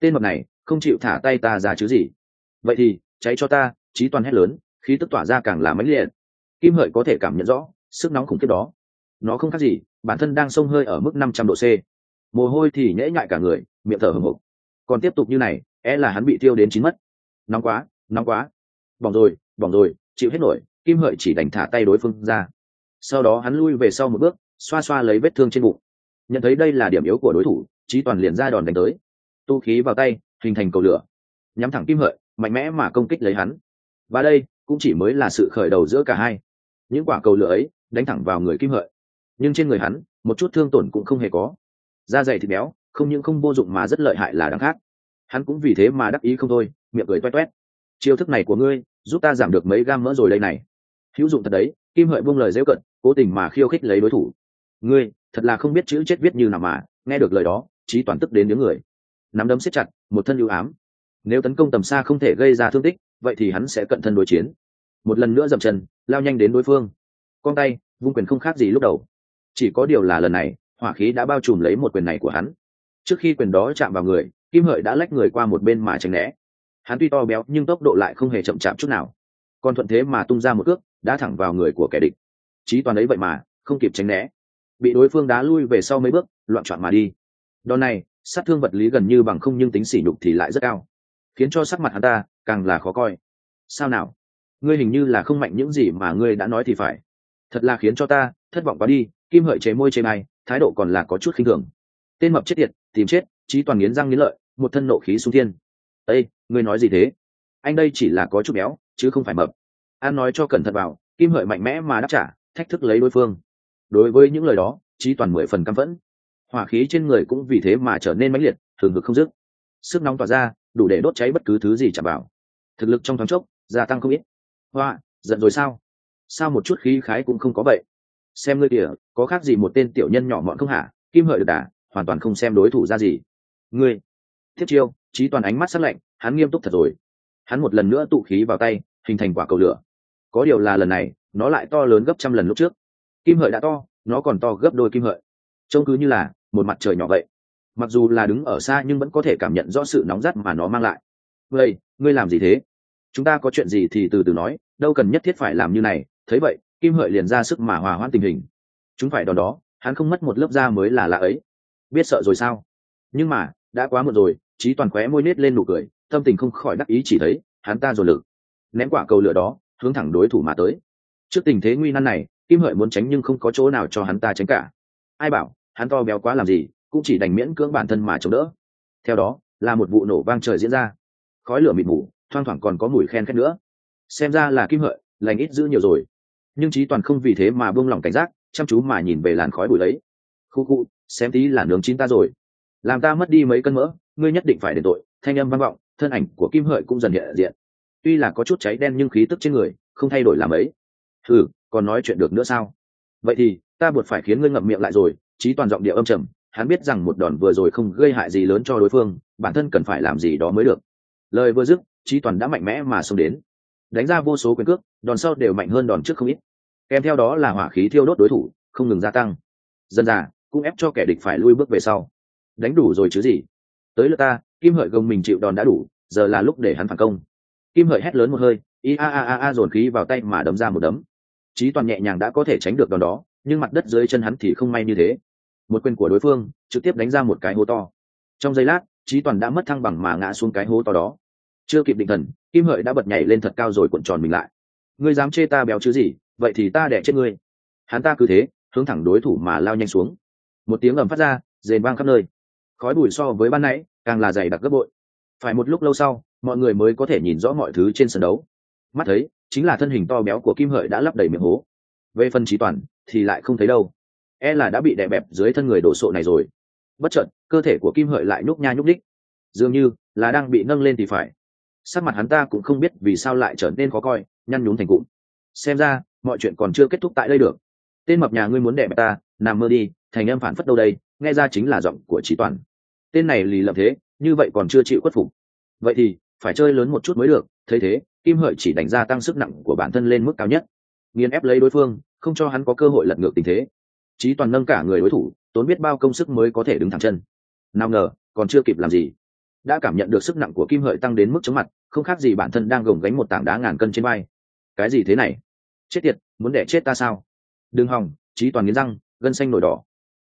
[SPEAKER 1] Tên mập này, không chịu thả tay ta ra chứ gì. Vậy thì, cháy cho ta trí toàn hét lớn, khí tức tỏa ra càng là mãnh liệt. Kim hợi có thể cảm nhận rõ, sức nóng khủng khiếp đó. Nó không khác gì, bản thân đang sông hơi ở mức năm trăm độ c. Mồ hôi thì nhễ nhại cả người, miệng thở hồng hộc. Còn tiếp tục như này é e là hắn bị tiêu đến chín mất. Nóng quá nóng quá. Bỏng rồi bỏng rồi chịu hết nổi, kim hợi chỉ đành thả tay đối phương ra. Sau đó hắn lui về sau một bước, xoa xoa lấy vết thương trên bụng. Nhận thấy đây là điểm yếu của đối thủ trí toàn liền ra đòn đánh tới. Tu khí vào tay, hình thành cầu lửa. Nhắm thẳng kim hợi, mạnh mẽ mà công kích lấy hắn. Và đây, cũng chỉ mới là sự khởi đầu giữa cả hai. Những quả cầu lửa ấy, đánh thẳng vào người kim hợi. Nhưng trên người hắn, một chút thương tổn cũng không hề có. Da dày thịt béo, không những không vô dụng mà rất lợi hại là đáng khác. Hắn cũng vì thế mà đắc ý không thôi, miệng cười toét toét. Chiêu thức này của ngươi giúp ta giảm được mấy gam mỡ rồi đây này. Hữu dụng thật đấy, kim hợi buông lời dễu cận, cố tình mà khiêu khích lấy đối thủ. Ngươi, thật là không biết chữ chết viết như nào mà, nghe được lời đó, trí toàn tức đến những người. Nắm đấm siết chặt, một thân ưu ám. Nếu tấn công tầm xa không thể gây ra thương tích, vậy thì hắn sẽ cận thân đối chiến. Một lần nữa dậm chân, lao nhanh đến đối phương. Con tay, vung quyền không khác gì lúc đầu. Chỉ có điều là lần này, hỏa khí đã bao trùm lấy một quyền này của hắn. Trước khi quyền đó chạm vào người, kim hợi đã lách người qua một bên mà tránh né hắn tuy to béo nhưng tốc độ lại không hề chậm chạp chút nào. Còn thuận thế mà tung ra một cước đã thẳng vào người của kẻ địch. Trí toàn ấy vậy mà, không kịp tránh né. Bị đối phương đá lui về sau mấy bước, loạn trọn mà đi. Đòn này, sát thương vật lý gần như bằng không nhưng tính sỉ nhục thì lại rất cao. Khiến cho sắc mặt hắn ta, càng là khó coi. Sao nào? Ngươi hình như là không mạnh những gì mà ngươi đã nói thì phải. Thật là khiến cho ta, thất vọng quá đi, kim hợi chế môi chế mai thái độ còn là có chút khinh thường. Tên mập chết tiệt, tìm chết trí toàn nghiến răng nghiến lợi, một thân nộ khí xuống thiên ây ngươi nói gì thế? Anh đây chỉ là có chút béo, chứ không phải mập. An nói cho cẩn thận vào, kim hợi mạnh mẽ mà đáp trả, thách thức lấy đối phương. Đối với những lời đó, trí toàn mười phần căm phẫn. Hỏa khí trên người cũng vì thế mà trở nên mãnh liệt, thường ngực không dứt. Sức nóng tỏa ra, đủ để đốt cháy bất cứ thứ gì chạm vào thực lực trong thoáng chốc, gia tăng không ít. Hoa, giận rồi sao? Sao một chút khí khái cũng không có vậy? Xem ngươi kìa, có khác gì một tên tiểu nhân nhỏ mọn không hả? Kim hợi được đà hoàn toàn không xem đối thủ ra gì. Ngươi thiết chiêu, trí toàn ánh mắt sắc lạnh, hắn nghiêm túc thật rồi. Hắn một lần nữa tụ khí vào tay, hình thành quả cầu lửa. Có điều là lần này, nó lại to lớn gấp trăm lần lúc trước. Kim hợi đã to, nó còn to gấp đôi kim hợi. Trông cứ như là một mặt trời nhỏ vậy. Mặc dù là đứng ở xa nhưng vẫn có thể cảm nhận rõ sự nóng rát mà nó mang lại. Vậy, ngươi làm gì thế? Chúng ta có chuyện gì thì từ từ nói, đâu cần nhất thiết phải làm như này. Thấy vậy, kim hợi liền ra sức mà hòa hoãn tình hình. Chúng phải đòn đó, hắn không mất một lớp da mới là lạ ấy. Biết sợ rồi sao? Nhưng mà đã quá muộn rồi trí toàn khóe môi nết lên nụ cười, tâm tình không khỏi đắc ý chỉ thấy, hắn ta dồn lực, ném quả cầu lửa đó, hướng thẳng đối thủ mà tới. Trước tình thế nguy nan này, kim hợi muốn tránh nhưng không có chỗ nào cho hắn ta tránh cả. Ai bảo, hắn to béo quá làm gì, cũng chỉ đành miễn cưỡng bản thân mà chống đỡ. Theo đó, là một vụ nổ vang trời diễn ra. Khói lửa mịt mù, thoang thoảng còn có mùi khen khét nữa. Xem ra là kim hợi, lành ít giữ nhiều rồi. Nhưng trí toàn không vì thế mà buông lỏng cảnh giác, chăm chú mà nhìn về làn khói bụi lấy khu khu, xem tí là nướng chín ta rồi làm ta mất đi mấy cân mỡ, ngươi nhất định phải đền tội. Thanh âm vang vọng, thân ảnh của kim hợi cũng dần hiện diện. Tuy là có chút cháy đen nhưng khí tức trên người không thay đổi làm ấy ừ còn nói chuyện được nữa sao? Vậy thì, ta buộc phải khiến ngươi ngậm miệng lại rồi. Trí toàn giọng địa âm trầm, hắn biết rằng một đòn vừa rồi không gây hại gì lớn cho đối phương, bản thân cần phải làm gì đó mới được. Lời vừa dứt trí toàn đã mạnh mẽ mà xông đến. Đánh ra vô số quyền cước, đòn sau đều mạnh hơn đòn trước không ít. Kèm theo đó là hỏa khí thiêu đốt đối thủ, không ngừng gia tăng. Dần dà cũng ép cho kẻ địch phải lui bước về sau đánh đủ rồi chứ gì? Tới lượt ta, kim hợi gồng mình chịu đòn đã đủ, giờ là lúc để hắn phản công. Kim hợi hét lớn một hơi, i a a a a dồn khí vào tay mà đấm ra một đấm. Trí toàn nhẹ nhàng đã có thể tránh được đòn đó, nhưng mặt đất dưới chân hắn thì không may như thế. Một quyền của đối phương, trực tiếp đánh ra một cái hố to. Trong giây lát trí toàn đã mất thăng bằng mà ngã xuống cái hố to đó. Chưa kịp định thần, kim hợi đã bật nhảy lên thật cao rồi cuộn tròn mình lại. Ngươi dám chê ta béo chứ gì, vậy thì ta đẻ chết ngươi. Hắn ta cứ thế, hướng thẳng đối thủ mà lao nhanh xuống. Một tiếng ầm phát ra, rền vang khắp nơi khói bụi so với ban nãy, càng là dày đặc gấp bội. Phải một lúc lâu sau, mọi người mới có thể nhìn rõ mọi thứ trên sân đấu. Mắt thấy, chính là thân hình to béo của kim hợi đã lấp đầy miệng hố. Về phần trí toàn, thì lại không thấy đâu. E là đã bị đè bẹp dưới thân người đổ sộ này rồi. Bất chợt, cơ thể của kim hợi lại nhúc nha nhúc đích dường như là đang bị nâng lên thì phải. Sắc mặt hắn ta cũng không biết vì sao lại trở nên khó coi, nhăn nhún thành cụm. Xem ra, mọi chuyện còn chưa kết thúc tại đây được. Tên mập nhà ngươi muốn đẻ bẹp ta, nằm mơ đi, thành em phản phất đâu đây nghe ra chính là giọng của trí toàn. Tên này lì lợm thế, như vậy còn chưa chịu khuất phục. Vậy thì, phải chơi lớn một chút mới được, thấy thế, kim hợi chỉ đánh ra tăng sức nặng của bản thân lên mức cao nhất. Nghiền ép lấy đối phương, không cho hắn có cơ hội lật ngược tình thế. Trí toàn nâng cả người đối thủ, tốn biết bao công sức mới có thể đứng thẳng chân. Nào ngờ, còn chưa kịp làm gì. Đã cảm nhận được sức nặng của kim hợi tăng đến mức chóng mặt, không khác gì bản thân đang gồng gánh một tảng đá ngàn cân trên vai. Cái gì thế này? Chết tiệt, muốn đẻ chết ta sao? Đừng hòng trí toàn nghiến răng, gân xanh nổi đỏ.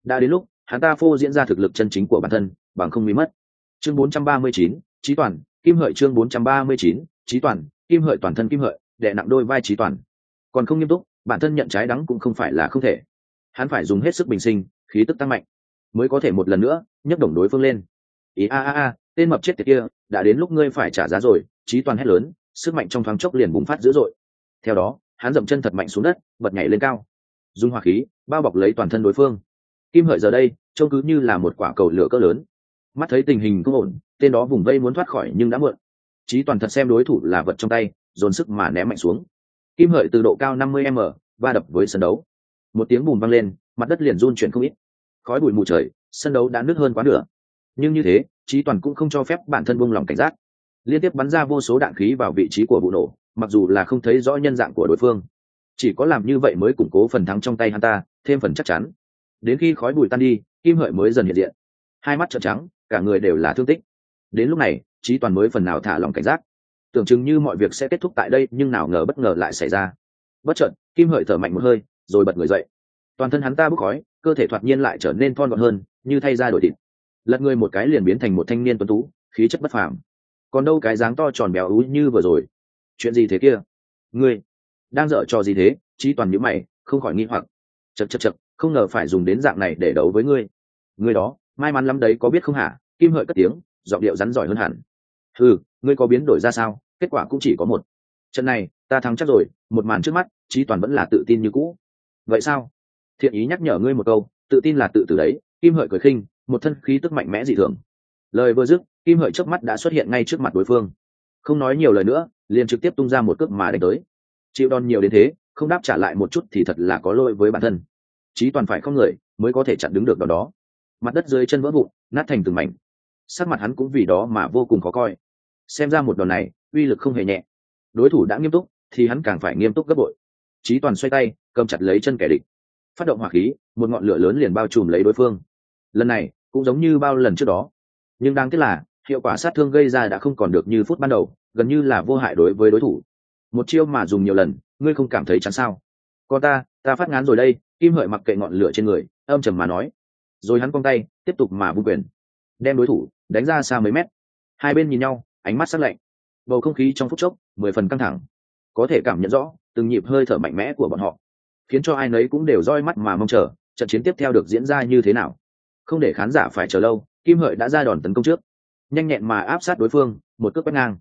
[SPEAKER 1] Đã đến lúc hắn ta phô diễn ra thực lực chân chính của bản thân bằng không bị mất. Chương 439, trí toàn kim hợi chương 439, trí toàn kim hợi toàn thân kim hợi đè nặng đôi vai trí toàn. Còn không nghiêm túc bản thân nhận trái đắng cũng không phải là không thể. Hắn phải dùng hết sức bình sinh khí tức tăng mạnh mới có thể một lần nữa nhấc đồng đối phương lên. Ý a a a tên mập chết tiệt kia đã đến lúc ngươi phải trả giá rồi trí toàn hét lớn sức mạnh trong thoáng chốc liền bùng phát dữ dội. Theo đó hắn dậm chân thật mạnh xuống đất bật nhảy lên cao. Dùng hỏa khí bao bọc lấy toàn thân đối phương kim hợi giờ đây, trông cứ như là một quả cầu lửa cỡ lớn. Mắt thấy tình hình không ổn, tên đó vùng vây muốn thoát khỏi nhưng đã muộn. Trí toàn thật xem đối thủ là vật trong tay, dồn sức mà ném mạnh xuống. Kim hợi từ độ cao 50 m, va đập với sân đấu. Một tiếng bùm vang lên, mặt đất liền run chuyển không ít. Khói bụi mù trời, sân đấu đã nứt hơn quá nửa. Nhưng như thế trí toàn cũng không cho phép bản thân buông lòng cảnh giác. Liên tiếp bắn ra vô số đạn khí vào vị trí của vụ nổ, mặc dù là không thấy rõ nhân dạng của đối phương. Chỉ có làm như vậy mới củng cố phần thắng trong tay hắn ta, thêm phần chắc chắn đến khi khói bụi tan đi, kim hợi mới dần hiện diện. Hai mắt trợn trắng, cả người đều là thương tích. Đến lúc này trí toàn mới phần nào thả lòng cảnh giác. Tưởng chừng như mọi việc sẽ kết thúc tại đây, nhưng nào ngờ bất ngờ lại xảy ra. Bất chợt, kim hợi thở mạnh một hơi, rồi bật người dậy. Toàn thân hắn ta bốc khói, cơ thể thoạt nhiên lại trở nên thon gọn hơn, như thay ra đổi thịt. Lật người một cái liền biến thành một thanh niên tuấn tú, khí chất bất phàm. Còn đâu cái dáng to tròn béo ú như vừa rồi. Chuyện gì thế kia? Ngươi, đang dở trò gì thế? Trí toàn nhữ mày, không khỏi nghi hoặc. Chật chật chật không ngờ phải dùng đến dạng này để đấu với ngươi. Ngươi đó, may mắn lắm đấy có biết không hả? Kim hợi cất tiếng, giọng điệu rắn giỏi hơn hẳn. Ừ ngươi có biến đổi ra sao? Kết quả cũng chỉ có một. Trận này, ta thắng chắc rồi, một màn trước mắt trí toàn vẫn là tự tin như cũ. Vậy sao? Thiện ý nhắc nhở ngươi một câu, tự tin là tự tử đấy, kim hợi cười khinh, một thân khí tức mạnh mẽ dị thường. Lời vừa dứt, kim hợi trước mắt đã xuất hiện ngay trước mặt đối phương. Không nói nhiều lời nữa, liền trực tiếp tung ra một cước mà đánh tới. Chịu đòn nhiều đến thế, không đáp trả lại một chút thì thật là có lỗi với bản thân trí toàn phải không người mới có thể chặn đứng được đòn đó. Mặt đất dưới chân vỡ vụn, nát thành từng mảnh. Sắc mặt hắn cũng vì đó mà vô cùng khó coi. Xem ra một đòn này, uy lực không hề nhẹ. Đối thủ đã nghiêm túc, thì hắn càng phải nghiêm túc gấp bội. Trí toàn xoay tay, cầm chặt lấy chân kẻ địch. Phát động hỏa khí, một ngọn lửa lớn liền bao trùm lấy đối phương. Lần này, cũng giống như bao lần trước đó. Nhưng đáng tiếc là, hiệu quả sát thương gây ra đã không còn được như phút ban đầu, gần như là vô hại đối với đối thủ. Một chiêu mà dùng nhiều lần, ngươi không cảm thấy chán sao? Còn ta ta phát ngán rồi đây kim hợi mặc kệ ngọn lửa trên người, âm trầm mà nói. Rồi hắn cong tay, tiếp tục mà vung quyền. Đem đối thủ đánh ra xa mấy mét. Hai bên nhìn nhau, ánh mắt sắc lạnh. Bầu không khí trong phút chốc, mười phần căng thẳng. Có thể cảm nhận rõ, từng nhịp hơi thở mạnh mẽ của bọn họ, khiến cho ai nấy cũng đều roi mắt mà mong chờ, trận chiến tiếp theo được diễn ra như thế nào. Không để khán giả phải chờ lâu, kim hợi đã ra đòn tấn công trước. Nhanh nhẹn mà áp sát đối phương, một cước quét ngang.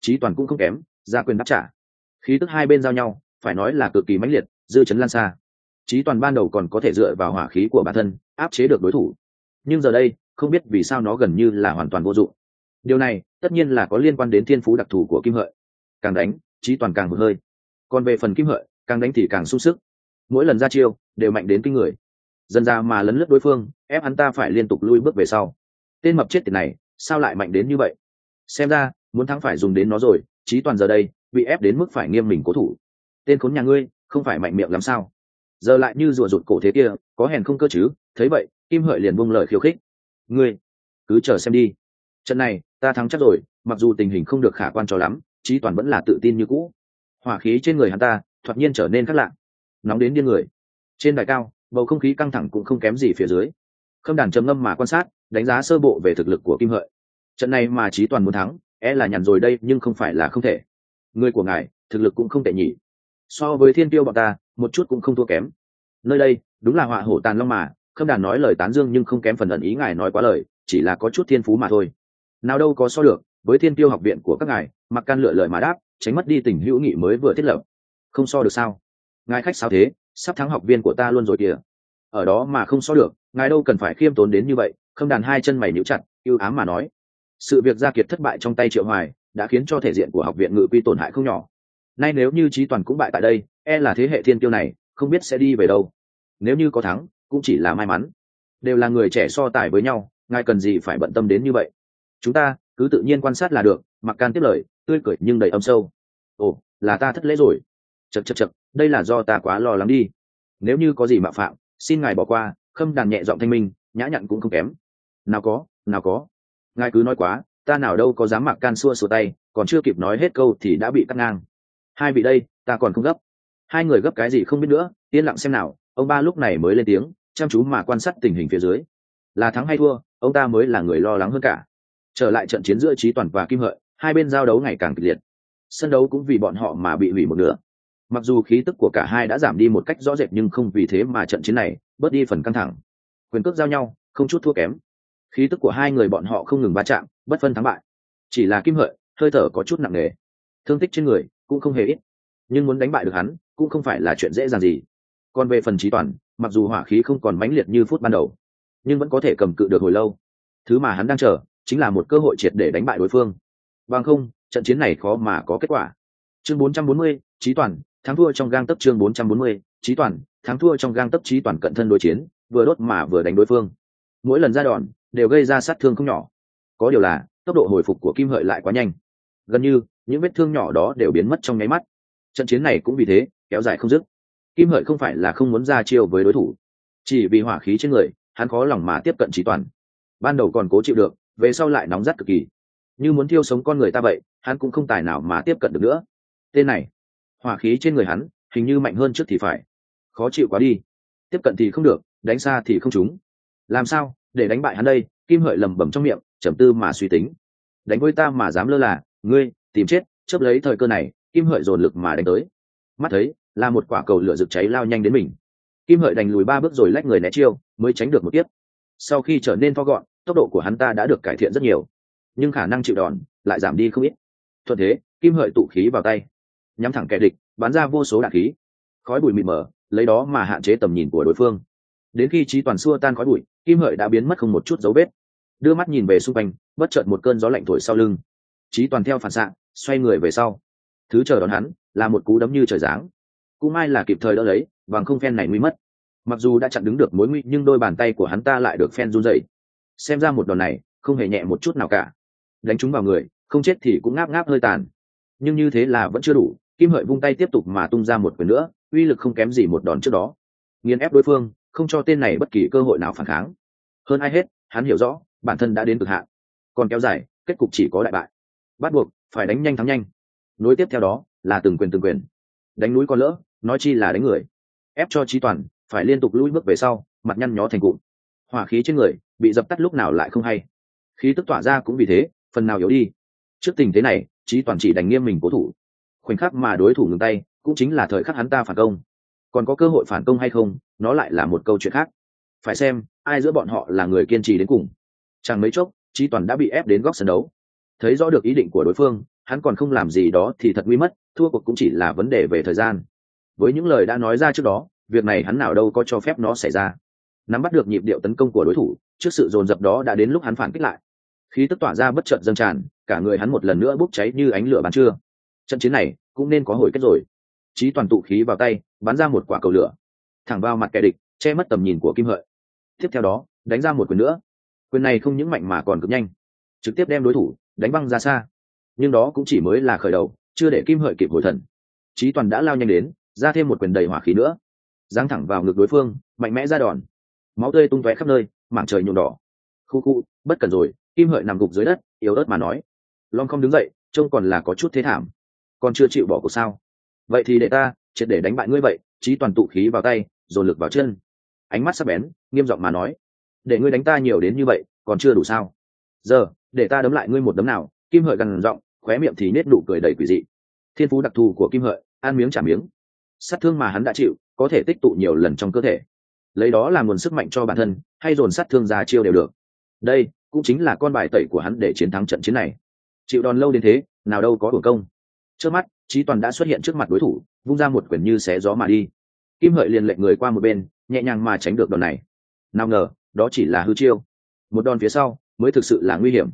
[SPEAKER 1] Trí toàn cũng không kém, ra quyền đáp trả. Khí tức hai bên giao nhau, phải nói là cực kỳ mãnh liệt, dư chấn lan xa trí toàn ban đầu còn có thể dựa vào hỏa khí của bản thân áp chế được đối thủ. Nhưng giờ đây, không biết vì sao nó gần như là hoàn toàn vô dụng. Điều này, tất nhiên là có liên quan đến thiên phú đặc thù của kim hợi. Càng đánh trí toàn càng một hơi. Còn về phần kim hợi, càng đánh thì càng sung sức. Mỗi lần ra chiêu, đều mạnh đến kinh người. Dần ra mà lấn lướt đối phương, ép hắn ta phải liên tục lui bước về sau. Tên mập chết tiệt này, sao lại mạnh đến như vậy? Xem ra, muốn thắng phải dùng đến nó rồi trí toàn giờ đây, bị ép đến mức phải nghiêm mình cố thủ. Tên khốn nhà ngươi, không phải mạnh miệng lắm sao? Giờ lại như rùa rụt cổ thế kia, có hèn không cơ chứ? Thấy vậy, kim hợi liền buông lời khiêu khích. Ngươi, cứ chờ xem đi. Trận này, ta thắng chắc rồi, mặc dù tình hình không được khả quan cho lắm trí toàn vẫn là tự tin như cũ. Hỏa khí trên người hắn ta, thoạt nhiên trở nên khác lạ. Nóng đến điên người. Trên đài cao, bầu không khí căng thẳng cũng không kém gì phía dưới. Khâm đàn trầm ngâm mà quan sát, đánh giá sơ bộ về thực lực của kim hợi. Trận này mà trí toàn muốn thắng e là nhằn rồi đây, nhưng không phải là không thể. Người của ngài, thực lực cũng không tệ nhỉ so với thiên tiêu bọn ta, một chút cũng không thua kém. Nơi đây, đúng là họa hổ tàn long mà, khâm đàn nói lời tán dương nhưng không kém phần ẩn ý ngài nói quá lời, chỉ là có chút thiên phú mà thôi. Nào đâu có so được, với thiên tiêu học viện của các ngài, mặc can lựa lời mà đáp, tránh mất đi tình hữu nghị mới vừa thiết lập. Không so được sao? Ngài khách sao thế? Sắp thắng học viên của ta luôn rồi kìa. Ở đó mà không so được, ngài đâu cần phải khiêm tốn đến như vậy, khâm đàn hai chân mày níu chặt, ưu ám mà nói. Sự việc gia kiệt thất bại trong tay triệu hoài, đã khiến cho thể diện của học viện ngự quy tổn hại không nhỏ nay nếu như trí toàn cũng bại tại đây e là thế hệ thiên tiêu này, không biết sẽ đi về đâu. Nếu như có thắng, cũng chỉ là may mắn. Đều là người trẻ so tài với nhau, ngài cần gì phải bận tâm đến như vậy? Chúng ta, cứ tự nhiên quan sát là được, mặc can tiếp lời, tươi cười nhưng đầy âm sâu. Ồ, là ta thất lễ rồi. Chật chật chật đây là do ta quá lo lắng đi. Nếu như có gì mạo phạm, xin ngài bỏ qua, khâm đàn nhẹ giọng thanh minh, nhã nhặn cũng không kém. Nào có nào có. Ngài cứ nói quá, ta nào đâu có dám mặc can xua sổ tay, còn chưa kịp nói hết câu thì đã bị cắt ngang hai vị đây, ta còn không gấp. Hai người gấp cái gì không biết nữa, yên lặng xem nào, ông ba lúc này mới lên tiếng, chăm chú mà quan sát tình hình phía dưới. Là thắng hay thua, ông ta mới là người lo lắng hơn cả. Trở lại trận chiến giữa trí toàn và kim hợi, hai bên giao đấu ngày càng kịch liệt. Sân đấu cũng vì bọn họ mà bị hủy một nửa. Mặc dù khí tức của cả hai đã giảm đi một cách rõ rệt nhưng không vì thế mà trận chiến này bớt đi phần căng thẳng. Quyền cước giao nhau, không chút thua kém. Khí tức của hai người bọn họ không ngừng va chạm, bất phân thắng bại. Chỉ là kim hợi, hơi thở có chút nặng nề. Thương tích trên người cũng không hề ít. Nhưng muốn đánh bại được hắn cũng không phải là chuyện dễ dàng gì. Còn về phần trí toàn mặc dù hỏa khí không còn mãnh liệt như phút ban đầu nhưng vẫn có thể cầm cự được hồi lâu. Thứ mà hắn đang chờ chính là một cơ hội triệt để đánh bại đối phương. Bằng không trận chiến này khó mà có kết quả. Chương 440, trí toàn thắng thua trong gang tấp chương 440, trí toàn thắng thua trong gang tấp trí toàn cận thân đối chiến vừa đốt mà vừa đánh đối phương. Mỗi lần ra đòn đều gây ra sát thương không nhỏ. Có điều là tốc độ hồi phục của kim hợi lại quá nhanh. Gần như những vết thương nhỏ đó đều biến mất trong nháy mắt. Trận chiến này cũng vì thế, kéo dài không dứt. Kim hợi không phải là không muốn ra chiêu với đối thủ. Chỉ vì hỏa khí trên người, hắn khó lòng mà tiếp cận trí toàn. Ban đầu còn cố chịu được, về sau lại nóng rát cực kỳ. Như muốn thiêu sống con người ta vậy, hắn cũng không tài nào mà tiếp cận được nữa. Tên này, hỏa khí trên người hắn, hình như mạnh hơn trước thì phải. Khó chịu quá đi. Tiếp cận thì không được, đánh xa thì không trúng. Làm sao, để đánh bại hắn đây? Kim hợi lầm bầm trong miệng, trầm tư mà suy tính. Đánh với ta mà dám lơ là, ngươi tìm chết, chớp lấy thời cơ này, kim hợi dồn lực mà đánh tới. Mắt thấy, là một quả cầu lửa rực cháy lao nhanh đến mình. Kim hợi đành lùi ba bước rồi lách người né chiêu, mới tránh được một tiếp sau khi trở nên to gọn, tốc độ của hắn ta đã được cải thiện rất nhiều. Nhưng khả năng chịu đòn lại giảm đi không ít. Thuận thế, kim hợi tụ khí vào tay. Nhắm thẳng kẻ địch, bắn ra vô số đạn khí. Khói bụi mịt mờ, lấy đó mà hạn chế tầm nhìn của đối phương. Đến khi trí toàn xua tan khói bụi, kim hợi đã biến mất không một chút dấu vết. Đưa mắt nhìn về xung quanh, bất chợt một cơn gió lạnh thổi sau lưng. Trí toàn theo phản xạ xoay người về sau. Thứ chờ đón hắn là một cú đấm như trời giáng. Cũng may là kịp thời đỡ lấy, bằng không phen này nguy mất. Mặc dù đã chặn đứng được mối nguy, nhưng đôi bàn tay của hắn ta lại được phen run dậy xem ra một đòn này không hề nhẹ một chút nào cả. Đánh chúng vào người, không chết thì cũng ngáp ngáp hơi tàn. Nhưng như thế là vẫn chưa đủ, kim hợi vung tay tiếp tục mà tung ra một quyền nữa, uy lực không kém gì một đòn trước đó. Nghiền ép đối phương, không cho tên này bất kỳ cơ hội nào phản kháng. Hơn ai hết, hắn hiểu rõ, bản thân đã đến cực hạn. Còn kéo dài, kết cục chỉ có đại bại. Bắt buộc phải đánh nhanh thắng nhanh. Nối tiếp theo đó là từng quyền từng quyền. Đánh núi con lỡ, nói chi là đánh người. Ép cho trí toàn, phải liên tục lui bước về sau, mặt nhăn nhó thành cụm. Hỏa khí trên người bị dập tắt lúc nào lại không hay. Khí tức tỏa ra cũng vì thế, phần nào yếu đi. Trước tình thế này trí toàn chỉ đánh nghiêm mình cố thủ. Khoảnh khắc mà đối thủ ngừng tay, cũng chính là thời khắc hắn ta phản công. Còn có cơ hội phản công hay không, nó lại là một câu chuyện khác. Phải xem, ai giữa bọn họ là người kiên trì đến cùng. Chẳng mấy chốc trí toàn đã bị ép đến góc sân đấu thấy rõ được ý định của đối phương, hắn còn không làm gì đó thì thật nguy mất, thua cuộc cũng chỉ là vấn đề về thời gian. Với những lời đã nói ra trước đó, việc này hắn nào đâu có cho phép nó xảy ra. Nắm bắt được nhịp điệu tấn công của đối thủ, trước sự dồn dập đó đã đến lúc hắn phản kích lại. Khí tức tỏa ra bất chợt dâng tràn, cả người hắn một lần nữa bốc cháy như ánh lửa ban trưa. Trận chiến này cũng nên có hồi kết rồi. Trí toàn tụ khí vào tay, bắn ra một quả cầu lửa. Thẳng vào mặt kẻ địch, che mất tầm nhìn của kim hợi. Tiếp theo đó, đánh ra một quyền nữa. Quyền này không những mạnh mà còn cực nhanh. Trực tiếp đem đối thủ đánh băng ra xa. Nhưng đó cũng chỉ mới là khởi đầu, chưa để kim hợi kịp hồi thần. Trí toàn đã lao nhanh đến, ra thêm một quyền đầy hỏa khí nữa. Giáng thẳng vào ngực đối phương, mạnh mẽ ra đòn. Máu tươi tung tóe khắp nơi, mảng trời nhuộm đỏ. Khu khu, bất cần rồi, kim hợi nằm gục dưới đất, yếu ớt mà nói. Long không đứng dậy, trông còn là có chút thế thảm. Còn chưa chịu bỏ cuộc sao? Vậy thì để ta, triệt để đánh bại ngươi vậy trí toàn tụ khí vào tay, dồn lực vào chân. Ánh mắt sắc bén, nghiêm giọng mà nói. Để ngươi đánh ta nhiều đến như vậy, còn chưa đủ sao? Giờ để ta đấm lại ngươi một đấm nào. Kim hợi gần giọng, khóe miệng thì nết nụ cười đầy quỷ dị. Thiên phú đặc thù của kim hợi, ăn miếng trả miếng. Sát thương mà hắn đã chịu, có thể tích tụ nhiều lần trong cơ thể. Lấy đó là nguồn sức mạnh cho bản thân, hay dồn sát thương ra chiêu đều được. Đây cũng chính là con bài tẩy của hắn để chiến thắng trận chiến này. Chịu đòn lâu đến thế, nào đâu có hưởng công. Trước mắt trí toàn đã xuất hiện trước mặt đối thủ, vung ra một quyển như xé gió mà đi. Kim hợi liền lệnh người qua một bên, nhẹ nhàng mà tránh được đòn này. Nào ngờ, đó chỉ là hư chiêu. Một đòn phía sau, mới thực sự là nguy hiểm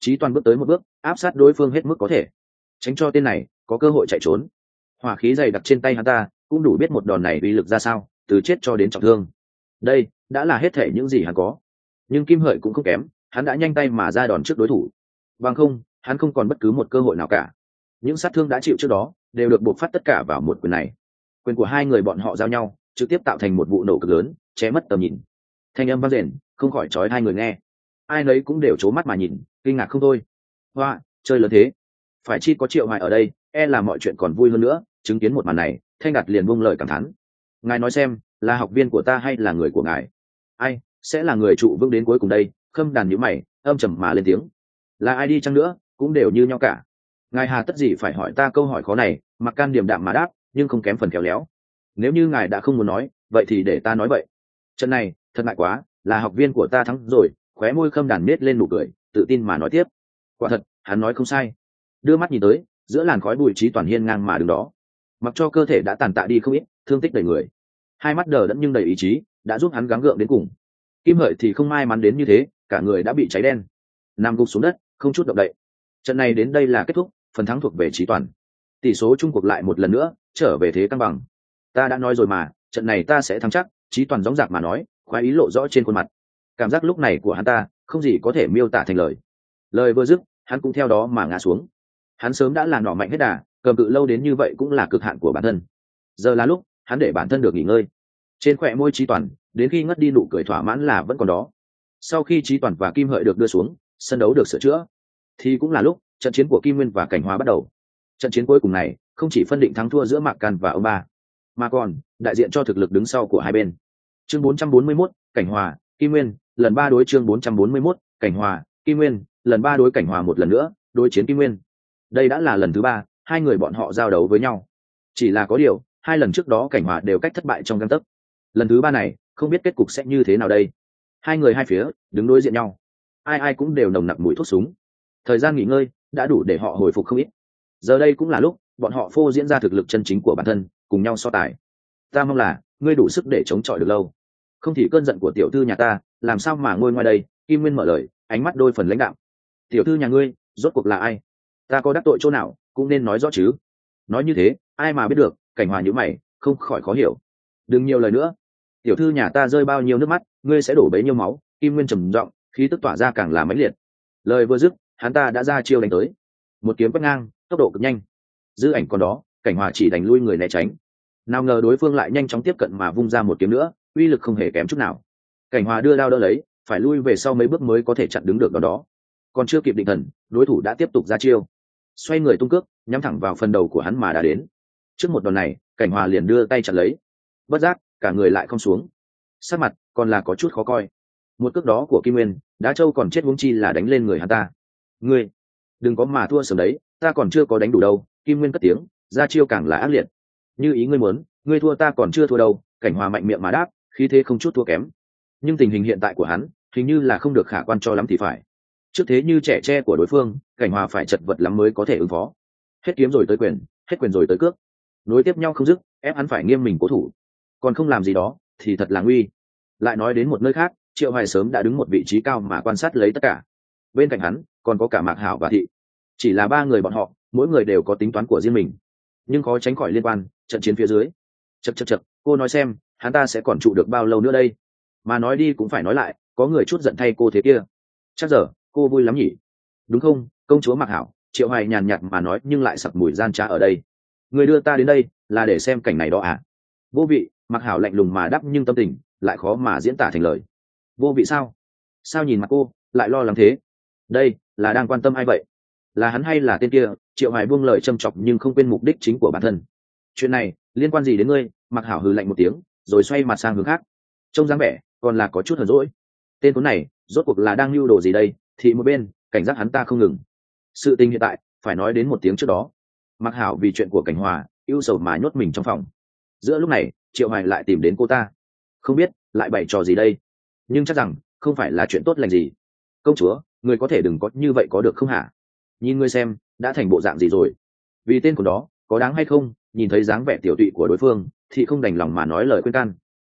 [SPEAKER 1] trí toàn bước tới một bước, áp sát đối phương hết mức có thể. Tránh cho tên này có cơ hội chạy trốn. Hỏa khí dày đặc trên tay hắn ta, cũng đủ biết một đòn này uy lực ra sao, từ chết cho đến trọng thương. Đây, đã là hết thể những gì hắn có. Nhưng kim hợi cũng không kém, hắn đã nhanh tay mà ra đòn trước đối thủ. Bằng không, hắn không còn bất cứ một cơ hội nào cả. Những sát thương đã chịu trước đó, đều được buộc phát tất cả vào một quyền này. Quyền của hai người bọn họ giao nhau, trực tiếp tạo thành một vụ nổ cực lớn, che mất tầm nhìn. Thanh âm vang rền không khỏi trói hai người nghe. Ai nấy cũng đều c mắt mà nhìn kinh ngạc không thôi. Hoa, chơi lớn thế. Phải chi có triệu hoài ở đây e là mọi chuyện còn vui hơn nữa, chứng kiến một màn này, thanh đạt liền buông lời cảm thán. Ngài nói xem, là học viên của ta hay là người của ngài? Ai, sẽ là người trụ vững đến cuối cùng đây? Khâm đàn nhíu mày, âm trầm mà lên tiếng. Là ai đi chăng nữa, cũng đều như nhau cả. Ngài hà tất gì phải hỏi ta câu hỏi khó này, mặc can điểm đạm mà đáp, nhưng không kém phần khéo léo. Nếu như ngài đã không muốn nói, vậy thì để ta nói vậy. Trận này, thật ngại quá, là học viên của ta thắng rồi, khóe môi khâm đàn nết lên nụ cười tự tin mà nói tiếp. Quả thật, hắn nói không sai. Đưa mắt nhìn tới, giữa làn khói bụi trí toàn hiên ngang mà đứng đó. Mặc cho cơ thể đã tàn tạ đi không ít, thương tích đầy người. Hai mắt đờ đẫn nhưng đầy ý chí, đã giúp hắn gắng gượng đến cùng. Kim hợi thì không may mắn đến như thế, cả người đã bị cháy đen. Nằm gục xuống đất, không chút động đậy. Trận này đến đây là kết thúc, phần thắng thuộc về trí toàn. Tỷ số chung cuộc lại một lần nữa, trở về thế cân bằng. Ta đã nói rồi mà, trận này ta sẽ thắng chắc, trí toàn gióng dạc mà nói, khoái ý lộ rõ trên khuôn mặt. Cảm giác lúc này của hắn ta không gì có thể miêu tả thành lời. Lời vừa dứt hắn cũng theo đó mà ngã xuống. Hắn sớm đã là nỏ mạnh hết đà cầm cự lâu đến như vậy cũng là cực hạn của bản thân. Giờ là lúc hắn để bản thân được nghỉ ngơi. Trên khỏe môi trí toàn đến khi ngất đi nụ cười thỏa mãn là vẫn còn đó. Sau khi trí toàn và kim hợi được đưa xuống sân đấu được sửa chữa thì cũng là lúc trận chiến của kim nguyên và cảnh hóa bắt đầu. Trận chiến cuối cùng này không chỉ phân định thắng thua giữa mạc can và ông ba mà còn đại diện cho thực lực đứng sau của hai bên. Chương 441, cảnh hòa kim nguyên lần ba đối chương 441, cảnh hòa kim nguyên lần ba đối cảnh hòa một lần nữa đối chiến kim nguyên. Đây đã là lần thứ ba hai người bọn họ giao đấu với nhau. Chỉ là có điều hai lần trước đó cảnh hòa đều cách thất bại trong gang tấc. Lần thứ ba này không biết kết cục sẽ như thế nào đây. Hai người hai phía đứng đối diện nhau. Ai ai cũng đều nồng nặc mùi thuốc súng. Thời gian nghỉ ngơi đã đủ để họ hồi phục không ít. Giờ đây cũng là lúc bọn họ phô diễn ra thực lực chân chính của bản thân cùng nhau so tài. Ta mong là ngươi đủ sức để chống chọi được lâu không thì cơn giận của tiểu thư nhà ta, làm sao mà ngôi ngoài đây? Kim nguyên mở lời, ánh mắt đôi phần lãnh đạo tiểu thư nhà ngươi, rốt cuộc là ai? Ta có đắc tội chỗ nào, cũng nên nói rõ chứ. Nói như thế, ai mà biết được, cảnh hòa nhữ mày, không khỏi khó hiểu. Đừng nhiều lời nữa. Tiểu thư nhà ta rơi bao nhiêu nước mắt, ngươi sẽ đổ bấy nhiêu máu, kim nguyên trầm giọng, khí tức tỏa ra càng là mãnh liệt. Lời vừa dứt, hắn ta đã ra chiêu đánh tới. Một kiếm quét ngang, tốc độ cực nhanh. Giữ ảnh còn đó, cảnh hòa chỉ đánh lui người né tránh. Nào ngờ đối phương lại nhanh chóng tiếp cận mà vung ra một kiếm nữa uy lực không hề kém chút nào. Cảnh hòa đưa đao đỡ lấy, phải lui về sau mấy bước mới có thể chặn đứng được đó đó. Còn chưa kịp định thần, đối thủ đã tiếp tục ra chiêu. Xoay người tung cước, nhắm thẳng vào phần đầu của hắn mà đã đến. Trước một đòn này, cảnh hòa liền đưa tay chặn lấy. Bất giác, cả người lại không xuống. Sắc mặt còn là có chút khó coi. Một cước đó của kim nguyên, đá châu còn chết uống chi là đánh lên người hắn ta. Ngươi, đừng có mà thua sớm đấy, ta còn chưa có đánh đủ đâu, kim nguyên cất tiếng, ra chiêu càng là ác liệt. Như ý ngươi muốn, ngươi thua ta còn chưa thua đâu, cảnh hòa mạnh miệng mà đáp khí thế không chút thua kém. Nhưng tình hình hiện tại của hắn, hình như là không được khả quan cho lắm thì phải. Trước thế như trẻ tre của đối phương, cảnh hòa phải chật vật lắm mới có thể ứng phó. Hết kiếm rồi tới quyền, hết quyền rồi tới cước. Nối tiếp nhau không dứt, ép hắn phải nghiêm mình cố thủ. Còn không làm gì đó, thì thật là nguy. Lại nói đến một nơi khác, triệu hoài sớm đã đứng một vị trí cao mà quan sát lấy tất cả. Bên cạnh hắn, còn có cả mạc hảo và thị. Chỉ là ba người bọn họ, mỗi người đều có tính toán của riêng mình. Nhưng khó tránh khỏi liên quan, trận chiến phía dưới. Chật chật chật cô nói xem hắn ta sẽ còn trụ được bao lâu nữa đây? Mà nói đi cũng phải nói lại, có người chút giận thay cô thế kia. Chắc giờ, cô vui lắm nhỉ? Đúng không, công chúa mặc hảo, triệu hoài nhàn nhạt mà nói nhưng lại sặc mùi gian trá ở đây. Người đưa ta đến đây, là để xem cảnh này đó à? Vô vị, mặc hảo lạnh lùng mà đắp nhưng tâm tình lại khó mà diễn tả thành lời. Vô vị sao? Sao nhìn mặt cô, lại lo lắng thế? Đây, là đang quan tâm ai vậy? Là hắn hay là tên kia? Triệu hoài buông lời châm chọc nhưng không quên mục đích chính của bản thân. Chuyện này, liên quan gì đến ngươi? Mặc hảo hừ lạnh một tiếng rồi xoay mặt sang hướng khác. Trông dáng vẻ, còn là có chút hờn rỗi tên tuấn này, rốt cuộc là đang lưu đồ gì đây? Thì một bên, cảnh giác hắn ta không ngừng. Sự tình hiện tại, phải nói đến một tiếng trước đó. Mặc hảo vì chuyện của cảnh hòa, ưu sầu mà nhốt mình trong phòng. Giữa lúc này, triệu hoài lại tìm đến cô ta. Không biết, lại bày trò gì đây? Nhưng chắc rằng, không phải là chuyện tốt lành gì. Công chúa, người có thể đừng có như vậy có được không hả? Nhìn ngươi xem, đã thành bộ dạng gì rồi? Vì tên của đó, có đáng hay không? Nhìn thấy dáng vẻ tiểu tụy của đối phương thì không đành lòng mà nói lời khuyên can.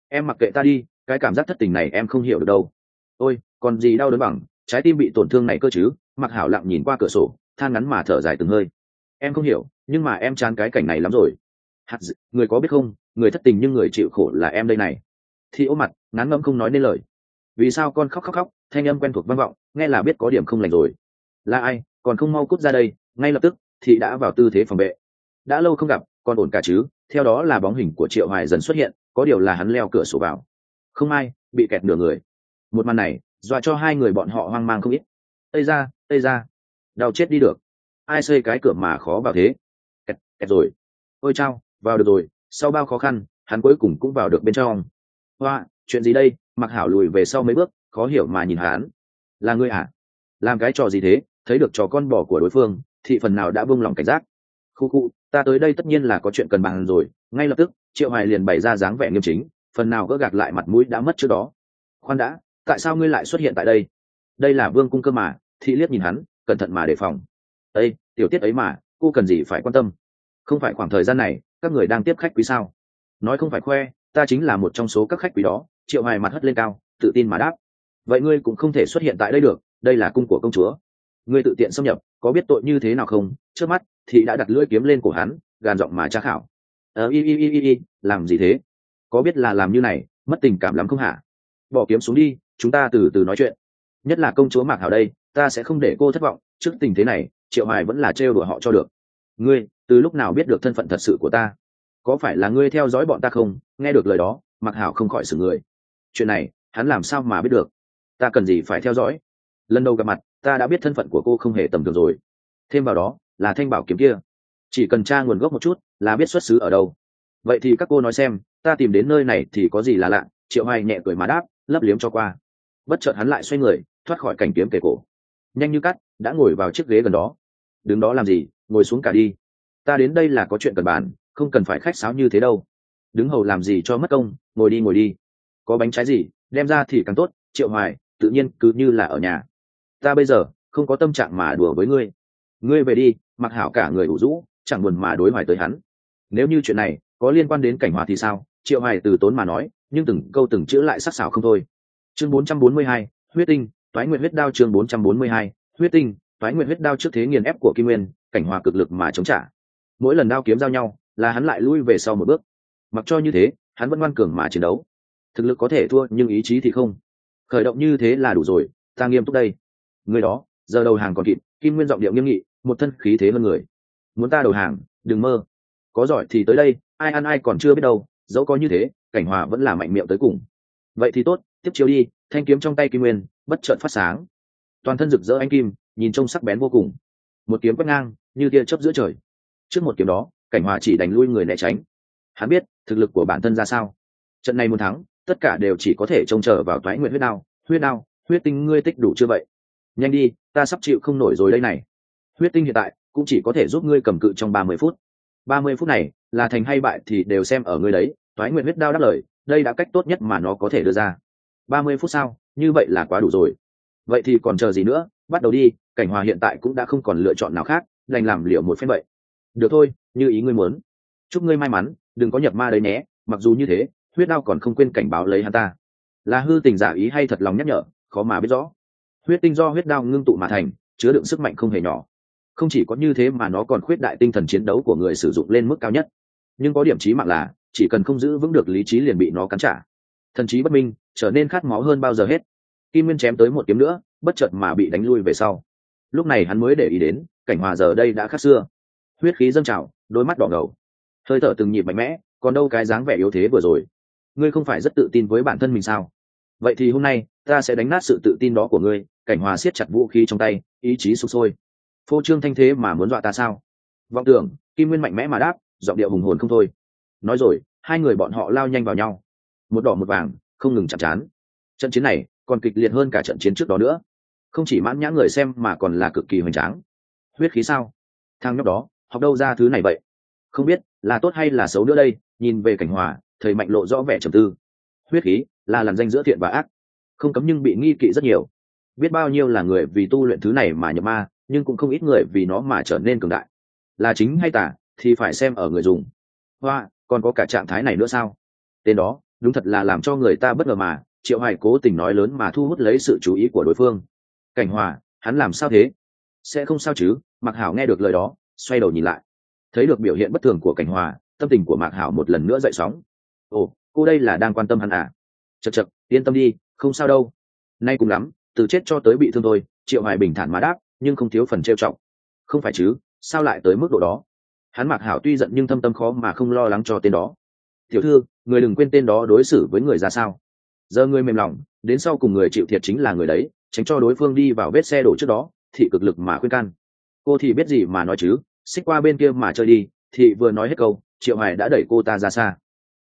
[SPEAKER 1] Em mặc kệ ta đi, cái cảm giác thất tình này em không hiểu được đâu. Ôi, còn gì đau đớn bằng, trái tim bị tổn thương này cơ chứ, mặc hảo lặng nhìn qua cửa sổ, than ngắn mà thở dài từng hơi. Em không hiểu, nhưng mà em chán cái cảnh này lắm rồi. Hạt d... người có biết không, người thất tình nhưng người chịu khổ là em đây này. Thì ôm mặt, ngán ngẫm không nói nên lời. Vì sao con khóc khóc khóc, thanh âm quen thuộc vang vọng, nghe là biết có điểm không lành rồi. Là ai, còn không mau cút ra đây, ngay lập tức thị đã vào tư thế phòng vệ. Đã lâu không gặp còn ổn cả chứ theo đó là bóng hình của triệu hoài dần xuất hiện có điều là hắn leo cửa sổ vào. Không ai bị kẹt nửa người. Một màn này dọa cho hai người bọn họ hoang mang không ít. Tây ra tây ra đau chết đi được. Ai xây cái cửa mà khó vào thế? Kẹt, kẹt rồi. Ôi chao vào được rồi. Sau bao khó khăn hắn cuối cùng cũng vào được bên trong. Hoa chuyện gì đây? Mặc hảo lùi về sau mấy bước khó hiểu mà nhìn hắn. Là ngươi à? Làm cái trò gì thế? Thấy được trò con bò của đối phương thị phần nào đã buông lòng cảnh giác? Khu khu ta tới đây tất nhiên là có chuyện cần bàn rồi, ngay lập tức, triệu hoài liền bày ra dáng vẻ nghiêm chính, phần nào gỡ gạt lại mặt mũi đã mất trước đó. Khoan đã, tại sao ngươi lại xuất hiện tại đây? Đây là vương cung cơ mà, thị liếc nhìn hắn, cẩn thận mà đề phòng. Ây tiểu tiết ấy mà, cô cần gì phải quan tâm? Không phải khoảng thời gian này, các người đang tiếp khách quý sao? Nói không phải khoe, ta chính là một trong số các khách quý đó, triệu hoài mặt hất lên cao, tự tin mà đáp. Vậy ngươi cũng không thể xuất hiện tại đây được, đây là cung của công chúa. Ngươi tự tiện xâm nhập, có biết tội như thế nào không? Trước mắt thì đã đặt lưỡi kiếm lên cổ hắn, gàn giọng mà tra khảo. Ờ y y y y y, làm gì thế? Có biết là làm như này, mất tình cảm lắm không hả? Bỏ kiếm xuống đi, chúng ta từ từ nói chuyện. Nhất là công chúa mạc hảo đây, ta sẽ không để cô thất vọng, trước tình thế này, triệu hoài vẫn là trêu đùa họ cho được. Ngươi, từ lúc nào biết được thân phận thật sự của ta? Có phải là ngươi theo dõi bọn ta không? Nghe được lời đó, mạc hảo không khỏi xử người. Chuyện này, hắn làm sao mà biết được? Ta cần gì phải theo dõi? Lần đầu gặp mặt, ta đã biết thân phận của cô không hề tầm thường rồi. Thêm vào đó là thanh bảo kiếm kia. Chỉ cần tra nguồn gốc một chút, là biết xuất xứ ở đâu. Vậy thì các cô nói xem, ta tìm đến nơi này thì có gì là lạ? Triệu hoài nhẹ cười mà đáp, lấp liếm cho qua. Bất chợt hắn lại xoay người, thoát khỏi cảnh kiếm kề cổ. Nhanh như cắt, đã ngồi vào chiếc ghế gần đó. Đứng đó làm gì? Ngồi xuống cả đi. Ta đến đây là có chuyện cần bàn, không cần phải khách sáo như thế đâu. Đứng hầu làm gì cho mất công, ngồi đi ngồi đi. Có bánh trái gì, đem ra thì càng tốt. Triệu hoài, tự nhiên cứ như là ở nhà. Ta bây giờ, không có tâm trạng mà đùa với ngươi. Ngươi về đi mặc hảo cả người ủ rũ chẳng buồn mà đối hoài tới hắn. Nếu như chuyện này có liên quan đến cảnh hòa thì sao? Triệu hoài từ tốn mà nói nhưng từng câu từng chữ lại sắc sảo không thôi. Chương 442, huyết tinh toái nguyện huyết đao chương 442, huyết tinh toái nguyện huyết đao trước thế nghiền ép của kim nguyên cảnh hòa cực lực mà chống trả. Mỗi lần đao kiếm giao nhau là hắn lại lui về sau một bước. Mặc cho như thế hắn vẫn ngoan cường mà chiến đấu. Thực lực có thể thua nhưng ý chí thì không. Khởi động như thế là đủ rồi ta nghiêm túc đây. Người đó giờ đầu hàng còn kịp kim nguyên giọng điệu nghiêm nghị một thân khí thế hơn người. Muốn ta đầu hàng, đừng mơ. Có giỏi thì tới đây, ai ăn ai còn chưa biết đâu, dẫu có như thế, cảnh hòa vẫn là mạnh miệng tới cùng. Vậy thì tốt, tiếp chiếu đi, thanh kiếm trong tay kim nguyên, bất chợt phát sáng. Toàn thân rực rỡ anh kim, nhìn trông sắc bén vô cùng. Một kiếm quét ngang, như tia chớp giữa trời. Trước một kiếm đó, cảnh hòa chỉ đánh lui người né tránh. Hắn biết, thực lực của bản thân ra sao. Trận này muốn thắng, tất cả đều chỉ có thể trông chờ vào toái nguyện huyết đao. Huyết đao, huyết tinh ngươi tích đủ chưa vậy? Nhanh đi, ta sắp chịu không nổi rồi đây này huyết tinh hiện tại cũng chỉ có thể giúp ngươi cầm cự trong ba mươi phút. Ba mươi phút này, là thành hay bại thì đều xem ở ngươi đấy, toái nguyện huyết đao đáp lời, đây đã cách tốt nhất mà nó có thể đưa ra. Ba mươi phút sau, như vậy là quá đủ rồi. Vậy thì còn chờ gì nữa, bắt đầu đi, cảnh hòa hiện tại cũng đã không còn lựa chọn nào khác, đành làm liệu một phen vậy. Được thôi, như ý ngươi muốn. Chúc ngươi may mắn, đừng có nhập ma đấy nhé, mặc dù như thế, huyết đao còn không quên cảnh báo lấy hắn ta. Là hư tình giả ý hay thật lòng nhắc nhở, khó mà biết rõ. Huyết tinh do huyết đao ngưng tụ mà thành, chứa đựng sức mạnh không hề nhỏ không chỉ có như thế mà nó còn khuyết đại tinh thần chiến đấu của người sử dụng lên mức cao nhất. Nhưng có điểm trí mạng là, chỉ cần không giữ vững được lý trí liền bị nó cắn trả. Thần trí bất minh, trở nên khát máu hơn bao giờ hết. Kim nguyên chém tới một kiếm nữa, bất chợt mà bị đánh lui về sau. Lúc này hắn mới để ý đến, cảnh hòa giờ đây đã khác xưa. Huyết khí dâng trào, đôi mắt đỏ ngầu. Hơi thở từng nhịp mạnh mẽ, còn đâu cái dáng vẻ yếu thế vừa rồi. Ngươi không phải rất tự tin với bản thân mình sao? Vậy thì hôm nay, ta sẽ đánh nát sự tự tin đó của ngươi, cảnh hòa siết chặt vũ khí trong tay, ý chí sụp sôi phô trương thanh thế mà muốn dọa ta sao? Vọng tưởng, kim nguyên mạnh mẽ mà đáp, giọng điệu hùng hồn không thôi. Nói rồi, hai người bọn họ lao nhanh vào nhau. Một đỏ một vàng, không ngừng chạm chán trận chiến này còn kịch liệt hơn cả trận chiến trước đó nữa. Không chỉ mãn nhã người xem mà còn là cực kỳ hoành tráng. Huyết khí sao? Thang nhóc đó, học đâu ra thứ này vậy? Không biết, là tốt hay là xấu nữa đây, nhìn về cảnh hòa, thầy mạnh lộ rõ vẻ trầm tư. Huyết khí là làn danh giữa thiện và ác. Không cấm nhưng bị nghi kỵ rất nhiều. Biết bao nhiêu là người vì tu luyện thứ này mà nhập ma nhưng cũng không ít người vì nó mà trở nên cường đại. Là chính hay tả thì phải xem ở người dùng. Hoa, còn có cả trạng thái này nữa sao? Tên đó, đúng thật là làm cho người ta bất ngờ mà, triệu hoài cố tình nói lớn mà thu hút lấy sự chú ý của đối phương. Cảnh hòa, hắn làm sao thế? Sẽ không sao chứ mặc hảo nghe được lời đó, xoay đầu nhìn lại. Thấy được biểu hiện bất thường của cảnh hòa, tâm tình của mạc hảo một lần nữa dậy sóng. Ồ, cô đây là đang quan tâm hắn à? Chật chật yên tâm đi, không sao đâu. Nay cùng lắm, từ chết cho tới bị thương thôi, triệu hoài bình thản mà đáp nhưng không thiếu phần trêu trọng không phải chứ, sao lại tới mức độ đó? Hắn mạc hảo tuy giận nhưng thâm tâm khó mà không lo lắng cho tên đó. Tiểu thư, người đừng quên tên đó đối xử với người ra sao. Giờ người mềm lòng, đến sau cùng người chịu thiệt chính là người đấy, tránh cho đối phương đi vào vết xe đổ trước đó thị cực lực mà khuyên can. Cô thì biết gì mà nói chứ, xích qua bên kia mà chơi đi thị vừa nói hết câu, triệu Hải đã đẩy cô ta ra xa.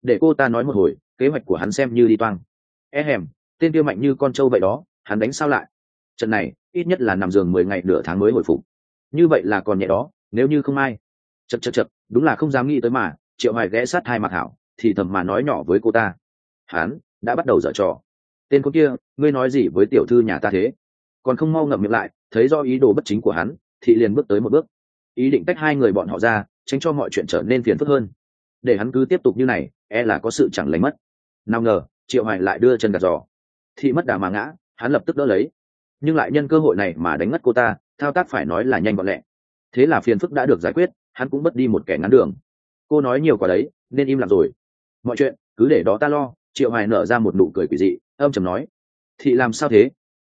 [SPEAKER 1] Để cô ta nói một hồi, kế hoạch của hắn xem như đi toang. E hèm, tên kia mạnh như con trâu vậy đó, hắn đánh sao lại? Trận này ít nhất là nằm giường mười ngày nửa tháng mới hồi phục. Như vậy là còn nhẹ đó, nếu như không ai. Chật chật chật đúng là không dám nghĩ tới mà, triệu hoài ghé sát hai mặt hảo, thì thầm mà nói nhỏ với cô ta. Hắn đã bắt đầu dở trò. Tên con kia, ngươi nói gì với tiểu thư nhà ta thế? Còn không mau ngậm miệng lại, thấy do ý đồ bất chính của hắn, thì liền bước tới một bước. Ý định tách hai người bọn họ ra, tránh cho mọi chuyện trở nên phiền phức hơn. Để hắn cứ tiếp tục như này e là có sự chẳng lành mất. Nào ngờ, triệu hoài lại đưa chân gạt giò. Thị mất đà mà ngã, hắn lập tức đỡ lấy nhưng lại nhân cơ hội này mà đánh ngất cô ta, thao tác phải nói là nhanh gọn lẹ. Thế là phiền phức đã được giải quyết, hắn cũng mất đi một kẻ ngắn đường. Cô nói nhiều quá đấy, nên im lặng rồi. Mọi chuyện, cứ để đó ta lo, triệu hoài nở ra một nụ cười quỷ dị, âm trầm nói. Thị làm sao thế?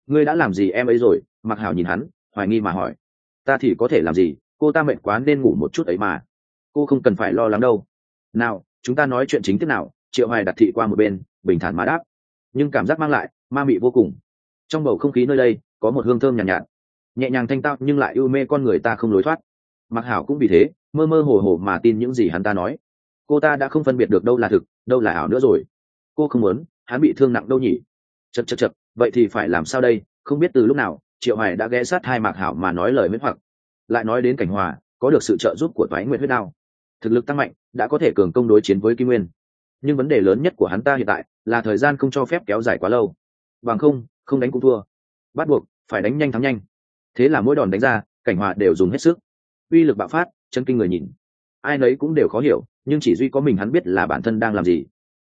[SPEAKER 1] Ngươi đã làm gì em ấy rồi? Mặc hảo nhìn hắn, hoài nghi mà hỏi. Ta thì có thể làm gì? Cô ta mệt quá nên ngủ một chút ấy mà. Cô không cần phải lo lắng đâu. Nào, chúng ta nói chuyện chính thức nào? Triệu hoài đặt thị qua một bên, bình thản mà đáp. Nhưng cảm giác mang lại, ma mị vô cùng trong bầu không khí nơi đây có một hương thơm nhàn nhạt, nhạt. Nhẹ nhàng thanh tao nhưng lại ưu mê con người ta không lối thoát. Mặc hảo cũng vì thế mơ mơ hồ hồ mà tin những gì hắn ta nói. Cô ta đã không phân biệt được đâu là thực đâu là ảo nữa rồi. Cô không muốn hắn bị thương nặng đâu nhỉ. Chật chật chật vậy thì phải làm sao đây? Không biết từ lúc nào triệu hoài đã ghé sát hai mạc hảo mà nói lời miễn hoặc. Lại nói đến cảnh hòa có được sự trợ giúp của toái nguyện huyết đao. Thực lực tăng mạnh đã có thể cường công đối chiến với kim nguyên. Nhưng vấn đề lớn nhất của hắn ta hiện tại là thời gian không cho phép kéo dài quá lâu. Bằng không không đánh cũng thua. Bắt buộc, phải đánh nhanh thắng nhanh. Thế là mỗi đòn đánh ra, cảnh hòa đều dùng hết sức. Uy lực bạo phát, chân kinh người nhìn. Ai nấy cũng đều khó hiểu, nhưng chỉ duy có mình hắn biết là bản thân đang làm gì.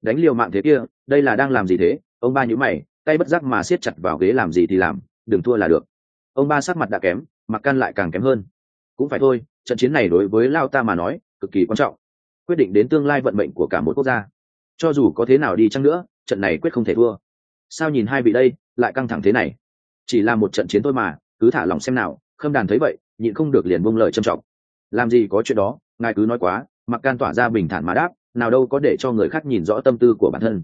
[SPEAKER 1] Đánh liều mạng thế kia, đây là đang làm gì thế? Ông ba nhữ mày, tay bất giác mà siết chặt vào ghế làm gì thì làm, đừng thua là được. Ông ba sắc mặt đã kém, mặc can lại càng kém hơn. Cũng phải thôi, trận chiến này đối với lao ta mà nói, cực kỳ quan trọng. Quyết định đến tương lai vận mệnh của cả một quốc gia. Cho dù có thế nào đi chăng nữa, trận này quyết không thể thua. Sao nhìn hai vị đây? Lại căng thẳng thế này. Chỉ là một trận chiến thôi mà, cứ thả lòng xem nào, khâm đàn thấy vậy, nhịn không được liền buông lời trầm trọng. Làm gì có chuyện đó, ngài cứ nói quá, mặc can tỏa ra bình thản mà đáp, nào đâu có để cho người khác nhìn rõ tâm tư của bản thân.